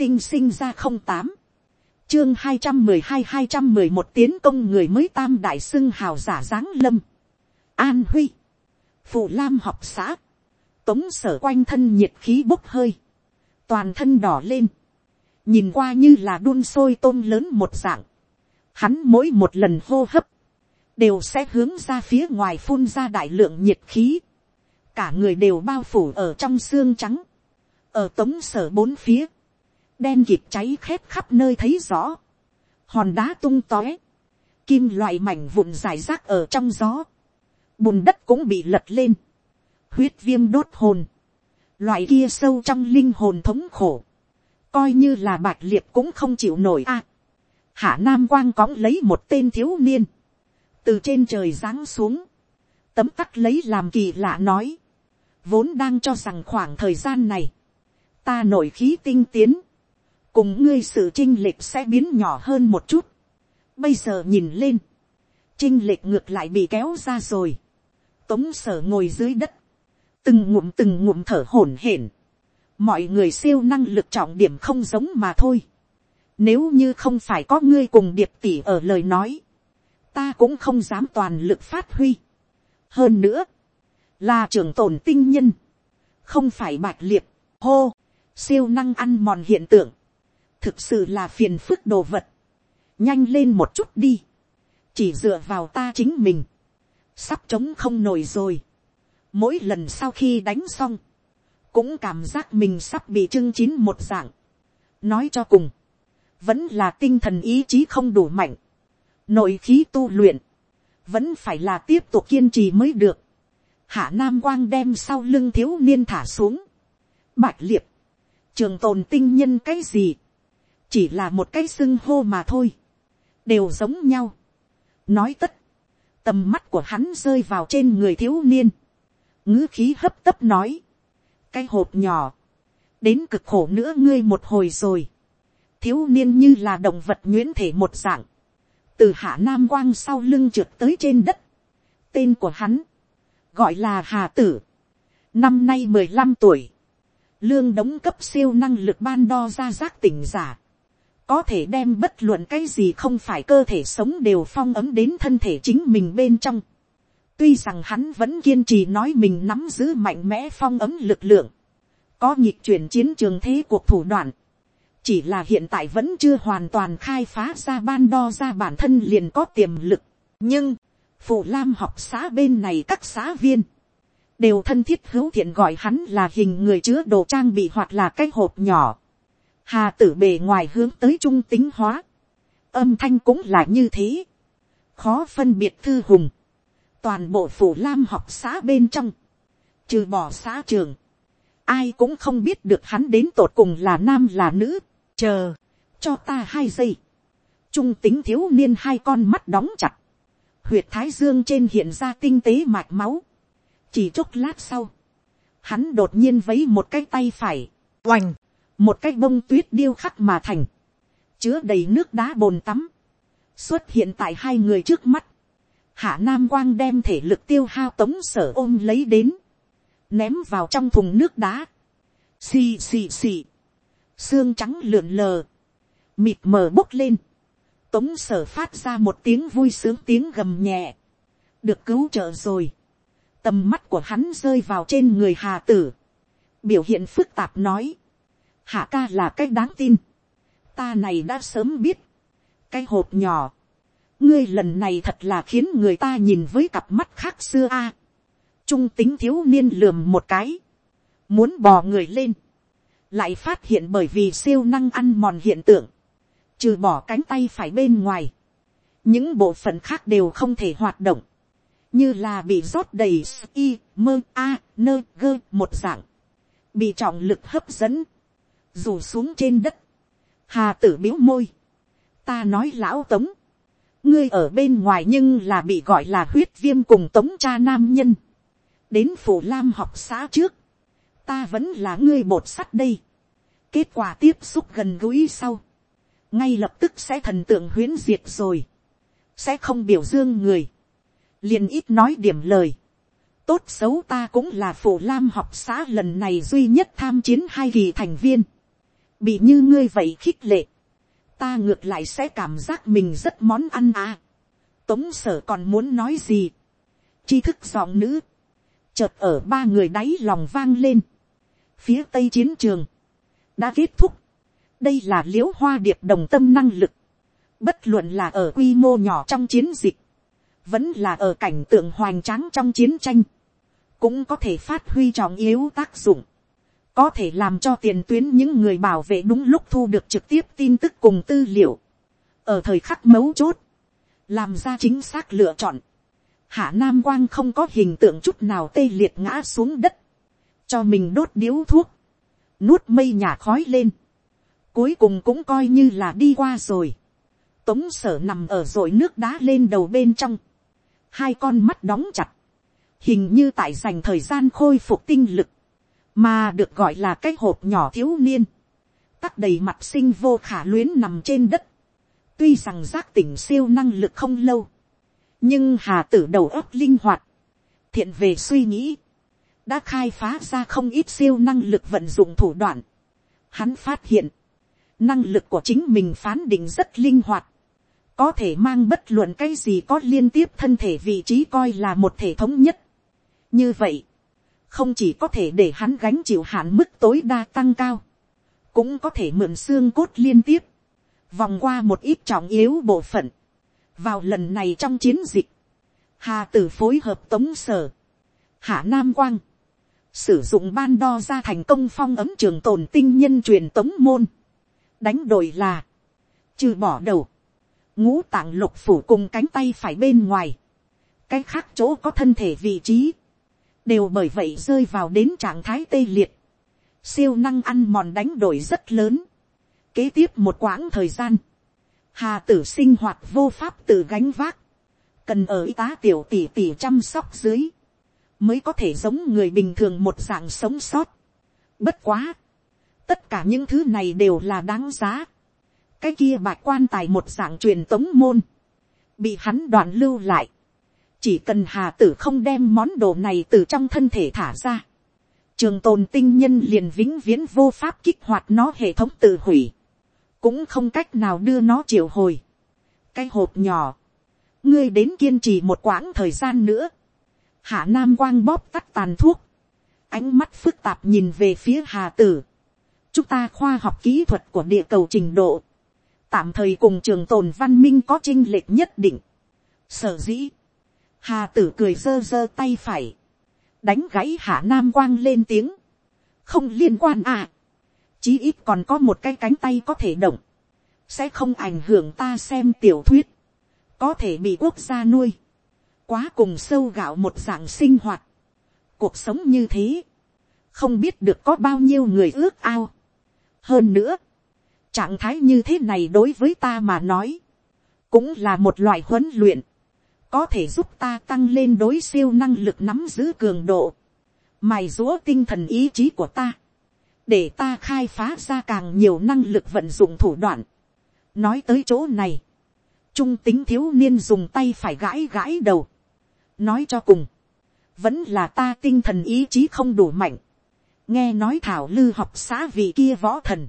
tinh sinh ra không tám, chương hai trăm mười hai hai trăm mười một tiến công người mới tam đại xưng hào giả giáng lâm, an huy, phụ lam học xã, tống sở quanh thân nhiệt khí bốc hơi, toàn thân đỏ lên, nhìn qua như là đun sôi tôm lớn một dạng, hắn mỗi một lần hô hấp, đều sẽ hướng ra phía ngoài phun ra đại lượng nhiệt khí, cả người đều bao phủ ở trong xương trắng, ở tống sở bốn phía, đen kịp cháy khét khắp nơi thấy rõ, hòn đá tung tóe, kim loại mảnh vụn dài rác ở trong gió, bùn đất cũng bị lật lên, huyết viêm đốt hồn, loại kia sâu trong linh hồn thống khổ, coi như là bạc liệt cũng không chịu nổi a. hạ nam quang cõng lấy một tên thiếu niên, từ trên trời giáng xuống, tấm tắc lấy làm kỳ lạ nói, vốn đang cho rằng khoảng thời gian này, ta nổi khí tinh tiến, cùng ngươi sự chinh lệch sẽ biến nhỏ hơn một chút. Bây giờ nhìn lên, chinh lệch ngược lại bị kéo ra rồi. Tống sở ngồi dưới đất, từng ngụm từng ngụm thở hổn hển. Mọi người siêu năng lực trọng điểm không giống mà thôi. Nếu như không phải có ngươi cùng điệp tỷ ở lời nói, ta cũng không dám toàn lực phát huy. Hơn nữa, là trưởng tổn tinh nhân, không phải bạch liệt, hô, siêu năng ăn mòn hiện tượng, thực sự là phiền phức đồ vật, nhanh lên một chút đi, chỉ dựa vào ta chính mình, sắp chống không nổi rồi, mỗi lần sau khi đánh xong, cũng cảm giác mình sắp bị chưng chín một dạng, nói cho cùng, vẫn là tinh thần ý chí không đủ mạnh, nội khí tu luyện, vẫn phải là tiếp tục kiên trì mới được, hạ nam quang đem sau lưng thiếu niên thả xuống, bạch liệt, trường tồn tinh nhân cái gì, chỉ là một cái xưng hô mà thôi, đều giống nhau. nói tất, tầm mắt của hắn rơi vào trên người thiếu niên, ngữ khí hấp tấp nói, cái hộp nhỏ, đến cực khổ nữa ngươi một hồi rồi, thiếu niên như là động vật nhuyễn thể một dạng, từ hạ nam quang sau lưng trượt tới trên đất, tên của hắn, gọi là hà tử, năm nay mười lăm tuổi, lương đóng cấp siêu năng lực ban đo ra giác tỉnh giả, có thể đem bất luận cái gì không phải cơ thể sống đều phong ấm đến thân thể chính mình bên trong. tuy rằng hắn vẫn kiên trì nói mình nắm giữ mạnh mẽ phong ấm lực lượng, có nhịp chuyển chiến trường thế cuộc thủ đoạn, chỉ là hiện tại vẫn chưa hoàn toàn khai phá ra ban đo ra bản thân liền có tiềm lực. nhưng, phụ lam học xã bên này các xã viên, đều thân thiết hữu thiện gọi hắn là hình người chứa đồ trang bị hoặc là cái hộp nhỏ. Hà tử bề ngoài hướng tới trung tính hóa. Âm thanh cũng là như thế. Khó phân biệt thư hùng. Toàn bộ phủ lam học xã bên trong. Trừ bỏ xã trường. Ai cũng không biết được hắn đến tột cùng là nam là nữ. Chờ. Cho ta hai giây. Trung tính thiếu niên hai con mắt đóng chặt. Huyệt thái dương trên hiện ra tinh tế mạch máu chỉ chốc lát sau, hắn đột nhiên vấy một cái tay phải, oành, một cái bông tuyết điêu khắc mà thành, chứa đầy nước đá bồn tắm, xuất hiện tại hai người trước mắt, hạ nam quang đem thể lực tiêu hao tống sở ôm lấy đến, ném vào trong thùng nước đá, xì xì xì, xương trắng lượn lờ, mịt mờ bốc lên, tống sở phát ra một tiếng vui sướng tiếng gầm nhẹ, được cứu trợ rồi, tầm mắt của hắn rơi vào trên người hà tử, biểu hiện phức tạp nói, hạ ca là cái đáng tin, ta này đã sớm biết, cái hộp nhỏ, ngươi lần này thật là khiến người ta nhìn với cặp mắt khác xưa a, trung tính thiếu niên lườm một cái, muốn bò người lên, lại phát hiện bởi vì siêu năng ăn mòn hiện tượng, trừ bỏ cánh tay phải bên ngoài, những bộ phận khác đều không thể hoạt động, như là bị rót đầy i mơ a nơ gơ một dạng, bị trọng lực hấp dẫn, rủ xuống trên đất, hà tử biếu môi, ta nói lão tống, ngươi ở bên ngoài nhưng là bị gọi là huyết viêm cùng tống cha nam nhân, đến phủ lam học xã trước, ta vẫn là ngươi bột sắt đây, kết quả tiếp xúc gần gũi sau, ngay lập tức sẽ thần tượng huyến diệt rồi, sẽ không biểu dương người, liền ít nói điểm lời. tốt xấu ta cũng là phổ lam học xã lần này duy nhất tham chiến hai kỳ thành viên bị như ngươi vậy khích lệ, ta ngược lại sẽ cảm giác mình rất món ăn à. tống sở còn muốn nói gì, tri thức giọng nữ, chợt ở ba người đáy lòng vang lên, phía tây chiến trường, đã kết thúc, đây là l i ễ u hoa điệp đồng tâm năng lực, bất luận là ở quy mô nhỏ trong chiến dịch, vẫn là ở cảnh tượng hoành tráng trong chiến tranh, cũng có thể phát huy trọng yếu tác dụng, có thể làm cho tiền tuyến những người bảo vệ đúng lúc thu được trực tiếp tin tức cùng tư liệu, ở thời khắc mấu chốt, làm ra chính xác lựa chọn, hạ nam quang không có hình tượng chút nào tê liệt ngã xuống đất, cho mình đốt điếu thuốc, nuốt mây nhà khói lên, cuối cùng cũng coi như là đi qua rồi. tống sở nằm ở rồi nước đá lên đầu bên trong, hai con mắt đóng chặt, hình như tại dành thời gian khôi phục tinh lực, mà được gọi là cái hộp nhỏ thiếu niên, tắt đầy mặt sinh vô khả luyến nằm trên đất, tuy rằng giác tỉnh siêu năng lực không lâu, nhưng hà tử đầu óc linh hoạt, thiện về suy nghĩ, đã khai phá ra không ít siêu năng lực vận dụng thủ đoạn. Hắn phát hiện, năng lực của chính mình phán định rất linh hoạt, có thể mang bất luận cái gì có liên tiếp thân thể vị trí coi là một thể thống nhất. như vậy, không chỉ có thể để hắn gánh chịu hạn mức tối đa tăng cao, cũng có thể mượn xương cốt liên tiếp, vòng qua một ít trọng yếu bộ phận. vào lần này trong chiến dịch, hà tử phối hợp tống sở, hạ nam quang, sử dụng ban đo ra thành công phong ấm trường tồn tinh nhân truyền tống môn, đánh đổi là, trừ bỏ đầu, ngũ tạng lục phủ cùng cánh tay phải bên ngoài, cái khác chỗ có thân thể vị trí, đều bởi vậy rơi vào đến trạng thái tê liệt, siêu năng ăn mòn đánh đổi rất lớn, kế tiếp một quãng thời gian, hà tử sinh hoạt vô pháp tự gánh vác, cần ở y tá tiểu tỷ tỷ chăm sóc dưới, mới có thể giống người bình thường một dạng sống sót. Bất quá, tất cả những thứ này đều là đáng giá. cái kia bạch quan tài một dạng truyền tống môn, bị hắn đoạn lưu lại chỉ cần hà tử không đem món đồ này từ trong thân thể thả ra. trường tồn tinh nhân liền vĩnh viễn vô pháp kích hoạt nó hệ thống tự hủy. cũng không cách nào đưa nó triệu hồi. cái hộp nhỏ, ngươi đến kiên trì một quãng thời gian nữa. hạ nam quang bóp tắt tàn thuốc. ánh mắt phức tạp nhìn về phía hà tử chúng ta khoa học kỹ thuật của địa cầu trình độ, tạm thời cùng trường tồn văn minh có chinh lệch nhất định. Sở dĩ, hà tử cười giơ giơ tay phải, đánh gãy hạ nam quang lên tiếng, không liên quan à, chí ít còn có một cái cánh tay có thể động, sẽ không ảnh hưởng ta xem tiểu thuyết, có thể bị quốc gia nuôi, quá cùng sâu gạo một dạng sinh hoạt, cuộc sống như thế, không biết được có bao nhiêu người ước ao, hơn nữa, trạng thái như thế này đối với ta mà nói, cũng là một loại huấn luyện, có thể giúp ta tăng lên đối siêu năng lực nắm giữ cường độ, mài rũa tinh thần ý chí của ta, để ta khai phá ra càng nhiều năng lực vận dụng thủ đoạn. nói tới chỗ này, trung tính thiếu niên dùng tay phải gãi gãi đầu, nói cho cùng, vẫn là ta tinh thần ý chí không đủ mạnh, nghe nói thảo lư học xã vị kia võ thần,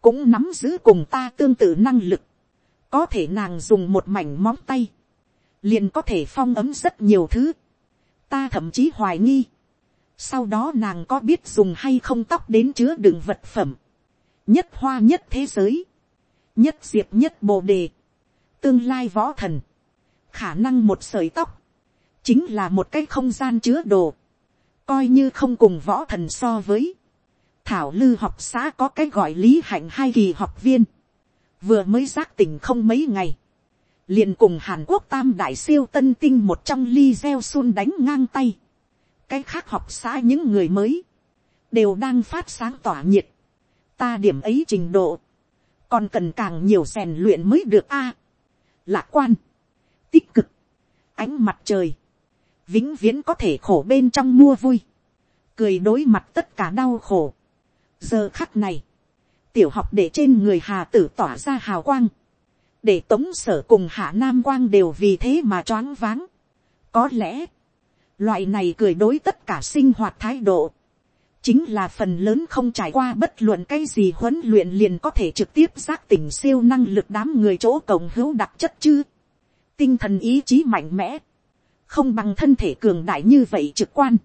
cũng nắm giữ cùng ta tương tự năng lực, có thể nàng dùng một mảnh móng tay, liền có thể phong ấm rất nhiều thứ, ta thậm chí hoài nghi, sau đó nàng có biết dùng hay không tóc đến chứa đựng vật phẩm, nhất hoa nhất thế giới, nhất diệp nhất bồ đề, tương lai võ thần, khả năng một sợi tóc, chính là một cái không gian chứa đồ, coi như không cùng võ thần so với, thảo lư học xã có cái gọi lý hạnh hai kỳ học viên, vừa mới giác tỉnh không mấy ngày, liền cùng hàn quốc tam đại siêu tân tinh một trong ly gieo sun đánh ngang tay, cái khác học xã những người mới, đều đang phát sáng tỏa nhiệt, ta điểm ấy trình độ, còn cần càng nhiều rèn luyện mới được a, lạc quan, tích cực, ánh mặt trời, vĩnh viễn có thể khổ bên trong mua vui, cười đối mặt tất cả đau khổ. giờ khắc này, tiểu học để trên người hà tử tỏa ra hào quang, để tống sở cùng hạ nam quang đều vì thế mà choáng váng. có lẽ, loại này cười đối tất cả sinh hoạt thái độ, chính là phần lớn không trải qua bất luận cái gì huấn luyện liền có thể trực tiếp giác tỉnh siêu năng lực đám người chỗ cộng hữu đặc chất chứ. tinh thần ý chí mạnh mẽ, không bằng thân thể cường đại như vậy trực quan.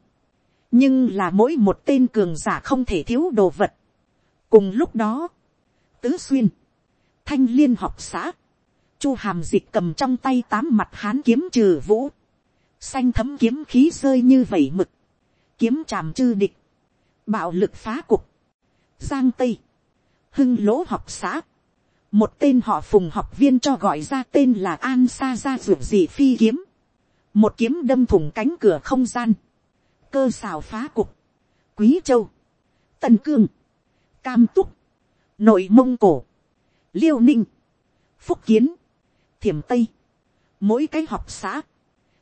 nhưng là mỗi một tên cường giả không thể thiếu đồ vật. cùng lúc đó, tứ xuyên, thanh liên học xã, chu hàm dịch cầm trong tay tám mặt hán kiếm trừ vũ, xanh thấm kiếm khí rơi như vẩy mực, kiếm tràm chư địch, bạo lực phá cục, giang tây, hưng lỗ học xã, một tên họ phùng học viên cho gọi ra tên là an sa ra ruột dị phi kiếm, một kiếm đâm thủng cánh cửa không gian, cơ xào phá cục, quý châu, tân cương, cam túc, nội mông cổ, liêu ninh, phúc kiến, thiểm tây, mỗi cái học xã,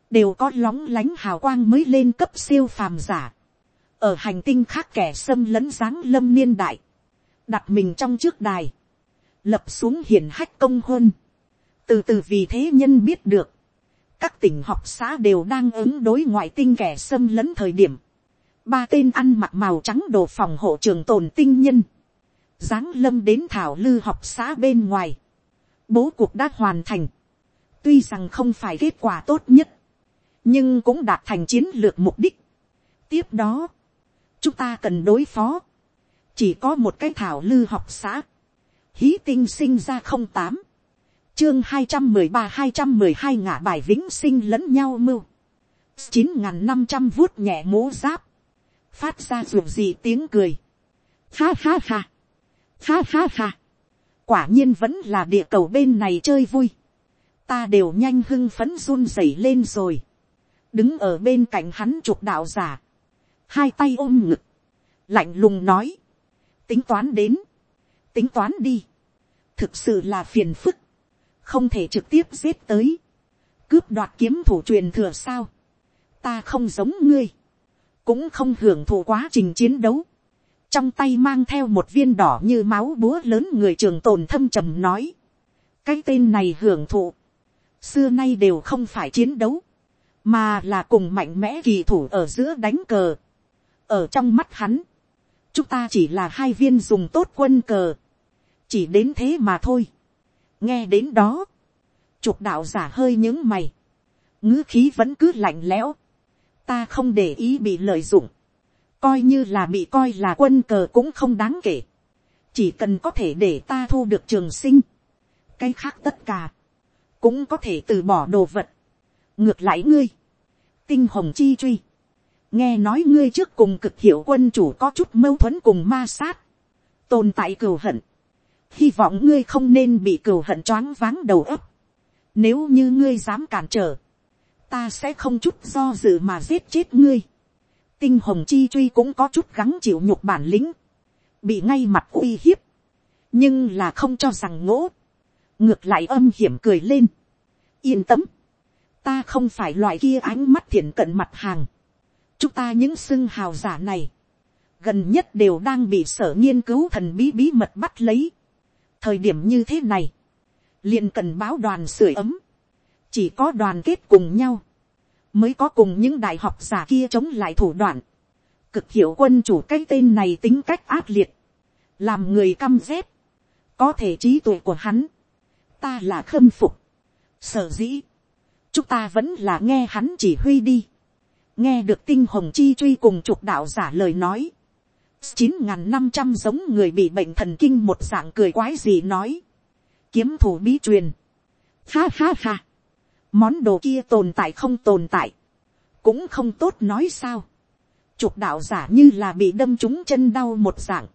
đều có lóng lánh hào quang mới lên cấp siêu phàm giả, ở hành tinh khác kẻ xâm lấn dáng lâm niên đại, đặt mình trong trước đài, lập xuống hiển hách công hôn, từ từ vì thế nhân biết được, các tỉnh học xã đều đang ứng đối ngoại tinh kẻ xâm lấn thời điểm, ba tên ăn mặc màu trắng đồ phòng hộ trường tồn tinh nhân, giáng lâm đến thảo lư học xã bên ngoài, bố cuộc đã hoàn thành, tuy rằng không phải kết quả tốt nhất, nhưng cũng đạt thành chiến lược mục đích. tiếp đó, chúng ta cần đối phó, chỉ có một cái thảo lư học xã, hí tinh sinh ra không tám, chương hai trăm mười ba hai trăm mười hai ngã bài vĩnh sinh lẫn nhau mưu, chín n g h n năm trăm vuốt nhẹ mố giáp, phát ra ruột gì tiếng cười, ha ha ha, ha ha ha, quả nhiên vẫn là địa cầu bên này chơi vui, ta đều nhanh hưng phấn run rẩy lên rồi, đứng ở bên cạnh hắn chục đạo giả, hai tay ôm ngực, lạnh lùng nói, tính toán đến, tính toán đi, thực sự là phiền phức, không thể trực tiếp giết tới, cướp đoạt kiếm thủ truyền thừa sao, ta không giống ngươi, cũng không hưởng thụ quá trình chiến đấu, trong tay mang theo một viên đỏ như máu búa lớn người trường tồn thâm trầm nói, cái tên này hưởng thụ, xưa nay đều không phải chiến đấu, mà là cùng mạnh mẽ kỳ thủ ở giữa đánh cờ. Ở trong mắt hắn, chúng ta chỉ là hai viên dùng tốt quân cờ, chỉ đến thế mà thôi. nghe đến đó, chục đạo giả hơi những mày, ngữ khí vẫn cứ lạnh lẽo, ta không để ý bị lợi dụng, coi như là bị coi là quân cờ cũng không đáng kể, chỉ cần có thể để ta thu được trường sinh, cái khác tất cả, cũng có thể từ bỏ đồ vật, ngược lại ngươi, tinh hồng chi truy, nghe nói ngươi trước cùng cực hiệu quân chủ có chút mâu thuẫn cùng ma sát, tồn tại cừu hận, hy vọng ngươi không nên bị cừu hận choáng váng đầu ấp, nếu như ngươi dám cản trở, ta sẽ không chút do dự mà giết chết ngươi, tinh hồng chi truy cũng có chút gắng chịu nhục bản lĩnh, bị ngay mặt uy hiếp, nhưng là không cho rằng ngỗ, ngược lại âm hiểm cười lên, yên tâm, ta không phải loại kia ánh mắt thiện cận mặt hàng, chúng ta những xưng hào giả này, gần nhất đều đang bị sở nghiên cứu thần bí bí mật bắt lấy. thời điểm như thế này, liền cần báo đoàn sưởi ấm, chỉ có đoàn kết cùng nhau, mới có cùng những đại học giả kia chống lại thủ đoạn, cực hiểu quân chủ cái tên này tính cách ác liệt, làm người căm rét, có thể trí tuệ của hắn, ta là khâm phục, sở dĩ, chúng ta vẫn là nghe hắn chỉ huy đi, nghe được tinh hồng chi truy cùng trục đạo giả lời nói, chín n g h n năm trăm giống người bị bệnh thần kinh một dạng cười quái gì nói, kiếm thủ bí truyền, ha ha ha, món đồ kia tồn tại không tồn tại, cũng không tốt nói sao, chục đạo giả như là bị đâm trúng chân đau một dạng,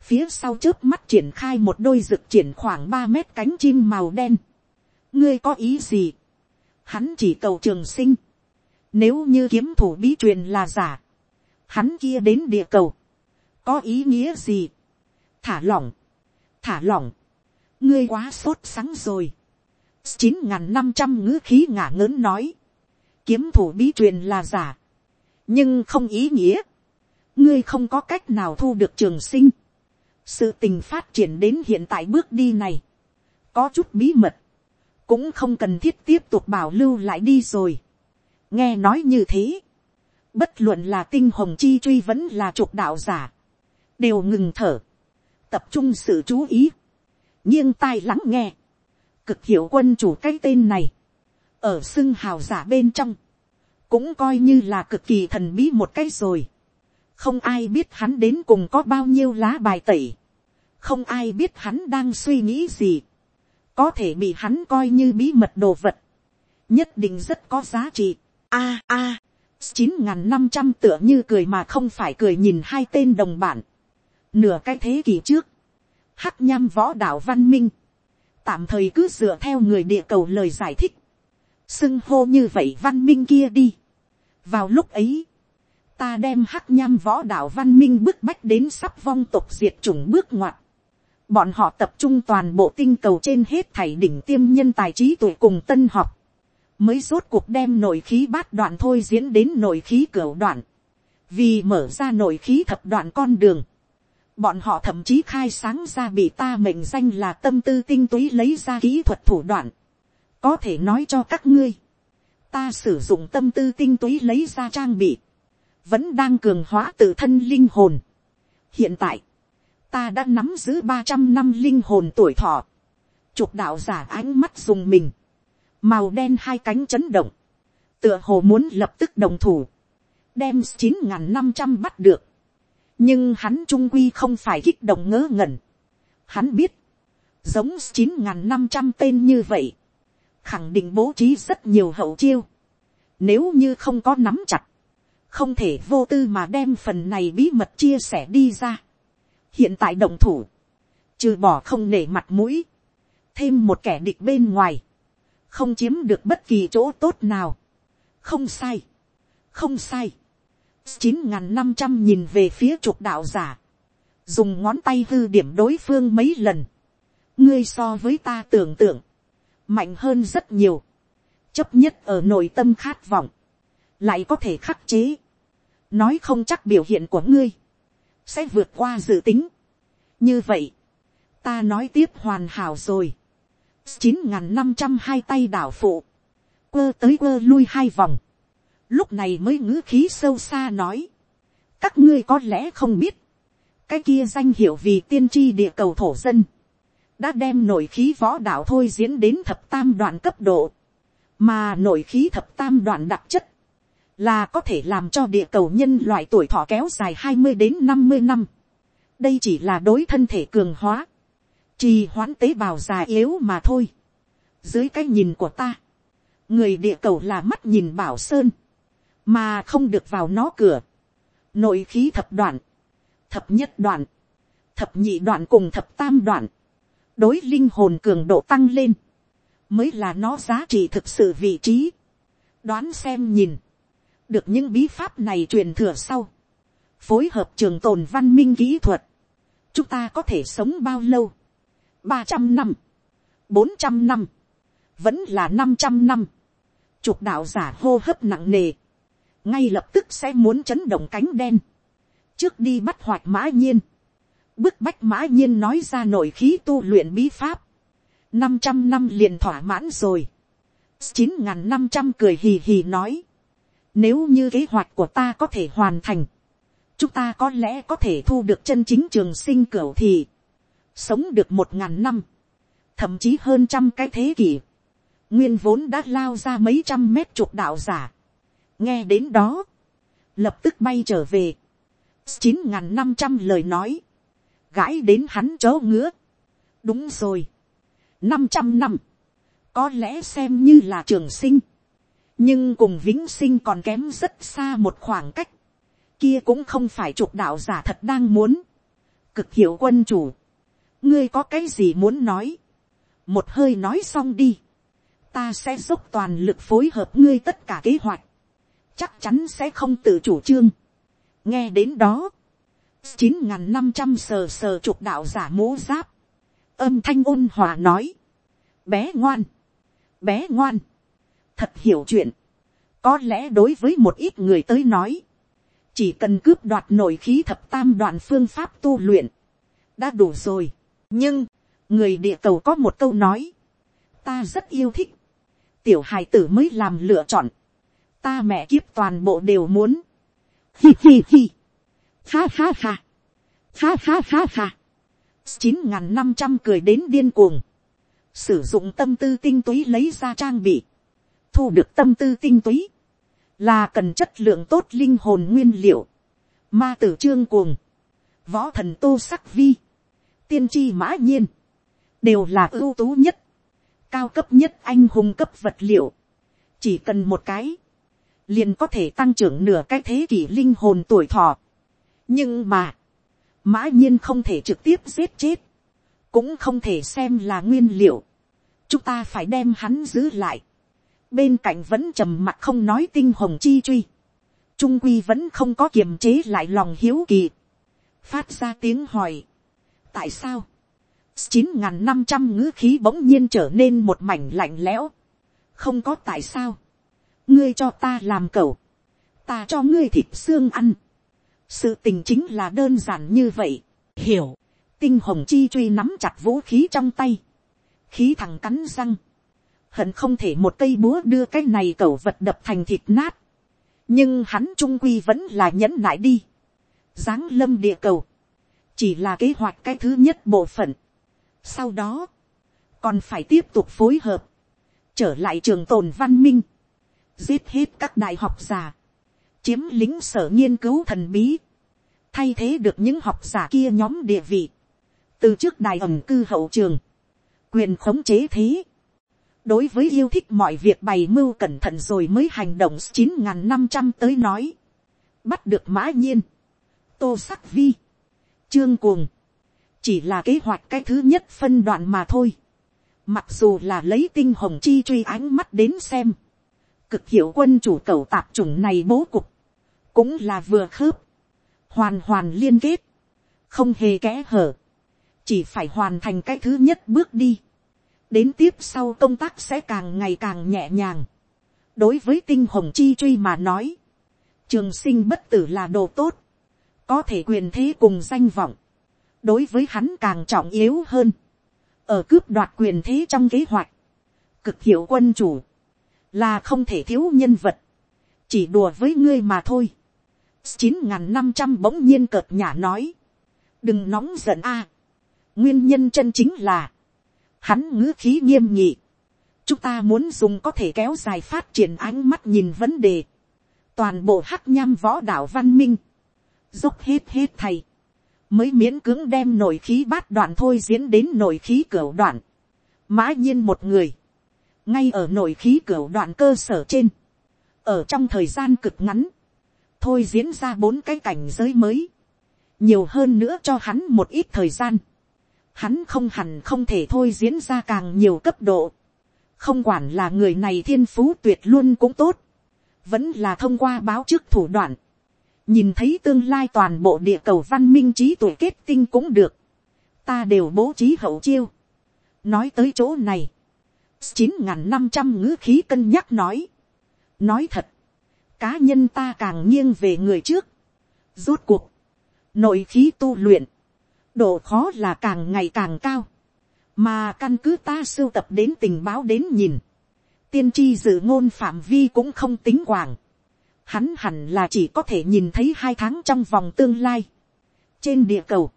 phía sau trước mắt triển khai một đôi rực triển khoảng ba mét cánh chim màu đen, ngươi có ý gì, hắn chỉ cầu trường sinh, nếu như kiếm thủ bí truyền là giả. Hắn kia đến địa cầu. Có ý nghĩa gì? Thả lỏng. Thả lỏng. Ngươi quá sốt sáng rồi. Chín năm trăm ngữ khí ngả ngớn nói. Kiếm thủ bí truyền là giả. Nhưng không ý nghĩa. Ngươi không có cách nào thu được trường sinh. Sự tình phát triển đến hiện tại bước đi này. Có chút bí mật. Cũng không cần thiết tiếp tục bảo lưu lại đi rồi nghe nói như thế, Bất luận là tinh hồng chi truy vẫn là trục đạo giả. Đều ngừng thở. Tập trung sự chú ý. nghiêng tai lắng nghe. Cực hiểu quân chủ cái tên này. Ở xưng hào giả bên trong. Cũng coi như là cực kỳ thần bí một cái rồi. Không ai biết hắn đến cùng có bao nhiêu lá bài tẩy. Không ai biết hắn đang suy nghĩ gì. Có thể bị hắn coi như bí mật đồ vật. Nhất định rất có giá trị. A a chín n năm trăm tựa như cười mà không phải cười nhìn hai tên đồng bạn Nửa cái thế kỷ trước, hắc nham võ đạo văn minh, tạm thời cứ dựa theo người địa cầu lời giải thích, xưng hô như vậy văn minh kia đi. vào lúc ấy, ta đem hắc nham võ đạo văn minh bức bách đến sắp vong tục diệt chủng bước ngoặt. bọn họ tập trung toàn bộ tinh cầu trên hết thảy đỉnh tiêm nhân tài trí tuổi cùng tân học mới rốt cuộc đem nội khí bát đoạn thôi diễn đến nội khí cửa đoạn, vì mở ra nội khí thập đoạn con đường, bọn họ thậm chí khai sáng ra bị ta mệnh danh là tâm tư tinh túy lấy ra kỹ thuật thủ đoạn, có thể nói cho các ngươi, ta sử dụng tâm tư tinh túy lấy ra trang bị, vẫn đang cường hóa tự thân linh hồn. hiện tại, ta đã nắm giữ ba trăm năm linh hồn tuổi thọ, chục đạo giả ánh mắt dùng mình, màu đen hai cánh chấn động, tựa hồ muốn lập tức đồng thủ, đem chín n g h n năm trăm bắt được, nhưng hắn trung quy không phải kích động ngớ ngẩn, hắn biết, giống chín ngàn năm trăm tên như vậy, khẳng định bố trí rất nhiều hậu chiêu, nếu như không có nắm chặt, không thể vô tư mà đem phần này bí mật chia sẻ đi ra. hiện tại động thủ, trừ bỏ không nể mặt mũi, thêm một kẻ địch bên ngoài, không chiếm được bất kỳ chỗ tốt nào. không sai, không sai chín n g h n năm trăm nhìn về phía trục đạo giả, dùng ngón tay hư điểm đối phương mấy lần. ngươi so với ta tưởng tượng, mạnh hơn rất nhiều, chấp nhất ở nội tâm khát vọng, lại có thể khắc chế, nói không chắc biểu hiện của ngươi, sẽ vượt qua dự tính. như vậy, ta nói tiếp hoàn hảo rồi. Chín n năm trăm hai tay đảo phụ, quơ tới quơ lui hai vòng, lúc này mới ngữ khí sâu xa nói, các ngươi có lẽ không biết, cái kia danh hiệu vì tiên tri địa cầu thổ dân, đã đem nội khí võ đạo thôi diễn đến thập tam đoạn cấp độ, mà nội khí thập tam đoạn đặc chất, là có thể làm cho địa cầu nhân loại tuổi thọ kéo dài hai mươi đến năm mươi năm. đây chỉ là đối thân thể cường hóa, trì hoãn tế bào già yếu mà thôi. dưới cái nhìn của ta, người địa cầu là mắt nhìn bảo sơn, mà không được vào nó cửa. nội khí thập đoạn, thập nhất đoạn, thập nhị đoạn cùng thập tam đoạn, đối linh hồn cường độ tăng lên, mới là nó giá trị thực sự vị trí. đoán xem nhìn, được những bí pháp này truyền thừa sau, phối hợp trường tồn văn minh kỹ thuật, chúng ta có thể sống bao lâu, ba trăm năm, bốn trăm năm, vẫn là năm trăm năm, chục đạo giả hô hấp nặng nề, ngay lập tức sẽ muốn chấn động cánh đen, trước đi bắt hoạt mã nhiên, bức bách mã nhiên nói ra nội khí tu luyện bí pháp, năm trăm năm liền thỏa mãn rồi, chín n g h n năm trăm cười hì hì nói, nếu như kế hoạch của ta có thể hoàn thành, chúng ta có lẽ có thể thu được chân chính trường sinh cửu thì, sống được một ngàn năm, thậm chí hơn trăm cái thế kỷ, nguyên vốn đã lao ra mấy trăm mét chục đạo giả nghe đến đó, lập tức bay trở về, chín n g h n năm trăm lời nói, gãi đến hắn chó ngứa. đúng rồi, năm trăm năm, có lẽ xem như là trường sinh, nhưng cùng vĩnh sinh còn kém rất xa một khoảng cách, kia cũng không phải trục đạo giả thật đang muốn, cực hiệu quân chủ, ngươi có cái gì muốn nói, một hơi nói xong đi, ta sẽ dốc toàn lực phối hợp ngươi tất cả kế hoạch, chắc chắn sẽ không tự chủ trương. nghe đến đó, chín n g h n năm trăm sờ sờ chục đạo giả mố giáp, âm thanh ôn hòa nói, bé ngoan, bé ngoan, thật hiểu chuyện, có lẽ đối với một ít người tới nói, chỉ cần cướp đoạt nội khí thập tam đoạn phương pháp tu luyện, đã đủ rồi. Nhưng, người địa cầu có một câu nói, ta rất yêu thích, tiểu hài tử mới làm lựa chọn, ta mẹ kiếp toàn bộ đều muốn, hi hi hi, ha ha ha, ha ha ha ha, chín n g h n năm trăm cười đến điên cuồng, sử dụng tâm tư tinh túy lấy ra trang bị, thu được tâm tư tinh túy, là cần chất lượng tốt linh hồn nguyên liệu, ma tử trương cuồng, võ thần tô sắc vi, tiên tri mã nhiên, đều là ưu tú nhất, cao cấp nhất anh hùng cấp vật liệu, chỉ cần một cái, liền có thể tăng trưởng nửa cái thế kỷ linh hồn tuổi thọ. nhưng mà, mã nhiên không thể trực tiếp giết chết, cũng không thể xem là nguyên liệu. chúng ta phải đem hắn giữ lại. bên cạnh vẫn trầm mặt không nói tinh hồng chi truy. trung quy vẫn không có kiềm chế lại lòng hiếu kỳ. phát ra tiếng hỏi. tại sao, chín n g h n năm trăm ngữ khí bỗng nhiên trở nên một mảnh lạnh lẽo. không có tại sao ngươi cho ta làm cẩu, ta cho ngươi thịt xương ăn. sự tình chính là đơn giản như vậy, hiểu, tinh hồng chi truy nắm chặt vũ khí trong tay, khí thằng cắn răng, hận không thể một cây búa đưa cái này cẩu vật đập thành thịt nát, nhưng hắn trung quy vẫn là nhẫn nại đi, giáng lâm địa cầu, chỉ là kế hoạch cái thứ nhất bộ phận, sau đó, còn phải tiếp tục phối hợp, trở lại trường tồn văn minh, giết hết các đại học giả, chiếm lính sở nghiên cứu thần bí, thay thế được những học giả kia nhóm địa vị, từ trước đài ẩm cư hậu trường, quyền khống chế thế, đối với yêu thích mọi việc bày mưu cẩn thận rồi mới hành động chín n g h n năm trăm tới nói, bắt được mã nhiên, tô sắc vi, trương cuồng, chỉ là kế hoạch cái thứ nhất phân đoạn mà thôi, mặc dù là lấy tinh hồng chi truy ánh mắt đến xem, cực hiệu quân chủ cầu tạp chủng này bố cục, cũng là vừa khớp, hoàn hoàn liên kết, không hề kẽ hở, chỉ phải hoàn thành cái thứ nhất bước đi, đến tiếp sau công tác sẽ càng ngày càng nhẹ nhàng. đối với tinh hồng chi truy mà nói, trường sinh bất tử là đồ tốt, có thể quyền thế cùng danh vọng, đối với hắn càng trọng yếu hơn, ở cướp đoạt quyền thế trong kế hoạch, cực hiệu quân chủ, là không thể thiếu nhân vật, chỉ đùa với ngươi mà thôi. chín n g h n năm trăm bỗng nhiên cợt nhả nói, đừng nóng giận a. nguyên nhân chân chính là, hắn ngữ khí nghiêm nhị, chúng ta muốn dùng có thể kéo dài phát triển ánh mắt nhìn vấn đề, toàn bộ hắc nham võ đạo văn minh, dốc hết hết thầy, mới miễn cưỡng đem nổi khí bát đoạn thôi diễn đến nổi khí cửa đoạn, mã nhiên một người, ngay ở nội khí cửa đoạn cơ sở trên, ở trong thời gian cực ngắn, thôi diễn ra bốn cái cảnh giới mới, nhiều hơn nữa cho hắn một ít thời gian, hắn không hẳn không thể thôi diễn ra càng nhiều cấp độ, không quản là người này thiên phú tuyệt luôn cũng tốt, vẫn là thông qua báo trước thủ đoạn, nhìn thấy tương lai toàn bộ địa cầu văn minh trí tuổi kết tinh cũng được, ta đều bố trí hậu chiêu. nói tới chỗ này, chín n g h n năm trăm ngữ khí cân nhắc nói. nói thật, cá nhân ta càng nghiêng về người trước. rốt cuộc, nội khí tu luyện, độ khó là càng ngày càng cao, mà căn cứ ta sưu tập đến tình báo đến nhìn, tiên tri dự ngôn phạm vi cũng không tính quảng, hắn hẳn là chỉ có thể nhìn thấy hai tháng trong vòng tương lai, trên địa cầu,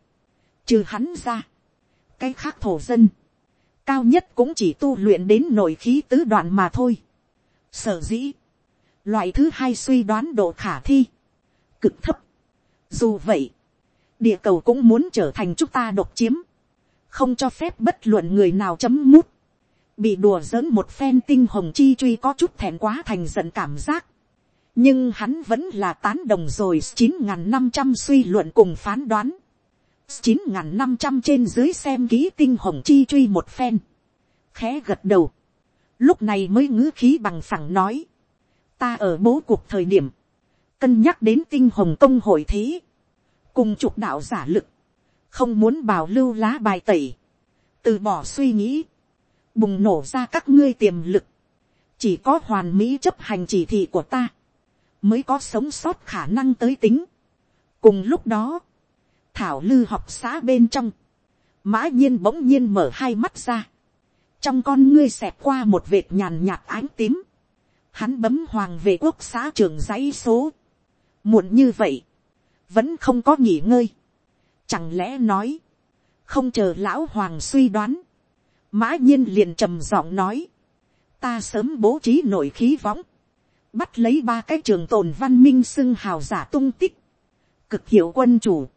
trừ hắn ra, cái khác thổ dân, cao nhất cũng chỉ tu luyện đến nội khí tứ đoạn mà thôi. Sở dĩ, loại thứ hai suy đoán độ khả thi, cực thấp. Dù vậy, địa cầu cũng muốn trở thành chúng ta độc chiếm, không cho phép bất luận người nào chấm mút, bị đùa giỡn một phen tinh hồng chi truy có chút thẹn quá thành giận cảm giác. nhưng hắn vẫn là tán đồng rồi chín n g h n năm trăm suy luận cùng phán đoán chín n năm trăm trên dưới xem ký tinh hồng chi truy một phen, khẽ gật đầu, lúc này mới ngữ khí bằng phẳng nói, ta ở bố cuộc thời điểm, cân nhắc đến tinh hồng công hội thế, cùng trục đạo giả lực, không muốn bảo lưu lá bài tẩy, từ bỏ suy nghĩ, bùng nổ ra các ngươi tiềm lực, chỉ có hoàn mỹ chấp hành chỉ thị của ta, mới có sống sót khả năng tới tính. cùng lúc đó, thảo lư học xã bên trong, mã nhiên bỗng nhiên mở hai mắt ra, trong con ngươi xẹt qua một vệt nhàn nhạt ánh tím, hắn bấm hoàng về quốc xã trường dãy số, muộn như vậy, vẫn không có nghỉ ngơi, chẳng lẽ nói, không chờ lão hoàng suy đoán, mã nhiên liền trầm giọng nói, ta sớm bố trí nội khí võng, bắt lấy ba cái trường tồn văn minh xưng hào giả tung tích, cực hiệu quân chủ,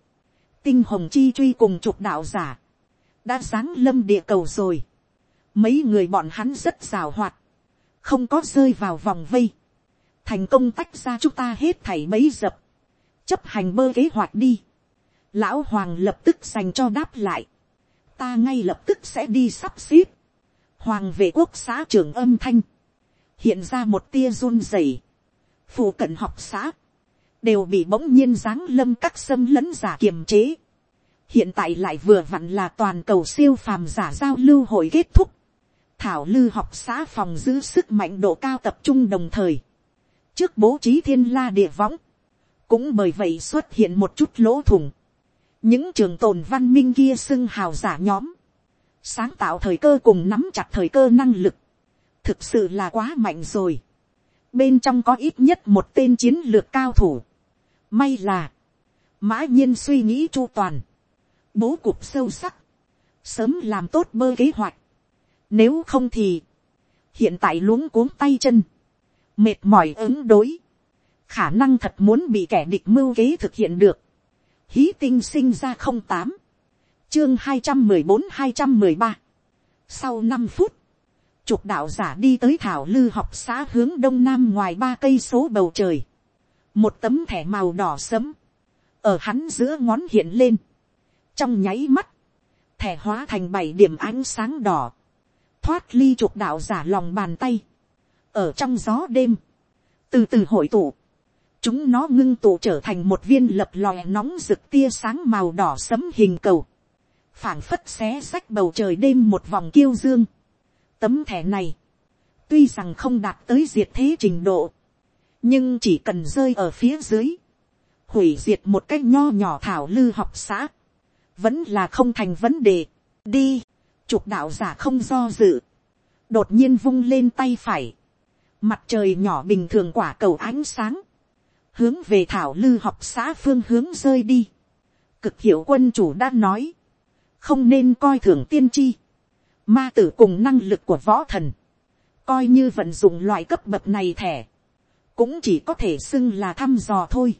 tinh hồng chi truy cùng trục đạo giả, đã sáng lâm địa cầu rồi. Mấy người bọn hắn rất rào hoạt, không có rơi vào vòng vây, thành công tách ra chúng ta hết thảy mấy dập, chấp hành bơ kế hoạch đi. Lão hoàng lập tức dành cho đáp lại, ta ngay lập tức sẽ đi sắp xếp. Hoàng vệ quốc xã trưởng âm thanh, hiện ra một tia run rẩy, phù cận học xã, đều bị bỗng nhiên giáng lâm các xâm lấn giả kiềm chế. hiện tại lại vừa vặn là toàn cầu siêu phàm giả giao lưu hội kết thúc. thảo lư học xã phòng giữ sức mạnh độ cao tập trung đồng thời. trước bố trí thiên la địa võng, cũng bởi vậy xuất hiện một chút lỗ thủng. những trường tồn văn minh kia xưng hào giả nhóm, sáng tạo thời cơ cùng nắm chặt thời cơ năng lực, thực sự là quá mạnh rồi. bên trong có ít nhất một tên chiến lược cao thủ, May là, mã nhiên suy nghĩ chu toàn, bố cục sâu sắc, sớm làm tốt bơ kế hoạch. Nếu không thì, hiện tại luống cuống tay chân, mệt mỏi ứng đối, khả năng thật muốn bị kẻ địch mưu kế thực hiện được. Hí tinh sinh ra không tám, chương hai trăm mười bốn hai trăm mười ba. Sau năm phút, trục đạo giả đi tới thảo lư học xã hướng đông nam ngoài ba cây số bầu trời một tấm thẻ màu đỏ sấm, ở hắn giữa ngón hiện lên, trong nháy mắt, thẻ hóa thành bảy điểm ánh sáng đỏ, thoát ly trục đạo giả lòng bàn tay, ở trong gió đêm, từ từ hội tụ, chúng nó ngưng tụ trở thành một viên lập lòe nóng rực tia sáng màu đỏ sấm hình cầu, phảng phất xé xách bầu trời đêm một vòng kiêu dương. Tấm thẻ này, tuy rằng không đạt tới diệt thế trình độ, nhưng chỉ cần rơi ở phía dưới, hủy diệt một cái nho nhỏ thảo lư học xã, vẫn là không thành vấn đề. đi, trục đạo giả không do dự, đột nhiên vung lên tay phải, mặt trời nhỏ bình thường quả cầu ánh sáng, hướng về thảo lư học xã phương hướng rơi đi. cực hiệu quân chủ đã nói, không nên coi thường tiên tri, ma tử cùng năng lực của võ thần, coi như vận dụng loại cấp bậc này thẻ, cũng chỉ có thể xưng là thăm dò thôi,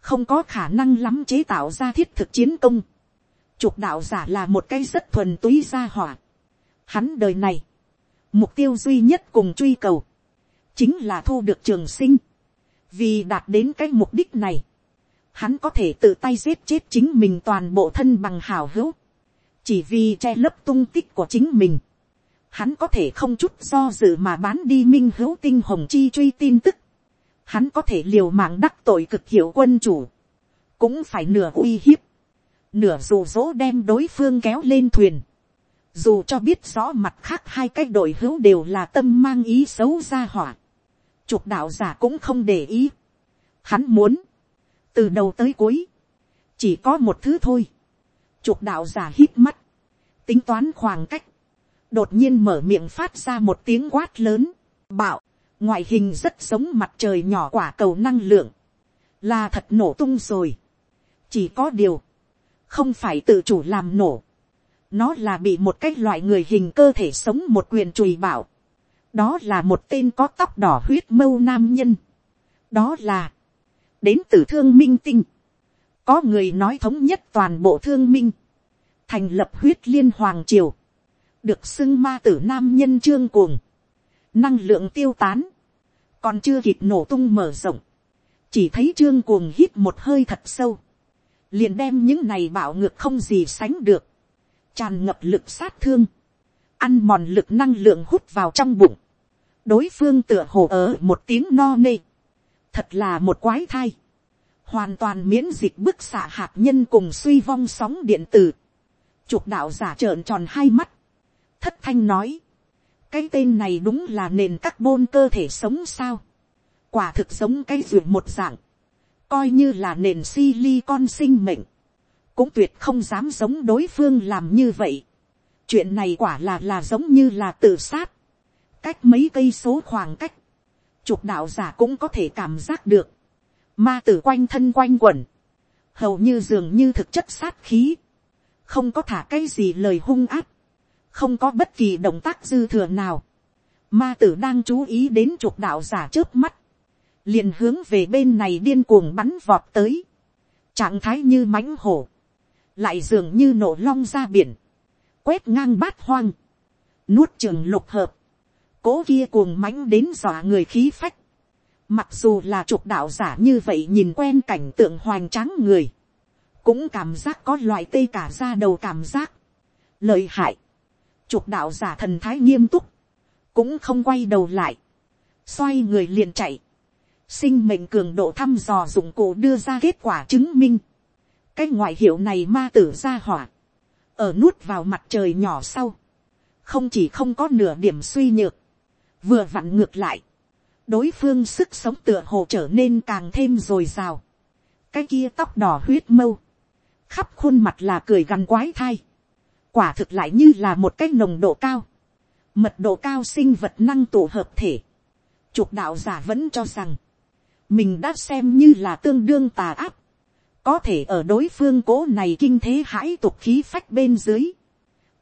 không có khả năng lắm chế tạo ra thiết thực chiến công. Trục đạo giả là một cái rất thuần túy gia hỏa. Hắn đời này, mục tiêu duy nhất cùng truy cầu, chính là thu được trường sinh. Vì đạt đến cái mục đích này, hắn có thể tự tay giết chết chính mình toàn bộ thân bằng hào hữu. Chỉ vì che lấp tung tích của chính mình. Hắn có thể không chút do dự mà bán đi minh hữu tinh hồng chi truy tin tức hắn có thể liều mạng đắc tội cực hiệu quân chủ, cũng phải nửa uy hiếp, nửa dù dỗ đem đối phương kéo lên thuyền, dù cho biết rõ mặt khác hai cái đội hữu đều là tâm mang ý xấu ra hỏa, chục đạo giả cũng không để ý, hắn muốn, từ đầu tới cuối, chỉ có một thứ thôi, chục đạo giả hít mắt, tính toán khoảng cách, đột nhiên mở miệng phát ra một tiếng quát lớn, bạo, ngoại hình rất giống mặt trời nhỏ quả cầu năng lượng, là thật nổ tung rồi. chỉ có điều, không phải tự chủ làm nổ, nó là bị một cái loại người hình cơ thể sống một quyền chùi bảo, đó là một tên có tóc đỏ huyết mâu nam nhân, đó là, đến từ thương minh tinh, có người nói thống nhất toàn bộ thương minh, thành lập huyết liên hoàng triều, được xưng ma tử nam nhân trương cuồng, năng lượng tiêu tán, còn chưa kịp nổ tung mở rộng, chỉ thấy trương cuồng hít một hơi thật sâu, liền đem những này bảo ngược không gì sánh được, tràn ngập lực sát thương, ăn mòn lực năng lượng hút vào trong bụng, đối phương tựa hồ ở một tiếng no nê, thật là một quái thai, hoàn toàn miễn dịch bức xạ hạt nhân cùng suy vong sóng điện tử, chục đạo giả trợn tròn hai mắt, thất thanh nói, cái tên này đúng là nền carbon cơ thể sống sao. quả thực giống cái ruột một dạng. coi như là nền silicon sinh mệnh. cũng tuyệt không dám giống đối phương làm như vậy. chuyện này quả là là giống như là tự sát. cách mấy cây số khoảng cách. chục đạo giả cũng có thể cảm giác được. ma tử quanh thân quanh quẩn, hầu như dường như thực chất sát khí, không có thả cái gì lời hung áp, không có bất kỳ động tác dư thừa nào, ma tử đang chú ý đến trục đạo giả trước mắt, liền hướng về bên này điên cuồng bắn vọt tới, trạng thái như mãnh hổ, lại dường như nổ long ra biển, quét ngang bát hoang, nuốt trường lục hợp, cố kia cuồng mãnh đến dọa người khí phách, mặc dù là trục đạo giả như vậy nhìn quen cảnh tượng hoành tráng người, cũng cảm giác có loại tê cả ra đầu cảm giác, lợi hại, Chục đạo giả thần thái nghiêm túc, cũng không quay đầu lại, xoay người liền chạy, sinh mệnh cường độ thăm dò dụng cụ đưa ra kết quả chứng minh, cái ngoại hiệu này ma tử ra hỏa, ở nuốt vào mặt trời nhỏ sau, không chỉ không có nửa điểm suy nhược, vừa vặn ngược lại, đối phương sức sống tựa hồ trở nên càng thêm r ồ i r à o cái kia tóc đỏ huyết mâu, khắp khuôn mặt là cười gằn quái thai, quả thực lại như là một cái nồng độ cao, mật độ cao sinh vật năng tổ hợp thể, Chục đạo giả vẫn cho rằng, mình đã xem như là tương đương tà áp, có thể ở đối phương cố này kinh thế hãi tục khí phách bên dưới,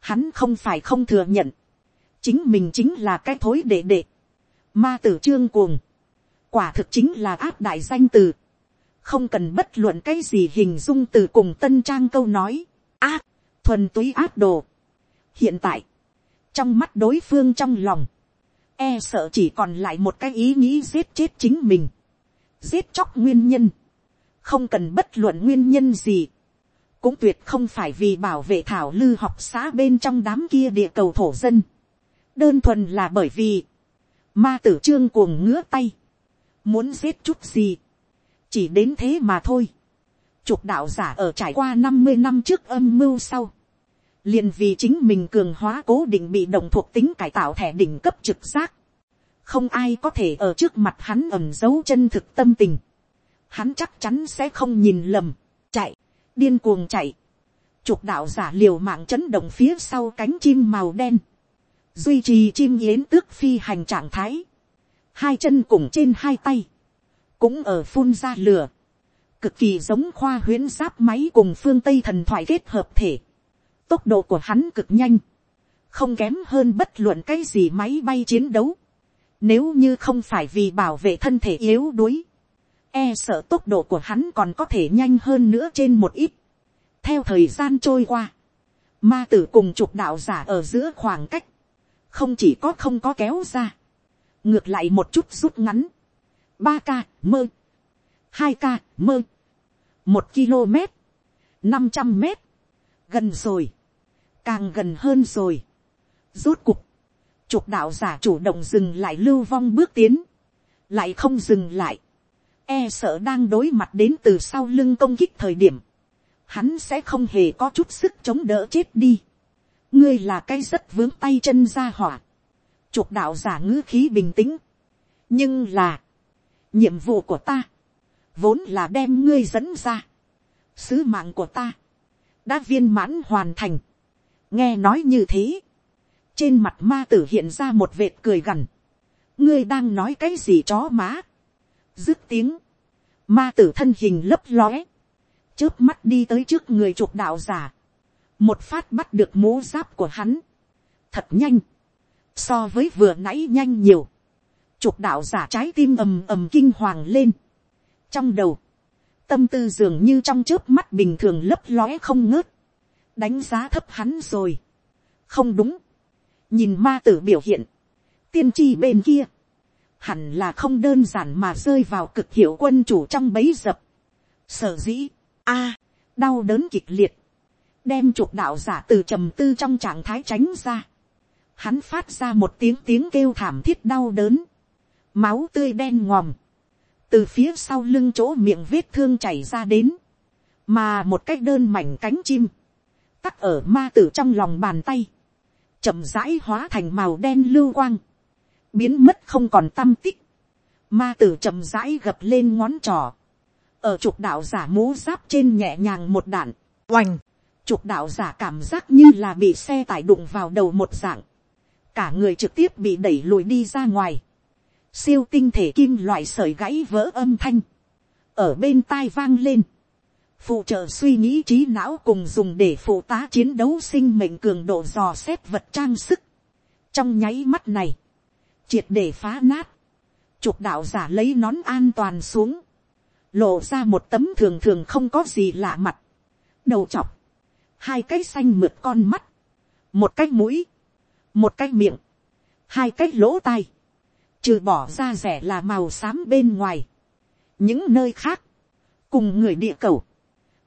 hắn không phải không thừa nhận, chính mình chính là cái thối đệ đệ, ma tử trương cuồng, quả thực chính là áp đại danh từ, không cần bất luận cái gì hình dung từ cùng tân trang câu nói, ác, thuần túy áp đồ. hiện tại, trong mắt đối phương trong lòng, e sợ chỉ còn lại một cái ý nghĩ giết chết chính mình, giết chóc nguyên nhân, không cần bất luận nguyên nhân gì, cũng tuyệt không phải vì bảo vệ thảo lư học xã bên trong đám kia địa cầu thổ dân, đơn thuần là bởi vì, ma tử trương cuồng ngứa tay, muốn giết chút gì, chỉ đến thế mà thôi, chục đạo giả ở trải qua năm mươi năm trước âm mưu sau, liền vì chính mình cường hóa cố định bị động thuộc tính cải tạo thẻ đỉnh cấp trực giác, không ai có thể ở trước mặt hắn ẩm giấu chân thực tâm tình, hắn chắc chắn sẽ không nhìn lầm, chạy, điên cuồng chạy, Chục đạo giả liều mạng chấn động phía sau cánh chim màu đen, duy trì chim yến tước phi hành trạng thái, hai chân cùng trên hai tay, cũng ở phun ra lửa, cực kỳ giống khoa huyễn giáp máy cùng phương tây thần thoại kết hợp thể, tốc độ của hắn cực nhanh, không kém hơn bất luận cái gì máy bay chiến đấu, nếu như không phải vì bảo vệ thân thể yếu đuối, e sợ tốc độ của hắn còn có thể nhanh hơn nữa trên một ít. theo thời gian trôi qua, ma tử cùng chục đạo giả ở giữa khoảng cách, không chỉ có không có kéo ra, ngược lại một chút rút ngắn, ba k mơ, hai k mơ, một km, năm trăm mét, gần rồi, càng gần hơn rồi, rút cục, trục đạo giả chủ động dừng lại lưu vong bước tiến, lại không dừng lại, e sợ đang đối mặt đến từ sau lưng công kích thời điểm, hắn sẽ không hề có chút sức chống đỡ chết đi. ngươi là cái rất vướng tay chân ra hỏa, trục đạo giả ngữ khí bình tĩnh. nhưng là, nhiệm vụ của ta, vốn là đem ngươi dẫn ra. sứ mạng của ta, đã viên mãn hoàn thành. nghe nói như thế, trên mặt ma tử hiện ra một vệt cười gằn. ngươi đang nói cái gì chó má? Dứt tiếng, ma tử thân hình lấp lóe, trước mắt đi tới trước người chục đạo giả, một phát bắt được mố giáp của hắn, thật nhanh, so với vừa nãy nhanh nhiều, chục đạo giả trái tim ầm ầm kinh hoàng lên, trong đầu, tâm tư dường như trong trước mắt bình thường lấp lóe không ngớt, đánh giá thấp hắn rồi, không đúng, nhìn ma tử biểu hiện, tiên tri bên kia, hẳn là không đơn giản mà rơi vào cực hiệu quân chủ trong bấy dập. Sở dĩ, a, đau đớn kịch liệt, đem trục đạo giả từ trầm tư trong trạng thái tránh ra. Hắn phát ra một tiếng tiếng kêu thảm thiết đau đớn, máu tươi đen ngòm, từ phía sau lưng chỗ miệng vết thương chảy ra đến, mà một cái đơn mảnh cánh chim, tắc ở ma tử trong lòng bàn tay, chậm rãi hóa thành màu đen lưu quang, biến mất không còn tâm tích, ma tử chậm rãi gập lên ngón trò, ở trục đạo giả mũ giáp trên nhẹ nhàng một đạn, oành, trục đạo giả cảm giác như là bị xe tải đụng vào đầu một dạng, cả người trực tiếp bị đẩy lùi đi ra ngoài, siêu tinh thể kim loại sởi gãy vỡ âm thanh, ở bên tai vang lên, phụ trợ suy nghĩ trí não cùng dùng để phụ tá chiến đấu sinh mệnh cường độ dò xét vật trang sức. trong nháy mắt này, triệt để phá nát, trục đạo giả lấy nón an toàn xuống, lộ ra một tấm thường thường không có gì lạ mặt, đầu chọc, hai cái xanh mượt con mắt, một cái mũi, một cái miệng, hai cái lỗ tai, trừ bỏ ra rẻ là màu xám bên ngoài, những nơi khác, cùng người địa cầu,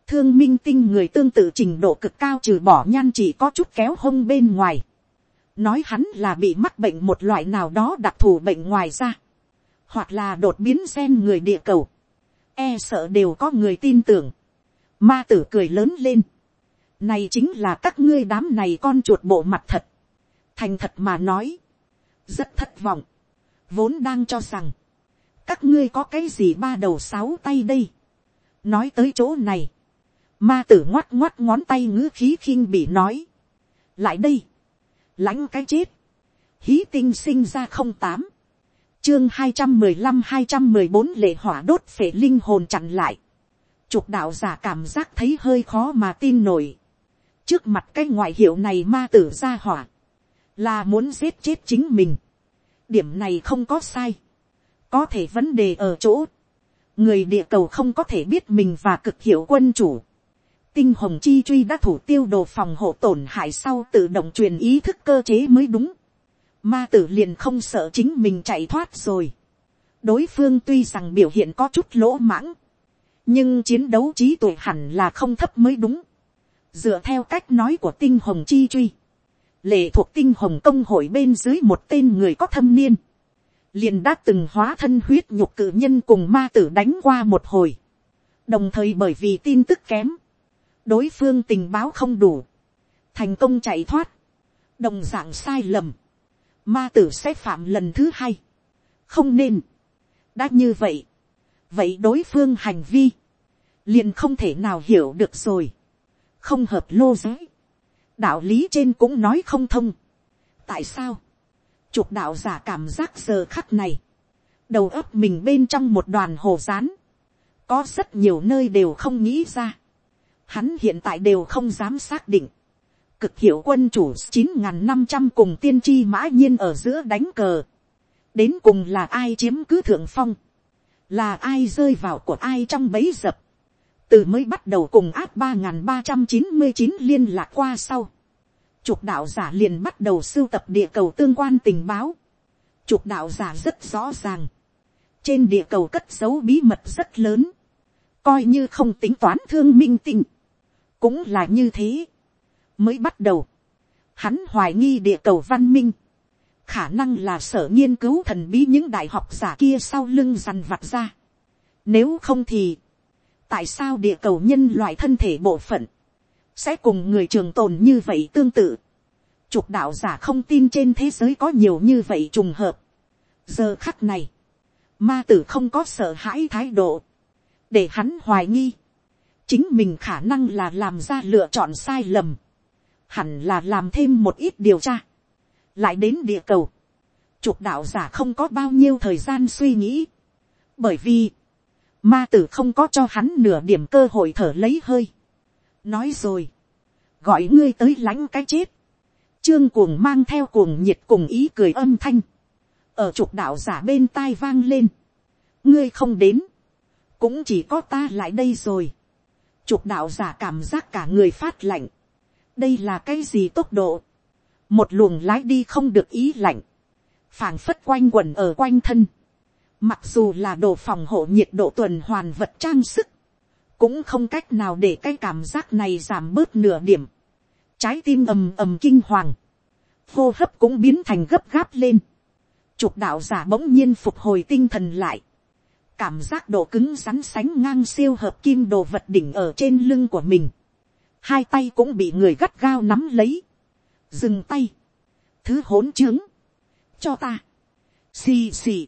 thương minh tinh người tương tự trình độ cực cao trừ bỏ nhan chỉ có chút kéo hông bên ngoài, nói hắn là bị mắc bệnh một loại nào đó đặc thù bệnh ngoài ra, hoặc là đột biến gen người địa cầu, e sợ đều có người tin tưởng, ma tử cười lớn lên, này chính là các ngươi đám này con chuột bộ mặt thật, thành thật mà nói, rất thất vọng, vốn đang cho rằng, các ngươi có cái gì ba đầu sáu tay đây, nói tới chỗ này, ma tử ngoắt ngoắt ngón tay ngữ khí khinh bị nói, lại đây, lãnh cái chết, hí tinh sinh ra không tám, chương hai trăm mười lăm hai trăm mười bốn lệ hỏa đốt phể linh hồn chặn lại, trục đạo giả cảm giác thấy hơi khó mà tin nổi, trước mặt cái ngoại hiệu này ma tử ra hỏa, là muốn giết chết chính mình, điểm này không có sai, có thể vấn đề ở chỗ, người địa cầu không có thể biết mình và cực hiệu quân chủ, tinh hồng chi truy đã thủ tiêu đồ phòng hộ tổn hại sau tự động truyền ý thức cơ chế mới đúng. Ma tử liền không sợ chính mình chạy thoát rồi. đối phương tuy rằng biểu hiện có chút lỗ mãng, nhưng chiến đấu trí tuệ hẳn là không thấp mới đúng. dựa theo cách nói của tinh hồng chi truy, lệ thuộc tinh hồng công hội bên dưới một tên người có thâm niên, liền đã từng hóa thân huyết nhục cử nhân cùng ma tử đánh qua một hồi, đồng thời bởi vì tin tức kém, đối phương tình báo không đủ, thành công chạy thoát, đồng d ạ n g sai lầm, ma tử sẽ phạm lần thứ hai, không nên, đã như vậy, vậy đối phương hành vi, liền không thể nào hiểu được rồi, không hợp lô giới, đạo lý trên cũng nói không thông, tại sao, chục đạo giả cảm giác giờ khắc này, đầu óc mình bên trong một đoàn hồ rán, có rất nhiều nơi đều không nghĩ ra, hắn hiện tại đều không dám xác định. Cực hiệu quân chủ chín năm trăm cùng tiên tri mã nhiên ở giữa đánh cờ. Đến cùng là ai chiếm cứ thượng phong. Là ai rơi vào của ai trong bấy dập. Từ mới bắt đầu cùng áp ba ba trăm chín mươi chín liên lạc qua sau. Trục đạo giả liền bắt đầu sưu tập địa cầu tương quan tình báo. Trục đạo giả rất rõ ràng. Trên địa cầu cất dấu bí mật rất lớn coi như không tính toán thương minh tình, cũng là như thế. mới bắt đầu, hắn hoài nghi địa cầu văn minh, khả năng là sở nghiên cứu thần bí những đại học giả kia sau lưng rằn vặt ra. Nếu không thì, tại sao địa cầu nhân loại thân thể bộ phận, sẽ cùng người trường tồn như vậy tương tự. Trục đạo giả không tin trên thế giới có nhiều như vậy trùng hợp. Giờ khắc này, ma tử không có sợ hãi thái độ, để hắn hoài nghi chính mình khả năng là làm ra lựa chọn sai lầm, hẳn là làm thêm một ít điều tra, lại đến địa cầu, trục đạo giả không có bao nhiêu thời gian suy nghĩ, bởi vì, ma tử không có cho hắn nửa điểm cơ hội thở lấy hơi nói rồi, gọi ngươi tới lãnh cái chết, trương cuồng mang theo cuồng nhiệt cùng ý cười âm thanh, ở trục đạo giả bên tai vang lên, ngươi không đến, cũng chỉ có ta lại đây rồi, Trục đạo giả cảm giác cả người phát lạnh. Đây là cái gì tốc độ? Một luồng lái đi không được ý lạnh. phảng phất quanh quần ở quanh thân. Mặc dù là đồ phòng hộ nhiệt độ tuần hoàn vật trang sức. Cũng không cách nào để cái cảm giác này giảm bớt nửa điểm. Trái tim ầm ầm kinh hoàng. Hô hấp cũng biến thành gấp gáp lên. Trục đạo giả bỗng nhiên phục hồi tinh thần lại cảm giác độ cứng rắn sánh ngang siêu hợp kim đồ vật đỉnh ở trên lưng của mình. Hai tay cũng bị người gắt gao nắm lấy. Dừng tay. Thứ hỗn trướng. Cho ta. Xì xì.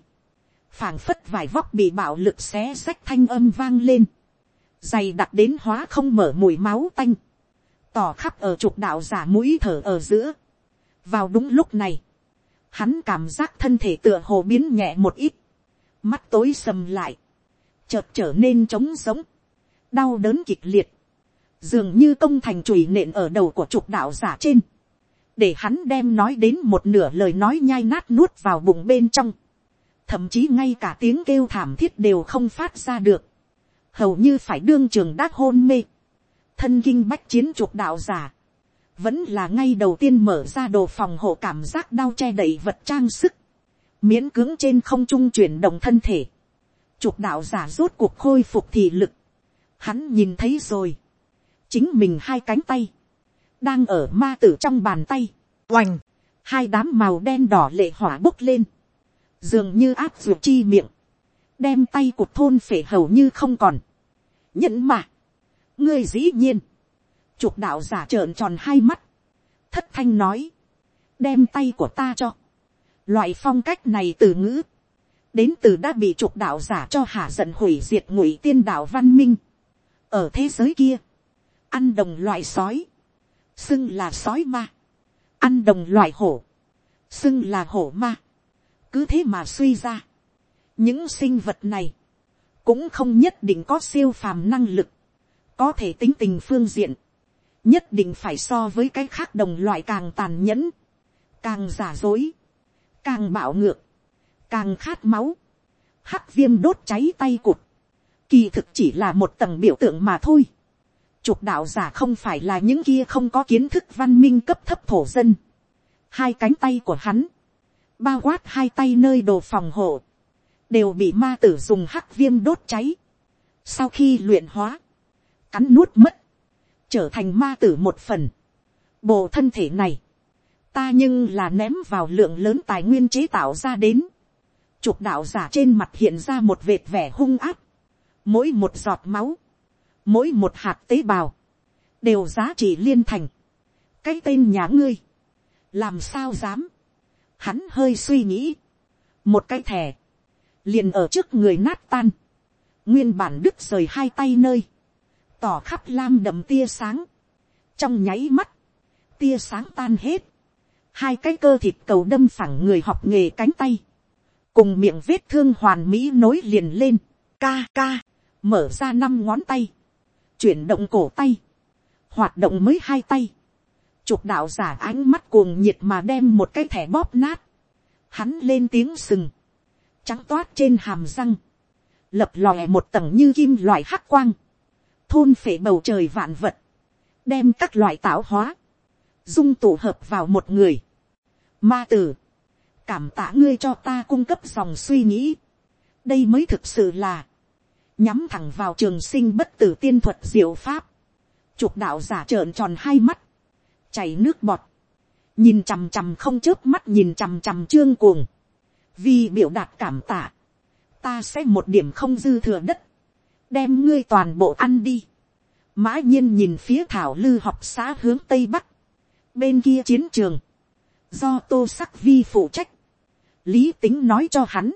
phảng phất vài vóc bị bạo lực xé sách thanh âm vang lên. Dày đặt đến hóa không mở mùi máu tanh. Tỏ khắp ở trục đạo giả mũi thở ở giữa. Vào đúng lúc này. Hắn cảm giác thân thể tựa hồ biến nhẹ một ít mắt tối sầm lại, chợt trở nên trống sống đau đớn kịch liệt, dường như công thành chùy nện ở đầu của trục đạo giả trên, để hắn đem nói đến một nửa lời nói nhai nát nuốt vào bụng bên trong, thậm chí ngay cả tiếng kêu thảm thiết đều không phát ra được, hầu như phải đương trường đắc hôn mê, thân kinh bách chiến trục đạo giả, vẫn là ngay đầu tiên mở ra đồ phòng hộ cảm giác đau che đậy vật trang sức, miễn cưỡng trên không trung chuyển động thân thể, trục đạo giả rốt cuộc khôi phục thị lực, hắn nhìn thấy rồi, chính mình hai cánh tay, đang ở ma tử trong bàn tay, oành, hai đám màu đen đỏ lệ hỏa bốc lên, dường như áp ruột chi miệng, đem tay cụt thôn phể hầu như không còn. nhẫn mà, ngươi dĩ nhiên, trục đạo giả trợn tròn hai mắt, thất thanh nói, đem tay của ta cho, loại phong cách này từ ngữ, đến từ đã bị trục đạo giả cho hạ giận hủy diệt ngụy tiên đạo văn minh, ở thế giới kia, ăn đồng loại sói, xưng là sói ma, ăn đồng loại hổ, xưng là hổ ma, cứ thế mà suy ra, những sinh vật này, cũng không nhất định có siêu phàm năng lực, có thể tính tình phương diện, nhất định phải so với cái khác đồng loại càng tàn nhẫn, càng giả dối, càng bạo ngược, càng khát máu, hắc viêm đốt cháy tay cụt, kỳ thực chỉ là một tầng biểu tượng mà thôi. Trục đạo giả không phải là những kia không có kiến thức văn minh cấp thấp thổ dân. Hai cánh tay của hắn, bao quát hai tay nơi đồ phòng hộ, đều bị ma tử dùng hắc viêm đốt cháy. Sau khi luyện hóa, cắn nuốt mất, trở thành ma tử một phần. Bộ thân thể này, ta nhưng là ném vào lượng lớn tài nguyên chế tạo ra đến. Trục đạo giả trên mặt hiện ra một vệt vẻ hung áp. Mỗi một giọt máu, mỗi một hạt tế bào, đều giá trị liên thành. Cái tên nhà ngươi, làm sao dám. Hắn hơi suy nghĩ. Một cái thẻ, liền ở trước người nát tan. Nguyên bản đứt rời hai tay nơi. Tỏ khắp lam đậm tia sáng, trong nháy mắt, tia sáng tan hết, hai cái cơ thịt cầu đâm phẳng người học nghề cánh tay, cùng miệng vết thương hoàn mỹ nối liền lên, ca ca, mở ra năm ngón tay, chuyển động cổ tay, hoạt động mới hai tay, chục đạo giả ánh mắt cuồng nhiệt mà đem một cái thẻ bóp nát, hắn lên tiếng sừng, trắng toát trên hàm răng, lập lòe một tầng như kim loại hắc quang, thôn phệ bầu trời vạn vật, đem các loại tạo hóa, dung tụ hợp vào một người. Ma tử, cảm tạ ngươi cho ta cung cấp dòng suy nghĩ. đây mới thực sự là, nhắm thẳng vào trường sinh bất tử tiên thuật diệu pháp. Trục đạo giả trợn tròn hai mắt, chảy nước bọt, nhìn chằm chằm không chớp mắt nhìn chằm chằm trương cuồng vì biểu đạt cảm tạ, ta sẽ một điểm không dư thừa đất, đem ngươi toàn bộ ăn đi. mã nhiên nhìn phía thảo lư học xã hướng tây bắc, bên kia chiến trường, do tô sắc vi phụ trách, lý tính nói cho hắn,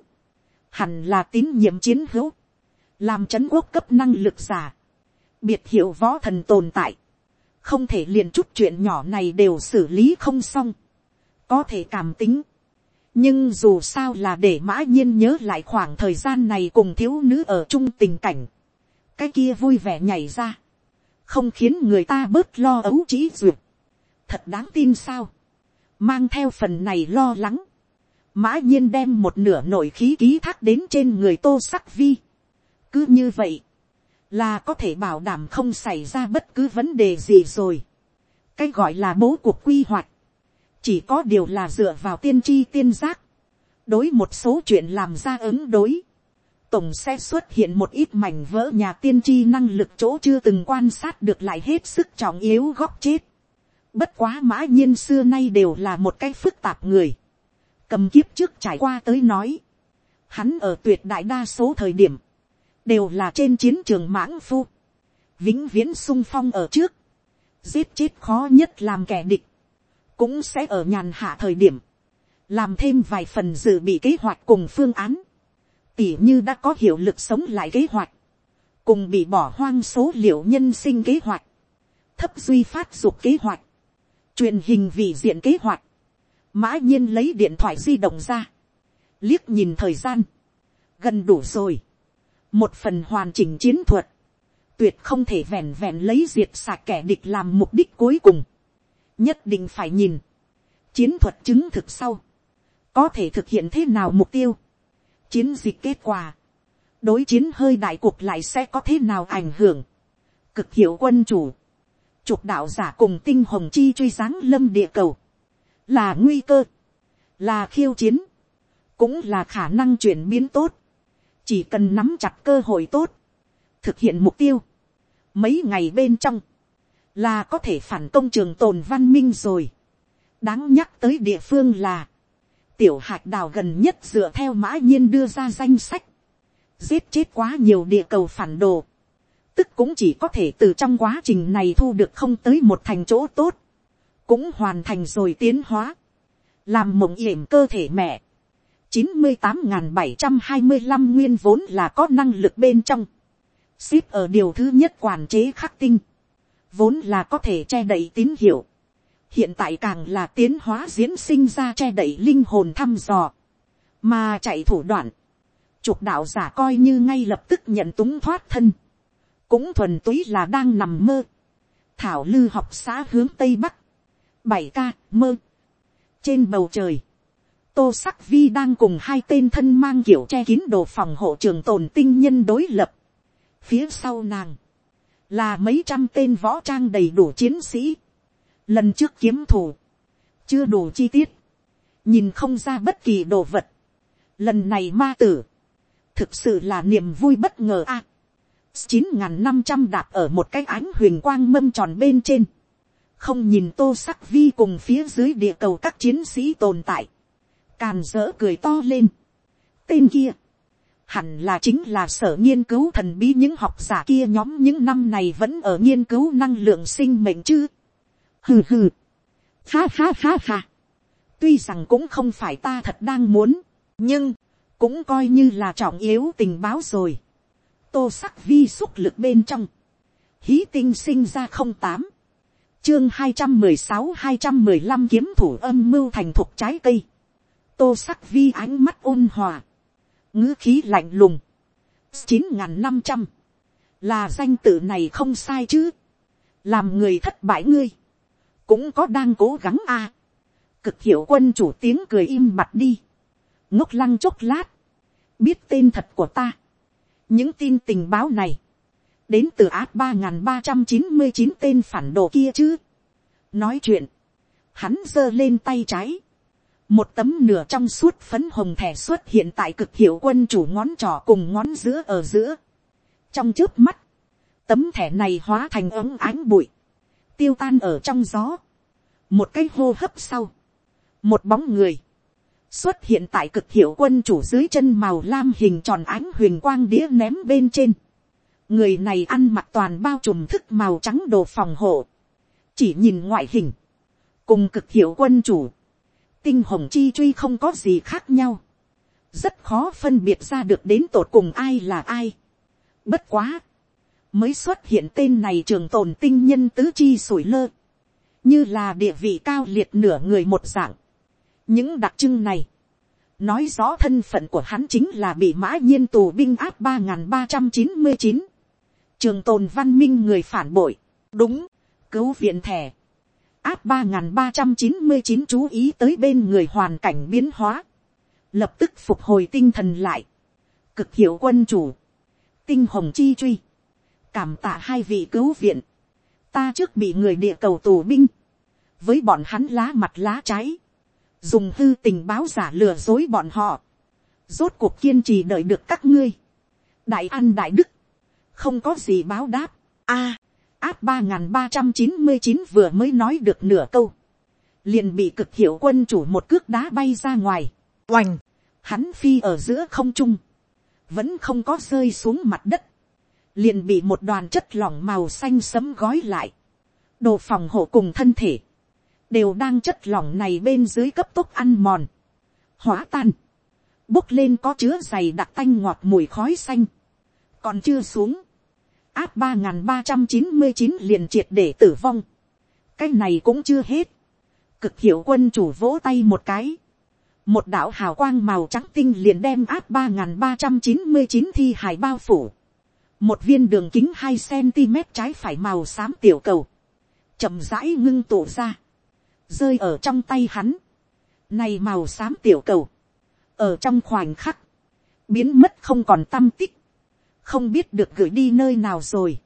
hẳn là tín nhiệm chiến hữu, làm c h ấ n quốc cấp năng lực giả, biệt hiệu võ thần tồn tại, không thể liền chút chuyện nhỏ này đều xử lý không xong, có thể cảm tính, nhưng dù sao là để mã nhiên nhớ lại khoảng thời gian này cùng thiếu nữ ở chung tình cảnh, cái kia vui vẻ nhảy ra, không khiến người ta bớt lo ấu trí duyệt, thật đáng tin sao, mang theo phần này lo lắng, mã nhiên đem một nửa nội khí ký thác đến trên người tô sắc vi, cứ như vậy, là có thể bảo đảm không xảy ra bất cứ vấn đề gì rồi, cái gọi là bố cuộc quy hoạch, chỉ có điều là dựa vào tiên tri tiên giác, đối một số chuyện làm ra ứng đối, tổng sẽ xuất hiện một ít mảnh vỡ nhà tiên tri năng lực chỗ chưa từng quan sát được lại hết sức trọng yếu góc chết. Bất quá mã nhiên xưa nay đều là một cái phức tạp người. Cầm kiếp trước trải qua tới nói. Hắn ở tuyệt đại đa số thời điểm. Đều là trên chiến trường mãng phu. Vĩnh viễn sung phong ở trước. Giết chết khó nhất làm kẻ địch. Cũng sẽ ở nhàn hạ thời điểm. Làm thêm vài phần dự bị kế hoạch cùng phương án tỉ như đã có hiệu lực sống lại kế hoạch, cùng bị bỏ hoang số liệu nhân sinh kế hoạch, thấp duy phát dục kế hoạch, truyền hình vị diện kế hoạch, mã nhiên lấy điện thoại di động ra, liếc nhìn thời gian, gần đủ rồi, một phần hoàn chỉnh chiến thuật, tuyệt không thể vẹn vẹn lấy diệt sạc kẻ địch làm mục đích cuối cùng, nhất định phải nhìn, chiến thuật chứng thực sau, có thể thực hiện thế nào mục tiêu, chiến dịch kết quả, đối chiến hơi đại cuộc lại sẽ có thế nào ảnh hưởng, cực hiệu quân chủ, trục đạo giả cùng tinh hồng chi truy giáng lâm địa cầu, là nguy cơ, là khiêu chiến, cũng là khả năng chuyển biến tốt, chỉ cần nắm chặt cơ hội tốt, thực hiện mục tiêu, mấy ngày bên trong, là có thể phản công trường tồn văn minh rồi. đáng nhắc tới địa phương là, tiểu hạt đào gần nhất dựa theo mã nhiên đưa ra danh sách, giết chết quá nhiều địa cầu phản đồ, tức cũng chỉ có thể từ trong quá trình này thu được không tới một thành chỗ tốt, cũng hoàn thành rồi tiến hóa, làm mộng yểm cơ thể mẹ, chín mươi tám bảy trăm hai mươi năm nguyên vốn là có năng lực bên trong, ship ở điều thứ nhất quản chế khắc tinh, vốn là có thể che đậy tín hiệu, hiện tại càng là tiến hóa diễn sinh ra che đậy linh hồn thăm dò, mà chạy thủ đoạn, trục đạo giả coi như ngay lập tức nhận túng thoát thân, cũng thuần túy là đang nằm mơ, thảo lư học xã hướng tây bắc, bảy ca mơ, trên bầu trời, tô sắc vi đang cùng hai tên thân mang kiểu che kín đồ phòng hộ trường tồn tinh nhân đối lập, phía sau nàng, là mấy trăm tên võ trang đầy đủ chiến sĩ, lần trước kiếm thủ, chưa đủ chi tiết, nhìn không ra bất kỳ đồ vật, lần này ma tử, thực sự là niềm vui bất ngờ a. chín n g h n năm trăm đạp ở một cái ánh huyền quang mâm tròn bên trên, không nhìn tô sắc vi cùng phía dưới địa cầu các chiến sĩ tồn tại, càn dỡ cười to lên. tên kia, hẳn là chính là sở nghiên cứu thần bí những học giả kia nhóm những năm này vẫn ở nghiên cứu năng lượng sinh mệnh chứ. hừ hừ, ha ha ha ha. tuy rằng cũng không phải ta thật đang muốn, nhưng, cũng coi như là trọng yếu tình báo rồi. tô sắc vi xúc lực bên trong, hí tinh sinh ra không tám, chương hai trăm mười sáu hai trăm mười lăm kiếm thủ âm mưu thành thục trái cây, tô sắc vi ánh mắt ôn hòa, ngữ khí lạnh lùng, chín n g h n năm trăm, là danh tự này không sai chứ, làm người thất bại ngươi, cũng có đang cố gắng a, cực hiệu quân chủ tiếng cười im mặt đi, ngốc lăng chốc lát, biết tên thật của ta. những tin tình báo này, đến từ át ba n g h n ba trăm chín mươi chín tên phản đồ kia chứ. nói chuyện, hắn giơ lên tay trái, một tấm nửa trong suốt phấn hồng thẻ xuất hiện tại cực hiệu quân chủ ngón trỏ cùng ngón giữa ở giữa. trong trước mắt, tấm thẻ này hóa thành ống ánh bụi, tiêu tan ở trong gió. một cái hô hấp sau, một bóng người, xuất hiện tại cực hiệu quân chủ dưới chân màu lam hình tròn ánh huyền quang đĩa ném bên trên. người này ăn mặc toàn bao trùm thức màu trắng đồ phòng hộ. chỉ nhìn ngoại hình, cùng cực hiệu quân chủ, tinh hồng chi truy không có gì khác nhau. rất khó phân biệt ra được đến tột cùng ai là ai. bất quá, mới xuất hiện tên này trường tồn tinh nhân tứ chi sủi lơ, như là địa vị cao liệt nửa người một dạng. Những đặc trưng này, nói rõ thân phận của hắn chính là bị mã nhiên tù binh áp ba n ba trăm chín mươi chín, trường tồn văn minh người phản bội, đúng, cứu viện thẻ, áp ba n ba trăm chín mươi chín chú ý tới bên người hoàn cảnh biến hóa, lập tức phục hồi tinh thần lại, cực hiệu quân chủ, tinh hồng chi truy, cảm tạ hai vị cứu viện, ta trước bị người địa cầu tù binh, với bọn hắn lá mặt lá trái, dùng hư tình báo giả lừa dối bọn họ, rốt cuộc kiên trì đợi được các ngươi, đại an đại đức, không có gì báo đáp, a, áp ba n g h n ba trăm chín mươi chín vừa mới nói được nửa câu, liền bị cực hiệu quân chủ một cước đá bay ra ngoài, oành, hắn phi ở giữa không trung, vẫn không có rơi xuống mặt đất, liền bị một đoàn chất lỏng màu xanh sấm gói lại, đồ phòng hộ cùng thân thể, đều đang chất lỏng này bên dưới cấp tốc ăn mòn, hóa tan, bốc lên có chứa dày đặc tanh ngọt mùi khói xanh, còn chưa xuống, áp ba n g h n ba trăm chín mươi chín liền triệt để tử vong, cái này cũng chưa hết, cực hiệu quân chủ vỗ tay một cái, một đạo hào quang màu trắng tinh liền đem áp ba n ba trăm chín mươi chín thi hài bao phủ, một viên đường kính hai cm trái phải màu xám tiểu cầu, chậm rãi ngưng tụ ra, rơi ở trong tay hắn, này màu xám tiểu cầu, ở trong khoảnh khắc, biến mất không còn tâm tích, không biết được gửi đi nơi nào rồi,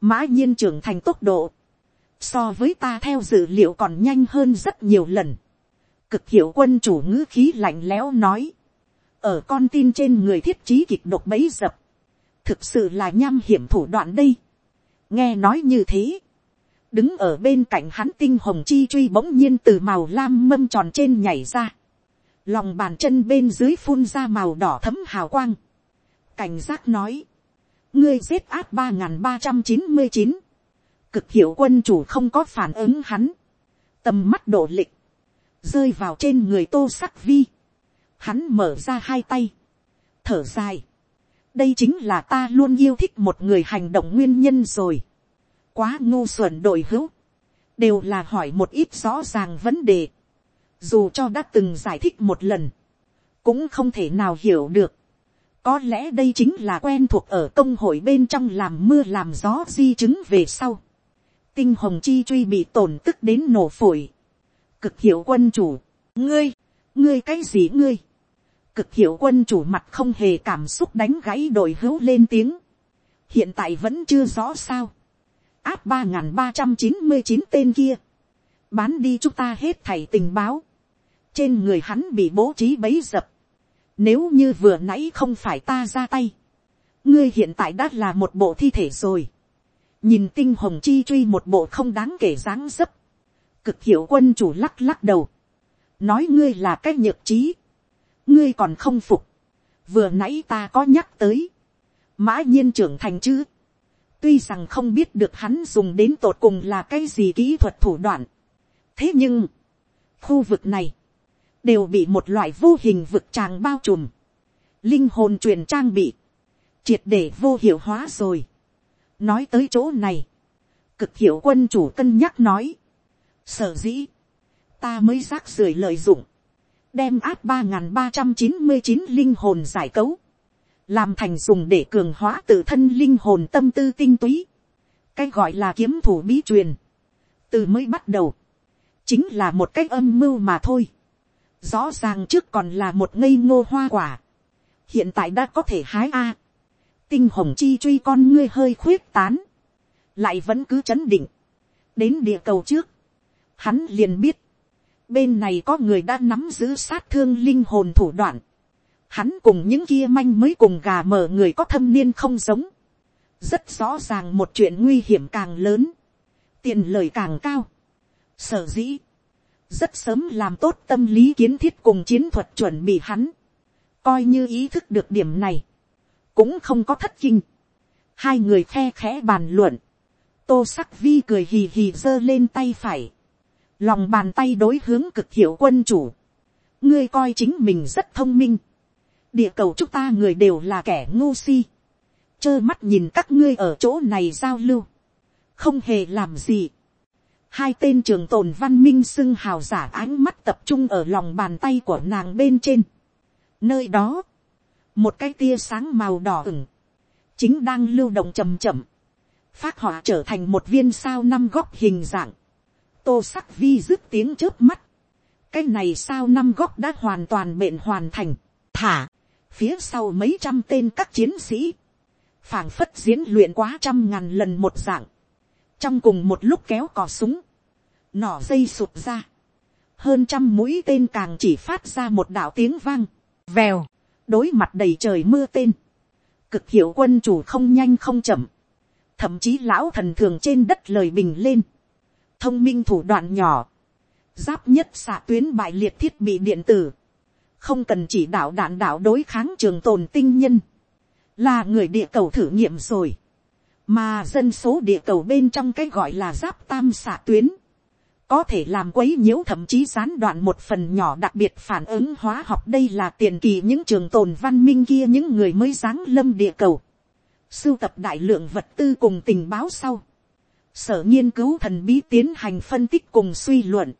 mã nhiên trưởng thành tốc độ, so với ta theo dữ liệu còn nhanh hơn rất nhiều lần, cực hiệu quân chủ ngữ khí lạnh lẽo nói, ở con tin trên người thiết trí kịch độc bấy dập, thực sự là nham hiểm thủ đoạn đây. nghe nói như thế, đứng ở bên cạnh hắn tinh hồng chi truy bỗng nhiên từ màu lam mâm tròn trên nhảy ra, lòng bàn chân bên dưới phun ra màu đỏ thấm hào quang, cảnh giác nói, ngươi giết áp ba nghìn ba trăm chín mươi chín, cực hiệu quân chủ không có phản ứng hắn, tầm mắt độ lịch, rơi vào trên người tô sắc vi, hắn mở ra hai tay, thở dài, đây chính là ta luôn yêu thích một người hành động nguyên nhân rồi, quá ngu xuẩn đội hữu, đều là hỏi một ít rõ ràng vấn đề, dù cho đã từng giải thích một lần, cũng không thể nào hiểu được, có lẽ đây chính là quen thuộc ở công hội bên trong làm mưa làm gió di chứng về sau. Tinh hồng chi truy bị tổn tức đến nổ phổi. Cực hiệu quân chủ. Ngươi, ngươi cái gì ngươi? Cực hiệu quân chủ mặt không hề cảm xúc đánh gãy đội hữu lên tiếng. Hiện tại vẫn chưa rõ sao. Áp ba ba trăm chín mươi chín tên kia. Bán đi chúng ta hết thảy tình báo. Trên người hắn bị bố trí bấy dập nếu như vừa nãy không phải ta ra tay. Ngươi hiện tại đã là một bộ thi thể rồi. Nhìn tinh hồng chi truy một bộ không đáng kể dáng dấp. Cực hiệu quân chủ lắc lắc đầu. Nói ngươi là cái nhược trí. Ngươi còn không phục. Vừa nãy ta có nhắc tới. Mã nhiên trưởng thành chứ. Tuy rằng không biết được hắn dùng đến tột cùng là cái gì kỹ thuật thủ đoạn. Thế nhưng. Khu vực này đều bị một loại vô hình vực tràng bao trùm, linh hồn truyền trang bị, triệt để vô hiệu hóa rồi. nói tới chỗ này, cực hiệu quân chủ cân nhắc nói, sở dĩ, ta mới rác rưởi lợi dụng, đem áp ba n g h n ba trăm chín mươi chín linh hồn giải cấu, làm thành dùng để cường hóa tự thân linh hồn tâm tư tinh túy, cái gọi là kiếm thủ bí truyền, từ mới bắt đầu, chính là một cái âm mưu mà thôi rõ ràng trước còn là một ngây ngô hoa quả, hiện tại đã có thể hái a, tinh hồng chi truy con ngươi hơi khuyết tán, lại vẫn cứ chấn định, đến địa cầu trước, hắn liền biết, bên này có người đã nắm giữ sát thương linh hồn thủ đoạn, hắn cùng những kia manh mới cùng gà mở người có thâm niên không giống, rất rõ ràng một chuyện nguy hiểm càng lớn, tiền lời càng cao, sở dĩ, rất sớm làm tốt tâm lý kiến thiết cùng chiến thuật chuẩn bị hắn, coi như ý thức được điểm này, cũng không có thất kinh, hai người khe khẽ bàn luận, tô sắc vi cười hì hì giơ lên tay phải, lòng bàn tay đối hướng cực hiệu quân chủ, ngươi coi chính mình rất thông minh, địa cầu chúng ta người đều là kẻ ngu si, trơ mắt nhìn các ngươi ở chỗ này giao lưu, không hề làm gì, hai tên trường tồn văn minh xưng hào giả ánh mắt tập trung ở lòng bàn tay của nàng bên trên. Nơi đó, một cái tia sáng màu đỏ ửng, chính đang lưu động chầm chậm, phát họa trở thành một viên sao năm góc hình dạng, tô sắc vi dứt tiếng trước mắt, cái này sao năm góc đã hoàn toàn bệnh hoàn thành, thả, phía sau mấy trăm tên các chiến sĩ, phảng phất diễn luyện quá trăm ngàn lần một dạng, trong cùng một lúc kéo cò súng, nỏ dây sụt ra, hơn trăm mũi tên càng chỉ phát ra một đạo tiếng vang, vèo, đối mặt đầy trời mưa tên, cực hiệu quân chủ không nhanh không chậm, thậm chí lão thần thường trên đất lời bình lên, thông minh thủ đoạn nhỏ, giáp nhất xạ tuyến bại liệt thiết bị điện tử, không cần chỉ đạo đạn đạo đối kháng trường tồn tinh nhân, là người địa cầu thử nghiệm rồi, mà dân số địa cầu bên trong cái gọi là giáp tam xạ tuyến, có thể làm quấy nhiễu thậm chí gián đoạn một phần nhỏ đặc biệt phản ứng hóa học. Đây là tiền kỳ những trường tồn văn minh kia những người mới giáng lâm địa cầu. Sưu tập đại lượng vật tư cùng tình báo sau. Sở nghiên cứu thần bí tiến hành phân tích cùng suy luận.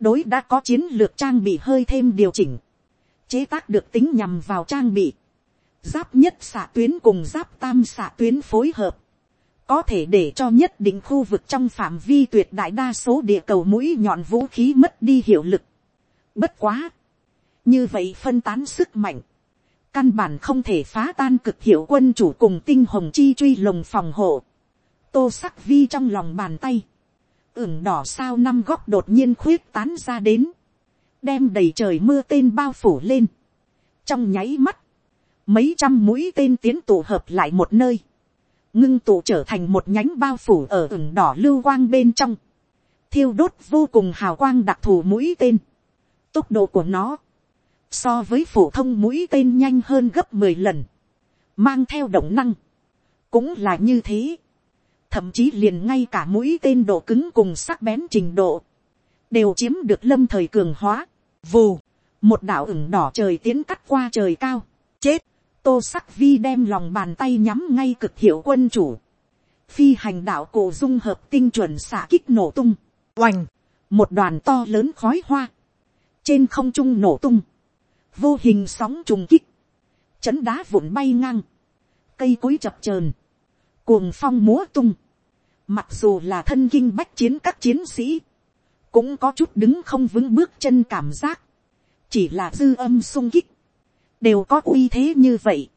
Đối đã có chiến lược trang bị hơi thêm điều chỉnh. Chế tác được tính nhằm vào trang bị, giáp nhất xạ tuyến cùng giáp tam xạ tuyến phối hợp, có thể để cho nhất định khu vực trong phạm vi tuyệt đại đa số địa cầu mũi nhọn vũ khí mất đi hiệu lực. Bất quá, như vậy phân tán sức mạnh, căn bản không thể phá tan cực hiệu quân chủ cùng tinh hồng chi truy lồng phòng hộ. tô sắc vi trong lòng bàn tay, ửng đỏ sao năm góc đột nhiên khuyết tán ra đến, đem đầy trời mưa tên bao phủ lên. trong nháy mắt, mấy trăm mũi tên tiến tụ hợp lại một nơi, ngưng tụ trở thành một nhánh bao phủ ở ửng đỏ lưu quang bên trong, thiêu đốt vô cùng hào quang đặc thù mũi tên, tốc độ của nó, so với phổ thông mũi tên nhanh hơn gấp mười lần, mang theo động năng, cũng là như thế, thậm chí liền ngay cả mũi tên độ cứng cùng sắc bén trình độ, đều chiếm được lâm thời cường hóa, vù, một đạo ửng đỏ trời tiến cắt qua trời cao, chết, tô sắc vi đem lòng bàn tay nhắm ngay cực hiệu quân chủ, phi hành đạo cổ dung hợp tinh chuẩn xả kích nổ tung, oành, một đoàn to lớn khói hoa, trên không trung nổ tung, vô hình sóng trùng kích, chấn đá vụn bay ngang, cây cối chập chờn, cuồng phong múa tung, mặc dù là thân kinh bách chiến các chiến sĩ, cũng có chút đứng không vững bước chân cảm giác, chỉ là dư âm sung kích, đều có uy thế như vậy,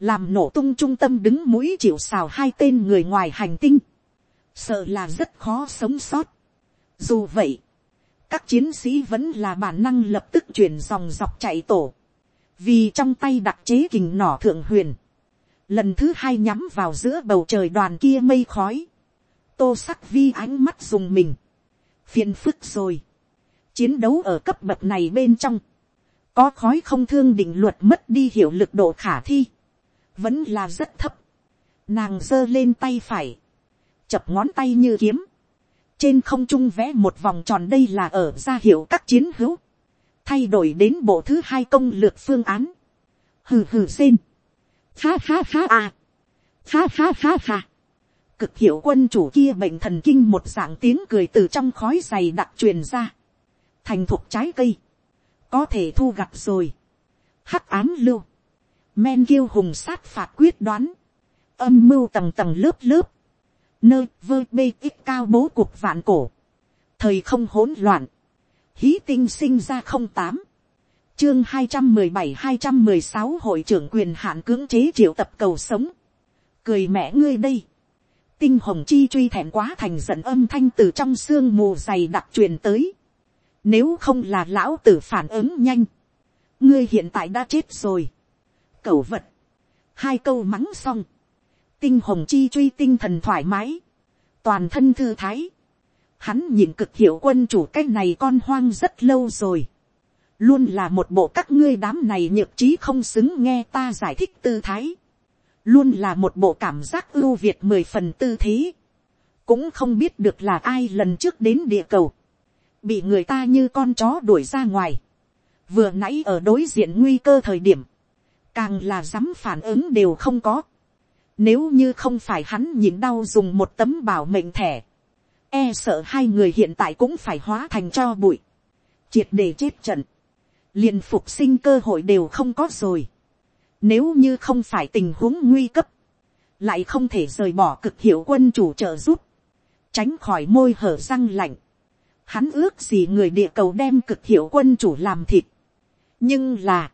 làm nổ tung trung tâm đứng mũi chịu xào hai tên người ngoài hành tinh, sợ là rất khó sống sót. Dù vậy, các chiến sĩ vẫn là bản năng lập tức chuyển dòng dọc chạy tổ, vì trong tay đặc chế kình nỏ thượng huyền, lần thứ hai nhắm vào giữa bầu trời đoàn kia mây khói, tô sắc vi ánh mắt dùng mình, phiền phức rồi, chiến đấu ở cấp bậc này bên trong, có khói không thương định luật mất đi hiệu lực độ khả thi, vẫn là rất thấp, nàng giơ lên tay phải, chập ngón tay như kiếm, trên không trung vẽ một vòng tròn đây là ở ra hiệu các chiến hữu, thay đổi đến bộ thứ hai công lược phương án, hừ hừ xin, ha ha ha à, ha ha ha ha, cực hiệu quân chủ kia bệnh thần kinh một dạng tiếng cười từ trong khói dày đặc truyền ra, thành thuộc trái cây, có thể thu gặt rồi, hắc ám lưu, men kiêu hùng sát phạt quyết đoán, âm mưu tầng tầng lớp lớp, nơi vơ bê ít cao bố cuộc vạn cổ, thời không hỗn loạn, hí tinh sinh ra không tám, chương hai trăm mười bảy hai trăm mười sáu hội trưởng quyền hạn cưỡng chế triệu tập cầu sống, cười mẹ ngươi đây, tinh hồng chi truy thẹn quá thành giận âm thanh từ trong xương mù dày đặc truyền tới, nếu không là lão tử phản ứng nhanh, ngươi hiện tại đã chết rồi, cẩu vật, hai câu mắng xong, tinh hồng chi truy tinh thần thoải mái, toàn thân thư thái, hắn nhìn cực hiệu quân chủ cái này con hoang rất lâu rồi, luôn là một bộ các ngươi đám này nhược trí không xứng nghe ta giải thích tư thái, luôn là một bộ cảm giác ưu việt mười phần tư thế, cũng không biết được là ai lần trước đến địa cầu, bị người ta như con chó đuổi ra ngoài, vừa nãy ở đối diện nguy cơ thời điểm, càng là dám phản ứng đều không có, nếu như không phải hắn nhịn đau dùng một tấm bảo mệnh thẻ. E sợ hai người hiện tại cũng phải hóa thành cho bụi. Triệt để chết trận. liền phục sinh cơ hội đều không có rồi. Nếu như không phải tình huống nguy cấp. Lại không thể rời bỏ cực hiệu quân chủ trợ giúp. Tránh khỏi môi hở răng lạnh. Hắn ước gì người địa cầu đem cực hiệu quân chủ làm thịt. Nhưng là.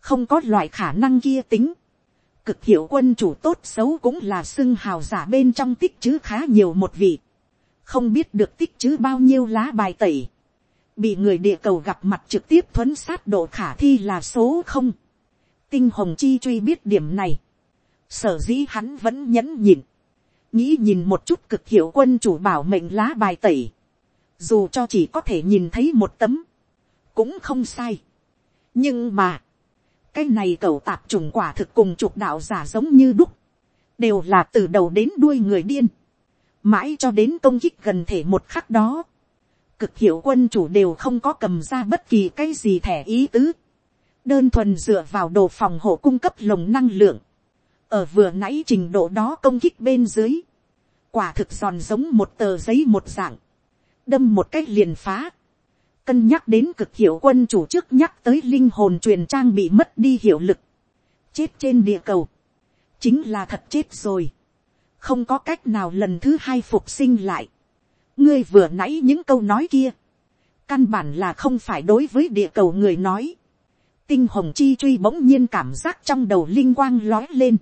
Không có loại khả năng kia tính cực hiệu quân chủ tốt xấu cũng là xưng hào giả bên trong tích chứ khá nhiều một vị. Không biết được tích chứ bao nhiêu lá bài tẩy. Bị người địa cầu gặp mặt trực tiếp thuấn sát độ khả thi là số không. Tinh hồng chi truy biết điểm này. Sở dĩ hắn vẫn nhẫn nhịn. Nghĩ nhìn một chút cực hiệu quân chủ bảo mệnh lá bài tẩy. Dù cho chỉ có thể nhìn thấy một tấm. Cũng không sai. Nhưng mà cái này cẩu tạp trùng quả thực cùng trục đạo giả giống như đúc, đều là từ đầu đến đuôi người điên, mãi cho đến công kích gần thể một khắc đó, cực hiệu quân chủ đều không có cầm ra bất kỳ cái gì thẻ ý tứ, đơn thuần dựa vào đồ phòng hộ cung cấp lồng năng lượng, ở vừa nãy trình độ đó công kích bên dưới, quả thực giòn giống một tờ giấy một dạng, đâm một cách liền phá, cân nhắc đến cực hiệu quân chủ trước nhắc tới linh hồn truyền trang bị mất đi hiệu lực, chết trên địa cầu, chính là thật chết rồi, không có cách nào lần thứ hai phục sinh lại. ngươi vừa nãy những câu nói kia, căn bản là không phải đối với địa cầu người nói. tinh hồng chi truy bỗng nhiên cảm giác trong đầu linh quang lói lên,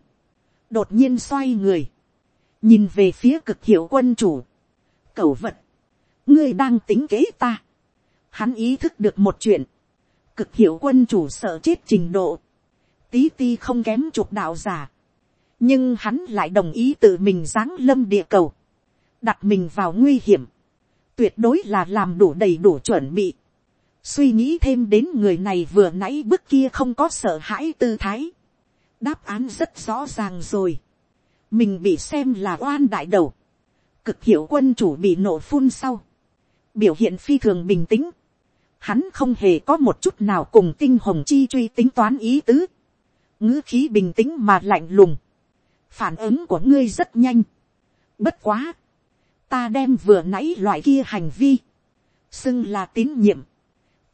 đột nhiên xoay người, nhìn về phía cực hiệu quân chủ, cầu vật, ngươi đang tính kế ta. Hắn ý thức được một chuyện, cực hiểu quân chủ sợ chết trình độ, tí ti không kém chục đạo giả, nhưng hắn lại đồng ý tự mình giáng lâm địa cầu, đặt mình vào nguy hiểm, tuyệt đối là làm đủ đầy đủ chuẩn bị, suy nghĩ thêm đến người này vừa nãy bước kia không có sợ hãi tư thái, đáp án rất rõ ràng rồi, mình bị xem là oan đại đầu, cực hiểu quân chủ bị nổ phun sau, biểu hiện phi thường bình tĩnh, hắn không hề có một chút nào cùng tinh hồng chi truy tính toán ý tứ, ngữ khí bình tĩnh mà lạnh lùng, phản ứng của ngươi rất nhanh, bất quá, ta đem vừa nãy loại kia hành vi, xưng là tín nhiệm,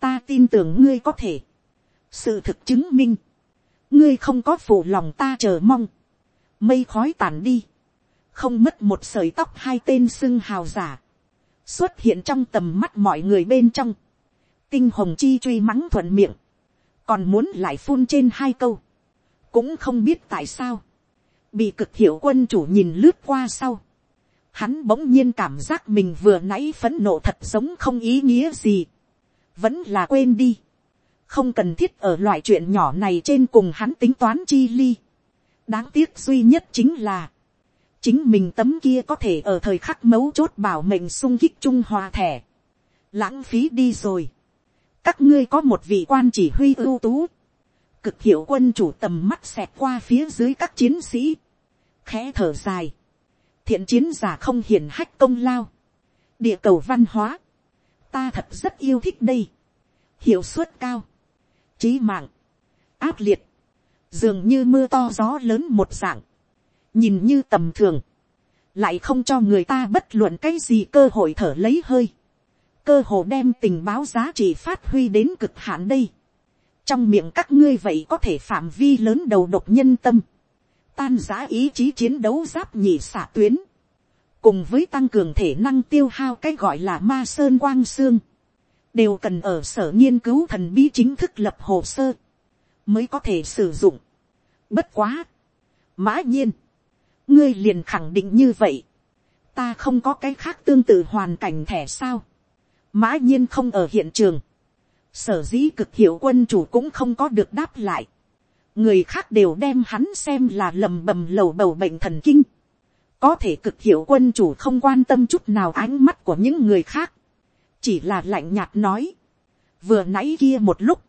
ta tin tưởng ngươi có thể, sự thực chứng minh, ngươi không có phụ lòng ta chờ mong, mây khói tàn đi, không mất một sợi tóc hai tên xưng hào giả, xuất hiện trong tầm mắt mọi người bên trong, tinh hồng chi truy mắng thuận miệng, còn muốn lại phun trên hai câu, cũng không biết tại sao, bị cực hiệu quân chủ nhìn lướt qua sau, hắn bỗng nhiên cảm giác mình vừa nãy phấn nộ thật giống không ý nghĩa gì, vẫn là quên đi, không cần thiết ở loại chuyện nhỏ này trên cùng hắn tính toán chi ly, đáng tiếc duy nhất chính là, chính mình tấm kia có thể ở thời khắc mấu chốt bảo mệnh sung kích trung hòa thẻ, lãng phí đi rồi, các ngươi có một vị quan chỉ huy ưu tú, cực hiệu quân chủ tầm mắt xẹt qua phía dưới các chiến sĩ, khẽ thở dài, thiện chiến giả không hiển hách công lao, địa cầu văn hóa, ta thật rất yêu thích đây, hiệu suất cao, trí mạng, áp liệt, dường như mưa to gió lớn một dạng, nhìn như tầm thường, lại không cho người ta bất luận cái gì cơ hội thở lấy hơi, cơ hồ đem tình báo giá trị phát huy đến cực hạn đây. trong miệng các ngươi vậy có thể phạm vi lớn đầu độc nhân tâm, tan giá ý chí chiến đấu giáp nhị xạ tuyến, cùng với tăng cường thể năng tiêu hao cái gọi là ma sơn quang xương, đều cần ở sở nghiên cứu thần bí chính thức lập hồ sơ, mới có thể sử dụng. Bất quá, mã nhiên, ngươi liền khẳng định như vậy, ta không có cái khác tương tự hoàn cảnh thẻ sao, mã nhiên không ở hiện trường, sở dĩ cực hiệu quân chủ cũng không có được đáp lại, người khác đều đem hắn xem là lầm bầm lầu bầu bệnh thần kinh, có thể cực hiệu quân chủ không quan tâm chút nào ánh mắt của những người khác, chỉ là lạnh nhạt nói, vừa nãy kia một lúc,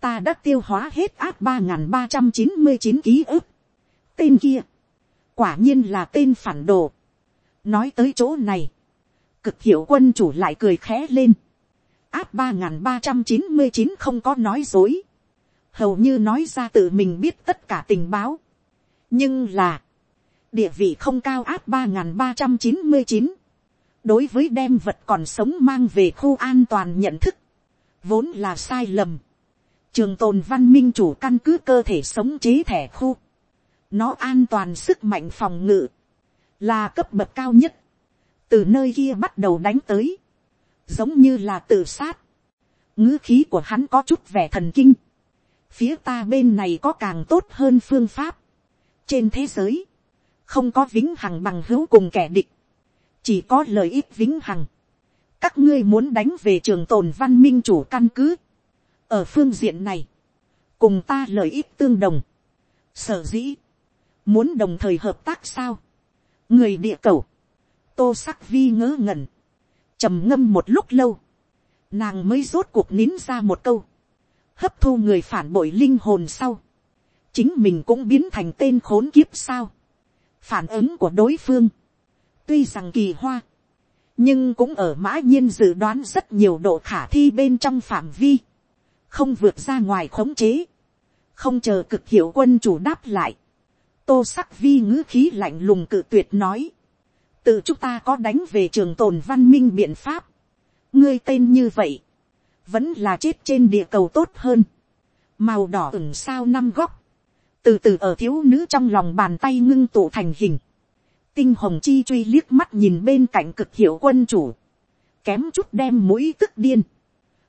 ta đã tiêu hóa hết áp ba n g h n ba trăm chín mươi chín ký ức, tên kia, quả nhiên là tên phản đồ, nói tới chỗ này, cực hiệu quân chủ lại cười khẽ lên, áp ba n g h n ba trăm chín mươi chín không có nói dối, hầu như nói ra tự mình biết tất cả tình báo. nhưng là, địa vị không cao áp ba n g h n ba trăm chín mươi chín, đối với đem vật còn sống mang về khu an toàn nhận thức, vốn là sai lầm. trường tồn văn minh chủ căn cứ cơ thể sống chế thẻ khu, nó an toàn sức mạnh phòng ngự, là cấp bậc cao nhất, từ nơi kia bắt đầu đánh tới, giống như là tự sát, ngữ khí của hắn có chút vẻ thần kinh, phía ta bên này có càng tốt hơn phương pháp. trên thế giới, không có vĩnh hằng bằng hữu cùng kẻ địch, chỉ có lợi ích vĩnh hằng. các ngươi muốn đánh về trường tồn văn minh chủ căn cứ. ở phương diện này, cùng ta lợi ích tương đồng. sở dĩ, muốn đồng thời hợp tác sao. người địa cầu, tô sắc vi ngớ ngẩn, trầm ngâm một lúc lâu, nàng mới rốt cuộc nín ra một câu. Hấp thu người phản bội linh hồn sau, chính mình cũng biến thành tên khốn kiếp sao. phản ứng của đối phương, tuy rằng kỳ hoa, nhưng cũng ở mã nhiên dự đoán rất nhiều độ khả thi bên trong phạm vi, không vượt ra ngoài khống chế, không chờ cực hiệu quân chủ đáp lại, tô sắc vi ngữ khí lạnh lùng cự tuyệt nói, tự chúng ta có đánh về trường tồn văn minh biện pháp, ngươi tên như vậy, vẫn là chết trên địa cầu tốt hơn, màu đỏ ửng sao năm góc, từ từ ở thiếu nữ trong lòng bàn tay ngưng tụ thành hình, tinh hồng chi truy liếc mắt nhìn bên cạnh cực hiệu quân chủ, kém chút đem mũi tức điên,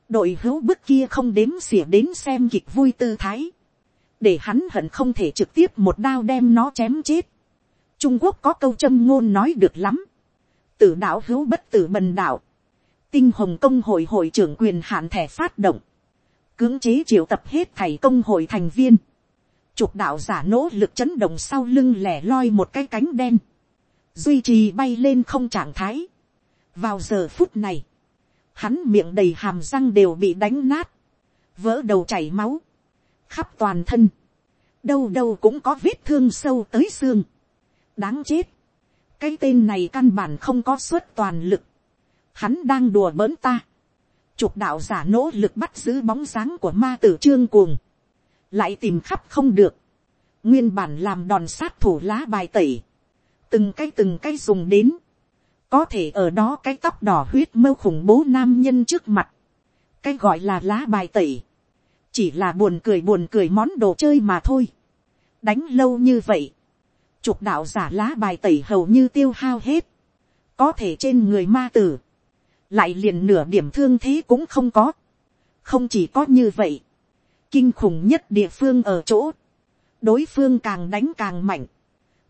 đội hữu bức kia không đếm xỉa đến xem kịch vui tư thái, để hắn hận không thể trực tiếp một đao đem nó chém chết. Trung Quốc có câu châm ngôn nói được lắm. Tử đạo hữu bất tử bần đạo. Tinh hồng công hội hội trưởng quyền hạn thẻ phát động. Cưỡng chế triệu tập hết thầy công hội thành viên. Trục đạo giả nỗ lực chấn động sau lưng lẻ loi một cái cánh đen. Duy trì bay lên không trạng thái. Vào giờ phút này. Hắn miệng đầy hàm răng đều bị đánh nát. Vỡ đầu chảy máu khắp toàn thân, đâu đâu cũng có vết thương sâu tới xương, đáng chết, cái tên này căn bản không có suất toàn lực, hắn đang đùa bỡn ta, trục đạo giả nỗ lực bắt giữ bóng dáng của ma tử trương cuồng, lại tìm khắp không được, nguyên bản làm đòn sát thủ lá bài tẩy, từng cái từng cái dùng đến, có thể ở đó cái tóc đỏ huyết mâu khủng bố nam nhân trước mặt, cái gọi là lá bài tẩy, chỉ là buồn cười buồn cười món đồ chơi mà thôi. đánh lâu như vậy, trục đạo giả lá bài tẩy hầu như tiêu hao hết, có thể trên người ma tử, lại liền nửa điểm thương thế cũng không có, không chỉ có như vậy, kinh khủng nhất địa phương ở chỗ, đối phương càng đánh càng mạnh,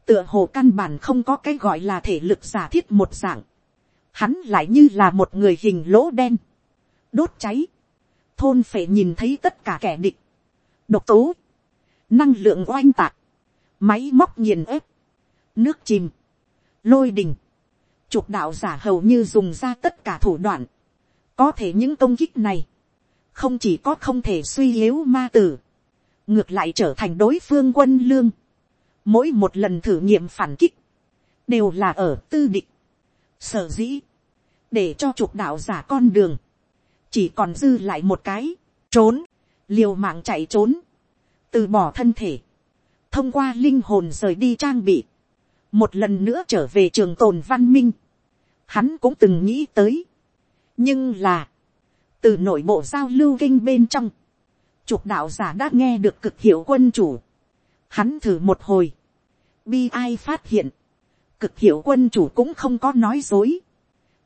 tựa hồ căn bản không có cái gọi là thể lực giả thiết một dạng, hắn lại như là một người hình lỗ đen, đốt cháy, thôn phải nhìn thấy tất cả kẻ địch, độc tố, năng lượng oanh tạc, máy móc nghiền ép, nước chìm, lôi đình, chục đạo giả hầu như dùng ra tất cả thủ đoạn, có thể những công kích này, không chỉ có không thể suy yếu ma tử, ngược lại trở thành đối phương quân lương, mỗi một lần thử nghiệm phản kích, đều là ở tư định sở dĩ, để cho trục đạo giả con đường, chỉ còn dư lại một cái, trốn, liều mạng chạy trốn, từ bỏ thân thể, thông qua linh hồn rời đi trang bị, một lần nữa trở về trường tồn văn minh, hắn cũng từng nghĩ tới, nhưng là, từ nội bộ giao lưu kinh bên trong, trục đạo giả đã nghe được cực hiệu quân chủ, hắn thử một hồi, bi ai phát hiện, cực hiệu quân chủ cũng không có nói dối,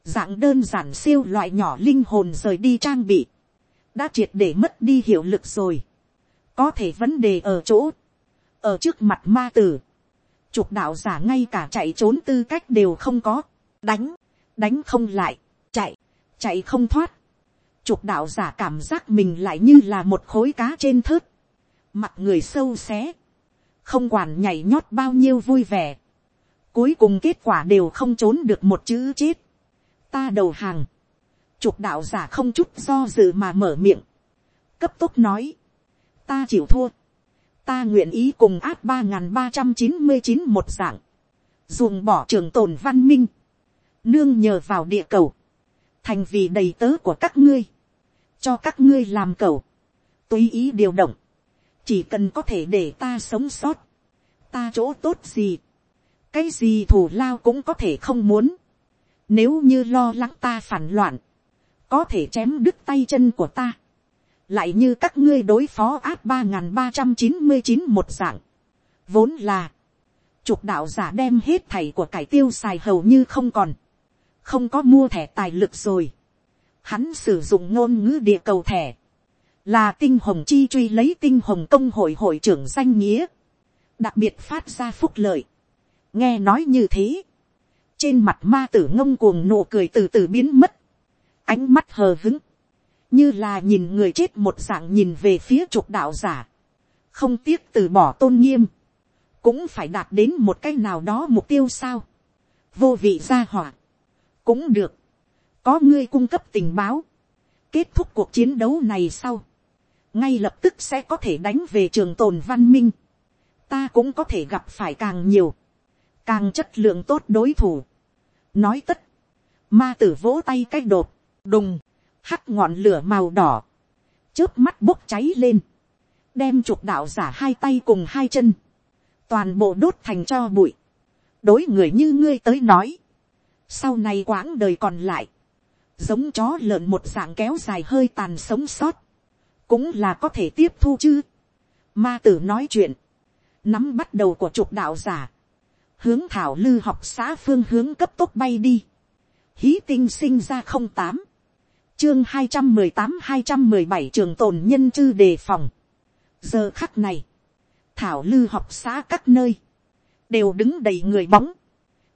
dạng đơn giản siêu loại nhỏ linh hồn rời đi trang bị, đã triệt để mất đi hiệu lực rồi. có thể vấn đề ở chỗ, ở trước mặt ma tử, chục đạo giả ngay cả chạy trốn tư cách đều không có, đánh, đánh không lại, chạy, chạy không thoát. chục đạo giả cảm giác mình lại như là một khối cá trên thớt, mặt người sâu xé, không quản nhảy nhót bao nhiêu vui vẻ. Cuối cùng kết quả đều không trốn được một chữ chết ta đầu hàng, trục đạo giả không chút do dự mà mở miệng, cấp tốc nói, ta chịu thua, ta nguyện ý cùng áp ba n g h n ba trăm chín mươi chín một dạng, dùng bỏ trường tồn văn minh, nương nhờ vào địa cầu, thành vì đầy tớ của các ngươi, cho các ngươi làm cầu, tùy ý điều động, chỉ cần có thể để ta sống sót, ta chỗ tốt gì, cái gì thù lao cũng có thể không muốn, nếu như lo lắng ta phản loạn, có thể chém đứt tay chân của ta. Lại như các ngươi đối phó áp ba ba trăm chín mươi chín một dạng. Vốn là, trục đạo giả đem hết thảy của cải tiêu xài hầu như không còn. Không có mua thẻ tài lực rồi. Hắn sử dụng ngôn ngữ địa cầu thẻ. Là tinh hồng chi truy lấy tinh hồng công hội hội trưởng danh nghĩa. Đặc biệt phát ra phúc lợi. Nghe nói như thế trên mặt ma tử ngông cuồng nụ cười từ từ biến mất, ánh mắt hờ hứng, như là nhìn người chết một dạng nhìn về phía trục đạo giả, không tiếc từ bỏ tôn nghiêm, cũng phải đạt đến một cái nào đó mục tiêu sao, vô vị gia hỏa, cũng được, có ngươi cung cấp tình báo, kết thúc cuộc chiến đấu này sau, ngay lập tức sẽ có thể đánh về trường tồn văn minh, ta cũng có thể gặp phải càng nhiều, càng chất lượng tốt đối thủ, nói tất, ma tử vỗ tay cái đột, đùng, hắc ngọn lửa màu đỏ, trước mắt bốc cháy lên, đem chục đạo giả hai tay cùng hai chân, toàn bộ đốt thành cho bụi, đối người như ngươi tới nói, sau này quãng đời còn lại, giống chó lợn một dạng kéo dài hơi tàn sống sót, cũng là có thể tiếp thu chứ. Ma tử nói chuyện, nắm bắt đầu của trục đạo giả, hướng thảo lư học xã phương hướng cấp tốc bay đi, hí tinh sinh ra không tám, chương hai trăm mười tám hai trăm mười bảy trường tồn nhân chư đề phòng. giờ khắc này, thảo lư học xã các nơi, đều đứng đầy người bóng,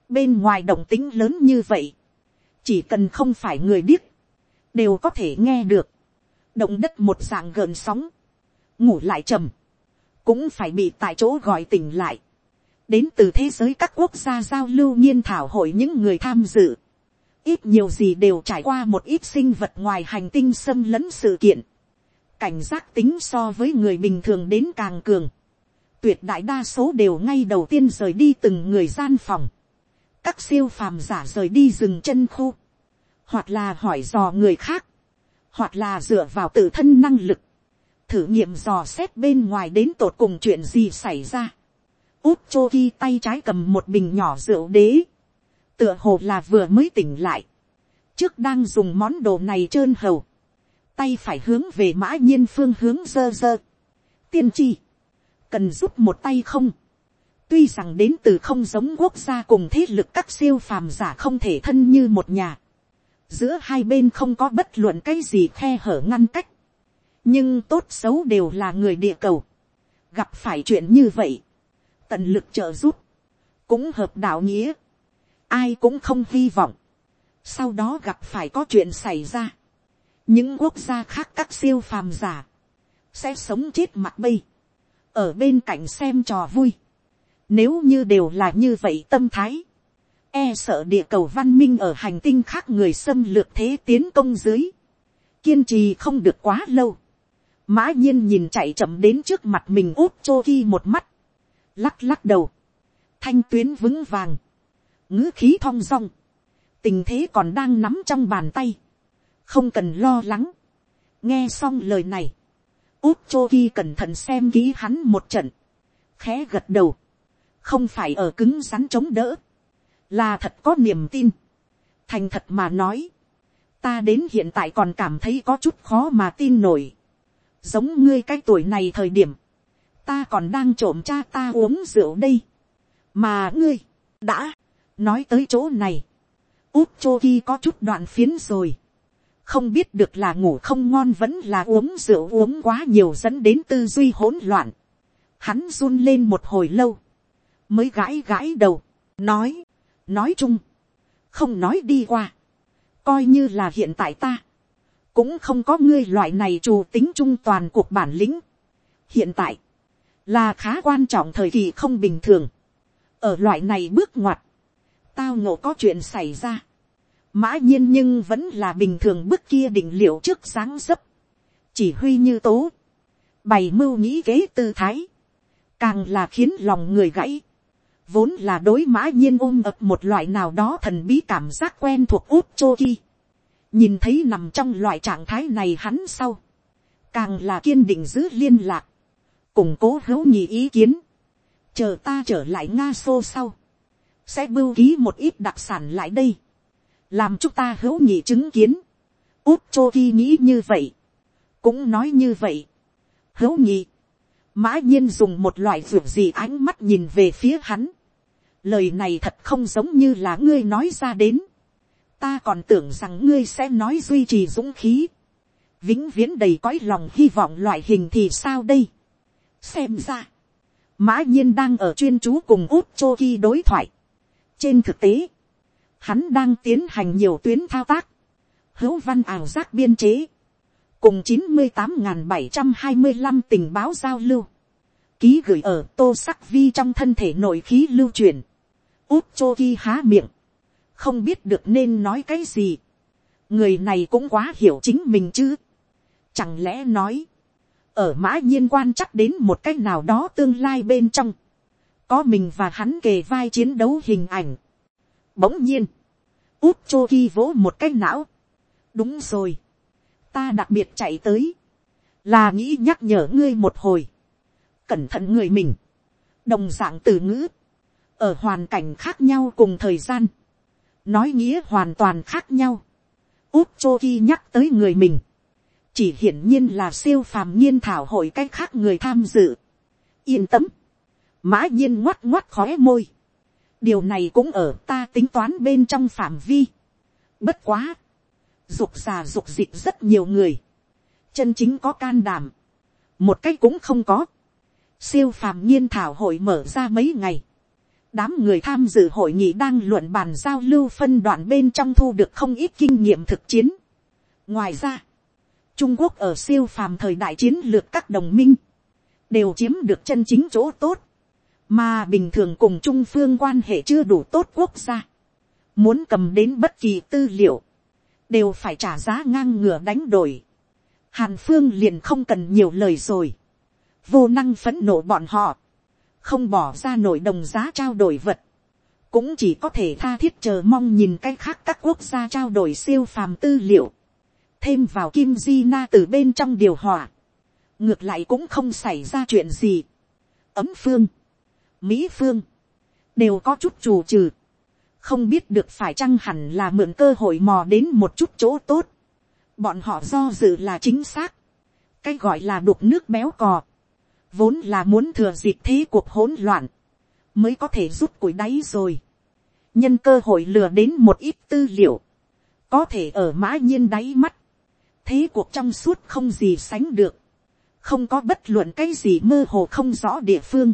bên ngoài động tính lớn như vậy, chỉ cần không phải người điếc, đều có thể nghe được, động đất một dạng gợn sóng, ngủ lại trầm, cũng phải bị tại chỗ gọi tỉnh lại, đến từ thế giới các quốc gia giao lưu nghiên thảo hội những người tham dự, ít nhiều gì đều trải qua một ít sinh vật ngoài hành tinh xâm lấn sự kiện, cảnh giác tính so với người bình thường đến càng cường, tuyệt đại đa số đều ngay đầu tiên rời đi từng người gian phòng, các siêu phàm giả rời đi rừng chân khu, hoặc là hỏi dò người khác, hoặc là dựa vào tự thân năng lực, thử nghiệm dò xét bên ngoài đến tột cùng chuyện gì xảy ra út chô ki tay trái cầm một bình nhỏ rượu đế, tựa hồ là vừa mới tỉnh lại, trước đang dùng món đồ này trơn hầu, tay phải hướng về mã nhiên phương hướng dơ dơ. tiên tri, cần giúp một tay không, tuy rằng đến từ không giống quốc gia cùng thế lực các siêu phàm giả không thể thân như một nhà, giữa hai bên không có bất luận cái gì khe hở ngăn cách, nhưng tốt xấu đều là người địa cầu, gặp phải chuyện như vậy, tận lực trợ giúp, cũng hợp đạo nghĩa, ai cũng không hy vọng, sau đó gặp phải có chuyện xảy ra, những quốc gia khác các siêu phàm giả, sẽ sống chết mặt bây, ở bên cạnh xem trò vui, nếu như đều là như vậy tâm thái, e sợ địa cầu văn minh ở hành tinh khác người xâm lược thế tiến công dưới, kiên trì không được quá lâu, mã nhiên nhìn chạy chậm đến trước mặt mình út chô ki một mắt, lắc lắc đầu, thanh tuyến vững vàng, ngữ khí thong dong, tình thế còn đang nắm trong bàn tay, không cần lo lắng, nghe xong lời này, út chô ki cẩn thận xem ký hắn một trận, khẽ gật đầu, không phải ở cứng rắn chống đỡ, là thật có niềm tin, thành thật mà nói, ta đến hiện tại còn cảm thấy có chút khó mà tin nổi, giống ngươi cái tuổi này thời điểm, ta còn đang trộm cha ta uống rượu đây, mà ngươi, đã, nói tới chỗ này, út chô ki có chút đoạn phiến rồi, không biết được là ngủ không ngon vẫn là uống rượu uống quá nhiều dẫn đến tư duy hỗn loạn, hắn run lên một hồi lâu, mới gãi gãi đầu, nói, nói chung, không nói đi qua, coi như là hiện tại ta, cũng không có ngươi loại này trù tính trung toàn cuộc bản lĩnh. hiện tại, là khá quan trọng thời kỳ không bình thường, ở loại này bước ngoặt, tao ngộ có chuyện xảy ra, mã nhiên nhưng vẫn là bình thường bước kia định liệu trước sáng dấp, chỉ huy như tố, bày mưu nghĩ kế tư thái, càng là khiến lòng người gãy, vốn là đối mã nhiên ôm ập một loại nào đó thần bí cảm giác quen thuộc út chô ki. nhìn thấy nằm trong loại trạng thái này hắn sau, càng là kiên định giữ liên lạc, củng cố hữu nhị ý kiến, chờ ta trở lại nga xô sau, sẽ bưu ký một ít đặc sản lại đây, làm chúng ta hữu nhị chứng kiến, út chô ki nghĩ như vậy, cũng nói như vậy, hữu nhị, mã nhiên dùng một loại ruột gì ánh mắt nhìn về phía hắn, lời này thật không giống như là ngươi nói ra đến. ta còn tưởng rằng ngươi sẽ nói duy trì dũng khí. vĩnh viễn đầy cõi lòng hy vọng loại hình thì sao đây xem ra, mã nhiên đang ở chuyên chú cùng út chô ki đối thoại. trên thực tế, hắn đang tiến hành nhiều tuyến thao tác, hữu văn ảo giác biên chế, cùng chín mươi tám bảy trăm hai mươi năm tình báo giao lưu, ký gửi ở tô sắc vi trong thân thể nội khí lưu truyền, út chô ki há miệng, không biết được nên nói cái gì. người này cũng quá hiểu chính mình chứ. chẳng lẽ nói, ở mã nhiên quan chắc đến một cách nào đó tương lai bên trong, có mình và hắn kề vai chiến đấu hình ảnh. bỗng nhiên, út chô ki vỗ một cái não. đúng rồi, ta đặc biệt chạy tới, là nghĩ nhắc nhở ngươi một hồi, cẩn thận người mình, đồng d ạ n g từ ngữ, ở hoàn cảnh khác nhau cùng thời gian, nói nghĩa hoàn toàn khác nhau. út chô ki nhắc tới người mình, chỉ hiển nhiên là siêu phàm nhiên thảo hội cách khác người tham dự. yên tâm, mã nhiên ngoắt ngoắt khóe môi, điều này cũng ở ta tính toán bên trong phạm vi. bất quá, dục già dục dịp rất nhiều người, chân chính có can đảm, một cách cũng không có. siêu phàm nhiên thảo hội mở ra mấy ngày, đám người tham dự hội nghị đang luận bàn giao lưu phân đoạn bên trong thu được không ít kinh nghiệm thực chiến. ngoài ra, trung quốc ở siêu phàm thời đại chiến lược các đồng minh, đều chiếm được chân chính chỗ tốt, mà bình thường cùng trung phương quan hệ chưa đủ tốt quốc gia, muốn cầm đến bất kỳ tư liệu, đều phải trả giá ngang ngửa đánh đổi. Hàn phương liền không cần nhiều lời rồi, vô năng phấn nộ bọn họ, không bỏ ra nổi đồng giá trao đổi vật, cũng chỉ có thể tha thiết chờ mong nhìn cái khác các quốc gia trao đổi siêu phàm tư liệu, thêm vào kim di na từ bên trong điều hòa, ngược lại cũng không xảy ra chuyện gì. ấm phương, mỹ phương, đều có chút trù trừ, không biết được phải chăng hẳn là mượn cơ hội mò đến một chút chỗ tốt, bọn họ do dự là chính xác, cái gọi là đục nước béo cò, vốn là muốn thừa dịp thế cuộc hỗn loạn, mới có thể rút củi đáy rồi, nhân cơ hội lừa đến một ít tư liệu, có thể ở mã nhiên đáy mắt, thế cuộc trong suốt không gì sánh được, không có bất luận cái gì mơ hồ không rõ địa phương,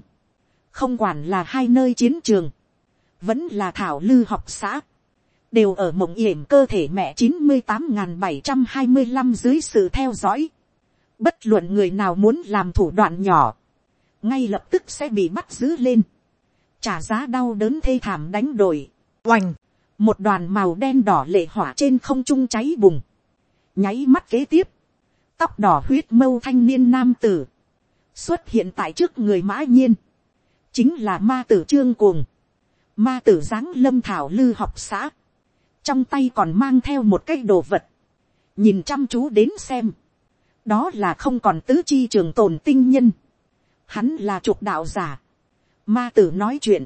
không quản là hai nơi chiến trường, vẫn là thảo lư học xã, đều ở mộng yểm cơ thể mẹ chín mươi tám n bảy trăm hai mươi năm dưới sự theo dõi. Bất luận người nào muốn làm thủ đoạn nhỏ, ngay lập tức sẽ bị bắt giữ lên, trả giá đau đớn thê thảm đánh đổi, oành, một đoàn màu đen đỏ lệ hỏa trên không trung cháy bùng, nháy mắt kế tiếp, tóc đỏ huyết mâu thanh niên nam tử, xuất hiện tại trước người mã nhiên, chính là ma tử trương cuồng, ma tử giáng lâm thảo lư học xã, trong tay còn mang theo một cái đồ vật, nhìn chăm chú đến xem, đó là không còn tứ chi trường tồn tinh nhân, hắn là trục đạo giả, ma tử nói chuyện,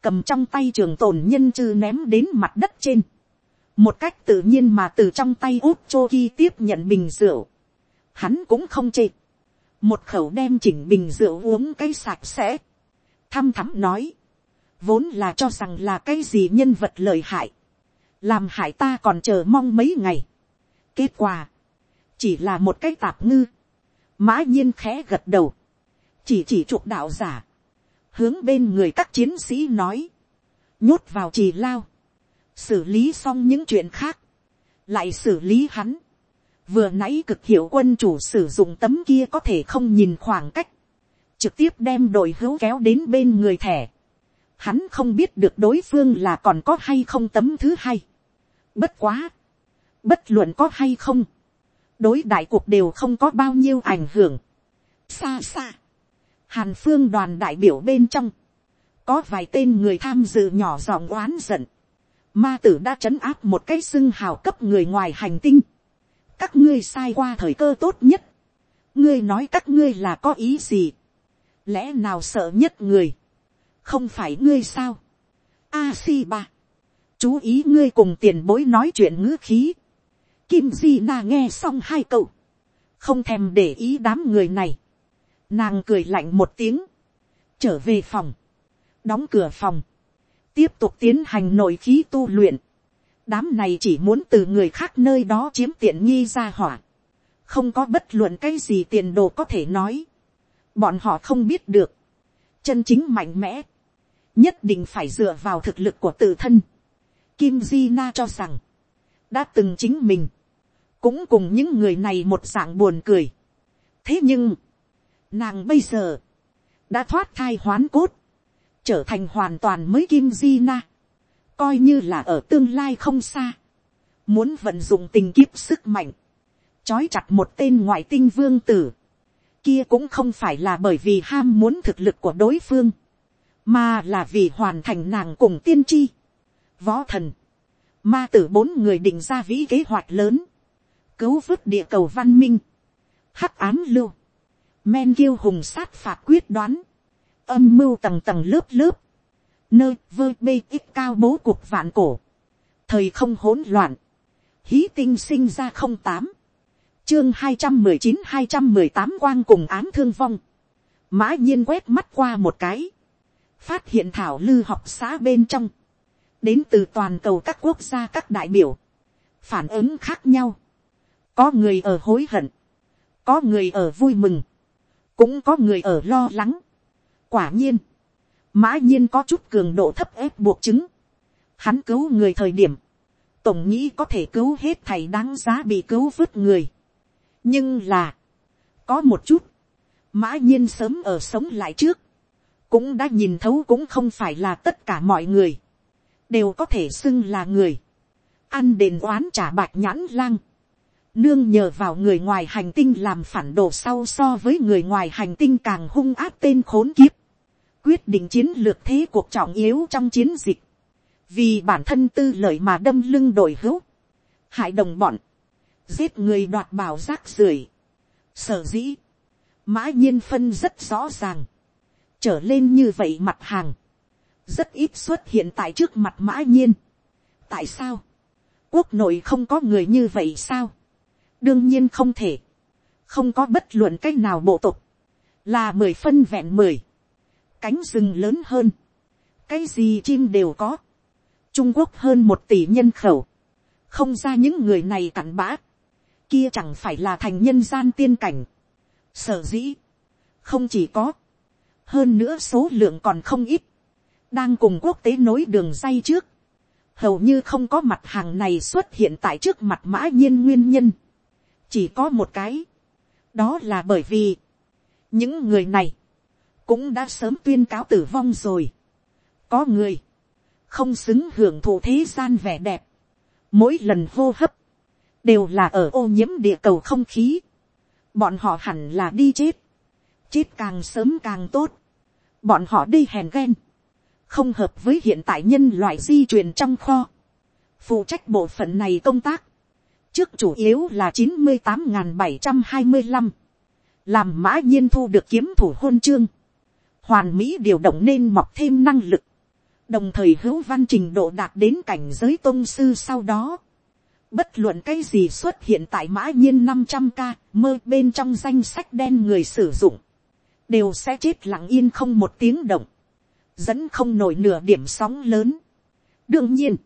cầm trong tay trường tồn nhân chư ném đến mặt đất trên, một cách tự nhiên mà từ trong tay út chô ki tiếp nhận bình rượu, hắn cũng không chê, một khẩu đem chỉnh bình rượu uống cái sạch sẽ, thăm thắm nói, vốn là cho rằng là cái gì nhân vật lợi hại, làm hại ta còn chờ mong mấy ngày. kết quả, chỉ là một cái tạp ngư, mã nhiên khẽ gật đầu, chỉ chỉ trục đạo giả, hướng bên người các chiến sĩ nói, nhốt vào trì lao, xử lý xong những chuyện khác, lại xử lý hắn. vừa nãy cực hiệu quân chủ sử dụng tấm kia có thể không nhìn khoảng cách, trực tiếp đem đội hữu kéo đến bên người thẻ. Hắn không biết được đối phương là còn có hay không tấm thứ hai. Bất quá. Bất luận có hay không. Đối đại cuộc đều không có bao nhiêu ảnh hưởng. Xa xa. Hàn phương đoàn đại biểu bên trong. Có vài tên người tham dự nhỏ giọng oán giận. Ma tử đã trấn áp một cái xưng hào cấp người ngoài hành tinh. Các ngươi sai qua thời cơ tốt nhất. Ngươi nói các ngươi là có ý gì? Lẽ nào sợ nhất người, không phải ngươi sao, a si ba, chú ý ngươi cùng tiền bối nói chuyện ngữ khí, kim di na nghe xong hai cậu, không thèm để ý đám người này, nàng cười lạnh một tiếng, trở về phòng, đóng cửa phòng, tiếp tục tiến hành nội khí tu luyện, đám này chỉ muốn từ người khác nơi đó chiếm tiện nghi ra hỏa, không có bất luận cái gì tiền đồ có thể nói, bọn họ không biết được, chân chính mạnh mẽ, nhất định phải dựa vào thực lực của tự thân. Kim Di Na cho rằng, đã từng chính mình, cũng cùng những người này một dạng buồn cười. thế nhưng, nàng bây giờ, đã thoát thai hoán cốt, trở thành hoàn toàn mới Kim Di Na, coi như là ở tương lai không xa, muốn vận dụng tình kiếp sức mạnh, trói chặt một tên ngoại tinh vương tử, kia cũng không phải là bởi vì ham muốn thực lực của đối phương, mà là vì hoàn thành nàng cùng tiên tri. Võ thần, ma tử bốn người định ra vĩ kế hoạch lớn, cứu vớt địa cầu văn minh, hắc án lưu, men kiêu hùng sát phạt quyết đoán, âm mưu tầng tầng lớp lớp, nơi vơ bê ít cao bố cuộc vạn cổ, thời không hỗn loạn, hí tinh sinh ra không tám, chương hai trăm mười chín hai trăm mười tám quang cùng án thương vong, mã nhiên quét mắt qua một cái, phát hiện thảo lư học xã bên trong, đến từ toàn cầu các quốc gia các đại biểu, phản ứng khác nhau, có người ở hối hận, có người ở vui mừng, cũng có người ở lo lắng quả nhiên, mã nhiên có chút cường độ thấp ép buộc chứng, hắn cứu người thời điểm, tổng nghĩ có thể cứu hết thầy đáng giá bị cứu vớt người. nhưng là, có một chút, mã nhiên sớm ở sống lại trước, cũng đã nhìn thấu cũng không phải là tất cả mọi người, đều có thể xưng là người, ăn đền oán trả bạch nhãn lang, nương nhờ vào người ngoài hành tinh làm phản đồ sau so với người ngoài hành tinh càng hung áp tên khốn kiếp, quyết định chiến lược thế cuộc trọng yếu trong chiến dịch, vì bản thân tư lợi mà đâm lưng đổi hữu, hại đồng bọn, giết người đoạt bảo rác rưởi, sở dĩ, mã nhiên phân rất rõ ràng, trở lên như vậy mặt hàng, rất ít xuất hiện tại trước mặt mã nhiên. tại sao, quốc nội không có người như vậy sao, đương nhiên không thể, không có bất luận c á c h nào bộ tục, là mười phân vẹn mười, cánh rừng lớn hơn, cái gì chim đều có, trung quốc hơn một tỷ nhân khẩu, không ra những người này cặn bã, kia chẳng phải là thành nhân gian tiên cảnh, sở dĩ, không chỉ có, hơn nữa số lượng còn không ít, đang cùng quốc tế nối đường dây trước, hầu như không có mặt hàng này xuất hiện tại trước mặt mã nhiên nguyên nhân, chỉ có một cái, đó là bởi vì, những người này, cũng đã sớm tuyên cáo tử vong rồi. có người, không xứng hưởng thụ thế gian vẻ đẹp, mỗi lần hô hấp, đều là ở ô nhiễm địa cầu không khí, bọn họ hẳn là đi chết, chết càng sớm càng tốt, bọn họ đi hèn ghen, không hợp với hiện tại nhân loại di truyền trong kho, phụ trách bộ phận này công tác, trước chủ yếu là chín mươi tám bảy trăm hai mươi năm, làm mã nhiên thu được kiếm thủ hôn chương, hoàn mỹ điều động nên mọc thêm năng lực, đồng thời hữu văn trình độ đạt đến cảnh giới tôn sư sau đó, bất luận cái gì xuất hiện tại mã nhiên năm trăm ca mơ bên trong danh sách đen người sử dụng, đều sẽ chết lặng yên không một tiếng động, dẫn không nổi nửa điểm sóng lớn. đương nhiên,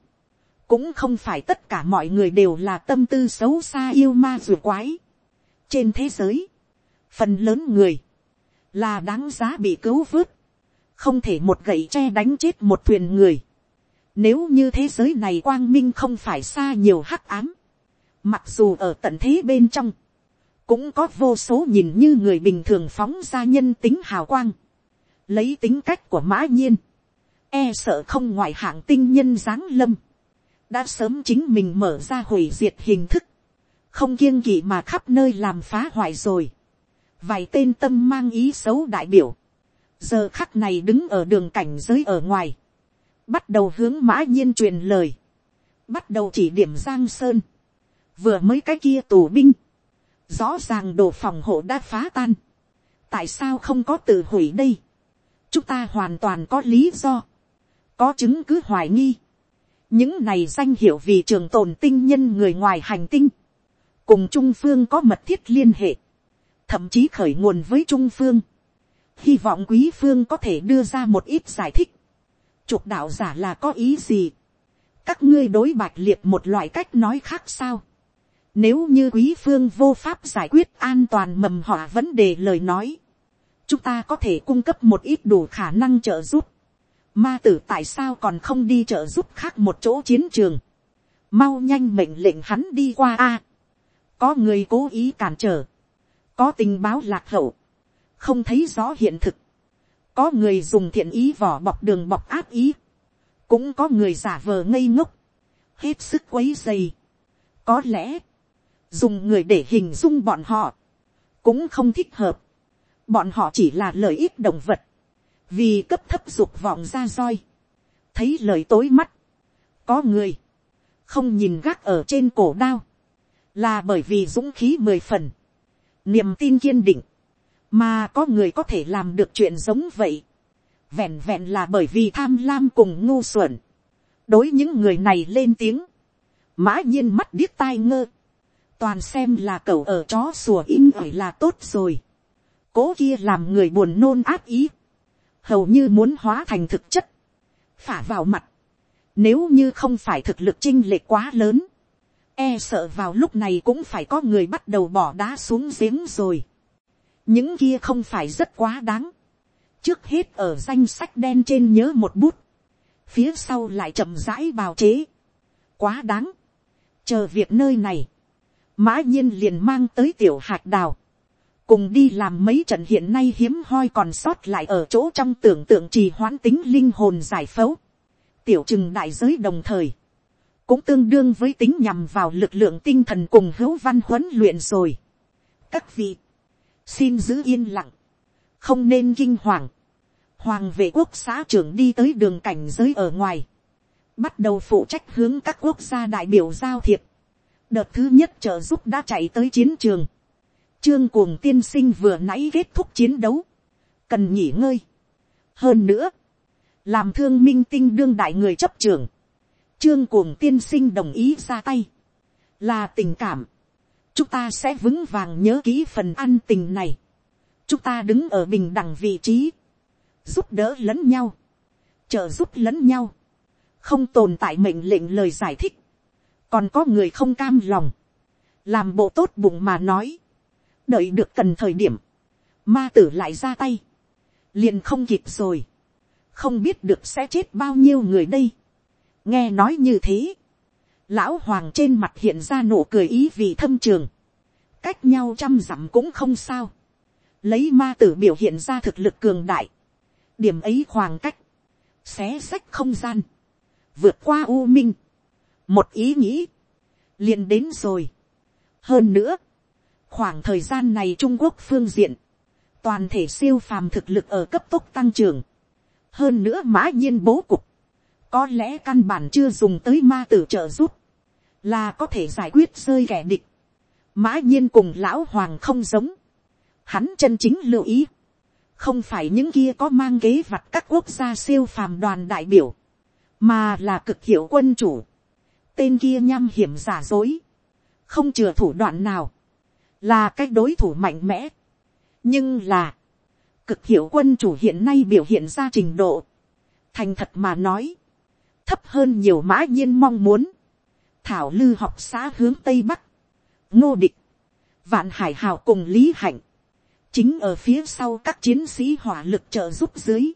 cũng không phải tất cả mọi người đều là tâm tư xấu xa yêu ma rùa quái. trên thế giới, phần lớn người, là đáng giá bị cứu vớt, không thể một gậy tre đánh chết một thuyền người. Nếu như thế giới này quang minh không phải xa nhiều hắc ám, mặc dù ở tận thế bên trong, cũng có vô số nhìn như người bình thường phóng ra nhân tính hào quang, lấy tính cách của mã nhiên, e sợ không ngoại hạng tinh nhân giáng lâm, đã sớm chính mình mở ra hủy diệt hình thức, không kiêng kỵ mà khắp nơi làm phá hoại rồi vài tên tâm mang ý xấu đại biểu, giờ khắc này đứng ở đường cảnh giới ở ngoài, bắt đầu hướng mã nhiên truyền lời, bắt đầu chỉ điểm giang sơn, vừa mới cái kia tù binh, rõ ràng đồ phòng hộ đã phá tan, tại sao không có tự hủy đây, chúng ta hoàn toàn có lý do, có chứng cứ hoài nghi, những này danh hiệu vì trường tồn tinh nhân người ngoài hành tinh, cùng trung phương có mật thiết liên hệ, thậm chí khởi nguồn với trung phương, hy vọng quý phương có thể đưa ra một ít giải thích, trục đạo giả là có ý gì, các ngươi đối bạch liệt một loại cách nói khác sao, nếu như quý phương vô pháp giải quyết an toàn mầm họa vấn đề lời nói, chúng ta có thể cung cấp một ít đủ khả năng trợ giúp, Ma tử tại sao còn không đi trợ giúp khác một chỗ chiến trường. Mau nhanh mệnh lệnh hắn đi qua a. có người cố ý cản trở. Có tình báo lạc hậu. Không thấy rõ hiện thực. Có người dùng thiện ý vỏ bọc đường bọc áp ý. Cũng có người giả vờ ngây ngốc. Hết sức quấy dày. Có lẽ. Dùng người để hình dung bọn họ. Cũng không thích hợp. Bọn họ chỉ là lợi ích động vật vì cấp thấp dục vọng ra roi, thấy lời tối mắt, có người, không nhìn gác ở trên cổ đao, là bởi vì dũng khí mười phần, niềm tin kiên định, mà có người có thể làm được chuyện giống vậy, vẹn vẹn là bởi vì tham lam cùng ngu xuẩn, đối những người này lên tiếng, mã nhiên mắt điếc tai ngơ, toàn xem là cậu ở chó sủa in ỏi là tốt rồi, cố kia làm người buồn nôn ác ý, hầu như muốn hóa thành thực chất, phả vào mặt, nếu như không phải thực lực chinh lệ quá lớn, e sợ vào lúc này cũng phải có người bắt đầu bỏ đá xuống giếng rồi. những kia không phải rất quá đáng. trước hết ở danh sách đen trên nhớ một bút, phía sau lại chậm rãi bào chế. quá đáng. chờ việc nơi này, mã nhiên liền mang tới tiểu hạt đào, cùng đi làm mấy trận hiện nay hiếm hoi còn sót lại ở chỗ trong tưởng tượng trì hoãn tính linh hồn giải phẫu, tiểu chừng đại giới đồng thời, cũng tương đương với tính nhằm vào lực lượng tinh thần cùng hữu văn huấn luyện rồi. các vị, xin giữ yên lặng, không nên kinh hoàng. hoàng vệ quốc xã trưởng đi tới đường cảnh giới ở ngoài, bắt đầu phụ trách hướng các quốc gia đại biểu giao thiệp. đợt thứ nhất trợ giúp đã chạy tới chiến trường. trương cuồng tiên sinh vừa nãy kết thúc chiến đấu, cần nghỉ ngơi. hơn nữa, làm thương minh tinh đương đại người chấp trưởng, trương cuồng tiên sinh đồng ý ra tay, là tình cảm, chúng ta sẽ vững vàng nhớ kỹ phần ăn tình này, chúng ta đứng ở bình đẳng vị trí, giúp đỡ lẫn nhau, trợ giúp lẫn nhau, không tồn tại mệnh lệnh lời giải thích, còn có người không cam lòng, làm bộ tốt bụng mà nói, đợi được cần thời điểm, ma tử lại ra tay, liền không kịp rồi, không biết được sẽ chết bao nhiêu người đây, nghe nói như thế, lão hoàng trên mặt hiện ra nụ cười ý vì thâm trường, cách nhau trăm dặm cũng không sao, lấy ma tử biểu hiện ra thực lực cường đại, điểm ấy khoảng cách, xé sách không gian, vượt qua u minh, một ý nghĩ, liền đến rồi. hơn nữa, khoảng thời gian này trung quốc phương diện, toàn thể siêu phàm thực lực ở cấp tốc tăng trưởng, hơn nữa mã nhiên bố cục, có lẽ căn bản chưa dùng tới ma tử trợ giúp, là có thể giải quyết rơi kẻ địch. mã nhiên cùng lão hoàng không giống, hắn chân chính lưu ý, không phải những kia có mang kế vặt các quốc gia siêu phàm đoàn đại biểu, mà là cực hiệu quân chủ, tên kia nham hiểm giả dối, không chừa thủ đoạn nào, là cái đối thủ mạnh mẽ, nhưng là, cực hiệu quân chủ hiện nay biểu hiện ra trình độ, thành thật mà nói, thấp hơn nhiều mã nhiên mong muốn, thảo lư học xã hướng tây bắc, ngô địch, vạn hải hào cùng lý hạnh, chính ở phía sau các chiến sĩ hỏa lực trợ giúp dưới,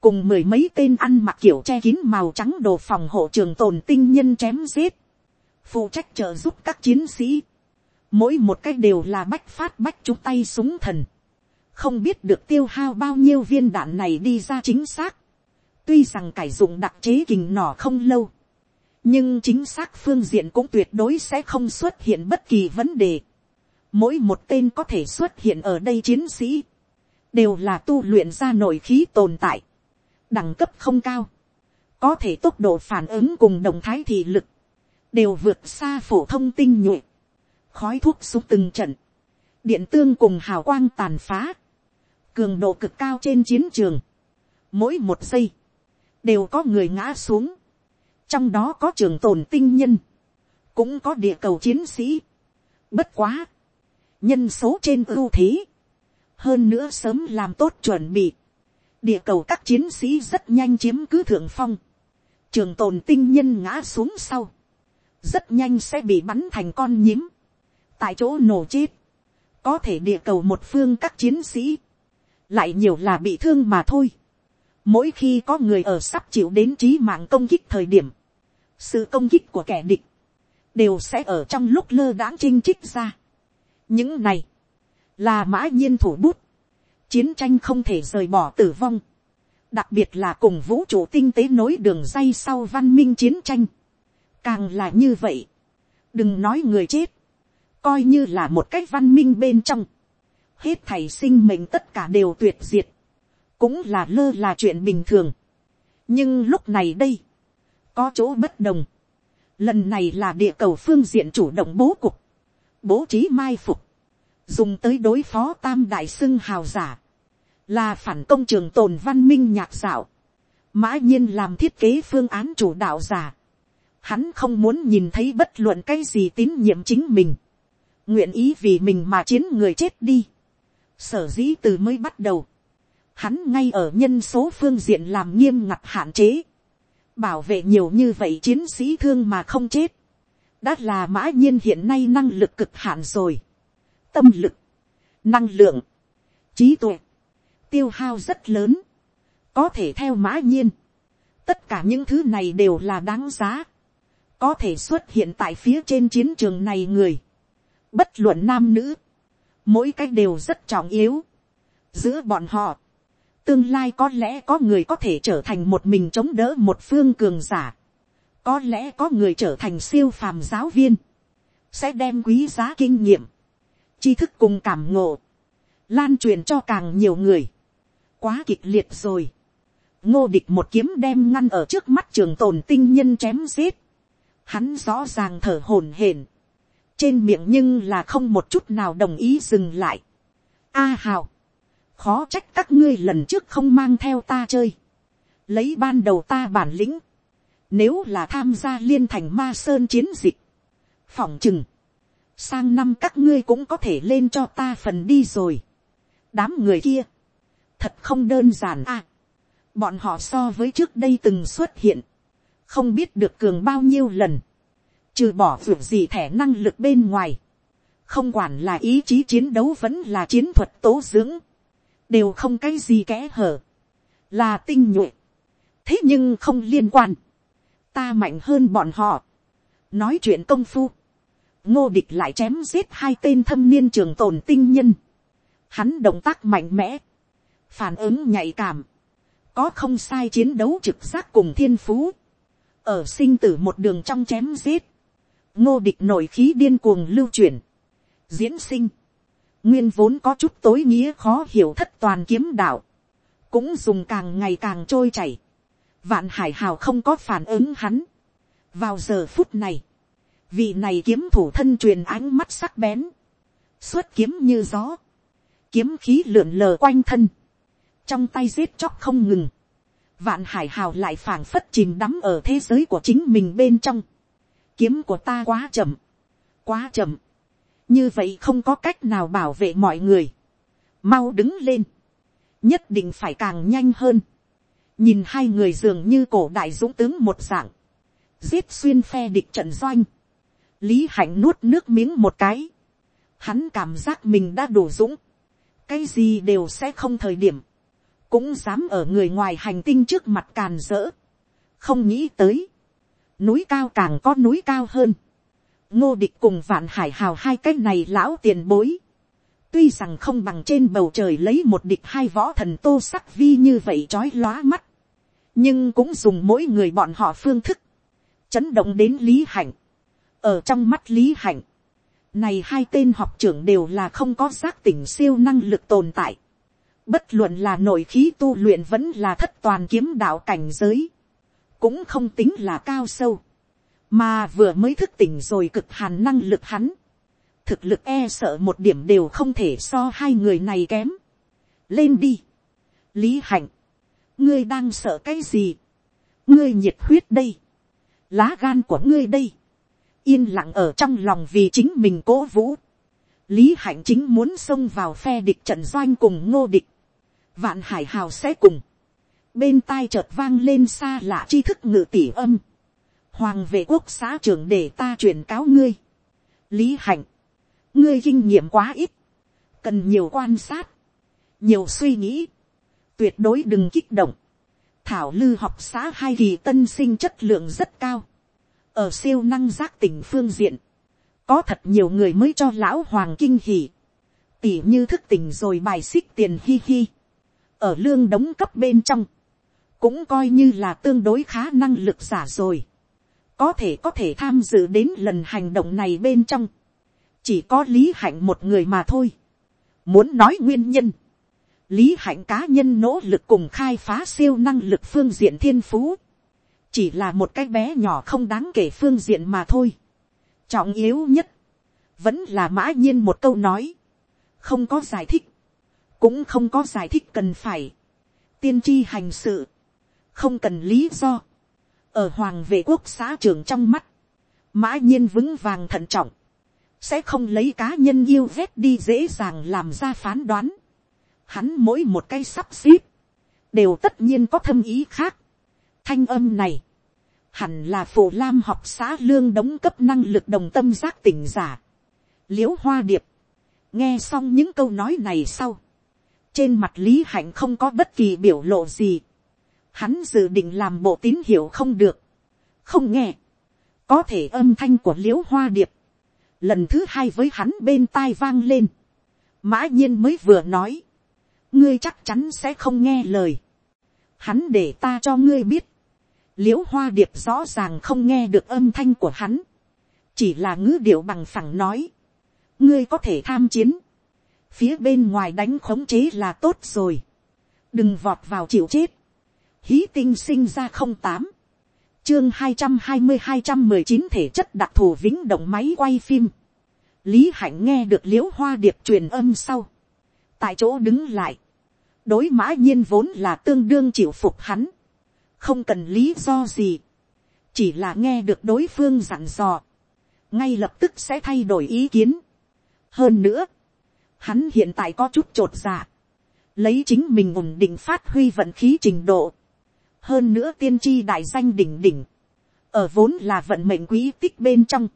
cùng mười mấy tên ăn mặc kiểu che kín màu trắng đồ phòng hộ trường tồn tinh nhân chém giết, phụ trách trợ giúp các chiến sĩ, mỗi một cách đều là bách phát bách chúng tay súng thần, không biết được tiêu hao bao nhiêu viên đạn này đi ra chính xác, tuy rằng cải dụng đặc chế kình nỏ không lâu, nhưng chính xác phương diện cũng tuyệt đối sẽ không xuất hiện bất kỳ vấn đề. Mỗi một tên có thể xuất hiện ở đây chiến sĩ, đều là tu luyện ra nội khí tồn tại, đẳng cấp không cao, có thể tốc độ phản ứng cùng động thái thị lực, đều vượt xa phổ thông tinh nhuệ, khói thuốc xuống từng trận, điện tương cùng hào quang tàn phá, cường độ cực cao trên chiến trường, mỗi một giây, đều có người ngã xuống, trong đó có trường tồn tinh nhân, cũng có địa cầu chiến sĩ. Bất quá, nhân số trên ưu thế, hơn nữa sớm làm tốt chuẩn bị, địa cầu các chiến sĩ rất nhanh chiếm cứ thượng phong, trường tồn tinh nhân ngã xuống sau, rất nhanh sẽ bị bắn thành con nhím, tại chỗ nổ chết, có thể địa cầu một phương các chiến sĩ, lại nhiều là bị thương mà thôi. Mỗi khi có người ở sắp chịu đến trí mạng công kích thời điểm, sự công kích của kẻ địch, đều sẽ ở trong lúc lơ đãng chinh trích ra. những này, là mã nhiên thủ bút, chiến tranh không thể rời bỏ tử vong, đặc biệt là cùng vũ trụ tinh tế nối đường dây sau văn minh chiến tranh, càng là như vậy, đừng nói người chết, coi như là một cách văn minh bên trong, hết thảy sinh mệnh tất cả đều tuyệt diệt, cũng là lơ là chuyện bình thường. nhưng lúc này đây, có chỗ bất đồng. lần này là địa cầu phương diện chủ động bố cục, bố trí mai phục, dùng tới đối phó tam đại xưng hào giả, là phản công trường tồn văn minh nhạc dạo, mã nhiên làm thiết kế phương án chủ đạo giả, Hắn không muốn nhìn thấy bất luận cái gì tín nhiệm chính mình. Nguyện ý vì mình mà chiến người chết đi. Sở dĩ từ mới bắt đầu. Hắn ngay ở nhân số phương diện làm nghiêm ngặt hạn chế. Bảo vệ nhiều như vậy chiến sĩ thương mà không chết. Đã là mã nhiên hiện nay năng lực cực hạn rồi. Tâm lực. Năng lượng. Trí tuệ. Tiêu hao rất lớn. Có thể theo mã nhiên. Tất cả những thứ này đều là đáng giá có thể xuất hiện tại phía trên chiến trường này người, bất luận nam nữ, mỗi cách đều rất trọng yếu. giữa bọn họ, tương lai có lẽ có người có thể trở thành một mình chống đỡ một phương cường giả, có lẽ có người trở thành siêu phàm giáo viên, sẽ đem quý giá kinh nghiệm, tri thức cùng cảm ngộ, lan truyền cho càng nhiều người, quá kịch liệt rồi. ngô địch một kiếm đem ngăn ở trước mắt trường tồn tinh nhân chém giết, hắn rõ ràng thở hổn hển, trên miệng nhưng là không một chút nào đồng ý dừng lại. A hào, khó trách các ngươi lần trước không mang theo ta chơi, lấy ban đầu ta bản lĩnh, nếu là tham gia liên thành ma sơn chiến dịch, phỏng chừng, sang năm các ngươi cũng có thể lên cho ta phần đi rồi. đám người kia, thật không đơn giản à. bọn họ so với trước đây từng xuất hiện, không biết được cường bao nhiêu lần, trừ bỏ việc gì thẻ năng lực bên ngoài, không quản là ý chí chiến đấu vẫn là chiến thuật tố dưỡng, đều không cái gì kẽ hở, là tinh nhuệ. thế nhưng không liên quan, ta mạnh hơn bọn họ, nói chuyện công phu, ngô địch lại chém giết hai tên thâm niên trường tồn tinh nhân, hắn động tác mạnh mẽ, phản ứng nhạy cảm, có không sai chiến đấu trực giác cùng thiên phú, ở sinh tử một đường trong chém giết, ngô địch nổi khí điên cuồng lưu chuyển, diễn sinh, nguyên vốn có chút tối nghĩa khó hiểu thất toàn kiếm đạo, cũng dùng càng ngày càng trôi chảy, vạn hải hào không có phản ứng hắn. vào giờ phút này, vị này kiếm thủ thân truyền ánh mắt sắc bén, xuất kiếm như gió, kiếm khí lượn lờ quanh thân, trong tay giết chóc không ngừng, vạn hải hào lại phảng phất chìm đắm ở thế giới của chính mình bên trong. kiếm của ta quá chậm, quá chậm, như vậy không có cách nào bảo vệ mọi người. mau đứng lên, nhất định phải càng nhanh hơn. nhìn hai người dường như cổ đại dũng tướng một dạng, giết xuyên phe địch trận doanh. lý hạnh nuốt nước miếng một cái, hắn cảm giác mình đã đủ dũng, cái gì đều sẽ không thời điểm, cũng dám ở người ngoài hành tinh trước mặt càn rỡ, không nghĩ tới, núi cao càng có núi cao hơn, ngô địch cùng vạn hải hào hai cái này lão tiền bối, tuy rằng không bằng trên bầu trời lấy một địch hai võ thần tô sắc vi như vậy trói lóa mắt, nhưng cũng dùng mỗi người bọn họ phương thức, chấn động đến lý hạnh, ở trong mắt lý hạnh, này hai tên học trưởng đều là không có giác tỉnh siêu năng lực tồn tại, bất luận là nội khí tu luyện vẫn là thất toàn kiếm đạo cảnh giới, cũng không tính là cao sâu, mà vừa mới thức tỉnh rồi cực hàn năng lực hắn, thực lực e sợ một điểm đều không thể so hai người này kém. lên đi, lý hạnh, ngươi đang sợ cái gì, ngươi nhiệt huyết đây, lá gan của ngươi đây, yên lặng ở trong lòng vì chính mình cố vũ, lý hạnh chính muốn xông vào phe địch trận doanh cùng ngô địch, vạn hải hào sẽ cùng, bên tai chợt vang lên xa lạ tri thức ngự tỉ âm, hoàng vệ quốc xã trưởng để ta truyền cáo ngươi, lý hạnh, ngươi kinh nghiệm quá ít, cần nhiều quan sát, nhiều suy nghĩ, tuyệt đối đừng kích động, thảo lư học xã hai kỳ tân sinh chất lượng rất cao, ở siêu năng giác tỉnh phương diện, có thật nhiều người mới cho lão hoàng kinh hỉ, tỉ như thức tỉnh rồi bài xích tiền hi hi, ở lương đóng cấp bên trong, cũng coi như là tương đối khá năng lực giả rồi, có thể có thể tham dự đến lần hành động này bên trong, chỉ có lý hạnh một người mà thôi. Muốn nói nguyên nhân, lý hạnh cá nhân nỗ lực cùng khai phá siêu năng lực phương diện thiên phú, chỉ là một cái bé nhỏ không đáng kể phương diện mà thôi. Trọng yếu nhất, vẫn là mã nhiên một câu nói, không có giải thích, cũng không có giải thích cần phải, tiên tri hành sự, không cần lý do, ở hoàng vệ quốc xã trường trong mắt, mã nhiên vững vàng thận trọng, sẽ không lấy cá nhân yêu vét đi dễ dàng làm ra phán đoán. Hắn mỗi một cây sắp xếp, đều tất nhiên có thâm ý khác. Thanh âm này, hẳn là phổ lam học xã lương đóng cấp năng lực đồng tâm giác tỉnh giả. l i ễ u hoa điệp, nghe xong những câu nói này sau, trên mặt lý hạnh không có bất kỳ biểu lộ gì. Hắn dự định làm bộ tín hiệu không được, không nghe, có thể âm thanh của l i ễ u hoa điệp, lần thứ hai với hắn bên tai vang lên, mã nhiên mới vừa nói, ngươi chắc chắn sẽ không nghe lời, hắn để ta cho ngươi biết, l i ễ u hoa điệp rõ ràng không nghe được âm thanh của hắn, chỉ là ngữ điệu bằng phẳng nói, ngươi có thể tham chiến, phía bên ngoài đánh khống chế là tốt rồi, đừng vọt vào chịu chết, hí tinh sinh ra không tám, chương hai trăm hai mươi hai trăm mười chín thể chất đặc thù vĩnh động máy quay phim, lý hạnh nghe được l i ễ u hoa điệp truyền âm sau, tại chỗ đứng lại, đối mã nhiên vốn là tương đương chịu phục hắn, không cần lý do gì, chỉ là nghe được đối phương dặn dò, ngay lập tức sẽ thay đổi ý kiến. hơn nữa, hắn hiện tại có chút t r ộ t dạ, lấy chính mình ổn định phát huy vận khí trình độ, hơn nữa tiên tri đại danh đỉnh đỉnh, ở vốn là vận mệnh quý tích bên trong,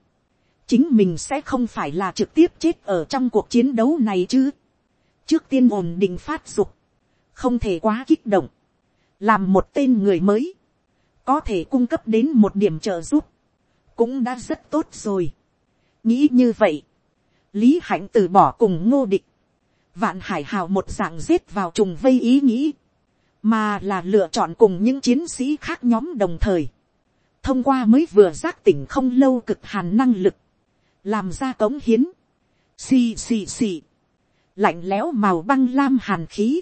chính mình sẽ không phải là trực tiếp chết ở trong cuộc chiến đấu này chứ. trước tiên ổn định phát dục, không thể quá kích động, làm một tên người mới, có thể cung cấp đến một điểm trợ giúp, cũng đã rất tốt rồi. nghĩ như vậy, lý hạnh từ bỏ cùng ngô địch, vạn hải hào một dạng giết vào trùng vây ý nghĩ, mà là lựa chọn cùng những chiến sĩ khác nhóm đồng thời, thông qua mới vừa giác tỉnh không lâu cực hàn năng lực, làm ra cống hiến, xì xì xì, lạnh lẽo màu băng lam hàn khí,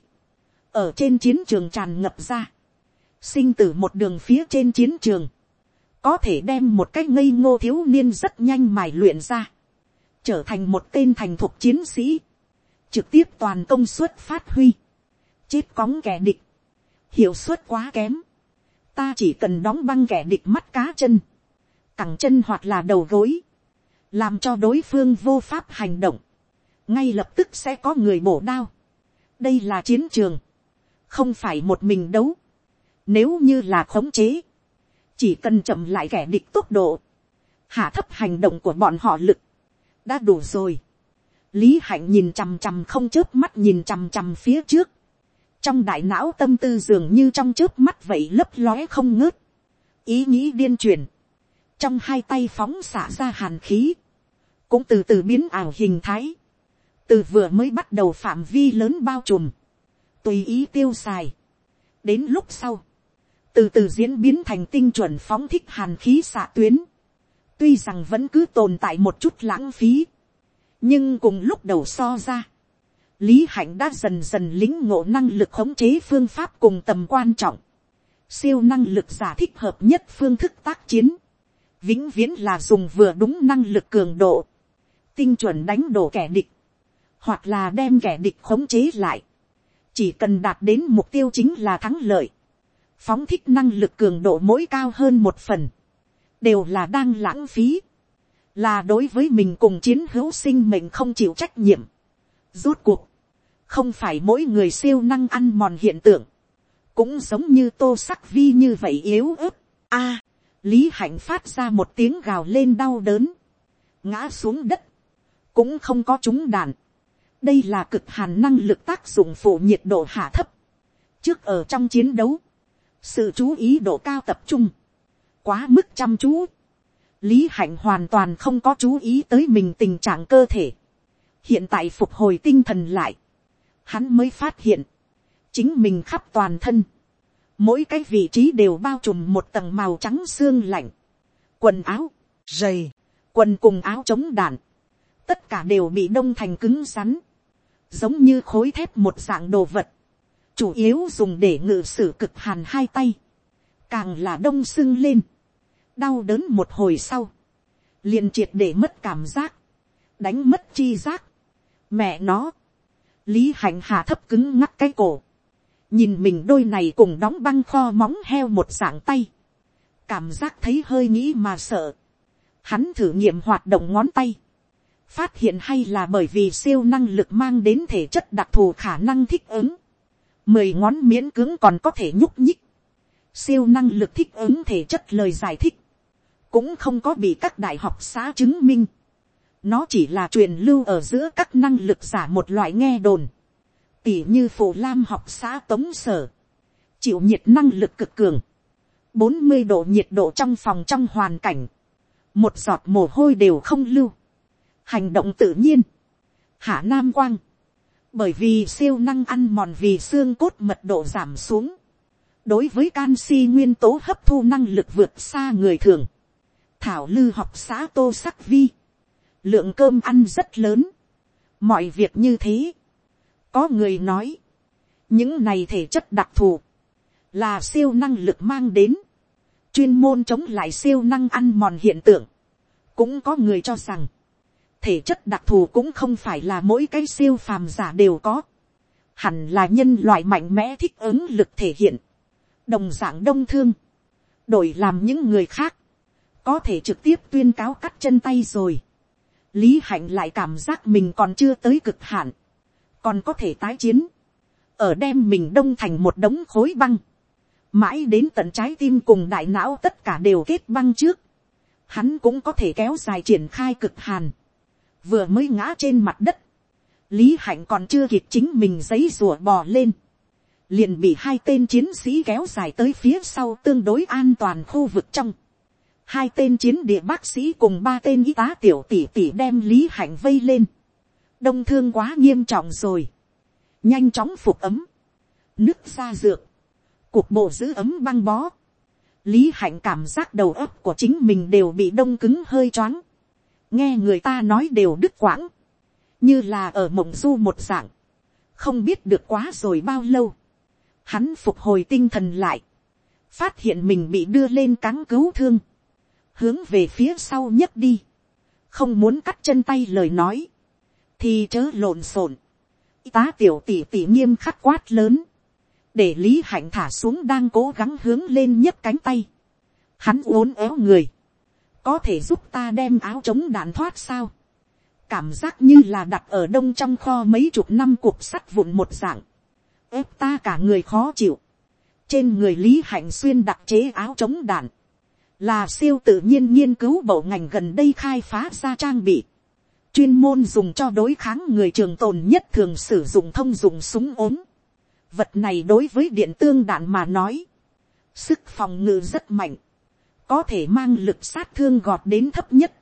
ở trên chiến trường tràn ngập ra, sinh tử một đường phía trên chiến trường, có thể đem một cái ngây ngô thiếu niên rất nhanh mài luyện ra, trở thành một tên thành thục chiến sĩ, trực tiếp toàn công suất phát huy, chết cóng kẻ địch, hiệu suất quá kém, ta chỉ cần đóng băng kẻ địch mắt cá chân, cẳng chân hoặc là đầu gối, làm cho đối phương vô pháp hành động, ngay lập tức sẽ có người bổ đao. đây là chiến trường, không phải một mình đấu. Nếu như là khống chế, chỉ cần chậm lại kẻ địch tốc độ, hạ thấp hành động của bọn họ lực, đã đủ rồi. Lý hạnh nhìn chằm chằm không chớp mắt nhìn chằm chằm phía trước. Trong đại não tâm tư dường như trong trước mắt vậy lấp lóe không ngớt. Ý nghĩ điên truyền. Trong hai tay phóng xả ra hàn khí. Cũng từ từ biến ảo hình thái. Từ vừa mới bắt đầu phạm vi lớn bao trùm tùy ý tiêu xài. đến lúc sau, từ từ diễn biến thành tinh chuẩn phóng thích hàn khí xạ tuyến, tuy rằng vẫn cứ tồn tại một chút lãng phí, nhưng cùng lúc đầu so ra, lý hạnh đã dần dần lính ngộ năng lực khống chế phương pháp cùng tầm quan trọng, siêu năng lực giả thích hợp nhất phương thức tác chiến, vĩnh viễn là dùng vừa đúng năng lực cường độ, tinh chuẩn đánh đổ kẻ địch, hoặc là đem kẻ địch khống chế lại, chỉ cần đạt đến mục tiêu chính là thắng lợi, phóng thích năng lực cường độ mỗi cao hơn một phần, đều là đang lãng phí, là đối với mình cùng chiến hữu sinh mệnh không chịu trách nhiệm. Rốt cuộc, không phải mỗi người siêu năng ăn mòn hiện tượng, cũng giống như tô sắc vi như vậy yếu ớt. A, lý hạnh phát ra một tiếng gào lên đau đớn, ngã xuống đất, cũng không có trúng đạn, đây là cực hàn năng lực tác dụng phụ nhiệt độ hạ thấp. trước ở trong chiến đấu, sự chú ý độ cao tập trung, quá mức chăm chú. lý hạnh hoàn toàn không có chú ý tới mình tình trạng cơ thể. hiện tại phục hồi tinh thần lại, hắn mới phát hiện, chính mình khắp toàn thân, mỗi cái vị trí đều bao trùm một tầng màu trắng xương lạnh, quần áo, giày, quần cùng áo chống đạn, tất cả đều bị đông thành cứng rắn, giống như khối thép một dạng đồ vật, chủ yếu dùng để ngự sử cực hàn hai tay, càng là đông sưng lên, đau đớn một hồi sau, liền triệt để mất cảm giác, đánh mất chi giác, mẹ nó, lý hạnh hạ thấp cứng ngắt cái cổ, nhìn mình đôi này cùng đóng băng kho móng heo một dạng tay, cảm giác thấy hơi nghĩ mà sợ, hắn thử nghiệm hoạt động ngón tay, phát hiện hay là bởi vì siêu năng lực mang đến thể chất đặc thù khả năng thích ứng, mười ngón miễn cứng còn có thể nhúc nhích, siêu năng lực thích ứng thể chất lời giải thích, cũng không có bị các đại học xã chứng minh, nó chỉ là truyền lưu ở giữa các năng lực giả một loại nghe đồn, tỉ như phổ lam học xã tống sở, chịu nhiệt năng lực cực cường, bốn mươi độ nhiệt độ trong phòng trong hoàn cảnh, một giọt mồ hôi đều không lưu, hành động tự nhiên, hạ nam quang, bởi vì siêu năng ăn mòn vì xương cốt mật độ giảm xuống, đối với canxi nguyên tố hấp thu năng lực vượt xa người thường, thảo lư học xã tô sắc vi, lượng cơm ăn rất lớn, mọi việc như thế, có người nói, những này thể chất đặc thù, là siêu năng lực mang đến, chuyên môn chống lại siêu năng ăn mòn hiện tượng, cũng có người cho rằng, thể chất đặc thù cũng không phải là mỗi cái siêu phàm giả đều có, hẳn là nhân loại mạnh mẽ thích ứng lực thể hiện, đồng d ạ n g đông thương, đổi làm những người khác, có thể trực tiếp tuyên cáo cắt chân tay rồi, lý hạnh lại cảm giác mình còn chưa tới cực hạn, còn có thể tái chiến, ở đem mình đông thành một đống khối băng, mãi đến tận trái tim cùng đại não tất cả đều kết băng trước, hắn cũng có thể kéo dài triển khai cực hàn, vừa mới ngã trên mặt đất, lý hạnh còn chưa kịp chính mình giấy rùa bò lên, liền bị hai tên chiến sĩ kéo dài tới phía sau tương đối an toàn khu vực trong. Hai tên chiến địa bác sĩ cùng ba tên y tá tiểu tỷ tỷ đem lý hạnh vây lên. đông thương quá nghiêm trọng rồi. nhanh chóng phục ấm. nước ra dược. cuộc bộ giữ ấm băng bó. lý hạnh cảm giác đầu óc của chính mình đều bị đông cứng hơi choáng. nghe người ta nói đều đứt quãng. như là ở mộng du một dạng. không biết được quá rồi bao lâu hắn phục hồi tinh thần lại, phát hiện mình bị đưa lên cáng cứu thương, hướng về phía sau nhấc đi, không muốn cắt chân tay lời nói, thì chớ lộn xộn, tá tiểu tỷ tỷ nghiêm khắc quát lớn, để lý hạnh thả xuống đang cố gắng hướng lên nhấc cánh tay, hắn uốn éo người, có thể giúp ta đem áo chống đạn thoát sao, cảm giác như là đặt ở đông trong kho mấy chục năm cuộc sắt vụn một dạng, ép ta cả người khó chịu. trên người lý hạnh xuyên đặc chế áo chống đạn, là siêu tự nhiên nghiên cứu bộ ngành gần đây khai phá ra trang bị, chuyên môn dùng cho đối kháng người trường tồn nhất thường sử dụng thông dụng súng ốm. vật này đối với điện tương đạn mà nói, sức phòng ngự rất mạnh, có thể mang lực sát thương gọt đến thấp nhất,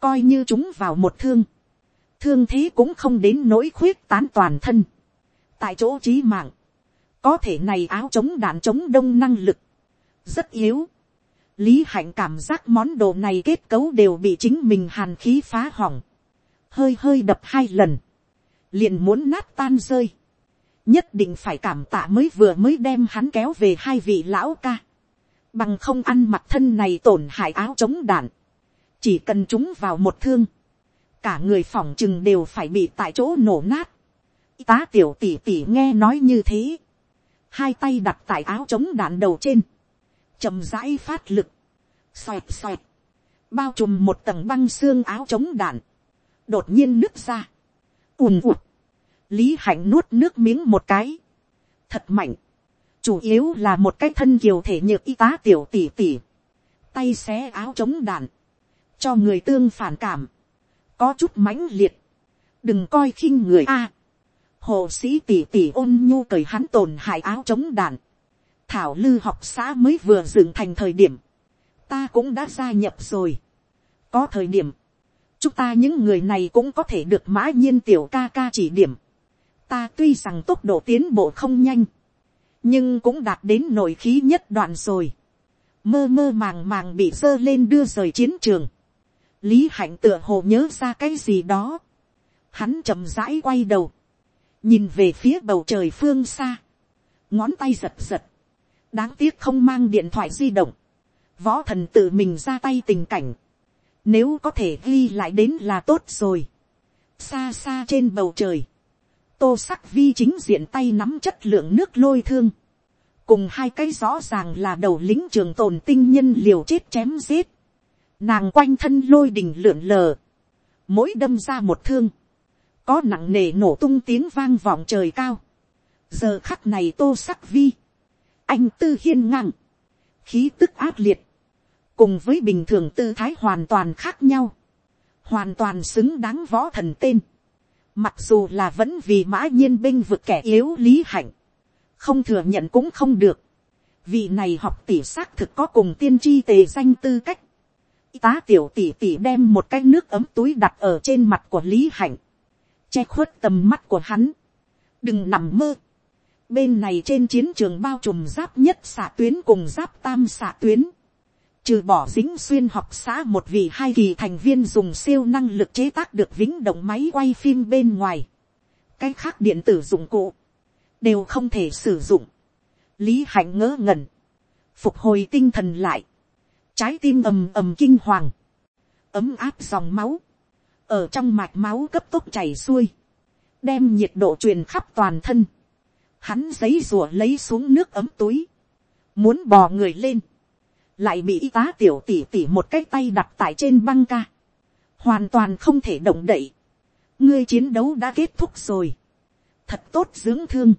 coi như chúng vào một thương, thương thế cũng không đến nỗi khuyết tán toàn thân tại chỗ trí mạng, có thể này áo chống đạn chống đông năng lực, rất yếu lý hạnh cảm giác món đồ này kết cấu đều bị chính mình hàn khí phá hỏng, hơi hơi đập hai lần, liền muốn nát tan rơi, nhất định phải cảm tạ mới vừa mới đem hắn kéo về hai vị lão ca, bằng không ăn mặc thân này tổn hại áo chống đạn, chỉ cần chúng vào một thương, cả người phỏng chừng đều phải bị tại chỗ nổ nát, tá tiểu tỷ tỷ nghe nói như thế, hai tay đặt tại áo chống đạn đầu trên, chầm rãi phát lực, xoẹt xoẹt, bao trùm một tầng băng xương áo chống đạn, đột nhiên nước ra, ùn ụt, lý hạnh nuốt nước miếng một cái, thật mạnh, chủ yếu là một cái thân kiều thể nhược y tá tiểu tỷ tỷ, tay xé áo chống đạn, cho người tương phản cảm, có chút mãnh liệt, đừng coi khinh người a, hồ sĩ tỷ tỷ ôn nhu cởi hắn tổn hại áo chống đạn thảo lư học xã mới vừa dựng thành thời điểm, ta cũng đã gia nhập rồi. có thời điểm, chúng ta những người này cũng có thể được mã nhiên tiểu ca ca chỉ điểm. ta tuy rằng tốc độ tiến bộ không nhanh, nhưng cũng đạt đến nội khí nhất đoạn rồi. mơ mơ màng màng bị dơ lên đưa rời chiến trường. lý hạnh tựa hồ nhớ ra cái gì đó. hắn chậm rãi quay đầu nhìn về phía bầu trời phương xa, ngón tay giật giật, đáng tiếc không mang điện thoại di động, võ thần tự mình ra tay tình cảnh, nếu có thể ghi lại đến là tốt rồi, xa xa trên bầu trời, tô sắc vi chính diện tay nắm chất lượng nước lôi thương, cùng hai cái rõ ràng là đầu lính trường tồn tinh nhân liều chết chém giết, nàng quanh thân lôi đình lượn lờ, mỗi đâm ra một thương, có nặng nề nổ tung tiếng vang vọng trời cao, giờ khắc này tô sắc vi, anh tư hiên ngang, khí tức ác liệt, cùng với bình thường tư thái hoàn toàn khác nhau, hoàn toàn xứng đáng võ thần tên, mặc dù là vẫn vì mã nhiên binh vực kẻ yếu lý hạnh, không thừa nhận cũng không được, vị này học tỷ xác thực có cùng tiên tri tề danh tư cách, tá tiểu tỷ tỷ đem một cái nước ấm túi đặt ở trên mặt của lý hạnh, che khuất tầm mắt của hắn, đừng nằm mơ, bên này trên chiến trường bao trùm giáp nhất xạ tuyến cùng giáp tam xạ tuyến, trừ bỏ dính xuyên học xã một vị hai kỳ thành viên dùng siêu năng lực chế tác được vĩnh động máy quay phim bên ngoài, cái khác điện tử dụng cụ, đều không thể sử dụng, lý hạnh ngỡ ngẩn, phục hồi tinh thần lại, trái tim ầm ầm kinh hoàng, ấm áp dòng máu, ở trong mạch máu cấp tốc chảy xuôi, đem nhiệt độ truyền khắp toàn thân, hắn giấy rùa lấy xuống nước ấm túi, muốn bò người lên, lại bị y tá tiểu tỉ tỉ một cái tay đặt tại trên băng ca, hoàn toàn không thể động đậy, ngươi chiến đấu đã kết thúc rồi, thật tốt dưỡng thương,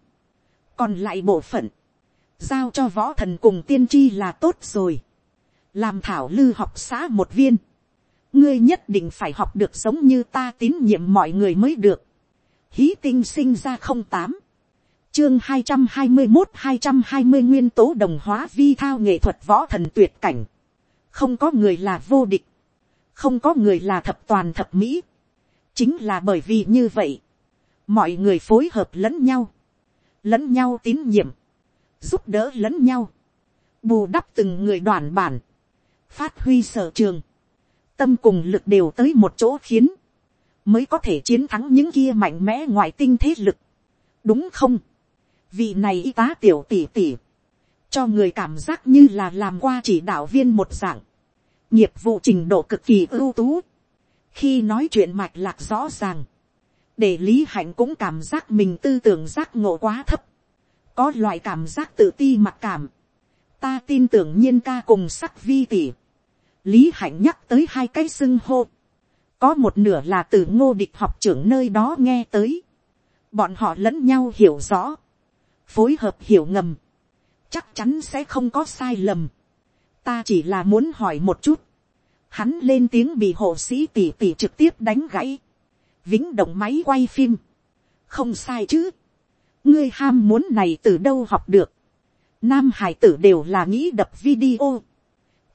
còn lại bộ phận, giao cho võ thần cùng tiên tri là tốt rồi, làm thảo lư học xã một viên, ngươi nhất định phải học được giống như ta tín nhiệm mọi người mới được. Hí tinh sinh ra không tám, chương hai trăm hai mươi một hai trăm hai mươi nguyên tố đồng hóa vi thao nghệ thuật võ thần tuyệt cảnh. không có người là vô địch, không có người là thập toàn thập mỹ. chính là bởi vì như vậy, mọi người phối hợp lẫn nhau, lẫn nhau tín nhiệm, giúp đỡ lẫn nhau, bù đắp từng người đoàn bản, phát huy sở trường, tâm cùng lực đều tới một chỗ khiến, mới có thể chiến thắng những kia mạnh mẽ ngoại tinh thế lực. đúng không, vị này y tá tiểu tỷ tỷ, cho người cảm giác như là làm qua chỉ đạo viên một dạng, nghiệp vụ trình độ cực kỳ ưu tú, khi nói chuyện mạch lạc rõ ràng, để lý hạnh cũng cảm giác mình tư tưởng giác ngộ quá thấp, có loại cảm giác tự ti mặc cảm, ta tin tưởng nhiên ca cùng sắc vi tỷ, lý hạnh nhắc tới hai cái xưng hô, có một nửa là từ ngô địch học trưởng nơi đó nghe tới, bọn họ lẫn nhau hiểu rõ, phối hợp hiểu ngầm, chắc chắn sẽ không có sai lầm. ta chỉ là muốn hỏi một chút, hắn lên tiếng bị hộ sĩ tỉ tỉ trực tiếp đánh gãy, vĩnh động máy quay phim, không sai chứ, ngươi ham muốn này từ đâu học được, nam hải tử đều là nghĩ đập video,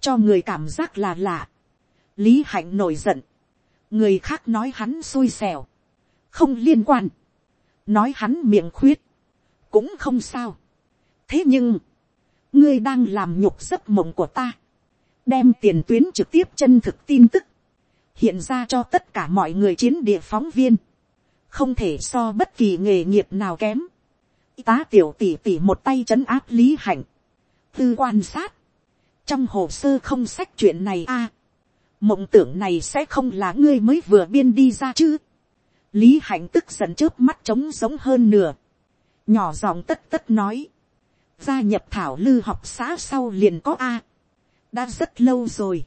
cho người cảm giác là lạ. lý hạnh nổi giận, người khác nói hắn xui xẻo, không liên quan, nói hắn miệng khuyết, cũng không sao. thế nhưng, ngươi đang làm nhục giấc mộng của ta, đem tiền tuyến trực tiếp chân thực tin tức, hiện ra cho tất cả mọi người chiến địa phóng viên, không thể so bất kỳ nghề nghiệp nào kém. Y tá tiểu tỷ tỷ một tay c h ấ n áp lý hạnh, tư quan sát, trong hồ sơ không sách chuyện này a, mộng tưởng này sẽ không là ngươi mới vừa biên đi ra chứ. lý hạnh tức giận trước mắt trống giống hơn nửa, nhỏ giọng tất tất nói, gia nhập thảo lư học xã sau liền có a, đã rất lâu rồi,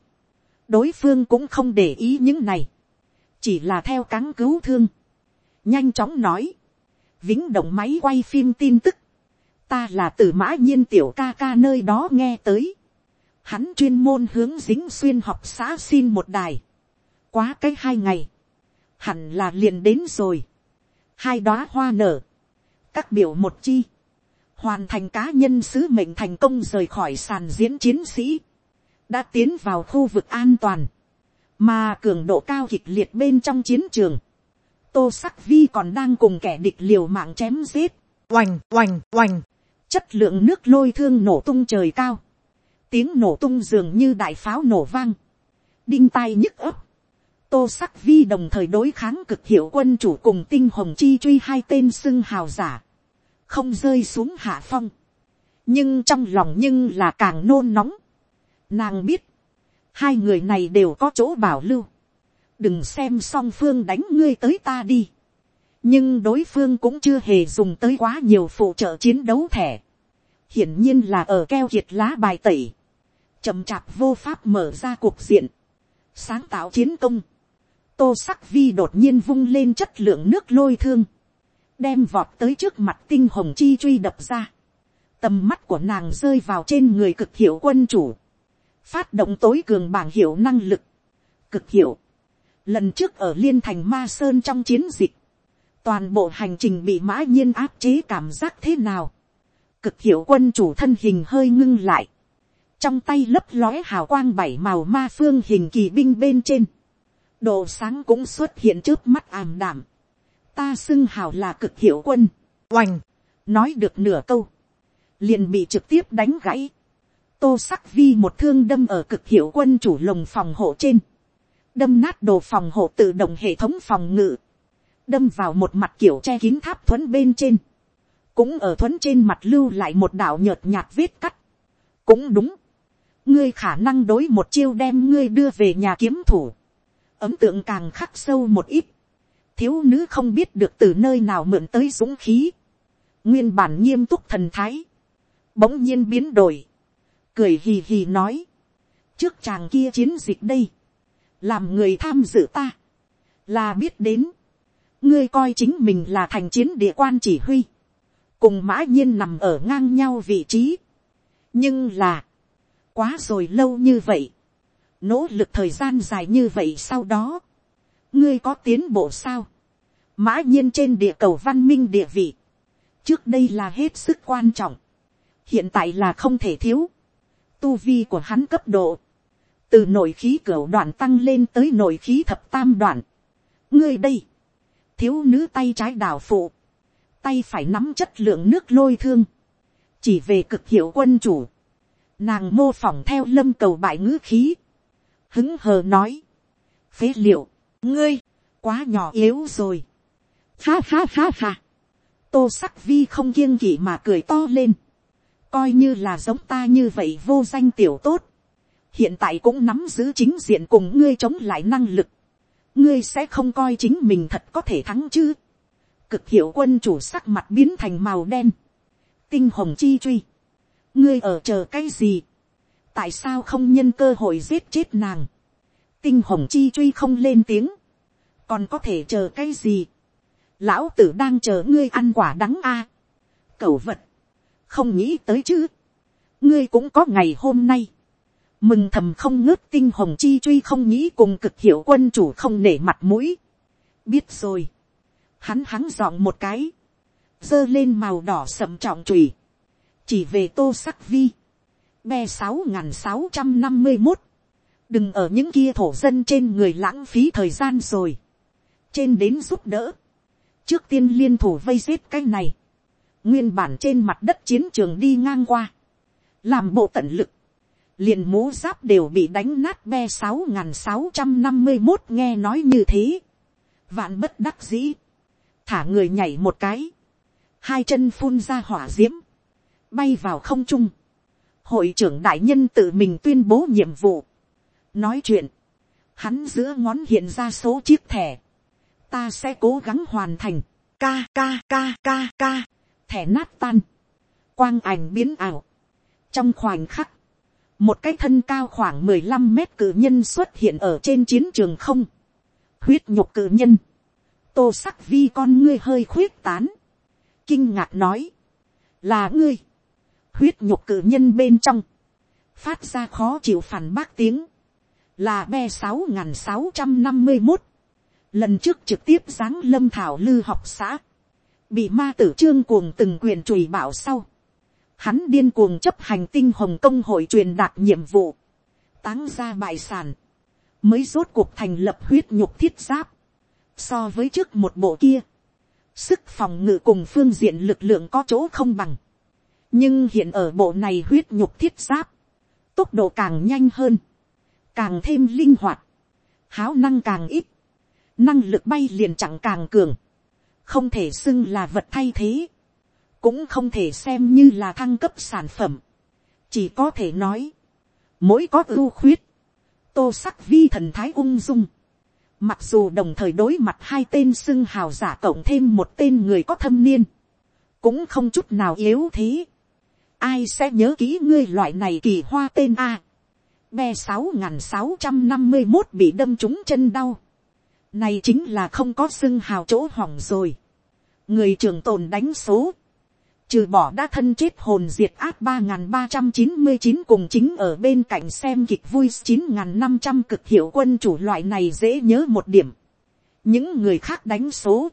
đối phương cũng không để ý những này, chỉ là theo cáng cứu thương, nhanh chóng nói, vĩnh động máy quay phim tin tức, ta là từ mã nhiên tiểu ca ca nơi đó nghe tới, hắn chuyên môn hướng dính xuyên học xã xin một đài, quá cái hai ngày, hẳn là liền đến rồi, hai đoá hoa nở, các biểu một chi, hoàn thành cá nhân sứ mệnh thành công rời khỏi sàn diễn chiến sĩ, đã tiến vào khu vực an toàn, mà cường độ cao kịch liệt bên trong chiến trường, tô sắc vi còn đang cùng kẻ địch liều mạng chém giết, oành oành oành, chất lượng nước lôi thương nổ tung trời cao, tiếng nổ tung dường như đại pháo nổ vang, đinh tai nhức ấp, tô sắc vi đồng thời đối kháng cực hiệu quân chủ cùng tinh hồng chi truy hai tên xưng hào giả, không rơi xuống hạ phong, nhưng trong lòng nhưng là càng nôn nóng. Nàng biết, hai người này đều có chỗ bảo lưu, đừng xem song phương đánh ngươi tới ta đi, nhưng đối phương cũng chưa hề dùng tới quá nhiều phụ trợ chiến đấu thẻ. hiển nhiên là ở keo kiệt lá bài tẩy, chậm chạp vô pháp mở ra cuộc diện, sáng tạo chiến công, tô sắc vi đột nhiên vung lên chất lượng nước lôi thương, đem vọt tới trước mặt tinh hồng chi truy đập ra, tầm mắt của nàng rơi vào trên người cực hiệu quân chủ, phát động tối cường bảng hiệu năng lực, cực hiệu, lần trước ở liên thành ma sơn trong chiến dịch, toàn bộ hành trình bị mã nhiên áp chế cảm giác thế nào, cực hiệu quân chủ thân hình hơi ngưng lại, trong tay lấp lóe hào quang bảy màu ma phương hình kỳ binh bên trên, độ sáng cũng xuất hiện trước mắt ảm đảm, ta xưng hào là cực hiệu quân, oành, nói được nửa câu, liền bị trực tiếp đánh gãy, tô sắc vi một thương đâm ở cực hiệu quân chủ lồng phòng hộ trên, đâm nát đồ phòng hộ tự động hệ thống phòng ngự, đâm vào một mặt kiểu che kín tháp thuấn bên trên, cũng ở thuấn trên mặt lưu lại một đạo nhợt nhạt vết cắt. cũng đúng, ngươi khả năng đối một chiêu đem ngươi đưa về nhà kiếm thủ, ấm tượng càng khắc sâu một ít, thiếu nữ không biết được từ nơi nào mượn tới dũng khí, nguyên bản nghiêm túc thần thái, bỗng nhiên biến đổi, cười hì hì nói, trước chàng kia chiến dịch đây, làm người tham dự ta, là biết đến, ngươi coi chính mình là thành chiến địa quan chỉ huy, cùng mã nhiên nằm ở ngang nhau vị trí. nhưng là, quá rồi lâu như vậy, nỗ lực thời gian dài như vậy sau đó, ngươi có tiến bộ sao, mã nhiên trên địa cầu văn minh địa vị, trước đây là hết sức quan trọng, hiện tại là không thể thiếu, tu vi của hắn cấp độ, từ nội khí cửa đoạn tăng lên tới nội khí thập tam đoạn. ngươi đây, thiếu nữ tay trái đảo phụ, tay phải nắm chất lượng nước lôi thương, chỉ về cực hiệu quân chủ, nàng mô phỏng theo lâm cầu bại ngữ khí, hứng hờ nói, phế liệu, ngươi, quá nhỏ yếu rồi, ha ha ha ha, tô sắc vi không kiêng kỵ mà cười to lên, coi như là giống ta như vậy vô danh tiểu tốt, hiện tại cũng nắm giữ chính diện cùng ngươi chống lại năng lực, ngươi sẽ không coi chính mình thật có thể thắng chứ. cực hiệu quân chủ sắc mặt biến thành màu đen, tinh hồng chi truy, ngươi ở chờ cái gì, tại sao không nhân cơ hội giết chết nàng, tinh hồng chi truy không lên tiếng, còn có thể chờ cái gì, lão tử đang chờ ngươi ăn quả đắng a, à. cẩu vật, không nghĩ tới chứ, ngươi cũng có ngày hôm nay, mừng thầm không ngớt tinh hồng chi truy không nghĩ cùng cực hiệu quân chủ không nể mặt mũi. biết rồi, hắn hắn dọn một cái, giơ lên màu đỏ sậm trọng chùy, chỉ về tô sắc vi, be sáu n g h n sáu trăm năm mươi một, đừng ở những kia thổ dân trên người lãng phí thời gian rồi, trên đến giúp đỡ, trước tiên liên thủ vây giết cái này, nguyên bản trên mặt đất chiến trường đi ngang qua, làm bộ tận lực, liền mũ giáp đều bị đánh nát be sáu n sáu trăm năm mươi một nghe nói như thế. vạn bất đắc dĩ, thả người nhảy một cái, hai chân phun ra hỏa d i ễ m bay vào không trung. hội trưởng đại nhân tự mình tuyên bố nhiệm vụ nói chuyện, hắn giữa ngón hiện ra số chiếc thẻ, ta sẽ cố gắng hoàn thành, ca ca ca ca ca, thẻ nát tan, quang ảnh biến ảo, trong khoảnh khắc, một cái thân cao khoảng mười lăm mét cử nhân xuất hiện ở trên chiến trường không, huyết nhục cử nhân, tô sắc vi con ngươi hơi khuyết tán, kinh ngạc nói, là ngươi, huyết nhục cử nhân bên trong, phát ra khó chịu phản bác tiếng, là be sáu n g h n sáu trăm năm mươi một, lần trước trực tiếp giáng lâm thảo lư học xã, bị ma tử trương cuồng từng quyền chùi bảo sau, hắn điên cuồng chấp hành tinh hồng công hội truyền đạt nhiệm vụ, táng ra bại sản, mới rốt cuộc thành lập huyết nhục thiết giáp, so với trước một bộ kia, sức phòng ngự cùng phương diện lực lượng có chỗ không bằng, nhưng hiện ở bộ này huyết nhục thiết giáp, tốc độ càng nhanh hơn, càng thêm linh hoạt, háo năng càng ít, năng lực bay liền chẳng càng cường, không thể xưng là vật thay thế, cũng không thể xem như là thăng cấp sản phẩm, chỉ có thể nói, mỗi có ưu khuyết, tô sắc vi thần thái ung dung, mặc dù đồng thời đối mặt hai tên xưng hào giả cộng thêm một tên người có thâm niên, cũng không chút nào yếu thế. ai sẽ nhớ kỹ ngươi loại này kỳ hoa tên a be sáu n sáu trăm năm mươi một bị đâm trúng chân đau. này chính là không có xưng hào chỗ hỏng rồi. người trường tồn đánh số. trừ bỏ đã thân chết hồn diệt áp ba n ba trăm chín mươi chín cùng chính ở bên cạnh xem kịch vui chín n năm trăm cực hiệu quân chủ loại này dễ nhớ một điểm. những người khác đánh số.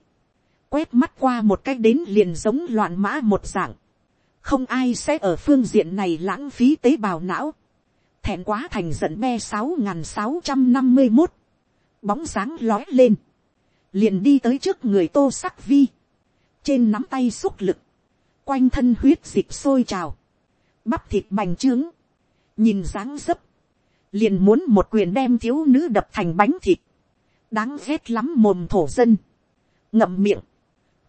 quét mắt qua một cách đến liền giống loạn mã một dạng không ai sẽ ở phương diện này lãng phí tế bào não, thẹn quá thành giận me sáu n g h n sáu trăm năm mươi một, bóng dáng lói lên, liền đi tới trước người tô sắc vi, trên nắm tay xúc lực, quanh thân huyết dịch sôi trào, bắp thịt bành trướng, nhìn dáng dấp, liền muốn một quyền đem thiếu nữ đập thành bánh thịt, đáng ghét lắm mồm thổ dân, ngậm miệng,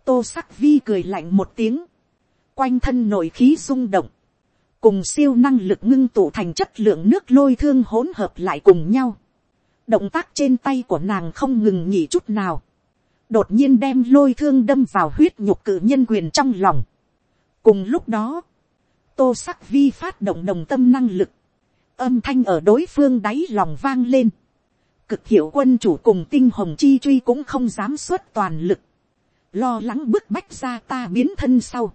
tô sắc vi cười lạnh một tiếng, quanh thân nội khí rung động, cùng siêu năng lực ngưng tụ thành chất lượng nước lôi thương hỗn hợp lại cùng nhau. động tác trên tay của nàng không ngừng nghỉ chút nào, đột nhiên đem lôi thương đâm vào huyết nhục cử nhân quyền trong lòng. cùng lúc đó, tô sắc vi phát động đồng tâm năng lực, âm thanh ở đối phương đáy lòng vang lên. cực hiệu quân chủ cùng tinh hồng chi truy cũng không dám xuất toàn lực, lo lắng bức bách ra ta biến thân sau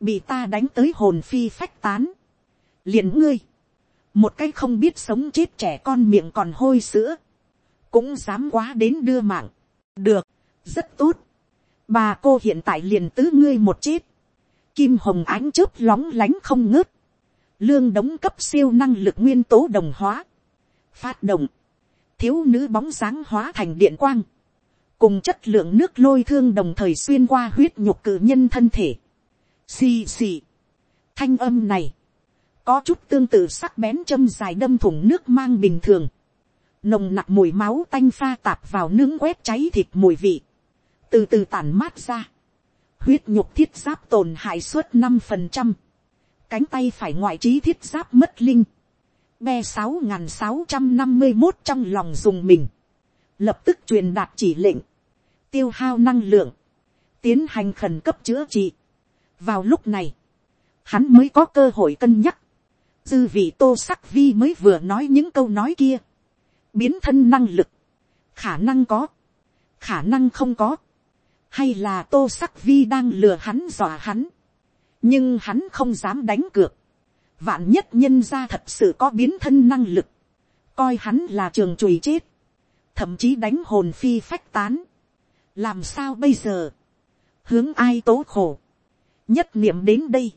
bị ta đánh tới hồn phi phách tán, liền ngươi, một cái không biết sống chết trẻ con miệng còn hôi sữa, cũng dám quá đến đưa mạng, được, rất tốt, bà cô hiện tại liền tứ ngươi một chết, kim hồng ánh chớp lóng lánh không ngớt, lương đóng cấp siêu năng lực nguyên tố đồng hóa, phát động, thiếu nữ bóng dáng hóa thành điện quang, cùng chất lượng nước lôi thương đồng thời xuyên qua huyết nhục cử nhân thân thể, Xì xì. Thanh âm này. Có chút tương tự sắc bén châm dài đâm thủng nước mang bình thường. Nồng nặc mùi máu tanh pha tạp vào nướng quét cháy thịt mùi vị. Từ từ tản mát ra. Huyết nhục thiết giáp tổn hại suốt năm phần trăm Cánh tay phải ngoại trí thiết giáp mất linh. Be sáu sáu trăm năm mươi một trong lòng dùng mình. Lập tức truyền đạt chỉ lệnh. Tiêu hao năng lượng. Tiến hành khẩn cấp chữa trị vào lúc này, hắn mới có cơ hội cân nhắc. dư vị tô sắc vi mới vừa nói những câu nói kia. biến thân năng lực, khả năng có, khả năng không có, hay là tô sắc vi đang lừa hắn dọa hắn. nhưng hắn không dám đánh cược. vạn nhất nhân ra thật sự có biến thân năng lực, coi hắn là trường chùi chết, thậm chí đánh hồn phi phách tán. làm sao bây giờ, hướng ai tố khổ, nhất niệm đến đây,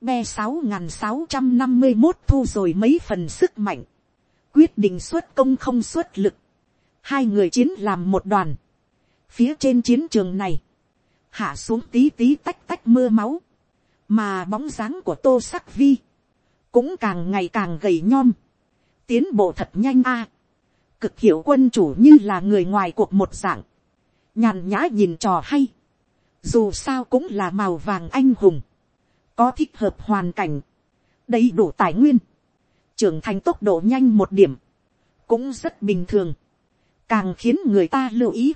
be sáu n g h n sáu trăm năm mươi một thu rồi mấy phần sức mạnh, quyết định xuất công không xuất lực, hai người chiến làm một đoàn, phía trên chiến trường này, hạ xuống tí tí tách tách mưa máu, mà bóng dáng của tô sắc vi, cũng càng ngày càng gầy nhom, tiến bộ thật nhanh a, cực hiểu quân chủ như là người ngoài cuộc một dạng, nhàn nhã nhìn trò hay, dù sao cũng là màu vàng anh hùng, có thích hợp hoàn cảnh, đầy đủ tài nguyên, trưởng thành tốc độ nhanh một điểm, cũng rất bình thường, càng khiến người ta lưu ý,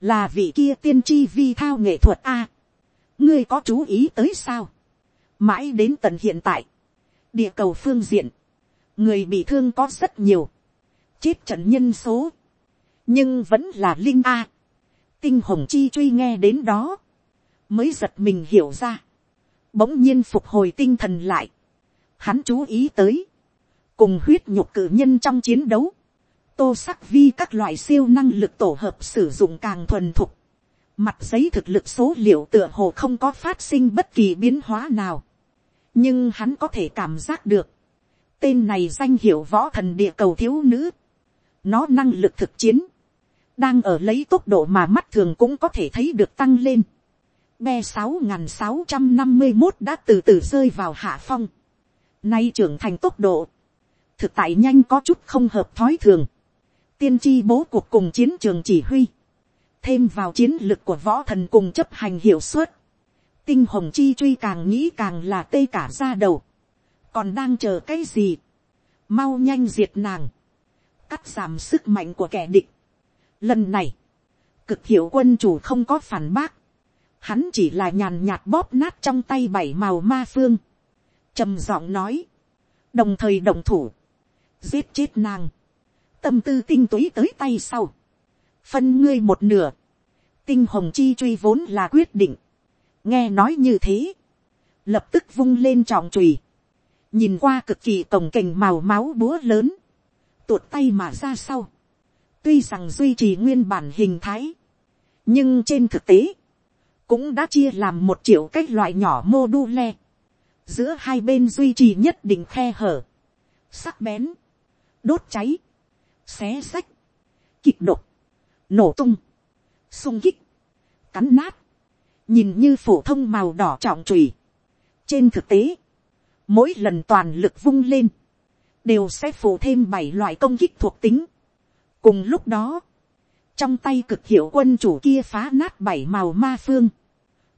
là vị kia tiên tri vi thao nghệ thuật a, ngươi có chú ý tới sao, mãi đến tận hiện tại, địa cầu phương diện, người bị thương có rất nhiều, chết trận nhân số, nhưng vẫn là linh a, tinh hồng chi truy nghe đến đó, mới giật mình hiểu ra, bỗng nhiên phục hồi tinh thần lại, hắn chú ý tới, cùng huyết nhục cử nhân trong chiến đấu, tô sắc vi các loại siêu năng lực tổ hợp sử dụng càng thuần thục, mặt giấy thực lực số liệu tựa hồ không có phát sinh bất kỳ biến hóa nào, nhưng hắn có thể cảm giác được, tên này danh hiệu võ thần địa cầu thiếu nữ, nó năng lực thực chiến, đang ở lấy tốc độ mà mắt thường cũng có thể thấy được tăng lên be sáu n sáu trăm năm mươi một đã từ từ rơi vào hạ phong. Nay trưởng thành tốc độ. Thực tại nhanh có chút không hợp thói thường. Tiên tri bố cuộc cùng chiến trường chỉ huy. Thêm vào chiến lực của võ thần cùng chấp hành hiệu suất. Tinh hồng chi truy càng nghĩ càng là tê cả ra đầu. Còn đang chờ cái gì? Mau nhanh diệt nàng. Cắt giảm sức mạnh của kẻ địch. Lần này. Cực hiệu quân chủ không có phản bác. Hắn chỉ là nhàn nhạt bóp nát trong tay bảy màu ma phương, trầm giọng nói, đồng thời đồng thủ, giết chết nàng, tâm tư tinh túy tới tay sau, phân ngươi một nửa, tinh hồng chi truy vốn là quyết định, nghe nói như thế, lập tức vung lên trọng trùy. nhìn qua cực kỳ cổng kềnh màu máu búa lớn, tuột tay mà ra sau, tuy rằng duy trì nguyên bản hình thái, nhưng trên thực tế, cũng đã chia làm một triệu cách loại nhỏ mô đu le, giữa hai bên duy trì nhất định khe hở, sắc bén, đốt cháy, xé sách, kịch độc, nổ tung, sung kích, cắn nát, nhìn như phổ thông màu đỏ trọng trùy. trên thực tế, mỗi lần toàn lực vung lên, đều sẽ phủ thêm bảy loại công kích thuộc tính cùng lúc đó, trong tay cực hiệu quân chủ kia phá nát bảy màu ma phương,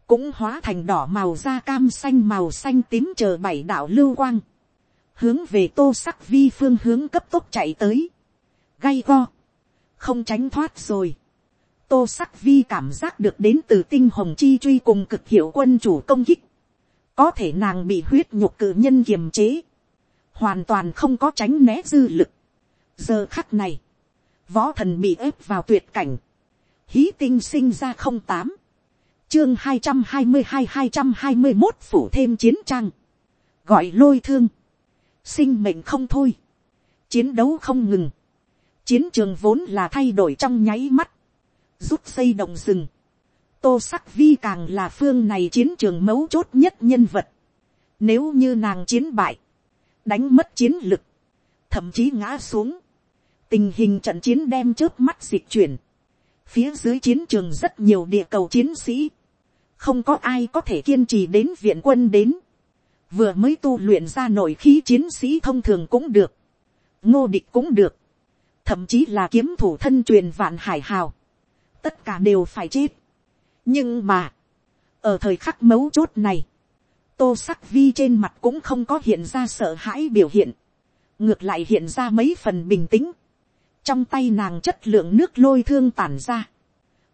cũng hóa thành đỏ màu da cam xanh màu xanh tím chờ bảy đạo lưu quang, hướng về tô sắc vi phương hướng cấp tốc chạy tới, gay go, không tránh thoát rồi. tô sắc vi cảm giác được đến từ tinh hồng chi truy cùng cực hiệu quân chủ công kích, có thể nàng bị huyết nhục cự nhân kiềm chế, hoàn toàn không có tránh né dư lực. giờ khắc này, võ thần bị ép vào tuyệt cảnh, hí tinh sinh ra không tám, chương hai trăm hai mươi hai hai trăm hai mươi một phủ thêm chiến trang, gọi lôi thương, sinh mệnh không thôi, chiến đấu không ngừng, chiến trường vốn là thay đổi trong nháy mắt, rút xây động rừng, tô sắc vi càng là phương này chiến trường mấu chốt nhất nhân vật, nếu như nàng chiến bại, đánh mất chiến lực, thậm chí ngã xuống, tình hình trận chiến đem trước mắt dịch chuyển, phía dưới chiến trường rất nhiều địa cầu chiến sĩ, không có ai có thể kiên trì đến viện quân đến, vừa mới tu luyện ra nội khí chiến sĩ thông thường cũng được, ngô địch cũng được, thậm chí là kiếm thủ thân truyền vạn hải hào, tất cả đều phải chết. nhưng mà, ở thời khắc mấu chốt này, tô sắc vi trên mặt cũng không có hiện ra sợ hãi biểu hiện, ngược lại hiện ra mấy phần bình tĩnh, trong tay nàng chất lượng nước lôi thương tản ra,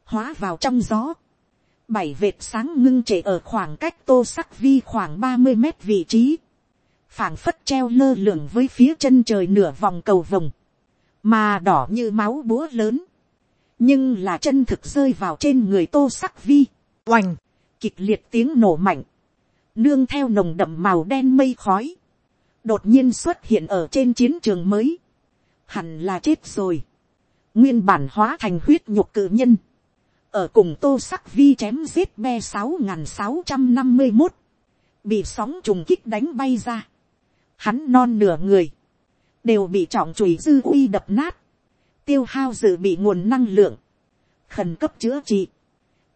hóa vào trong gió, bảy vệt sáng ngưng trệ ở khoảng cách tô sắc vi khoảng ba mươi mét vị trí, phảng phất treo lơ lửng với phía chân trời nửa vòng cầu vồng, mà đỏ như máu búa lớn, nhưng là chân thực rơi vào trên người tô sắc vi, oành, kịch liệt tiếng nổ mạnh, nương theo nồng đậm màu đen mây khói, đột nhiên xuất hiện ở trên chiến trường mới, hẳn là chết rồi, nguyên bản hóa thành huyết nhục cự nhân, ở cùng tô sắc vi chém giết be sáu n sáu trăm năm mươi một, bị sóng trùng kích đánh bay ra, hắn non nửa người, đều bị trọng chùy dư uy đập nát, tiêu hao dự bị nguồn năng lượng, khẩn cấp chữa trị,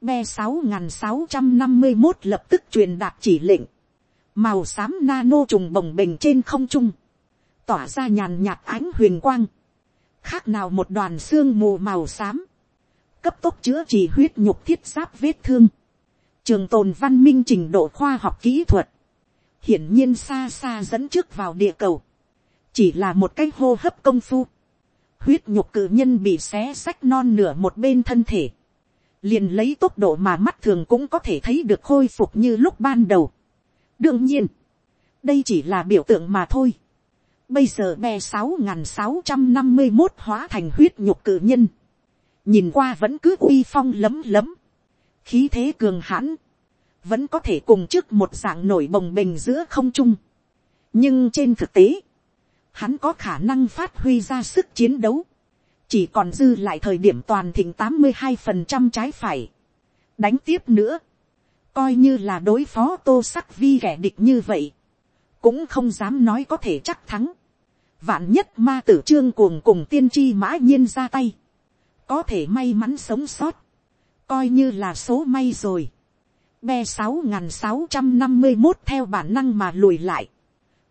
be sáu n sáu trăm năm mươi một lập tức truyền đạt chỉ lệnh, màu xám nano trùng bồng bềnh trên không trung, tỏa ra nhàn nhạt ánh huyền quang, khác nào một đoàn xương mù màu xám, cấp tốc chữa trị huyết nhục thiết giáp vết thương, trường tồn văn minh trình độ khoa học kỹ thuật, hiển nhiên xa xa dẫn trước vào địa cầu, chỉ là một cái hô hấp công phu, huyết nhục cự nhân bị xé sách non nửa một bên thân thể, liền lấy tốc độ mà mắt thường cũng có thể thấy được khôi phục như lúc ban đầu. đương nhiên, đây chỉ là biểu tượng mà thôi bây giờ bè sáu n sáu trăm năm mươi một hóa thành huyết nhục cử nhân, nhìn qua vẫn cứ uy phong lấm lấm, khí thế cường hãn, vẫn có thể cùng trước một dạng nổi bồng bềnh giữa không trung. nhưng trên thực tế, hắn có khả năng phát huy ra sức chiến đấu, chỉ còn dư lại thời điểm toàn thịnh tám mươi hai phần trăm trái phải, đánh tiếp nữa, coi như là đối phó tô sắc vi kẻ địch như vậy, cũng không dám nói có thể chắc thắng, vạn nhất ma tử trương cuồng cùng tiên tri mã nhiên ra tay, có thể may mắn sống sót, coi như là số may rồi, be sáu n g h n sáu trăm năm mươi một theo bản năng mà lùi lại,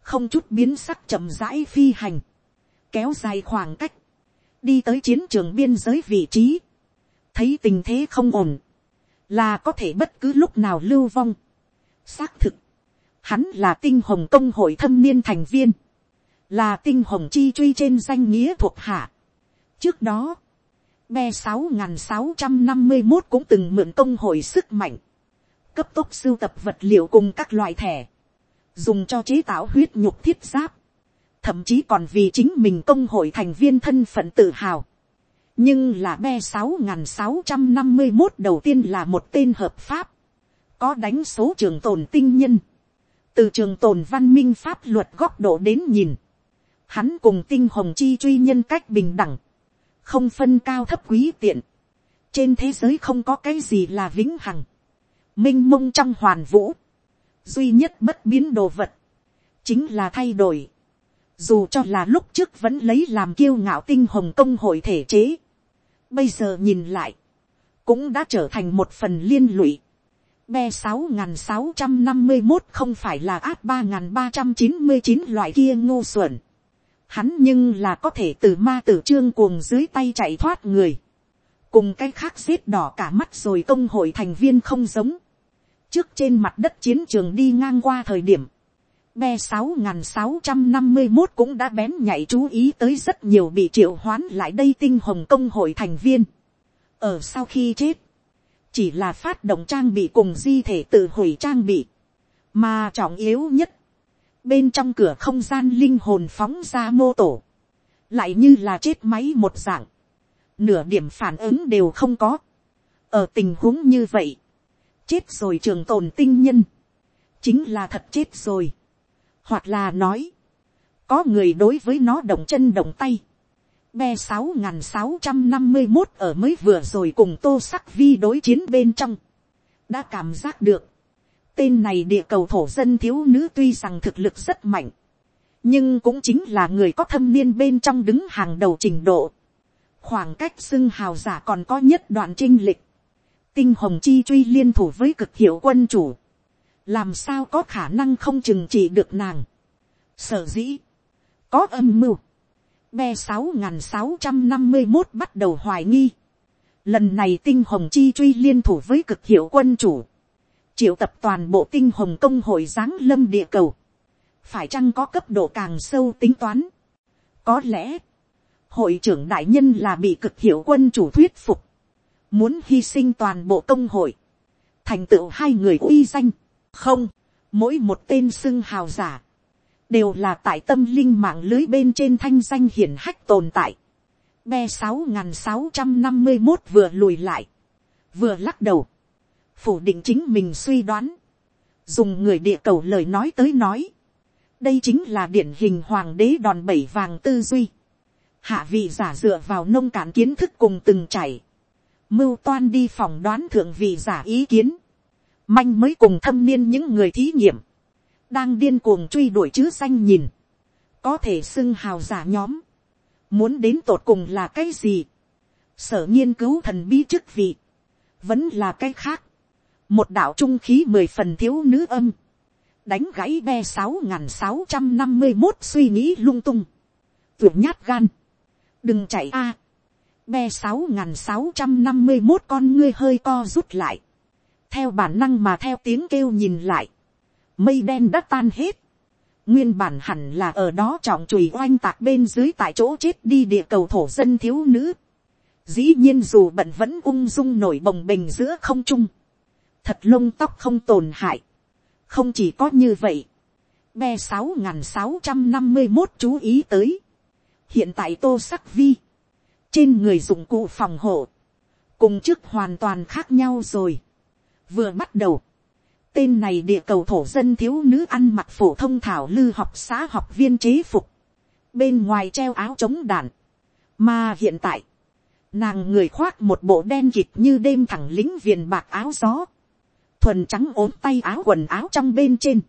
không chút biến sắc chậm rãi phi hành, kéo dài khoảng cách, đi tới chiến trường biên giới vị trí, thấy tình thế không ổn, là có thể bất cứ lúc nào lưu vong. xác thực, hắn là tinh hồng công hội thâm niên thành viên, là tinh hồng chi truy trên danh nghĩa thuộc hạ. trước đó, be sáu n g h n sáu trăm năm mươi một cũng từng mượn công hội sức mạnh, cấp tốc sưu tập vật liệu cùng các loại thẻ, dùng cho chế tạo huyết nhục thiết giáp, thậm chí còn vì chính mình công hội thành viên thân phận tự hào. nhưng là be sáu n sáu trăm năm mươi một đầu tiên là một tên hợp pháp, có đánh số trường tồn tinh nhân, từ trường tồn văn minh pháp luật góc độ đến nhìn, hắn cùng tinh hồng chi truy nhân cách bình đẳng, không phân cao thấp quý tiện, trên thế giới không có cái gì là vĩnh hằng, m i n h mông trong hoàn vũ, duy nhất bất biến đồ vật, chính là thay đổi, dù cho là lúc trước vẫn lấy làm kiêu ngạo tinh hồng công hội thể chế, bây giờ nhìn lại, cũng đã trở thành một phần liên lụy, be sáu n g h n sáu trăm năm mươi một không phải là áp ba n g h n ba trăm chín mươi chín loại kia ngô xuẩn, hắn nhưng là có thể từ ma tử trương cuồng dưới tay chạy thoát người, cùng cái khác giết đỏ cả mắt rồi công hội thành viên không giống. trước trên mặt đất chiến trường đi ngang qua thời điểm, be sáu n sáu trăm năm mươi một cũng đã bén nhảy chú ý tới rất nhiều bị triệu hoán lại đây tinh hồng công hội thành viên. ở sau khi chết, chỉ là phát động trang bị cùng di thể tự hủy trang bị, mà trọng yếu nhất, bên trong cửa không gian linh hồn phóng ra mô tổ, lại như là chết máy một dạng, nửa điểm phản ứng đều không có. ở tình huống như vậy, chết rồi trường tồn tinh nhân, chính là thật chết rồi. hoặc là nói, có người đối với nó động chân động tay. Be sáu n sáu trăm năm mươi một ở mới vừa rồi cùng tô sắc vi đối chiến bên trong. đã cảm giác được tên này địa cầu thổ dân thiếu nữ tuy rằng thực lực rất mạnh. nhưng cũng chính là người có thâm niên bên trong đứng hàng đầu trình độ khoảng cách xưng hào giả còn có nhất đoạn trinh lịch, tinh hồng chi truy liên thủ với cực hiệu quân chủ, làm sao có khả năng không chừng trị được nàng. Sở dĩ, có âm mưu, be sáu n sáu trăm năm mươi một bắt đầu hoài nghi. Lần này tinh hồng chi truy liên thủ với cực hiệu quân chủ, triệu tập toàn bộ tinh hồng công hội giáng lâm địa cầu, phải chăng có cấp độ càng sâu tính toán. Có lẽ, hội trưởng đại nhân là bị cực hiệu quân chủ thuyết phục, muốn hy sinh toàn bộ công hội, thành tựu hai người uy danh, không, mỗi một tên xưng hào giả, đều là tại tâm linh mạng lưới bên trên thanh danh hiển hách tồn tại. Be sáu n sáu trăm năm mươi một vừa lùi lại, vừa lắc đầu, phủ định chính mình suy đoán, dùng người địa cầu lời nói tới nói, đây chính là điển hình hoàng đế đòn bẩy vàng tư duy. Hạ vị giả dựa vào nông cạn kiến thức cùng từng chảy, mưu toan đi phòng đoán thượng vị giả ý kiến, manh mới cùng thâm niên những người thí nghiệm, đang điên cuồng truy đuổi chứ xanh nhìn, có thể xưng hào giả nhóm, muốn đến tột cùng là cái gì, sở nghiên cứu thần bí chức vị, vẫn là cái khác, một đạo trung khí mười phần thiếu nữ âm, đánh gãy be sáu n g h n sáu trăm năm mươi một suy nghĩ lung tung, tuyệt nhát gan, đừng chạy a. À. be sáu n g h n sáu trăm năm mươi một con ngươi hơi co rút lại. theo bản năng mà theo tiếng kêu nhìn lại. mây đen đã tan hết. nguyên bản hẳn là ở đó trọng chùi oanh tạc bên dưới tại chỗ chết đi địa cầu thổ dân thiếu nữ. dĩ nhiên dù bận vẫn ung dung nổi bồng bềnh giữa không trung thật lông tóc không tồn hại. không chỉ có như vậy. be sáu n g h n sáu trăm năm mươi một chú ý tới. Hiện tại tô sắc vi, trên người dụng cụ phòng hộ, cùng trước hoàn toàn khác nhau rồi. vừa bắt đầu, tên này địa cầu thổ dân thiếu nữ ăn mặc phổ thông thảo lư học xã học viên chế phục, bên ngoài treo áo chống đạn, mà hiện tại, nàng người khoác một bộ đen kịt như đêm thẳng lính viền bạc áo gió, thuần trắng ốm tay áo quần áo trong bên trên,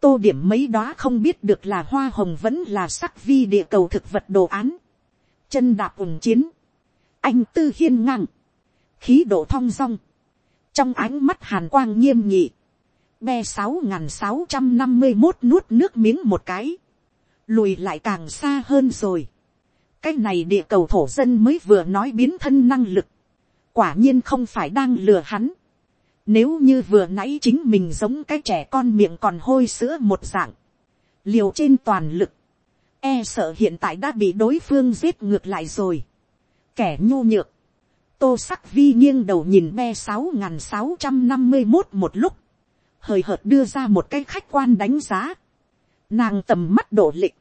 tô điểm mấy đó không biết được là hoa hồng vẫn là sắc vi địa cầu thực vật đồ án. chân đạp ủng chiến. anh tư hiên ngang. khí độ thong dong. trong ánh mắt hàn quang nghiêm nhị. be sáu n sáu trăm năm mươi một nuốt nước miếng một cái. lùi lại càng xa hơn rồi. cái này địa cầu thổ dân mới vừa nói biến thân năng lực. quả nhiên không phải đang lừa hắn nếu như vừa nãy chính mình giống cái trẻ con miệng còn hôi sữa một dạng. Liều trên toàn lực. E sợ hiện tại đã bị đối phương giết ngược lại rồi. Kẻ nhu nhược. Tô sắc vi nghiêng đầu nhìn be sáu sáu trăm năm mươi một một lúc. hời hợt đưa ra một cái khách quan đánh giá, nàng tầm mắt đổ lịch,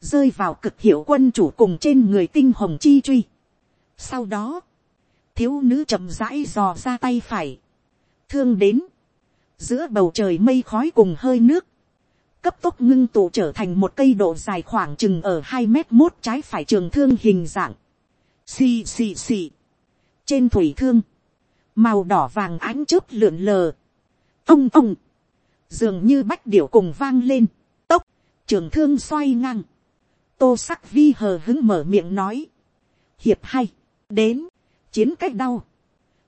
rơi vào cực hiệu quân chủ cùng trên người tinh hồng chi truy. Sau đó, thiếu nữ chậm rãi dò ra tay phải, thương đến, giữa bầu trời mây khói cùng hơi nước, cấp tốc ngưng tụ trở thành một cây độ dài khoảng chừng ở hai mét mốt trái phải trường thương hình dạng. Xì xì xì. Trên thủy thương, màu đỏ vàng ánh chớp lượn lờ. Ông ông, dường như bách điệu cùng vang lên, tốc, trường thương xoay ngang. Tô sắc vi hờ hứng mở miệng nói. Hiệp hay, đến, chiến cách đau.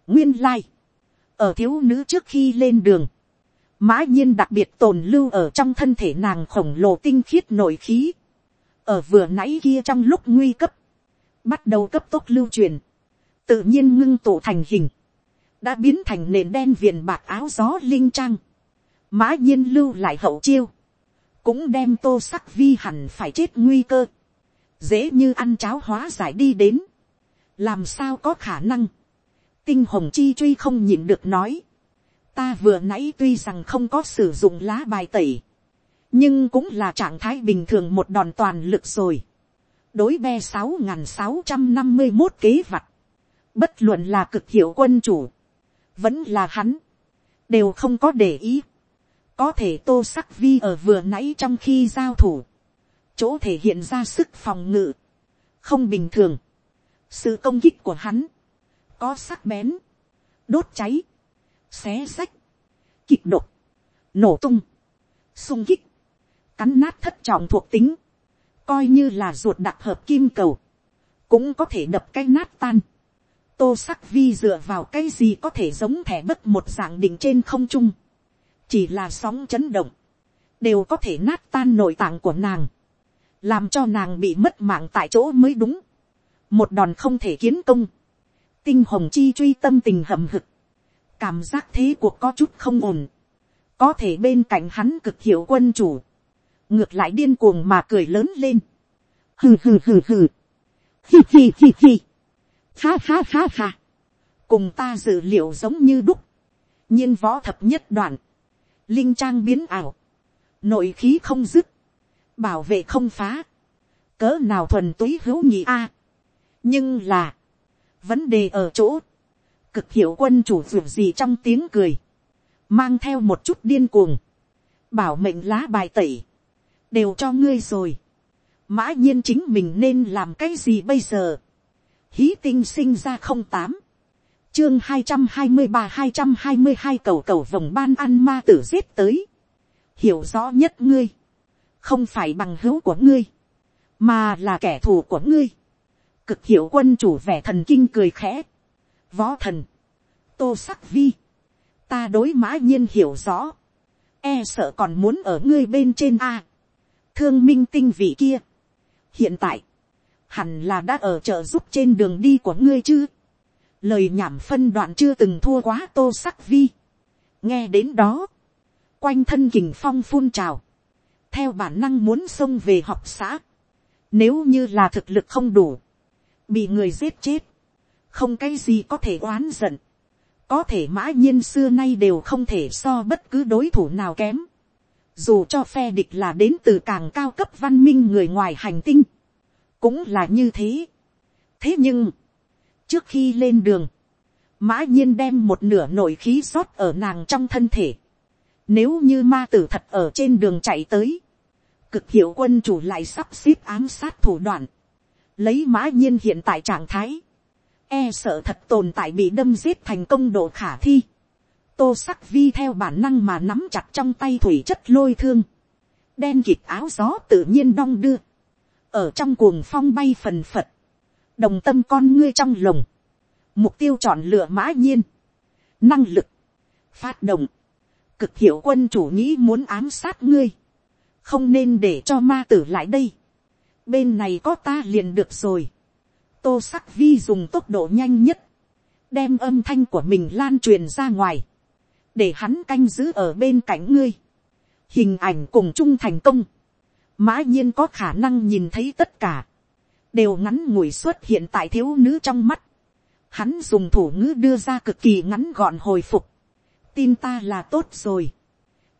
Nguyên lai, ở thiếu nữ trước khi lên đường, mã nhiên đặc biệt tồn lưu ở trong thân thể nàng khổng lồ tinh khiết nội khí. ở vừa nãy kia trong lúc nguy cấp, bắt đầu cấp tốc lưu truyền, tự nhiên ngưng tụ thành hình, đã biến thành nền đen viền bạc áo gió linh trang, mã nhiên lưu lại hậu chiêu, cũng đem tô sắc vi hẳn phải chết nguy cơ, dễ như ăn cháo hóa giải đi đến, làm sao có khả năng, tinh hồng chi truy không nhịn được nói, ta vừa nãy tuy rằng không có sử dụng lá bài tẩy, nhưng cũng là trạng thái bình thường một đòn toàn lực rồi. đối be sáu n sáu trăm năm mươi một kế vặt, bất luận là cực hiệu quân chủ, vẫn là hắn, đều không có để ý. có thể tô sắc vi ở vừa nãy trong khi giao thủ, chỗ thể hiện ra sức phòng ngự, không bình thường. sự công kích của hắn, có sắc bén, đốt cháy, xé sách, kịch độc, nổ tung, sung kích, cắn nát thất trọng thuộc tính, coi như là ruột đặc hợp kim cầu, cũng có thể đập cái nát tan. tô sắc vi dựa vào cái gì có thể giống thẻ bất một dạng đỉnh trên không trung, chỉ là sóng chấn động, đều có thể nát tan nội tạng của nàng, làm cho nàng bị mất mạng tại chỗ mới đúng, một đòn không thể kiến công, tinh hồng chi truy tâm tình hầm hực, cảm giác thế cuộc có chút không ổn, có thể bên cạnh hắn cực hiệu quân chủ, ngược lại điên cuồng mà cười lớn lên, hừ hừ hừ hừ, hi hi hi hi, ha ha ha ha, cùng ta dự liệu giống như đúc, nhiên võ thập nhất đoạn, linh trang biến ảo, nội khí không dứt, bảo vệ không phá, cỡ nào thuần túy hữu nhị a. nhưng là, vấn đề ở chỗ, cực hiệu quân chủ dù gì trong tiếng cười, mang theo một chút điên cuồng, bảo mệnh lá bài tẩy, đều cho ngươi rồi, mã nhiên chính mình nên làm cái gì bây giờ, hí tinh sinh ra không tám, chương hai trăm hai mươi ba hai trăm hai mươi hai cầu cầu vòng ban ăn ma tử giết tới, hiểu rõ nhất ngươi, không phải bằng hữu của ngươi, mà là kẻ thù của ngươi, cực hiệu quân chủ vẻ thần kinh cười khẽ, võ thần, tô sắc vi, ta đối mã nhiên hiểu rõ, e sợ còn muốn ở ngươi bên trên a, thương minh tinh vị kia, hiện tại, hẳn là đã ở trợ giúp trên đường đi của ngươi chứ, lời nhảm phân đoạn chưa từng thua quá tô sắc vi, nghe đến đó, quanh thân kình phong phun trào, theo bản năng muốn xông về học xã, nếu như là thực lực không đủ, bị người giết chết, không cái gì có thể oán giận, có thể mã nhiên xưa nay đều không thể so bất cứ đối thủ nào kém, dù cho phe địch là đến từ càng cao cấp văn minh người ngoài hành tinh, cũng là như thế. thế nhưng, trước khi lên đường, mã nhiên đem một nửa nội khí rót ở nàng trong thân thể, nếu như ma tử thật ở trên đường chạy tới, cực hiệu quân chủ lại sắp xếp ám sát thủ đoạn, lấy mã nhiên hiện tại trạng thái, e sợ thật tồn tại bị đâm giết thành công độ khả thi. tô sắc vi theo bản năng mà nắm chặt trong tay thủy chất lôi thương, đen kịt áo gió tự nhiên đong đưa, ở trong cuồng phong bay phần phật, đồng tâm con ngươi trong lồng, mục tiêu chọn lựa mã nhiên, năng lực, phát động, cực hiệu quân chủ nghĩ muốn ám sát ngươi, không nên để cho ma tử lại đây, bên này có ta liền được rồi, tô sắc vi dùng tốc độ nhanh nhất, đem âm thanh của mình lan truyền ra ngoài, để hắn canh giữ ở bên cạnh ngươi, hình ảnh cùng chung thành công, mã nhiên có khả năng nhìn thấy tất cả, đều ngắn ngủi xuất hiện tại thiếu nữ trong mắt, hắn dùng thủ ngữ đưa ra cực kỳ ngắn gọn hồi phục, tin ta là tốt rồi,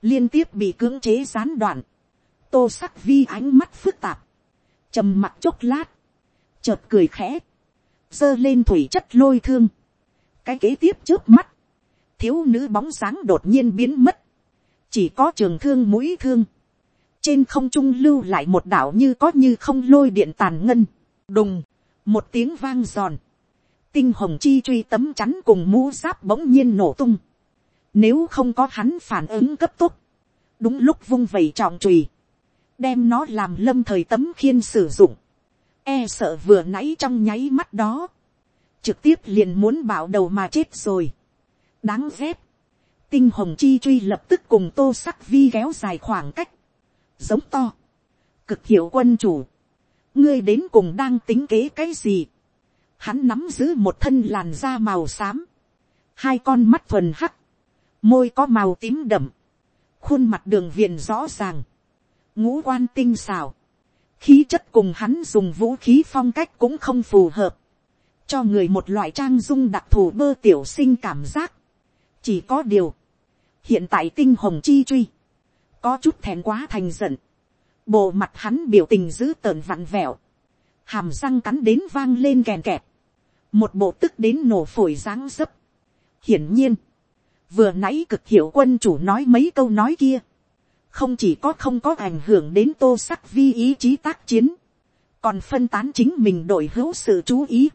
liên tiếp bị cưỡng chế gián đoạn, tô sắc vi ánh mắt phức tạp, trầm mặt chốc lát, chợt cười khẽ, giơ lên thủy chất lôi thương, cái kế tiếp trước mắt, thiếu nữ bóng sáng đột nhiên biến mất, chỉ có trường thương mũi thương, trên không trung lưu lại một đảo như có như không lôi điện tàn ngân, đùng, một tiếng vang giòn, tinh hồng chi truy tấm chắn cùng mũ giáp bỗng nhiên nổ tung, nếu không có hắn phản ứng cấp tốc, đúng lúc vung vẩy trọng trùy, đem nó làm lâm thời tấm khiên sử dụng, e sợ vừa nãy trong nháy mắt đó, trực tiếp liền muốn bảo đầu mà chết rồi. đáng ghét, tinh hồng chi truy lập tức cùng tô sắc vi kéo dài khoảng cách, giống to, cực hiệu quân chủ, ngươi đến cùng đang tính kế cái gì, hắn nắm giữ một thân làn da màu xám, hai con mắt thuần hắc, môi có màu tím đậm, khuôn mặt đường viền rõ ràng, ngũ quan tinh xào, khí chất cùng hắn dùng vũ khí phong cách cũng không phù hợp, cho người một loại trang dung đặc thù bơ tiểu sinh cảm giác. chỉ có điều, hiện tại tinh hồng chi truy, có chút thèn quá thành giận, bộ mặt hắn biểu tình dữ tợn vặn vẹo, hàm răng cắn đến vang lên kèn kẹt, một bộ tức đến nổ phổi dáng dấp. hiển nhiên, vừa nãy cực hiểu quân chủ nói mấy câu nói kia, không chỉ có không có ảnh hưởng đến tô sắc vi ý chí tác chiến, còn phân tán chính mình đội hữu sự chú ý,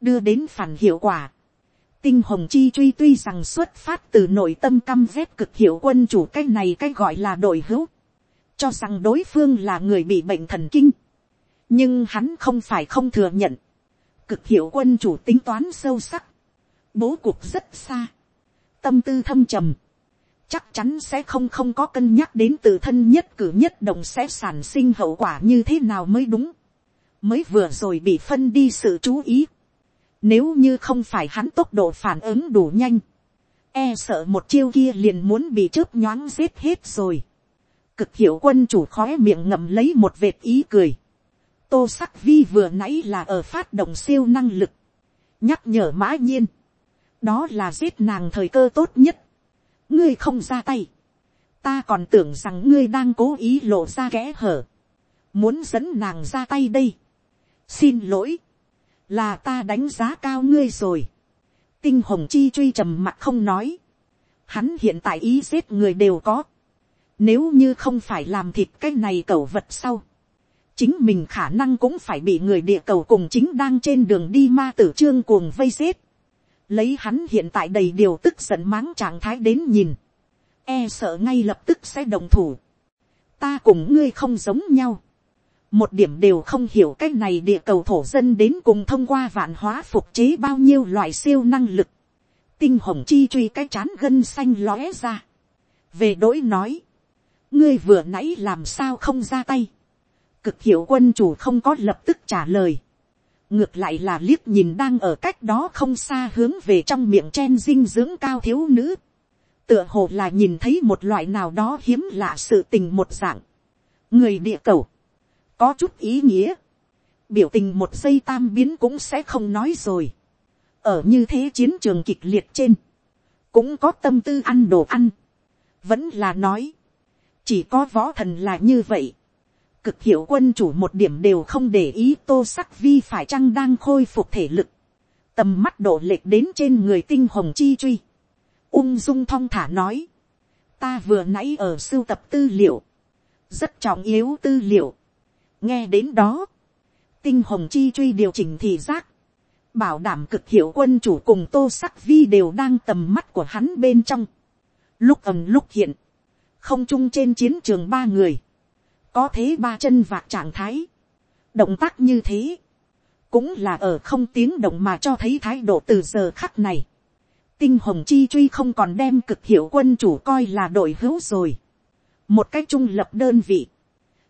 đưa đến phản hiệu quả. Tinh hồng chi truy tuy rằng xuất phát từ nội tâm căm rét cực hiệu quân chủ cái này cái gọi là đội hữu, cho rằng đối phương là người bị bệnh thần kinh, nhưng hắn không phải không thừa nhận, cực hiệu quân chủ tính toán sâu sắc, bố cục rất xa, tâm tư thâm trầm, chắc chắn sẽ không không có cân nhắc đến tự thân nhất cử nhất động sẽ sản sinh hậu quả như thế nào mới đúng. mới vừa rồi bị phân đi sự chú ý. nếu như không phải hắn tốc độ phản ứng đủ nhanh, e sợ một chiêu kia liền muốn bị chớp nhoáng giết hết rồi. cực hiểu quân chủ khói miệng ngậm lấy một vệt ý cười. tô sắc vi vừa nãy là ở phát động siêu năng lực. nhắc nhở mã nhiên. đó là giết nàng thời cơ tốt nhất ngươi không ra tay, ta còn tưởng rằng ngươi đang cố ý lộ ra kẽ hở, muốn dẫn nàng ra tay đây. xin lỗi, là ta đánh giá cao ngươi rồi. tinh hồng chi truy trầm mặt không nói, hắn hiện tại ý giết người đều có, nếu như không phải làm thịt cái này cẩu vật sau, chính mình khả năng cũng phải bị người địa cầu cùng chính đang trên đường đi ma tử trương cuồng vây giết lấy hắn hiện tại đầy điều tức giận máng trạng thái đến nhìn, e sợ ngay lập tức sẽ đồng thủ. ta cùng ngươi không giống nhau, một điểm đều không hiểu cái này địa cầu thổ dân đến cùng thông qua vạn hóa phục chế bao nhiêu loại siêu năng lực, tinh hồng chi truy cái chán gân xanh lóe ra, về đỗi nói, ngươi vừa nãy làm sao không ra tay, cực hiệu quân chủ không có lập tức trả lời, ngược lại là liếc nhìn đang ở cách đó không xa hướng về trong miệng chen dinh dưỡng cao thiếu nữ. tựa hồ là nhìn thấy một loại nào đó hiếm lạ sự tình một dạng. người địa cầu, có chút ý nghĩa, biểu tình một giây tam biến cũng sẽ không nói rồi. ở như thế chiến trường kịch liệt trên, cũng có tâm tư ăn đồ ăn, vẫn là nói, chỉ có võ thần là như vậy cực hiệu quân chủ một điểm đều không để ý, tô sắc vi phải chăng đang khôi phục thể lực. Tầm mắt độ lệch đến trên người tinh hồng chi truy. Ung dung thong thả nói. Ta vừa nãy ở sưu tập tư liệu. Rất trọng yếu tư liệu. Nghe đến đó. Tinh hồng chi truy điều chỉnh thị giác. Bảo đảm cực hiệu quân chủ cùng tô sắc vi đều đang tầm mắt của hắn bên trong. Lúc ầm lúc hiện. Không chung trên chiến trường ba người có thế ba chân vạc trạng thái, động tác như thế, cũng là ở không tiếng động mà cho thấy thái độ từ giờ khắc này. tinh hồng chi truy không còn đem cực hiệu quân chủ coi là đội hữu rồi. một cách trung lập đơn vị,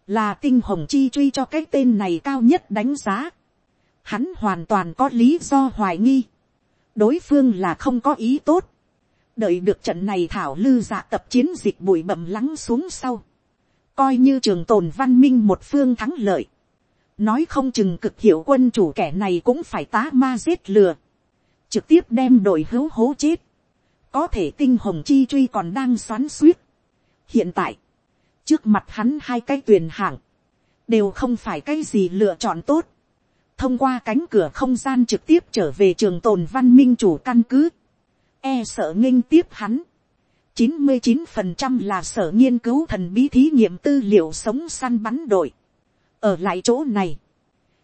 là tinh hồng chi truy cho cái tên này cao nhất đánh giá. hắn hoàn toàn có lý do hoài nghi. đối phương là không có ý tốt. đợi được trận này thảo lư dạ tập chiến dịch bụi bẩm lắng xuống sau coi như trường tồn văn minh một phương thắng lợi, nói không chừng cực hiệu quân chủ kẻ này cũng phải tá ma giết lừa, trực tiếp đem đội hữu hố chết, có thể tinh hồng chi truy còn đang xoắn suýt, hiện tại, trước mặt hắn hai cái tuyển hạng, đều không phải cái gì lựa chọn tốt, thông qua cánh cửa không gian trực tiếp trở về trường tồn văn minh chủ căn cứ, e sợ nghinh tiếp hắn, chín mươi chín phần trăm là sở nghiên cứu thần bí thí nghiệm tư liệu sống săn bắn đội, ở lại chỗ này,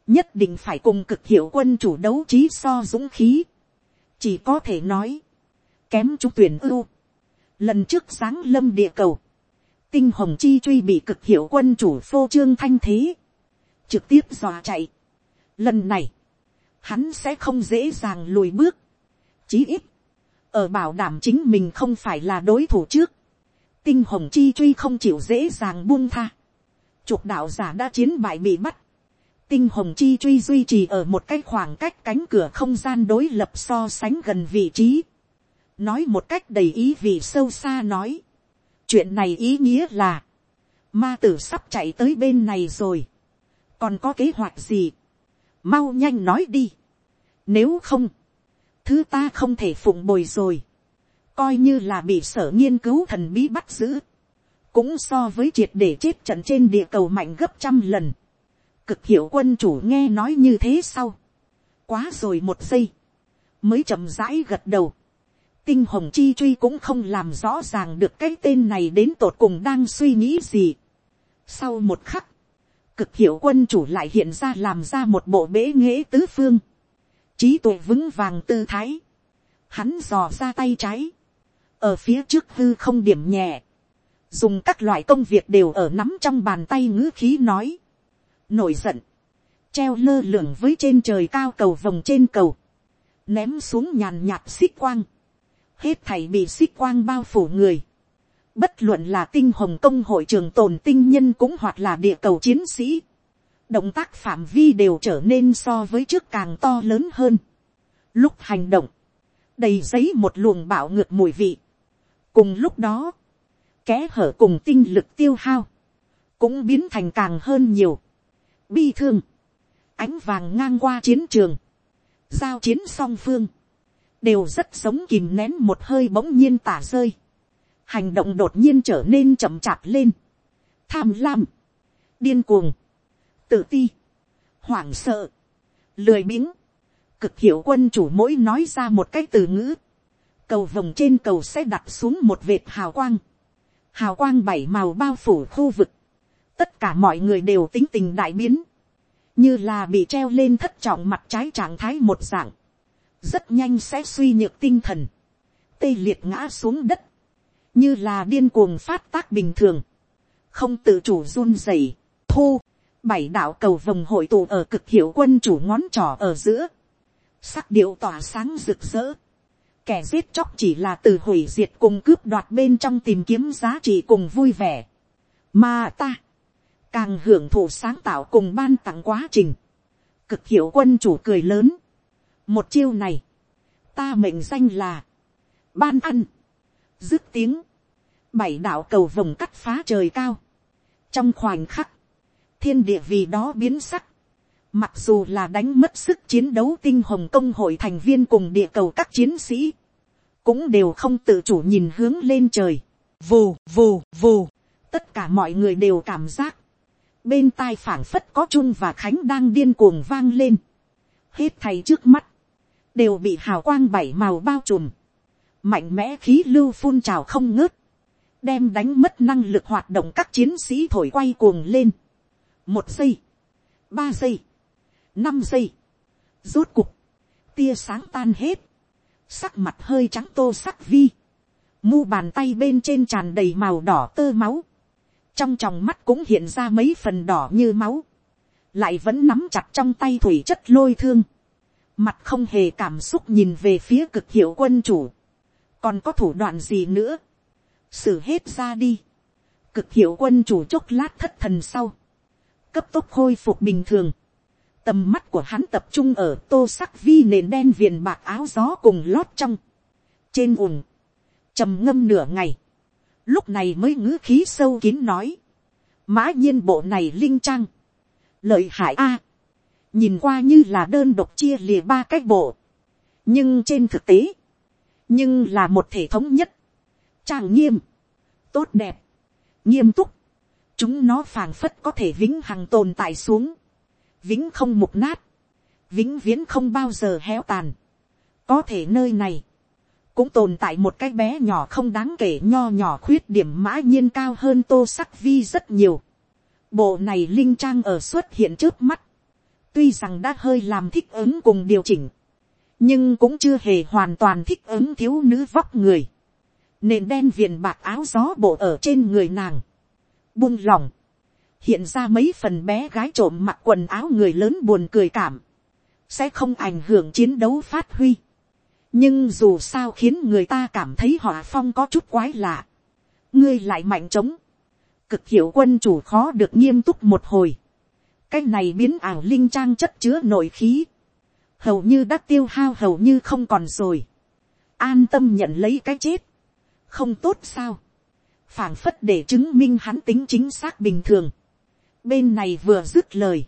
nhất định phải cùng cực hiệu quân chủ đấu trí so dũng khí, chỉ có thể nói, kém chú tuyển ưu, lần trước sáng lâm địa cầu, tinh hồng chi truy bị cực hiệu quân chủ phô trương thanh thế, trực tiếp dò chạy. Lần này, hắn sẽ không dễ dàng lùi bước, chí ít, ở bảo đảm chính mình không phải là đối thủ trước, tinh hồng chi truy không chịu dễ dàng buông tha, chục đạo giả đã chiến bại bị bắt, tinh hồng chi truy duy trì ở một cái khoảng cách cánh cửa không gian đối lập so sánh gần vị trí, nói một cách đầy ý vị sâu xa nói, chuyện này ý nghĩa là, ma tử sắp chạy tới bên này rồi, còn có kế hoạch gì, mau nhanh nói đi, nếu không, thứ ta không thể phụng bồi rồi, coi như là bị sở nghiên cứu thần bí bắt giữ, cũng so với triệt để chết trận trên địa cầu mạnh gấp trăm lần, cực hiệu quân chủ nghe nói như thế sau, quá rồi một giây, mới chậm rãi gật đầu, tinh hồng chi truy cũng không làm rõ ràng được cái tên này đến tột cùng đang suy nghĩ gì. Sau một khắc, cực hiệu quân chủ lại hiện ra làm ra một bộ bế nghễ tứ phương. Trí tuệ vững vàng tư thái. Hắn dò ra tay trái. Ở phía trước hư không điểm nhẹ. Dùng các loại công việc đều ở nắm trong bàn tay ngữ khí nói. Nổi giận. Treo lơ lửng với trên trời cao cầu vòng trên cầu. Ném xuống nhàn nhạt xích quang hết thảy bị xích quang bao phủ người. Bất luận là tinh hồng công hội trường tồn tinh nhân cũng hoặc là địa cầu chiến sĩ. Động tác phạm vi đều trở nên so với trước càng to lớn hơn. Lúc hành động, đầy giấy một luồng bạo ngược mùi vị. Cùng lúc đó, kẽ hở cùng tinh lực tiêu hao, cũng biến thành càng hơn nhiều. Bi thương, ánh vàng ngang qua chiến trường, giao chiến song phương, đều rất sống kìm nén một hơi bỗng nhiên tả rơi, hành động đột nhiên trở nên chậm chạp lên, tham lam, điên cuồng, tự ti, hoảng sợ, lười biếng, cực hiệu quân chủ mỗi nói ra một cái từ ngữ, cầu vồng trên cầu sẽ đặt xuống một vệt hào quang, hào quang bảy màu bao phủ khu vực, tất cả mọi người đều tính tình đại biến, như là bị treo lên thất trọng mặt trái trạng thái một dạng, rất nhanh sẽ suy nhược tinh thần, tê liệt ngã xuống đất, như là điên cuồng phát tác bình thường, không tự chủ run rẩy, thu, bảy đạo cầu vồng hội tụ ở cực hiệu quân chủ ngón trỏ ở giữa, sắc điệu tỏa sáng rực rỡ, kẻ giết chóc chỉ là từ hủy diệt cùng cướp đoạt bên trong tìm kiếm giá trị cùng vui vẻ, mà ta, càng hưởng thụ sáng tạo cùng ban tặng quá trình, cực hiệu quân chủ cười lớn, một chiêu này, ta mệnh danh là, ban ăn, dứt tiếng, bảy đạo cầu vồng cắt phá trời cao, trong khoảnh khắc, thiên địa vì đó biến sắc, mặc dù là đánh mất sức chiến đấu tinh hồng công hội thành viên cùng địa cầu các chiến sĩ, cũng đều không tự chủ nhìn hướng lên trời, vù vù vù, tất cả mọi người đều cảm giác, bên tai phảng phất có chung và khánh đang điên cuồng vang lên, hết thầy trước mắt, đều bị hào quang bảy màu bao trùm, mạnh mẽ khí lưu phun trào không ngớt, đem đánh mất năng lực hoạt động các chiến sĩ thổi quay cuồng lên một giây, ba giây, năm giây, rốt cục, tia sáng tan hết, sắc mặt hơi trắng tô sắc vi, mu bàn tay bên trên tràn đầy màu đỏ tơ máu, trong tròng mắt cũng hiện ra mấy phần đỏ như máu, lại vẫn nắm chặt trong tay thủy chất lôi thương, mặt không hề cảm xúc nhìn về phía cực hiệu quân chủ, còn có thủ đoạn gì nữa, xử hết ra đi, cực hiệu quân chủ chốc lát thất thần sau, cấp tốc khôi phục bình thường, tầm mắt của hắn tập trung ở tô sắc vi nền đen viền bạc áo gió cùng lót trong, trên ủng, trầm ngâm nửa ngày, lúc này mới ngữ khí sâu kín nói, mã nhiên bộ này linh trang, lợi hại a, nhìn qua như là đơn độc chia lìa ba cách bộ, nhưng trên thực tế, nhưng là một thể thống nhất, trang nghiêm, tốt đẹp, nghiêm túc, chúng nó phảng phất có thể vĩnh hằng tồn tại xuống, vĩnh không mục nát, vĩnh viễn không bao giờ héo tàn. có thể nơi này, cũng tồn tại một cái bé nhỏ không đáng kể nho nhỏ khuyết điểm mã nhiên cao hơn tô sắc vi rất nhiều. bộ này linh trang ở xuất hiện trước mắt, tuy rằng đã hơi làm thích ứng cùng điều chỉnh, nhưng cũng chưa hề hoàn toàn thích ứng thiếu nữ vóc người. nền đen viền bạc áo gió bộ ở trên người nàng, buông lỏng, hiện ra mấy phần bé gái trộm mặc quần áo người lớn buồn cười cảm, sẽ không ảnh hưởng chiến đấu phát huy. nhưng dù sao khiến người ta cảm thấy họ phong có chút quái lạ. ngươi lại mạnh trống, cực hiệu quân chủ khó được nghiêm túc một hồi. cái này biến ảo linh trang chất chứa nội khí, hầu như đã tiêu hao hầu như không còn rồi. an tâm nhận lấy cái chết, không tốt sao phảng phất để chứng minh hắn tính chính xác bình thường. Bên này vừa dứt lời,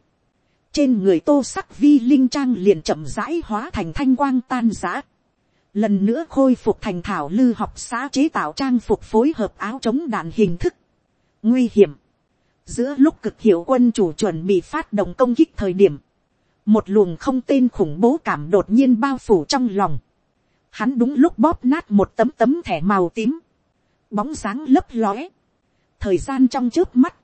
trên người tô sắc vi linh trang liền chậm rãi hóa thành thanh quang tan giã, lần nữa khôi phục thành thảo lư học xã chế tạo trang phục phối hợp áo chống đạn hình thức, nguy hiểm, giữa lúc cực hiệu quân chủ chuẩn bị phát động công kích thời điểm, một luồng không tên khủng bố cảm đột nhiên bao phủ trong lòng, hắn đúng lúc bóp nát một tấm tấm thẻ màu tím, bóng dáng lấp lóe, thời gian trong trước mắt,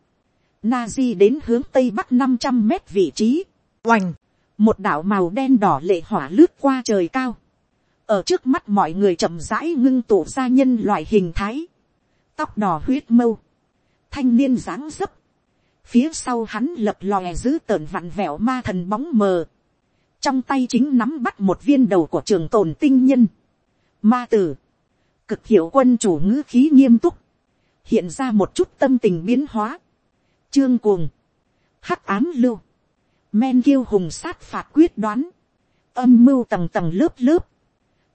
na di đến hướng tây bắc năm trăm mét vị trí, oành, một đảo màu đen đỏ lệ hỏa lướt qua trời cao, ở trước mắt mọi người chậm rãi ngưng tụ ra nhân loại hình thái, tóc đỏ huyết mâu, thanh niên dáng dấp, phía sau hắn lập lòe giữ tợn vặn vẹo ma thần bóng mờ, trong tay chính nắm bắt một viên đầu của trường tồn tinh nhân, ma tử, cực hiệu quân chủ ngữ khí nghiêm túc, hiện ra một chút tâm tình biến hóa, trương cuồng, hắc ám lưu, men kiêu hùng sát phạt quyết đoán, âm mưu tầng tầng lớp lớp,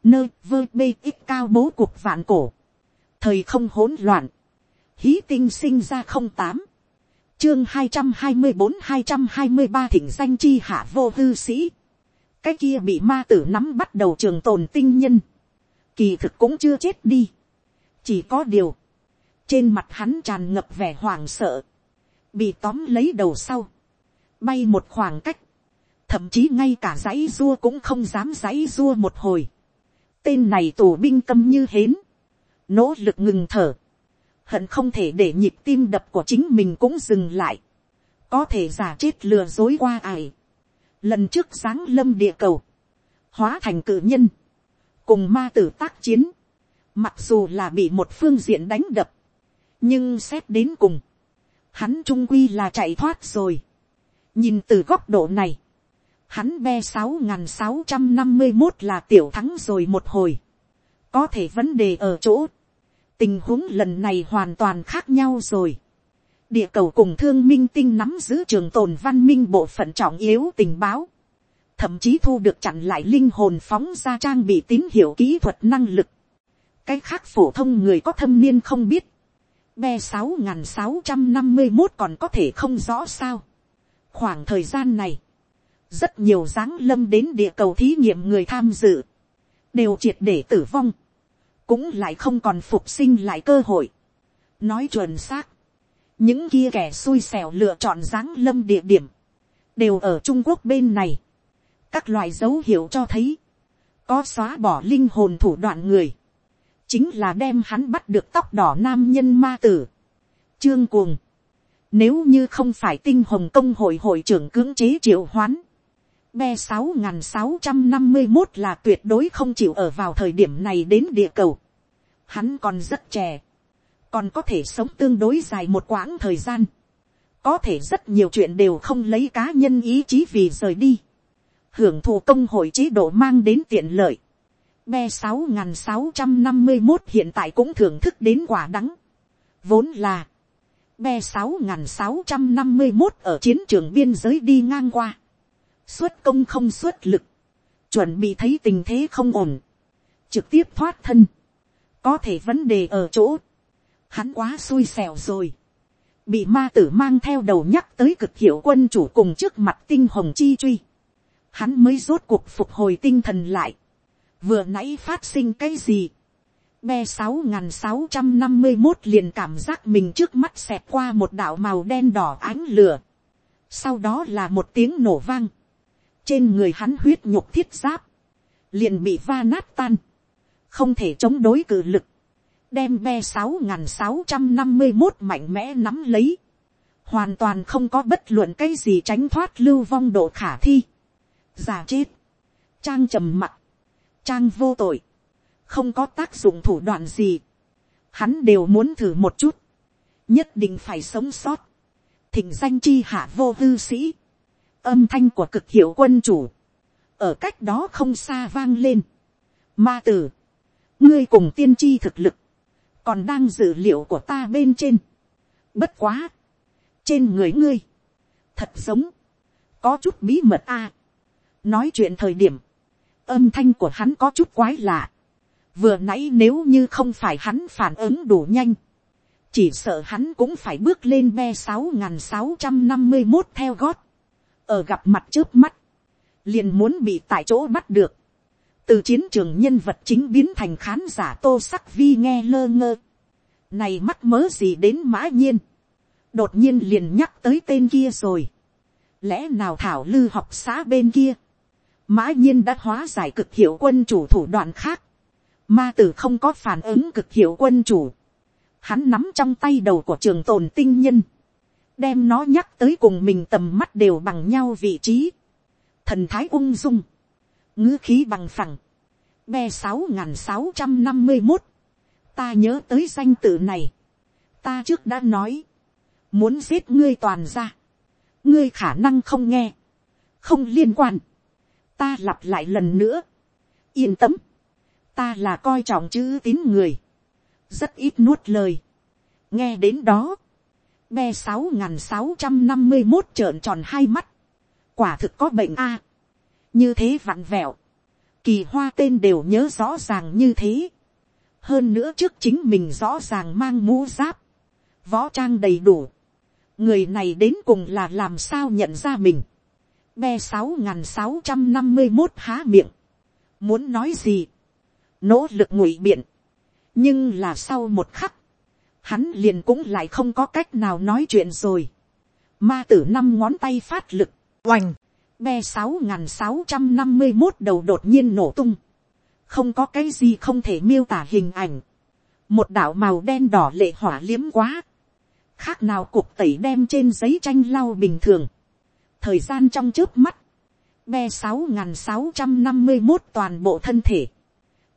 nơi vơ bê ít cao bố cuộc vạn cổ, thời không hỗn loạn, hí tinh sinh ra không tám, chương hai trăm hai mươi bốn hai trăm hai mươi ba thỉnh danh chi hạ vô hư sĩ, cái kia bị ma tử nắm bắt đầu trường tồn tinh nhân, kỳ thực cũng chưa chết đi, chỉ có điều, trên mặt hắn tràn ngập vẻ hoảng sợ, bị tóm lấy đầu sau, bay một khoảng cách, thậm chí ngay cả dãy dua cũng không dám dãy dua một hồi. Tên này tù binh tâm như hến, nỗ lực ngừng thở, hận không thể để nhịp tim đập của chính mình cũng dừng lại, có thể giả chết lừa dối qua ải. Lần trước sáng lâm địa cầu, hóa thành cử nhân, cùng ma tử tác chiến, mặc dù là bị một phương diện đánh đập, nhưng xét đến cùng, hắn trung quy là chạy thoát rồi. nhìn từ góc độ này, hắn be sáu n g h n sáu trăm năm mươi một là tiểu thắng rồi một hồi. có thể vấn đề ở chỗ, tình huống lần này hoàn toàn khác nhau rồi. địa cầu cùng thương minh tinh nắm giữ trường tồn văn minh bộ phận trọng yếu tình báo, thậm chí thu được chặn lại linh hồn phóng ra trang bị tín hiệu kỹ thuật năng lực. cái khác phổ thông người có thâm niên không biết, be sáu n sáu trăm năm mươi một còn có thể không rõ sao. khoảng thời gian này, rất nhiều dáng lâm đến địa cầu thí nghiệm người tham dự, đều triệt để tử vong, cũng lại không còn phục sinh lại cơ hội. nói chuẩn xác, những kia kẻ xui xẻo lựa chọn dáng lâm địa điểm, đều ở trung quốc bên này các loại dấu hiệu cho thấy, có xóa bỏ linh hồn thủ đoạn người, chính là đem hắn bắt được tóc đỏ nam nhân ma tử. Trương cuồng, nếu như không phải tinh hồng công hội hội trưởng cưỡng chế triệu hoán, be sáu n sáu trăm năm mươi một là tuyệt đối không chịu ở vào thời điểm này đến địa cầu. Hắn còn rất trẻ, còn có thể sống tương đối dài một quãng thời gian. Có thể rất nhiều chuyện đều không lấy cá nhân ý chí vì rời đi. Hưởng thụ công hội chế độ mang đến tiện lợi be sáu n sáu trăm năm mươi một hiện tại cũng thưởng thức đến quả đắng. Vốn là, be sáu n sáu trăm năm mươi một ở chiến trường biên giới đi ngang qua. Xuất công không xuất lực. Chuẩn bị thấy tình thế không ổn. Trực tiếp thoát thân. Có thể vấn đề ở chỗ. Hắn quá xui xẻo rồi. Bị ma tử mang theo đầu nhắc tới cực hiệu quân chủ cùng trước mặt tinh hồng chi truy. Hắn mới rốt cuộc phục hồi tinh thần lại vừa nãy phát sinh cái gì, Be sáu sáu trăm năm mươi một liền cảm giác mình trước mắt xẹt qua một đạo màu đen đỏ ánh lửa. Sau đó là một tiếng nổ vang. Trên người hắn huyết nhục thiết giáp. Liền bị va nát tan. Không thể chống đối cử lực. Đem be sáu sáu trăm năm mươi một mạnh mẽ nắm lấy. Hoàn toàn không có bất luận cái gì tránh thoát lưu vong độ khả thi. Giả chết. Trang trầm mặt. Trang vô tội. Không có tác dụng thủ đoạn gì, hắn đều muốn thử một chút, nhất định phải sống sót, thỉnh danh chi hạ vô hư sĩ, âm thanh của cực hiệu quân chủ, ở cách đó không xa vang lên, ma tử, ngươi cùng tiên tri thực lực, còn đang dự liệu của ta bên trên, bất quá, trên người ngươi, thật giống, có chút bí mật a, nói chuyện thời điểm, âm thanh của hắn có chút quái lạ, vừa nãy nếu như không phải hắn phản ứng đủ nhanh, chỉ sợ hắn cũng phải bước lên be sáu n sáu trăm năm mươi một theo gót, ở gặp mặt trước mắt, liền muốn bị tại chỗ bắt được, từ chiến trường nhân vật chính biến thành khán giả tô sắc vi nghe lơ ngơ, này mắc mớ gì đến mã nhiên, đột nhiên liền nhắc tới tên kia rồi, lẽ nào thảo lư học xã bên kia, mã nhiên đã hóa giải cực hiệu quân chủ thủ đoạn khác, Ma tử không có phản ứng cực hiệu quân chủ. Hắn nắm trong tay đầu của trường tồn tinh nhân. Đem nó nhắc tới cùng mình tầm mắt đều bằng nhau vị trí. Thần thái ung dung. ngữ khí bằng phẳng. Be sáu sáu trăm năm mươi một. Ta nhớ tới danh tự này. Ta trước đã nói. Muốn giết ngươi toàn ra. Ngươi khả năng không nghe. Không liên quan. Ta lặp lại lần nữa. Yên tâm. Ta là coi trọng chữ tín người, rất ít nuốt lời. nghe đến đó, be sáu n g h n sáu trăm năm mươi một trợn tròn hai mắt, quả thực có bệnh a, như thế vặn vẹo, kỳ hoa tên đều nhớ rõ ràng như thế, hơn nữa trước chính mình rõ ràng mang mũ giáp, võ trang đầy đủ, người này đến cùng là làm sao nhận ra mình, be sáu n g h n sáu trăm năm mươi một há miệng, muốn nói gì, nỗ lực ngụy biện, nhưng là sau một khắc, hắn liền cũng lại không có cách nào nói chuyện rồi. Ma tử năm ngón tay phát lực, oành, be sáu n sáu trăm năm mươi một đầu đột nhiên nổ tung, không có cái gì không thể miêu tả hình ảnh, một đạo màu đen đỏ lệ hỏa liếm quá, khác nào cục tẩy đem trên giấy tranh lau bình thường, thời gian trong trước mắt, be sáu n sáu trăm năm mươi một toàn bộ thân thể,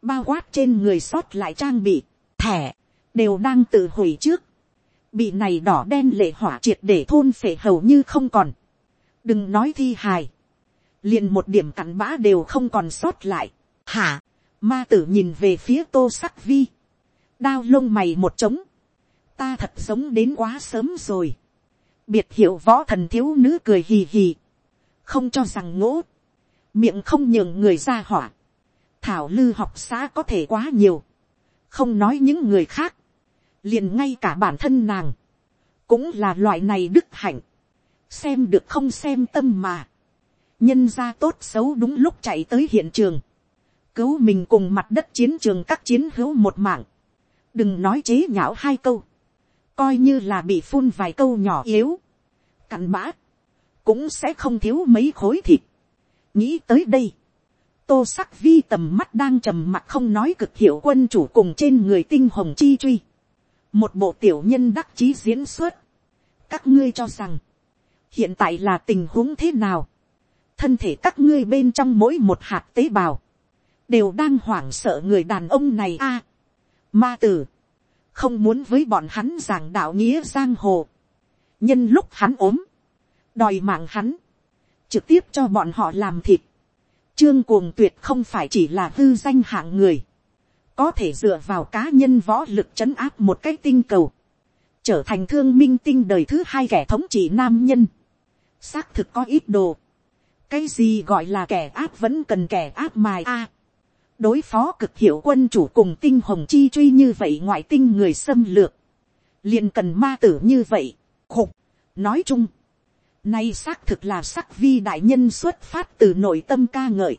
bao quát trên người sót lại trang bị, thẻ, đều đang tự hủy trước. Bị này đỏ đen lệ hỏa triệt để thôn phệ hầu như không còn. Đừng nói thi hài. liền một điểm cặn bã đều không còn sót lại. Hả? Ma tử nhìn về phía tô sắc vi. Đao lông mày một trống. Ta thật sống đến quá sớm rồi. Biệt hiệu võ thần thiếu nữ cười hì hì. Không cho rằng ngỗ. Miệng không nhường người ra hỏa. Thảo lư học xã có thể quá nhiều, không nói những người khác, liền ngay cả bản thân nàng, cũng là loại này đức hạnh, xem được không xem tâm mà, nhân ra tốt xấu đúng lúc chạy tới hiện trường, cứu mình cùng mặt đất chiến trường các chiến hữu một mạng, đừng nói chế nhạo hai câu, coi như là bị phun vài câu nhỏ yếu, cặn bã, cũng sẽ không thiếu mấy khối thịt. nghĩ tới đây, tô sắc vi tầm mắt đang trầm mặc không nói cực hiệu quân chủ cùng trên người tinh hồng chi truy. một bộ tiểu nhân đắc chí diễn xuất. các ngươi cho rằng, hiện tại là tình huống thế nào. thân thể các ngươi bên trong mỗi một hạt tế bào, đều đang hoảng sợ người đàn ông này a. ma tử, không muốn với bọn hắn giảng đạo nghĩa giang hồ. nhân lúc hắn ốm, đòi mạng hắn, trực tiếp cho bọn họ làm thịt Trương cuồng tuyệt không phải chỉ là hư danh hạng người. Có thể dựa vào cá nhân võ lực trấn áp một cái tinh cầu. Trở thành thương minh tinh đời thứ hai kẻ thống trị nam nhân. Xác thực có ít đồ. Cái gì gọi là kẻ áp vẫn cần kẻ áp mài a Đối phó cực hiệu quân chủ cùng tinh hồng chi truy như vậy ngoại tinh người xâm lược. liền cần ma tử như vậy. Khục. Nói chung Nay xác thực là sắc vi đại nhân xuất phát từ nội tâm ca ngợi.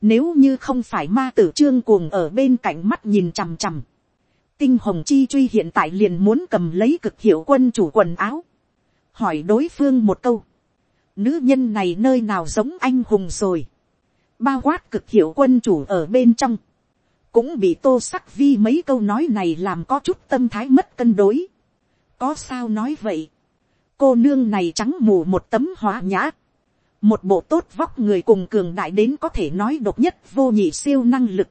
Nếu như không phải ma tử trương cuồng ở bên cạnh mắt nhìn chằm chằm. Tinh hồng chi truy hiện tại liền muốn cầm lấy cực hiệu quân chủ quần áo. Hỏi đối phương một câu. Nữ nhân này nơi nào giống anh hùng rồi. Bao quát cực hiệu quân chủ ở bên trong. Cũng bị tô sắc vi mấy câu nói này làm có chút tâm thái mất cân đối. Có sao nói vậy. Cô nương này trắng mù một tấm hóa nhã. Một bộ tốt vóc người cùng cường đại đến có thể nói độc nhất vô nhị siêu năng lực,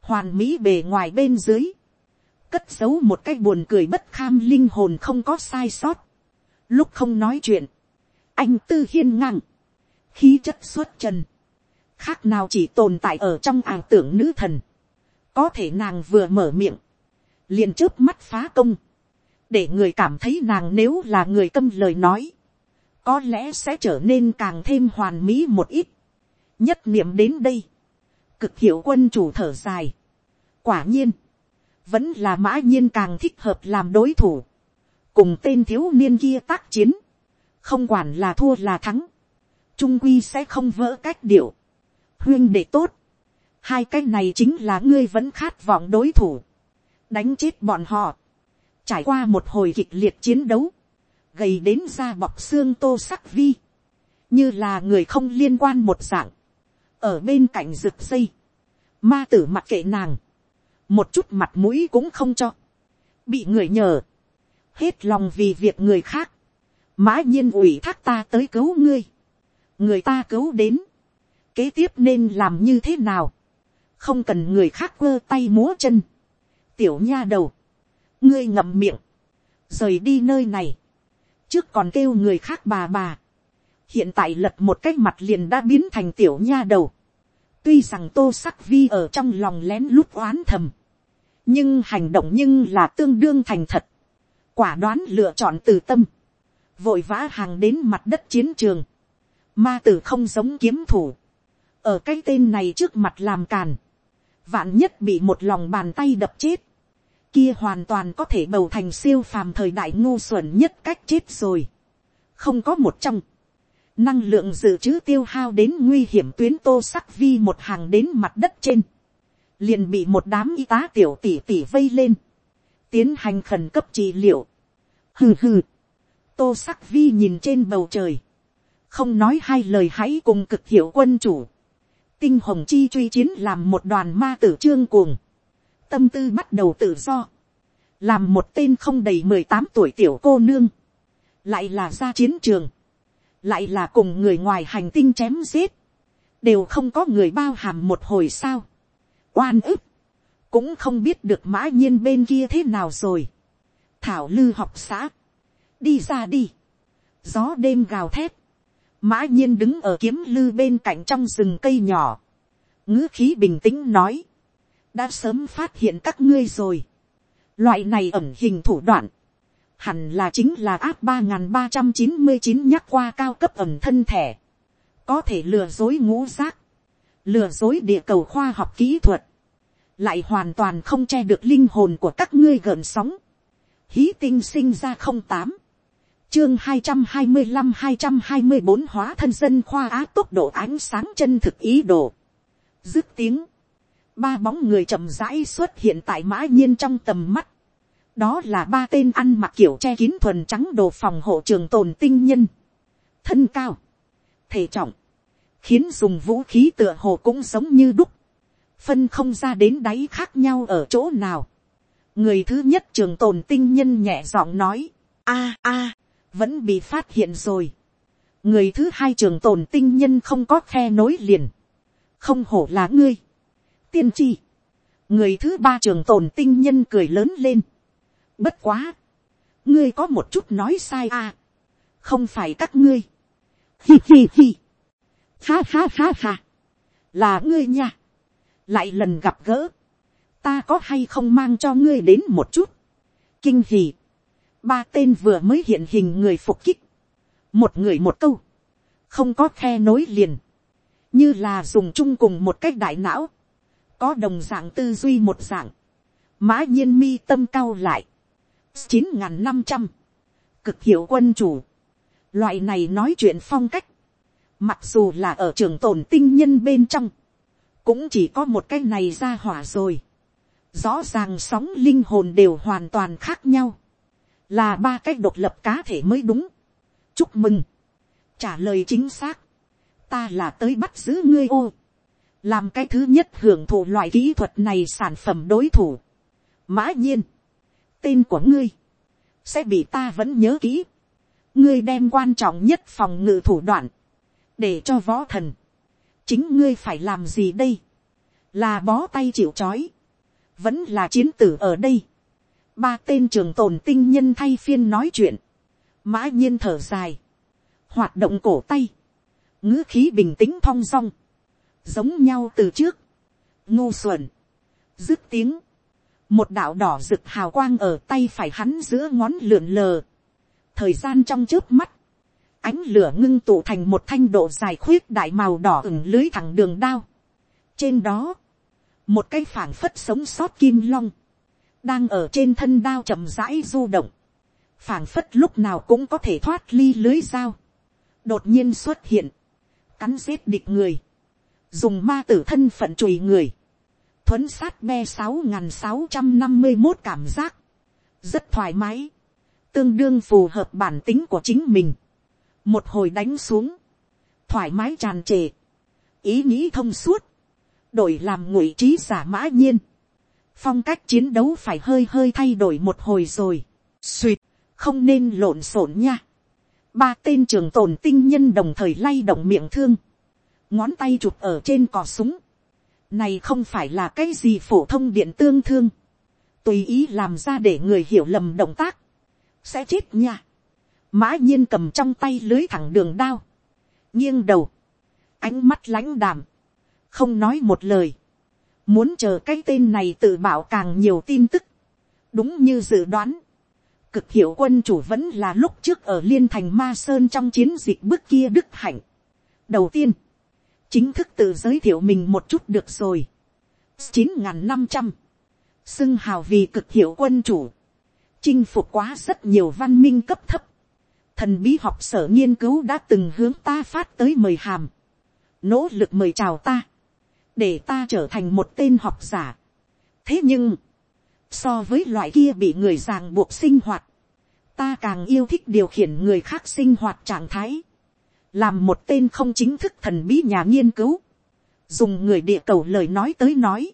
hoàn mỹ bề ngoài bên dưới, cất giấu một cái buồn cười bất kham linh hồn không có sai sót, lúc không nói chuyện, anh tư hiên ngang, khí chất xuất trần, khác nào chỉ tồn tại ở trong ảo tưởng nữ thần, có thể nàng vừa mở miệng, liền trước mắt phá công, để người cảm thấy nàng nếu là người câm lời nói, có lẽ sẽ trở nên càng thêm hoàn mỹ một ít. nhất niệm đến đây, cực hiệu quân chủ thở dài. quả nhiên, vẫn là mã nhiên càng thích hợp làm đối thủ, cùng tên thiếu niên kia tác chiến, không quản là thua là thắng, trung quy sẽ không vỡ cách điệu, huyên đệ tốt, hai cái này chính là ngươi vẫn khát vọng đối thủ, đánh chết bọn họ, trải qua một hồi kịch liệt chiến đấu, gầy đến da bọc xương tô sắc vi, như là người không liên quan một dạng, ở bên cạnh rực dây, ma tử mặc kệ nàng, một chút mặt mũi cũng không cho, bị người nhờ, hết lòng vì việc người khác, mã nhiên ủy thác ta tới cứu ngươi, người ta cứu đến, kế tiếp nên làm như thế nào, không cần người khác quơ tay múa chân, tiểu nha đầu, ngươi ngậm miệng, rời đi nơi này, trước còn kêu người khác bà bà, hiện tại lật một cái mặt liền đã biến thành tiểu nha đầu. tuy rằng tô sắc vi ở trong lòng lén lút oán thầm, nhưng hành động nhưng là tương đương thành thật, quả đoán lựa chọn từ tâm, vội vã hàng đến mặt đất chiến trường, ma tử không giống kiếm thủ, ở cái tên này trước mặt làm càn, vạn nhất bị một lòng bàn tay đập chết, kia hoàn toàn có thể bầu thành siêu phàm thời đại ngu xuẩn nhất cách chết rồi. không có một trong, năng lượng dự trữ tiêu hao đến nguy hiểm tuyến tô sắc vi một hàng đến mặt đất trên, liền bị một đám y tá tiểu tỷ tỷ vây lên, tiến hành khẩn cấp trị liệu. hừ hừ, tô sắc vi nhìn trên bầu trời, không nói hai lời hãy cùng cực hiệu quân chủ, tinh hồng chi truy chiến làm một đoàn ma tử trương cuồng, tâm tư bắt đầu tự do, làm một tên không đầy mười tám tuổi tiểu cô nương, lại là ra chiến trường, lại là cùng người ngoài hành tinh chém giết, đều không có người bao hàm một hồi sao, oan ức, cũng không biết được mã nhiên bên kia thế nào rồi, thảo lư học xã, đi ra đi, gió đêm gào thét, mã nhiên đứng ở kiếm lư bên cạnh trong rừng cây nhỏ, ngữ khí bình tĩnh nói, đã sớm phát hiện các ngươi rồi. Loại này ẩn hình thủ đoạn, hẳn là chính là áp ba ba trăm chín mươi chín nhắc qua cao cấp ẩm thân thể, có thể lừa dối ngũ giác, lừa dối địa cầu khoa học kỹ thuật, lại hoàn toàn không che được linh hồn của các ngươi gợn sóng. Hí tinh sinh ra không tám, chương hai trăm hai mươi năm hai trăm hai mươi bốn hóa thân dân khoa á tốc độ ánh sáng chân thực ý đồ. Dứt tiếng, ba bóng người chậm rãi xuất hiện tại mã nhiên trong tầm mắt. đó là ba tên ăn mặc kiểu che kín thuần trắng đồ phòng hộ trường tồn tinh nhân. thân cao, thể trọng, khiến dùng vũ khí tựa hồ cũng giống như đúc. phân không ra đến đáy khác nhau ở chỗ nào. người thứ nhất trường tồn tinh nhân nhẹ giọng nói, a a, vẫn bị phát hiện rồi. người thứ hai trường tồn tinh nhân không có khe nối liền. không hổ là ngươi tiên tri. người thứ ba trường tồn tinh nhân cười lớn lên. bất quá. ngươi có một chút nói sai à. không phải các ngươi. hi hi hi. ha ha ha ha. là ngươi nha. lại lần gặp gỡ. ta có hay không mang cho ngươi đến một chút. kinh hỉ ba tên vừa mới hiện hình người phục kích. một người một câu. không có khe nối liền. Như là dùng chung cùng một cách đại não, có đồng dạng tư duy một dạng, mã nhiên mi tâm cao lại, chín n g h n năm trăm, cực hiệu quân chủ, loại này nói chuyện phong cách, mặc dù là ở trường tồn tinh nhân bên trong, cũng chỉ có một cái này ra hỏa rồi. rõ ràng sóng linh hồn đều hoàn toàn khác nhau, là ba cái độc lập cá thể mới đúng. chúc mừng, trả lời chính xác, ta là tới bắt giữ ngươi ô, làm cái thứ nhất hưởng thụ loại kỹ thuật này sản phẩm đối thủ. mã nhiên, tên của ngươi, sẽ bị ta vẫn nhớ kỹ. ngươi đem quan trọng nhất phòng ngự thủ đoạn, để cho võ thần, chính ngươi phải làm gì đây, là bó tay chịu c vẫn là chiến tử ở đây, ba tên trường tồn tinh nhân thay phiên nói chuyện, mã nhiên thở dài, hoạt động cổ tay, ngữ khí bình tĩnh thong dong, giống nhau từ trước, ngu xuẩn, dứt tiếng, một đạo đỏ rực hào quang ở tay phải hắn giữa ngón lượn lờ, thời gian trong trước mắt, ánh lửa ngưng tụ thành một thanh độ dài khuyết đại màu đỏ ửng lưới thẳng đường đao. trên đó, một cái phảng phất sống sót kim long, đang ở trên thân đao chậm rãi du động, phảng phất lúc nào cũng có thể thoát ly lưới dao, đột nhiên xuất hiện, cắn giết địch người, dùng ma tử thân phận chùi người, thuấn sát be sáu n sáu trăm năm mươi một cảm giác, rất thoải mái, tương đương phù hợp bản tính của chính mình, một hồi đánh xuống, thoải mái tràn trề, ý nghĩ thông suốt, đổi làm ngụy trí giả mã nhiên, phong cách chiến đấu phải hơi hơi thay đổi một hồi rồi, suỵt, không nên lộn xộn nha, ba tên trường tồn tinh nhân đồng thời lay động miệng thương, ngón tay chụp ở trên cò súng, này không phải là cái gì phổ thông điện tương thương, tùy ý làm ra để người hiểu lầm động tác, sẽ chết nha. mã nhiên cầm trong tay lưới thẳng đường đao, nghiêng đầu, ánh mắt lãnh đạm, không nói một lời, muốn chờ cái tên này tự bảo càng nhiều tin tức, đúng như dự đoán, cực hiệu quân chủ vẫn là lúc trước ở liên thành ma sơn trong chiến dịch bước kia đức hạnh. đầu tiên, chính thức tự giới thiệu mình một chút được rồi. chín n g h n năm trăm, xưng hào vì cực hiệu quân chủ, chinh phục quá rất nhiều văn minh cấp thấp. thần bí học sở nghiên cứu đã từng hướng ta phát tới mời hàm, nỗ lực mời chào ta, để ta trở thành một tên học giả. thế nhưng, so với loại kia bị người ràng buộc sinh hoạt, ta càng yêu thích điều khiển người khác sinh hoạt trạng thái làm một tên không chính thức thần bí nhà nghiên cứu, dùng người địa cầu lời nói tới nói,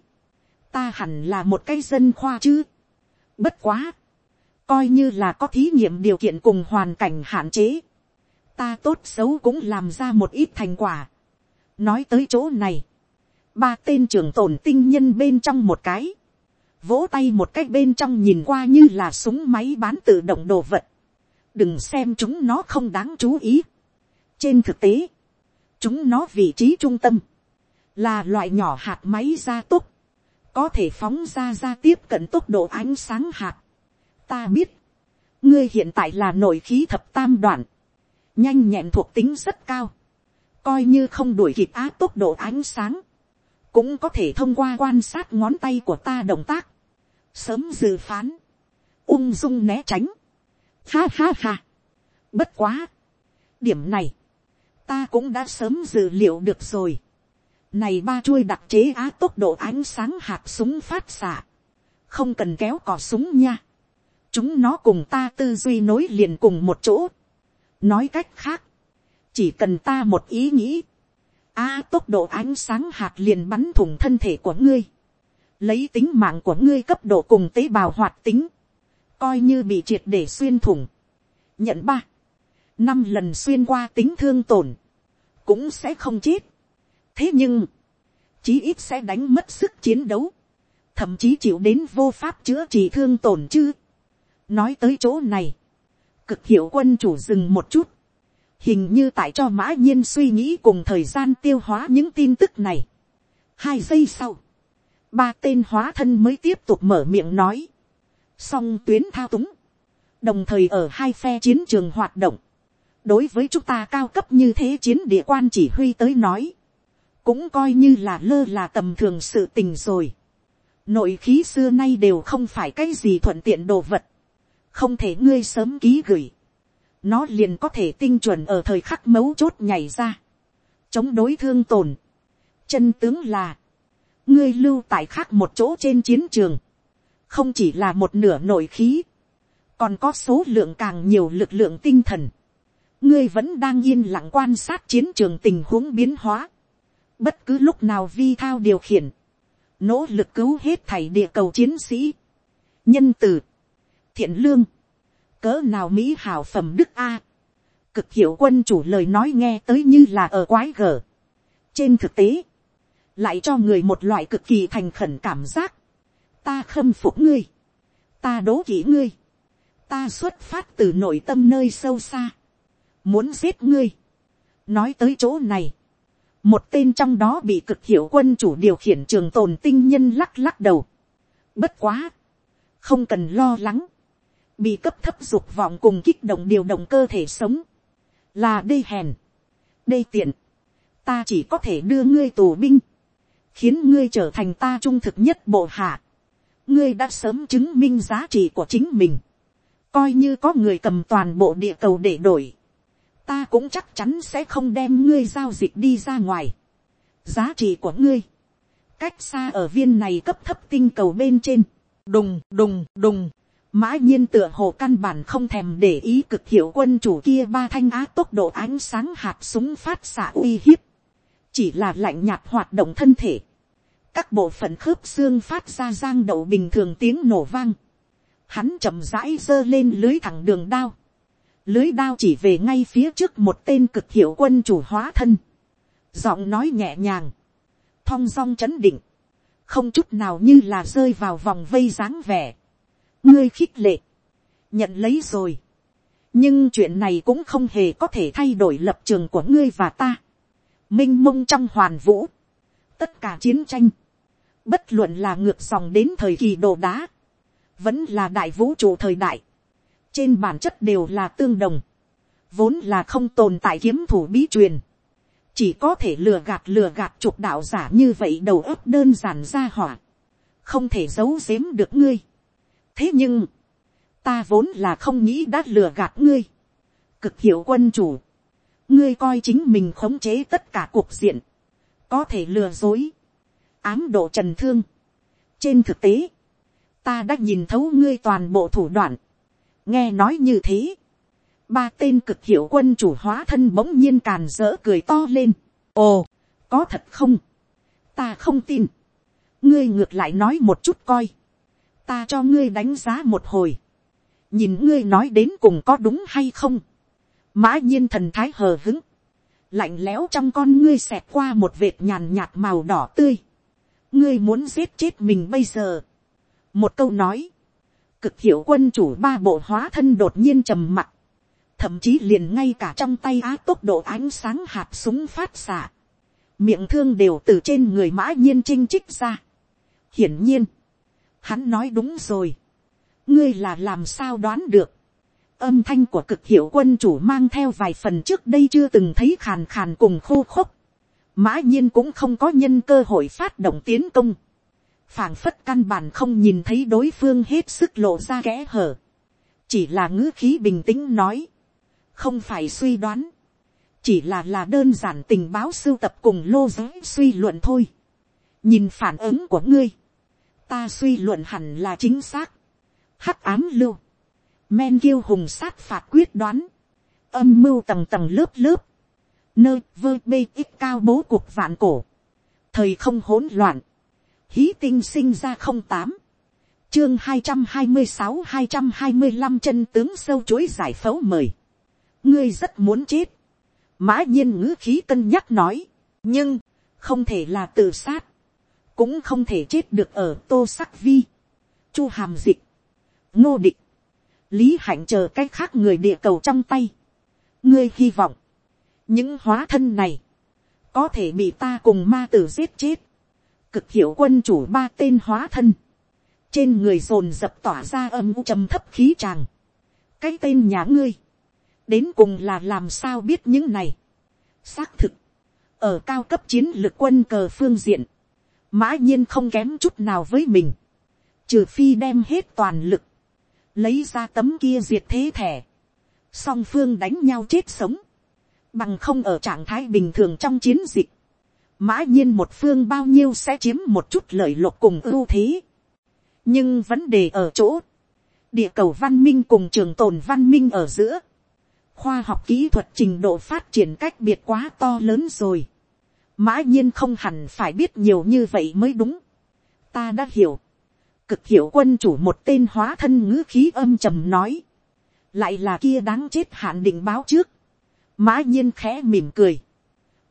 ta hẳn là một cái dân khoa chứ. Bất quá, coi như là có thí nghiệm điều kiện cùng hoàn cảnh hạn chế, ta tốt xấu cũng làm ra một ít thành quả. nói tới chỗ này, ba tên trưởng tổn tinh nhân bên trong một cái, vỗ tay một cái bên trong nhìn qua như là súng máy bán tự động đồ vật. đừng xem chúng nó không đáng chú ý. Trên thực tế, chúng nó vị trí trung tâm, là loại nhỏ hạt máy gia tốc, có thể phóng ra ra tiếp cận tốc độ ánh sáng hạt. Ta biết, ngươi hiện tại là nội khí thập tam đoạn, nhanh nhẹn thuộc tính rất cao, coi như không đuổi kịp á tốc độ ánh sáng, cũng có thể thông qua quan sát ngón tay của ta động tác, sớm dự phán, ung dung né tránh, ha ha ha. Bất quá, điểm này, ta cũng đã sớm dự liệu được rồi. Này ba chuôi đặc chế á tốc độ ánh sáng hạt súng phát xạ. Không cần kéo cò súng nha. Chúng nó cùng ta tư duy nối liền cùng một chỗ. Nói cách khác. Chỉ cần ta một ý nghĩ. A tốc độ ánh sáng hạt liền bắn thủng thân thể của ngươi. Lấy tính mạng của ngươi cấp độ cùng tế bào hoạt tính. Coi như bị triệt để xuyên thủng. Nhận ba năm lần xuyên qua tính thương tổn, cũng sẽ không chết. thế nhưng, chí ít sẽ đánh mất sức chiến đấu, thậm chí chịu đến vô pháp chữa trị thương tổn chứ. nói tới chỗ này, cực hiệu quân chủ dừng một chút, hình như tại cho mã nhiên suy nghĩ cùng thời gian tiêu hóa những tin tức này. hai giây sau, ba tên hóa thân mới tiếp tục mở miệng nói, song tuyến thao túng, đồng thời ở hai phe chiến trường hoạt động, đối với chúng ta cao cấp như thế chiến địa quan chỉ huy tới nói, cũng coi như là lơ là tầm thường sự tình rồi. nội khí xưa nay đều không phải cái gì thuận tiện đồ vật, không thể ngươi sớm ký gửi, nó liền có thể tinh chuẩn ở thời khắc mấu chốt nhảy ra, chống đối thương tổn. Chân tướng là, ngươi lưu tại khác một chỗ trên chiến trường, không chỉ là một nửa nội khí, còn có số lượng càng nhiều lực lượng tinh thần, ngươi vẫn đang yên lặng quan sát chiến trường tình huống biến hóa, bất cứ lúc nào vi thao điều khiển, nỗ lực cứu hết thảy địa cầu chiến sĩ, nhân từ, thiện lương, cỡ nào mỹ hảo phẩm đức a, cực hiểu quân chủ lời nói nghe tới như là ở quái gở. trên thực tế, lại cho người một loại cực kỳ thành khẩn cảm giác, ta khâm phục ngươi, ta đố kỹ ngươi, ta xuất phát từ nội tâm nơi sâu xa, muốn giết ngươi. nói tới chỗ này, một tên trong đó bị cực hiệu quân chủ điều khiển trường tồn tinh nhân lắc lắc đầu. bất quá, không cần lo lắng, bị cấp thấp dục vọng cùng kích động điều động cơ thể sống, là đê hèn, đê tiện, ta chỉ có thể đưa ngươi tù binh, khiến ngươi trở thành ta trung thực nhất bộ hạ, ngươi đã sớm chứng minh giá trị của chính mình, coi như có người cầm toàn bộ địa cầu để đổi, ta cũng chắc chắn sẽ không đem ngươi giao dịch đi ra ngoài. giá trị của ngươi, cách xa ở viên này cấp thấp tinh cầu bên trên, đùng đùng đùng, mã nhiên tựa hồ căn bản không thèm để ý cực hiệu quân chủ kia ba thanh á tốc độ ánh sáng hạt súng phát xạ uy hiếp, chỉ là lạnh nhạt hoạt động thân thể, các bộ phận khớp xương phát ra giang đậu bình thường tiếng nổ vang, hắn chậm rãi giơ lên lưới thẳng đường đao, lưới đao chỉ về ngay phía trước một tên cực hiệu quân chủ hóa thân, giọng nói nhẹ nhàng, thong dong chấn định, không chút nào như là rơi vào vòng vây dáng vẻ, ngươi khích lệ, nhận lấy rồi, nhưng chuyện này cũng không hề có thể thay đổi lập trường của ngươi và ta, m i n h mông trong hoàn vũ, tất cả chiến tranh, bất luận là ngược dòng đến thời kỳ đồ đá, vẫn là đại vũ trụ thời đại, trên bản chất đều là tương đồng, vốn là không tồn tại kiếm thủ bí truyền, chỉ có thể lừa gạt lừa gạt chục đạo giả như vậy đầu óc đơn giản ra hỏa, không thể giấu giếm được ngươi thế nhưng, ta vốn là không nghĩ đã lừa gạt ngươi, cực hiệu quân chủ, ngươi coi chính mình khống chế tất cả cuộc diện, có thể lừa dối, ám độ trần thương. trên thực tế, ta đã nhìn thấu ngươi toàn bộ thủ đoạn, nghe nói như thế, ba tên cực hiệu quân chủ hóa thân bỗng nhiên càn dỡ cười to lên. ồ, có thật không, ta không tin, ngươi ngược lại nói một chút coi, ta cho ngươi đánh giá một hồi, nhìn ngươi nói đến cùng có đúng hay không, mã nhiên thần thái hờ hứng, lạnh lẽo trong con ngươi xẹt qua một vệt nhàn nhạt màu đỏ tươi, ngươi muốn giết chết mình bây giờ, một câu nói, cực hiệu quân chủ ba bộ hóa thân đột nhiên trầm mặc, thậm chí liền ngay cả trong tay á tốc độ ánh sáng hạt súng phát xạ, miệng thương đều từ trên người mã nhiên chinh trích ra. hiển nhiên, hắn nói đúng rồi, ngươi là làm sao đoán được, âm thanh của cực hiệu quân chủ mang theo vài phần trước đây chưa từng thấy khàn khàn cùng khô khốc, mã nhiên cũng không có nhân cơ hội phát động tiến công, phảng phất căn bản không nhìn thấy đối phương hết sức lộ ra kẽ hở, chỉ là ngữ khí bình tĩnh nói, không phải suy đoán, chỉ là là đơn giản tình báo sưu tập cùng lô giới suy luận thôi. nhìn phản ứng của ngươi, ta suy luận hẳn là chính xác, hắc ám lưu, men kiêu hùng sát phạt quyết đoán, âm mưu tầng tầng lớp lớp, nơi vơ bê ít cao bố cuộc vạn cổ, thời không hỗn loạn, hí tinh sinh ra không tám, chương hai trăm hai mươi sáu hai trăm hai mươi năm chân tướng sâu chối giải phẫu mời, ngươi rất muốn chết, mã nhiên ngữ khí cân nhắc nói, nhưng, không thể là tự sát, cũng không thể chết được ở tô sắc vi, chu hàm dịch, ngô địch, lý hạnh chờ cái khác người địa cầu trong tay, ngươi hy vọng, những hóa thân này, có thể bị ta cùng ma tử giết chết, cực hiệu quân chủ ba tên hóa thân, trên người dồn dập tỏa ra âm u trầm thấp khí tràng, cái tên nhà ngươi, đến cùng là làm sao biết những này, xác thực, ở cao cấp chiến lược quân cờ phương diện, mã nhiên không kém chút nào với mình, trừ phi đem hết toàn lực, lấy ra tấm kia diệt thế thẻ, song phương đánh nhau chết sống, bằng không ở trạng thái bình thường trong chiến dịch, mã nhiên một phương bao nhiêu sẽ chiếm một chút lợi lộc cùng ưu thế. nhưng vấn đề ở chỗ, địa cầu văn minh cùng trường tồn văn minh ở giữa, khoa học kỹ thuật trình độ phát triển cách biệt quá to lớn rồi mã nhiên không hẳn phải biết nhiều như vậy mới đúng. ta đã hiểu. cực hiểu quân chủ một tên hóa thân ngữ khí âm trầm nói. lại là kia đáng chết hạn định báo trước. mã nhiên khẽ mỉm cười.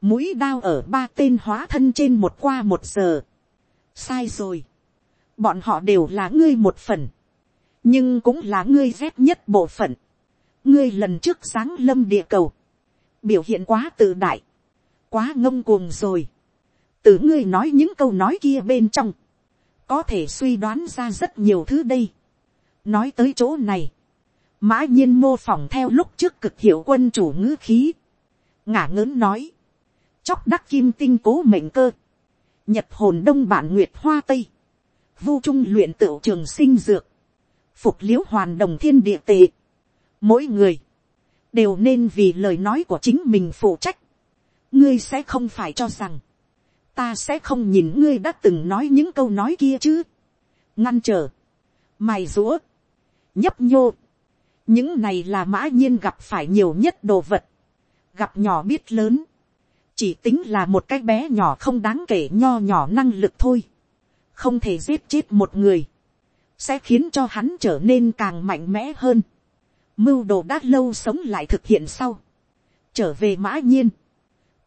mũi đao ở ba tên hóa thân trên một qua một giờ. sai rồi. bọn họ đều là ngươi một phần. nhưng cũng là ngươi rét nhất bộ phận ngươi lần trước sáng lâm địa cầu, biểu hiện quá tự đại, quá ngông cuồng rồi. từ ngươi nói những câu nói kia bên trong, có thể suy đoán ra rất nhiều thứ đây. nói tới chỗ này, mã nhiên mô phỏng theo lúc trước cực hiệu quân chủ ngữ khí, ngả ngớn nói, chóc đắc kim tinh cố mệnh cơ, nhật hồn đông bản nguyệt hoa tây, vu trung luyện tựu trường sinh dược, phục l i ễ u hoàn đồng thiên địa tệ, mỗi người, đều nên vì lời nói của chính mình phụ trách ngươi sẽ không phải cho rằng, ta sẽ không nhìn ngươi đã từng nói những câu nói kia chứ. ngăn trở, mài rũa, nhấp nhô. những này là mã nhiên gặp phải nhiều nhất đồ vật. gặp nhỏ biết lớn. chỉ tính là một cái bé nhỏ không đáng kể nho nhỏ năng lực thôi. không thể giết chết một người. sẽ khiến cho hắn trở nên càng mạnh mẽ hơn mưu đồ đã lâu sống lại thực hiện sau, trở về mã nhiên,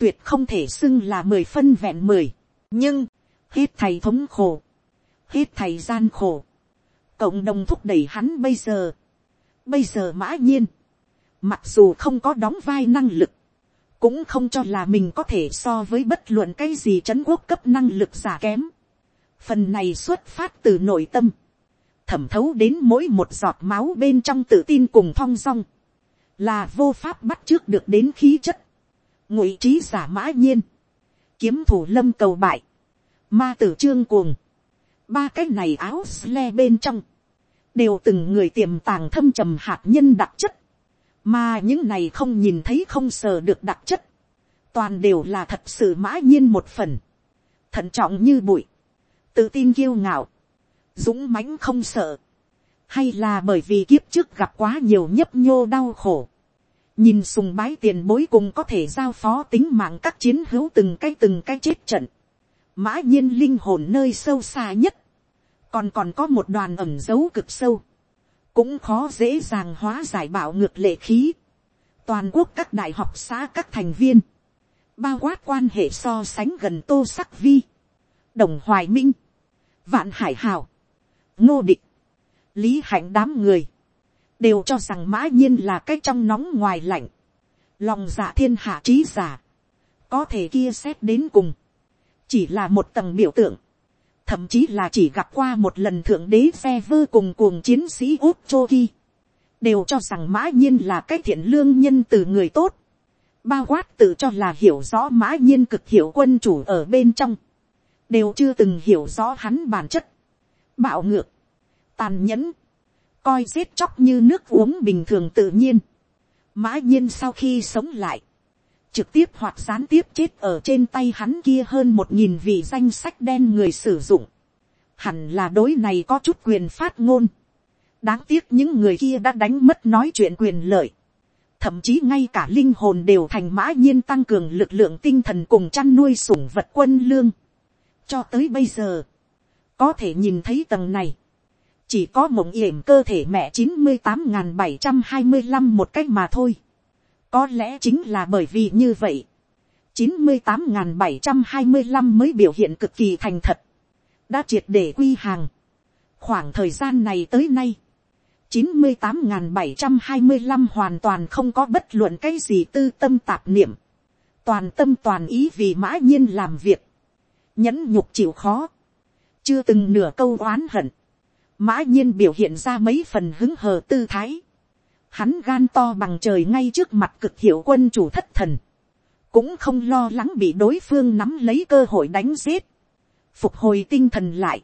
tuyệt không thể xưng là mười phân vẹn mười, nhưng, hết thầy thống khổ, hết thầy gian khổ, cộng đồng thúc đẩy hắn bây giờ, bây giờ mã nhiên, mặc dù không có đóng vai năng lực, cũng không cho là mình có thể so với bất luận cái gì c quốc cấp năng lực giả kém. phần này xuất phát từ nội tâm, thẩm thấu đến mỗi một giọt máu bên trong tự tin cùng thong dong, là vô pháp bắt trước được đến khí chất, ngụy trí giả mã nhiên, kiếm thủ lâm cầu bại, ma tử trương cuồng, ba cái này áo sle bên trong, đều từng người tiềm tàng thâm trầm hạt nhân đặc chất, mà những này không nhìn thấy không sờ được đặc chất, toàn đều là thật sự mã nhiên một phần, thận trọng như bụi, tự tin kiêu ngạo, dũng mãnh không sợ, hay là bởi vì kiếp trước gặp quá nhiều nhấp nhô đau khổ, nhìn sùng bái tiền bối cùng có thể giao phó tính mạng các chiến hữu từng cái từng cái chết trận, mã nhiên linh hồn nơi sâu xa nhất, còn còn có một đoàn ẩm dấu cực sâu, cũng khó dễ dàng hóa giải bảo ngược lệ khí, toàn quốc các đại học xã các thành viên, bao quát quan hệ so sánh gần tô sắc vi, đồng hoài minh, vạn hải hào, ngô địch, lý hạnh đám người, đều cho rằng mã nhiên là cái trong nóng ngoài lạnh, lòng giả thiên hạ trí giả, có thể kia xét đến cùng, chỉ là một tầng biểu tượng, thậm chí là chỉ gặp qua một lần thượng đế phe vơ cùng cuồng chiến sĩ út chô ki, đều cho rằng mã nhiên là cái thiện lương nhân từ người tốt, bao quát tự cho là hiểu rõ mã nhiên cực hiểu quân chủ ở bên trong, đều chưa từng hiểu rõ hắn bản chất, bạo ngược, tàn nhẫn, coi giết chóc như nước uống bình thường tự nhiên. Mã nhiên sau khi sống lại, trực tiếp hoặc gián tiếp chết ở trên tay hắn kia hơn một nghìn vị danh sách đen người sử dụng. Hẳn là đối này có chút quyền phát ngôn. Đáng tiếc những người kia đã đánh mất nói chuyện quyền lợi. Thậm chí ngay cả linh hồn đều thành mã nhiên tăng cường lực lượng tinh thần cùng chăn nuôi sủng vật quân lương. Cho tới bây giờ, có thể nhìn thấy tầng này, chỉ có mộng yểm cơ thể mẹ chín mươi tám n bảy trăm hai mươi năm một cách mà thôi. có lẽ chính là bởi vì như vậy, chín mươi tám n bảy trăm hai mươi năm mới biểu hiện cực kỳ thành thật, đã triệt để quy hàng. khoảng thời gian này tới nay, chín mươi tám n bảy trăm hai mươi năm hoàn toàn không có bất luận cái gì tư tâm tạp niệm, toàn tâm toàn ý vì mã nhiên làm việc, nhẫn nhục chịu khó, chưa từng nửa câu oán hận, mã nhiên biểu hiện ra mấy phần hứng hờ tư thái, hắn gan to bằng trời ngay trước mặt cực hiệu quân chủ thất thần, cũng không lo lắng bị đối phương nắm lấy cơ hội đánh giết, phục hồi tinh thần lại,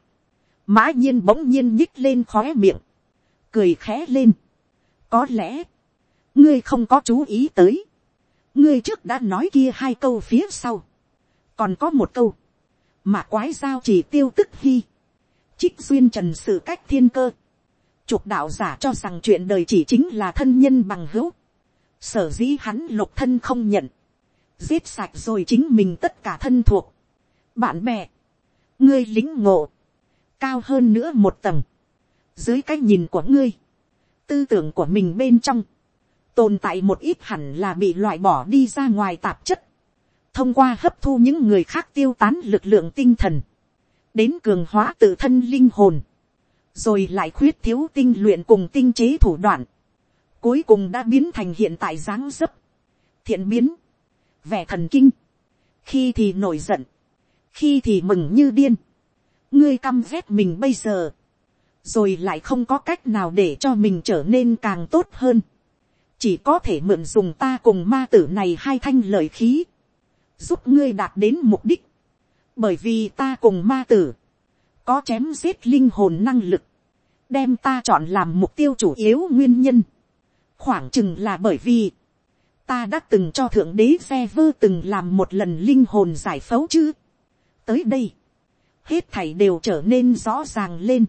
mã nhiên bỗng nhiên nhích lên khóe miệng, cười khẽ lên, có lẽ, ngươi không có chú ý tới, ngươi trước đã nói kia hai câu phía sau, còn có một câu, mà quái giao chỉ tiêu tức hy, trích duyên trần sự cách thiên cơ, chục đạo giả cho rằng chuyện đời chỉ chính là thân nhân bằng hữu, sở dĩ hắn lục thân không nhận, giết sạch rồi chính mình tất cả thân thuộc, bạn bè, ngươi lính ngộ, cao hơn nữa một tầng, dưới cái nhìn của ngươi, tư tưởng của mình bên trong, tồn tại một ít hẳn là bị loại bỏ đi ra ngoài tạp chất, thông qua hấp thu những người khác tiêu tán lực lượng tinh thần, đến cường hóa tự thân linh hồn, rồi lại khuyết thiếu tinh luyện cùng tinh chế thủ đoạn, cuối cùng đã biến thành hiện tại dáng dấp, thiện biến, vẻ thần kinh, khi thì nổi giận, khi thì mừng như điên, ngươi căm ghét mình bây giờ, rồi lại không có cách nào để cho mình trở nên càng tốt hơn, chỉ có thể mượn dùng ta cùng ma tử này hai thanh lời khí, giúp ngươi đạt đến mục đích, bởi vì ta cùng ma tử, có chém giết linh hồn năng lực, đem ta chọn làm mục tiêu chủ yếu nguyên nhân, khoảng chừng là bởi vì, ta đã từng cho thượng đế xe vơ từng làm một lần linh hồn giải phẫu chứ. tới đây, hết thảy đều trở nên rõ ràng lên.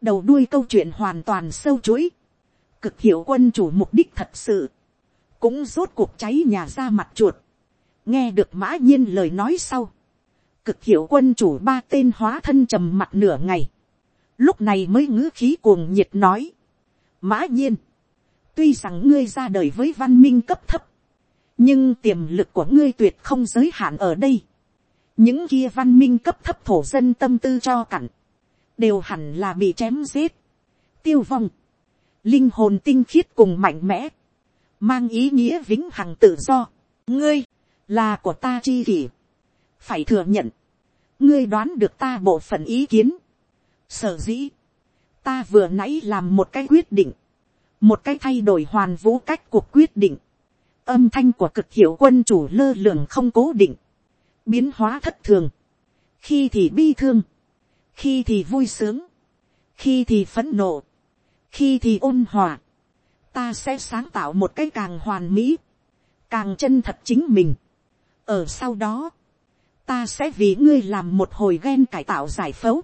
đầu đuôi câu chuyện hoàn toàn sâu chuỗi, cực hiệu quân chủ mục đích thật sự, cũng rốt cuộc cháy nhà ra mặt chuột, nghe được mã nhiên lời nói sau, cực hiệu quân chủ ba tên hóa thân trầm mặt nửa ngày, lúc này mới ngữ khí cuồng nhiệt nói, mã nhiên, tuy rằng ngươi ra đời với văn minh cấp thấp, nhưng tiềm lực của ngươi tuyệt không giới hạn ở đây. những kia văn minh cấp thấp thổ dân tâm tư cho cặn, đều hẳn là bị chém giết, tiêu vong, linh hồn tinh khiết cùng mạnh mẽ, mang ý nghĩa vĩnh hằng tự do. ngươi, là của ta chi kỷ, phải thừa nhận, ngươi đoán được ta bộ phận ý kiến, sở dĩ, ta vừa nãy làm một cái quyết định, một cái thay đổi hoàn vũ cách cuộc quyết định, âm thanh của cực hiệu quân chủ lơ lường không cố định, biến hóa thất thường, khi thì bi thương, khi thì vui sướng, khi thì phẫn nộ, khi thì ôn hòa, ta sẽ sáng tạo một cái càng hoàn mỹ, càng chân thật chính mình. ở sau đó, ta sẽ vì ngươi làm một hồi ghen cải tạo giải phẫu,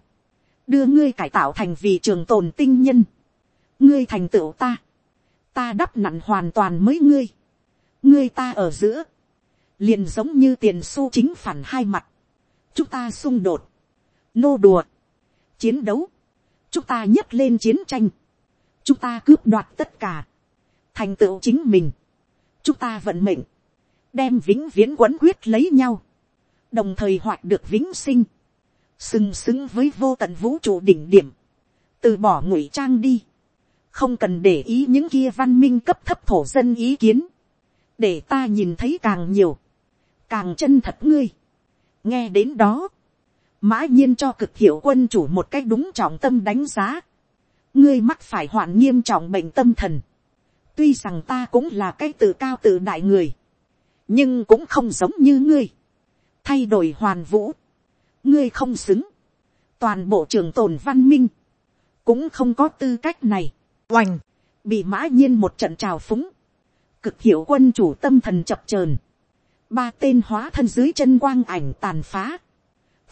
đưa ngươi cải tạo thành vì trường tồn tinh nhân, ngươi thành tựu ta, ta đắp nặn hoàn toàn mới ngươi, ngươi ta ở giữa, liền giống như tiền su chính phản hai mặt, chúng ta xung đột, nô đùa, chiến đấu, chúng ta nhấc lên chiến tranh, chúng ta cướp đoạt tất cả, thành tựu chính mình, chúng ta vận mệnh, đem vĩnh viễn quấn quyết lấy nhau, đồng thời hoạt được vĩnh sinh, sừng sững với vô tận vũ trụ đỉnh điểm, từ bỏ ngụy trang đi, không cần để ý những kia văn minh cấp thấp thổ dân ý kiến, để ta nhìn thấy càng nhiều, càng chân thật ngươi. nghe đến đó, mã nhiên cho cực hiệu quân chủ một cách đúng trọng tâm đánh giá, ngươi mắc phải hoạn nghiêm trọng bệnh tâm thần, tuy rằng ta cũng là cái tự cao tự đại người, nhưng cũng không giống như ngươi, thay đổi hoàn vũ, ngươi không xứng, toàn bộ trường tồn văn minh, cũng không có tư cách này, oành, bị mã nhiên một trận trào phúng, cực hiệu quân chủ tâm thần chập chờn. Ba tên hóa thân dưới chân quang ảnh tàn phá,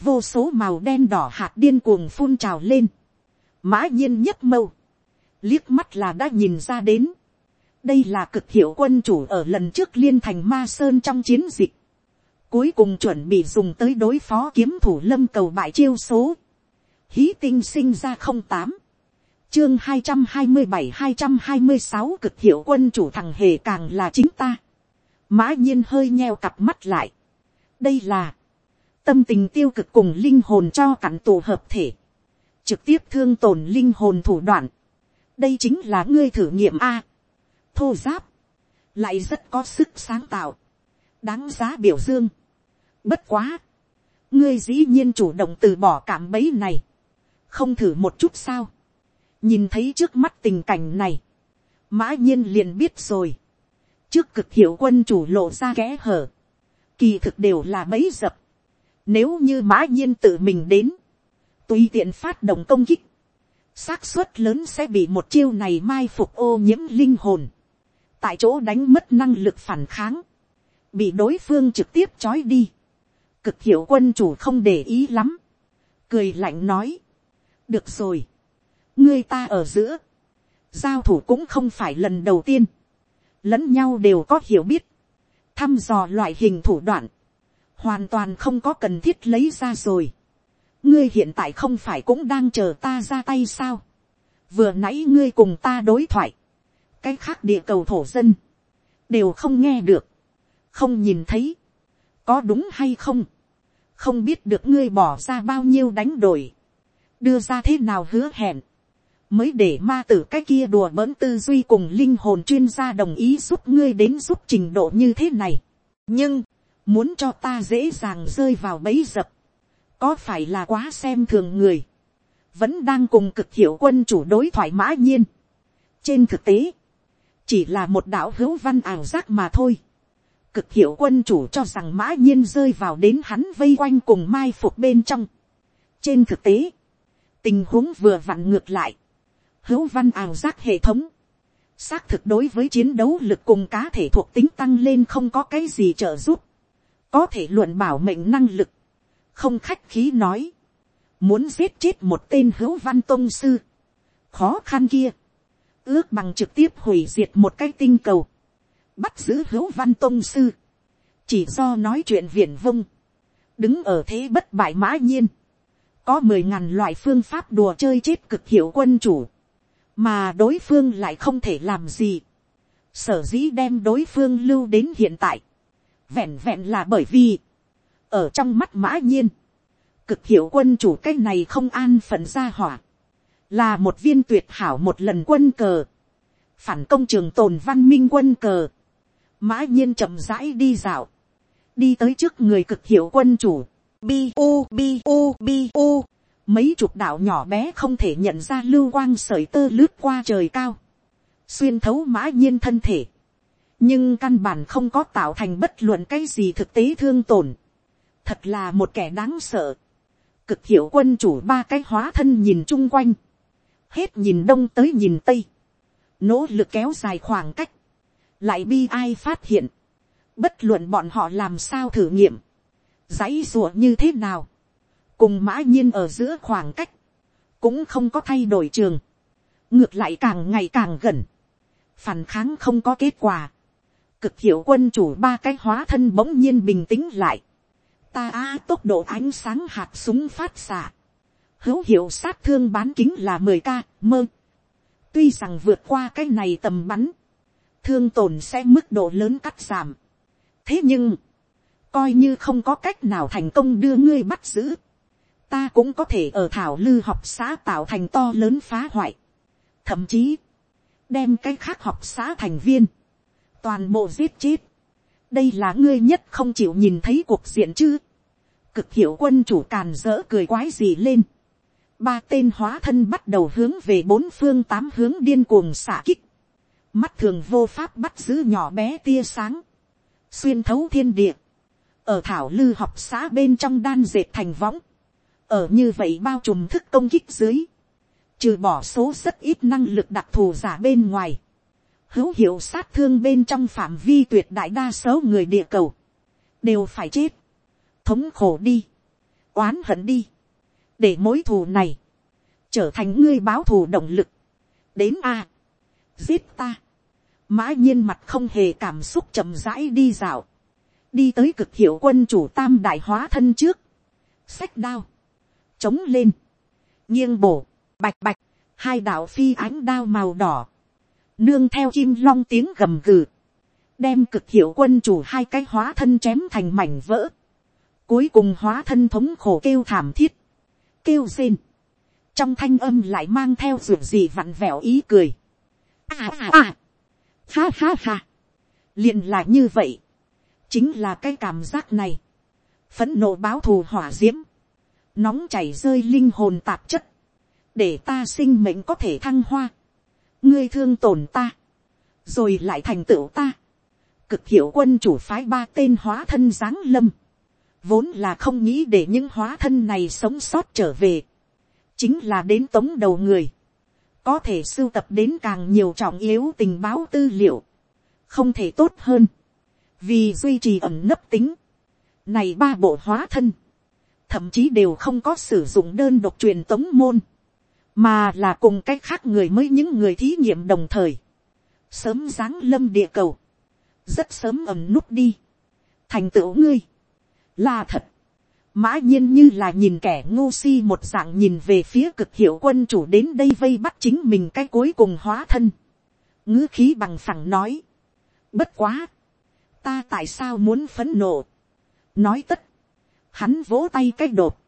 vô số màu đen đỏ hạt điên cuồng phun trào lên, mã nhiên nhất mâu, liếc mắt là đã nhìn ra đến, đây là cực hiệu quân chủ ở lần trước liên thành ma sơn trong chiến dịch, cuối cùng chuẩn bị dùng tới đối phó kiếm thủ lâm cầu bại chiêu số, hí tinh sinh ra không tám, chương hai trăm hai mươi bảy hai trăm hai mươi sáu cực hiệu quân chủ thằng hề càng là chính ta. mã nhiên hơi nheo cặp mắt lại. đây là, tâm tình tiêu cực cùng linh hồn cho cặn tổ hợp thể. trực tiếp thương tổn linh hồn thủ đoạn. đây chính là ngươi thử nghiệm a. thô giáp, lại rất có sức sáng tạo, đáng giá biểu dương bất quá, ngươi dĩ nhiên chủ động từ bỏ cảm bấy này, không thử một chút sao? Nhìn thấy trước mắt tình cảnh này, mã nhiên liền biết rồi, trước cực hiệu quân chủ lộ ra kẽ hở, kỳ thực đều là bấy dập, nếu như mã nhiên tự mình đến, tùy tiện phát động công kích, xác suất lớn sẽ bị một chiêu này mai phục ô nhiễm linh hồn, tại chỗ đánh mất năng lực phản kháng, bị đối phương trực tiếp trói đi, cực hiệu quân chủ không để ý lắm, cười lạnh nói, được rồi, ngươi ta ở giữa, giao thủ cũng không phải lần đầu tiên, lẫn nhau đều có hiểu biết, thăm dò loại hình thủ đoạn, hoàn toàn không có cần thiết lấy ra rồi. ngươi hiện tại không phải cũng đang chờ ta ra tay sao. vừa nãy ngươi cùng ta đối thoại, cái khác địa cầu thổ dân, đều không nghe được, không nhìn thấy, có đúng hay không, không biết được ngươi bỏ ra bao nhiêu đánh đổi, đưa ra thế nào hứa hẹn, mới để ma tử cái kia đùa bỡn tư duy cùng linh hồn chuyên gia đồng ý giúp ngươi đến giúp trình độ như thế này. nhưng, muốn cho ta dễ dàng rơi vào bẫy dập, có phải là quá xem thường người, vẫn đang cùng cực hiệu quân chủ đối thoại mã nhiên. trên thực tế, chỉ là một đạo hữu văn ảo giác mà thôi cực hiệu quân chủ cho rằng mã nhiên rơi vào đến hắn vây quanh cùng mai phục bên trong. trên thực tế, tình huống vừa vặn ngược lại, hữu văn ảo giác hệ thống, xác thực đối với chiến đấu lực cùng cá thể thuộc tính tăng lên không có cái gì trợ giúp, có thể luận bảo mệnh năng lực, không khách khí nói, muốn giết chết một tên hữu văn tôn sư, khó khăn kia, ước bằng trực tiếp hủy diệt một cái tinh cầu, bắt giữ hữu văn tôn sư, chỉ do nói chuyện viển vông, đứng ở thế bất bại mã nhiên, có mười ngàn loại phương pháp đùa chơi chết cực hiệu quân chủ, mà đối phương lại không thể làm gì, sở dĩ đem đối phương lưu đến hiện tại, vẹn vẹn là bởi vì, ở trong mắt mã nhiên, cực hiệu quân chủ cái này không an phận ra hỏa, là một viên tuyệt hảo một lần quân cờ, phản công trường tồn văn minh quân cờ, mã nhiên chậm rãi đi dạo, đi tới trước người cực hiệu quân chủ, bi u bi u bi u, mấy chục đạo nhỏ bé không thể nhận ra lưu quang sởi tơ lướt qua trời cao, xuyên thấu mã nhiên thân thể, nhưng căn bản không có tạo thành bất luận cái gì thực tế thương tổn, thật là một kẻ đáng sợ, cực hiểu quân chủ ba cái hóa thân nhìn chung quanh, hết nhìn đông tới nhìn tây, nỗ lực kéo dài khoảng cách, lại bi ai phát hiện, bất luận bọn họ làm sao thử nghiệm, dãy rùa như thế nào, cùng mã nhiên ở giữa khoảng cách, cũng không có thay đổi trường, ngược lại càng ngày càng gần, phản kháng không có kết quả, cực hiệu quân chủ ba cái hóa thân bỗng nhiên bình tĩnh lại, ta a tốc độ ánh sáng hạt súng phát xạ, hữu hiệu sát thương bán kính là mười k mơ, tuy rằng vượt qua cái này tầm bắn, thương tổn sẽ mức độ lớn cắt giảm, thế nhưng, coi như không có cách nào thành công đưa ngươi bắt giữ, ta cũng có thể ở thảo lư học xã tạo thành to lớn phá hoại, thậm chí, đem cái khác học xã thành viên, toàn bộ giết chết, đây là ngươi nhất không chịu nhìn thấy cuộc diện chứ, cực hiệu quân chủ càn dỡ cười quái gì lên, ba tên hóa thân bắt đầu hướng về bốn phương tám hướng điên cuồng xả kích, mắt thường vô pháp bắt giữ nhỏ bé tia sáng, xuyên thấu thiên địa, ở thảo lư học xã bên trong đan dệt thành võng, ở như vậy bao trùm thức công kích dưới, trừ bỏ số rất ít năng lực đặc thù giả bên ngoài, hữu hiệu sát thương bên trong phạm vi tuyệt đại đa số người địa cầu, đều phải chết, thống khổ đi, oán hận đi, để mối thù này, trở thành ngươi báo thù động lực, đến a, giết ta, mã nhiên mặt không hề cảm xúc chậm rãi đi dạo, đi tới cực hiệu quân chủ tam đại hóa thân trước, sách đao, chống lên, nghiêng bổ, bạch bạch, hai đạo phi ánh đao màu đỏ, nương theo kim long tiếng gầm gừ, đem cực hiệu quân chủ hai cái hóa thân chém thành mảnh vỡ, cuối cùng hóa thân thống khổ kêu thảm thiết, kêu rên, trong thanh âm lại mang theo ruột gì vặn vẹo ý cười, à à à, ha ha ha, liền là như vậy, chính là cái cảm giác này, phấn nộ báo thù hỏa diễm, nóng chảy rơi linh hồn tạp chất, để ta sinh mệnh có thể thăng hoa, ngươi thương tổn ta, rồi lại thành tựu ta, cực hiệu quân chủ phái ba tên hóa thân giáng lâm, vốn là không nghĩ để những hóa thân này sống sót trở về, chính là đến tống đầu người, có thể sưu tập đến càng nhiều trọng yếu tình báo tư liệu, không thể tốt hơn, vì duy trì ẩm nấp tính, này ba bộ hóa thân, thậm chí đều không có sử dụng đơn độc truyền tống môn, mà là cùng cách khác người mới những người thí nghiệm đồng thời, sớm giáng lâm địa cầu, rất sớm ẩm nút đi, thành tựu ngươi, là thật, mã nhiên như là nhìn kẻ ngu si một dạng nhìn về phía cực hiệu quân chủ đến đây vây bắt chính mình cái cuối cùng hóa thân, ngữ khí bằng phẳng nói, bất quá, ta tại sao muốn phấn nộ, nói tất, hắn vỗ tay cái đột,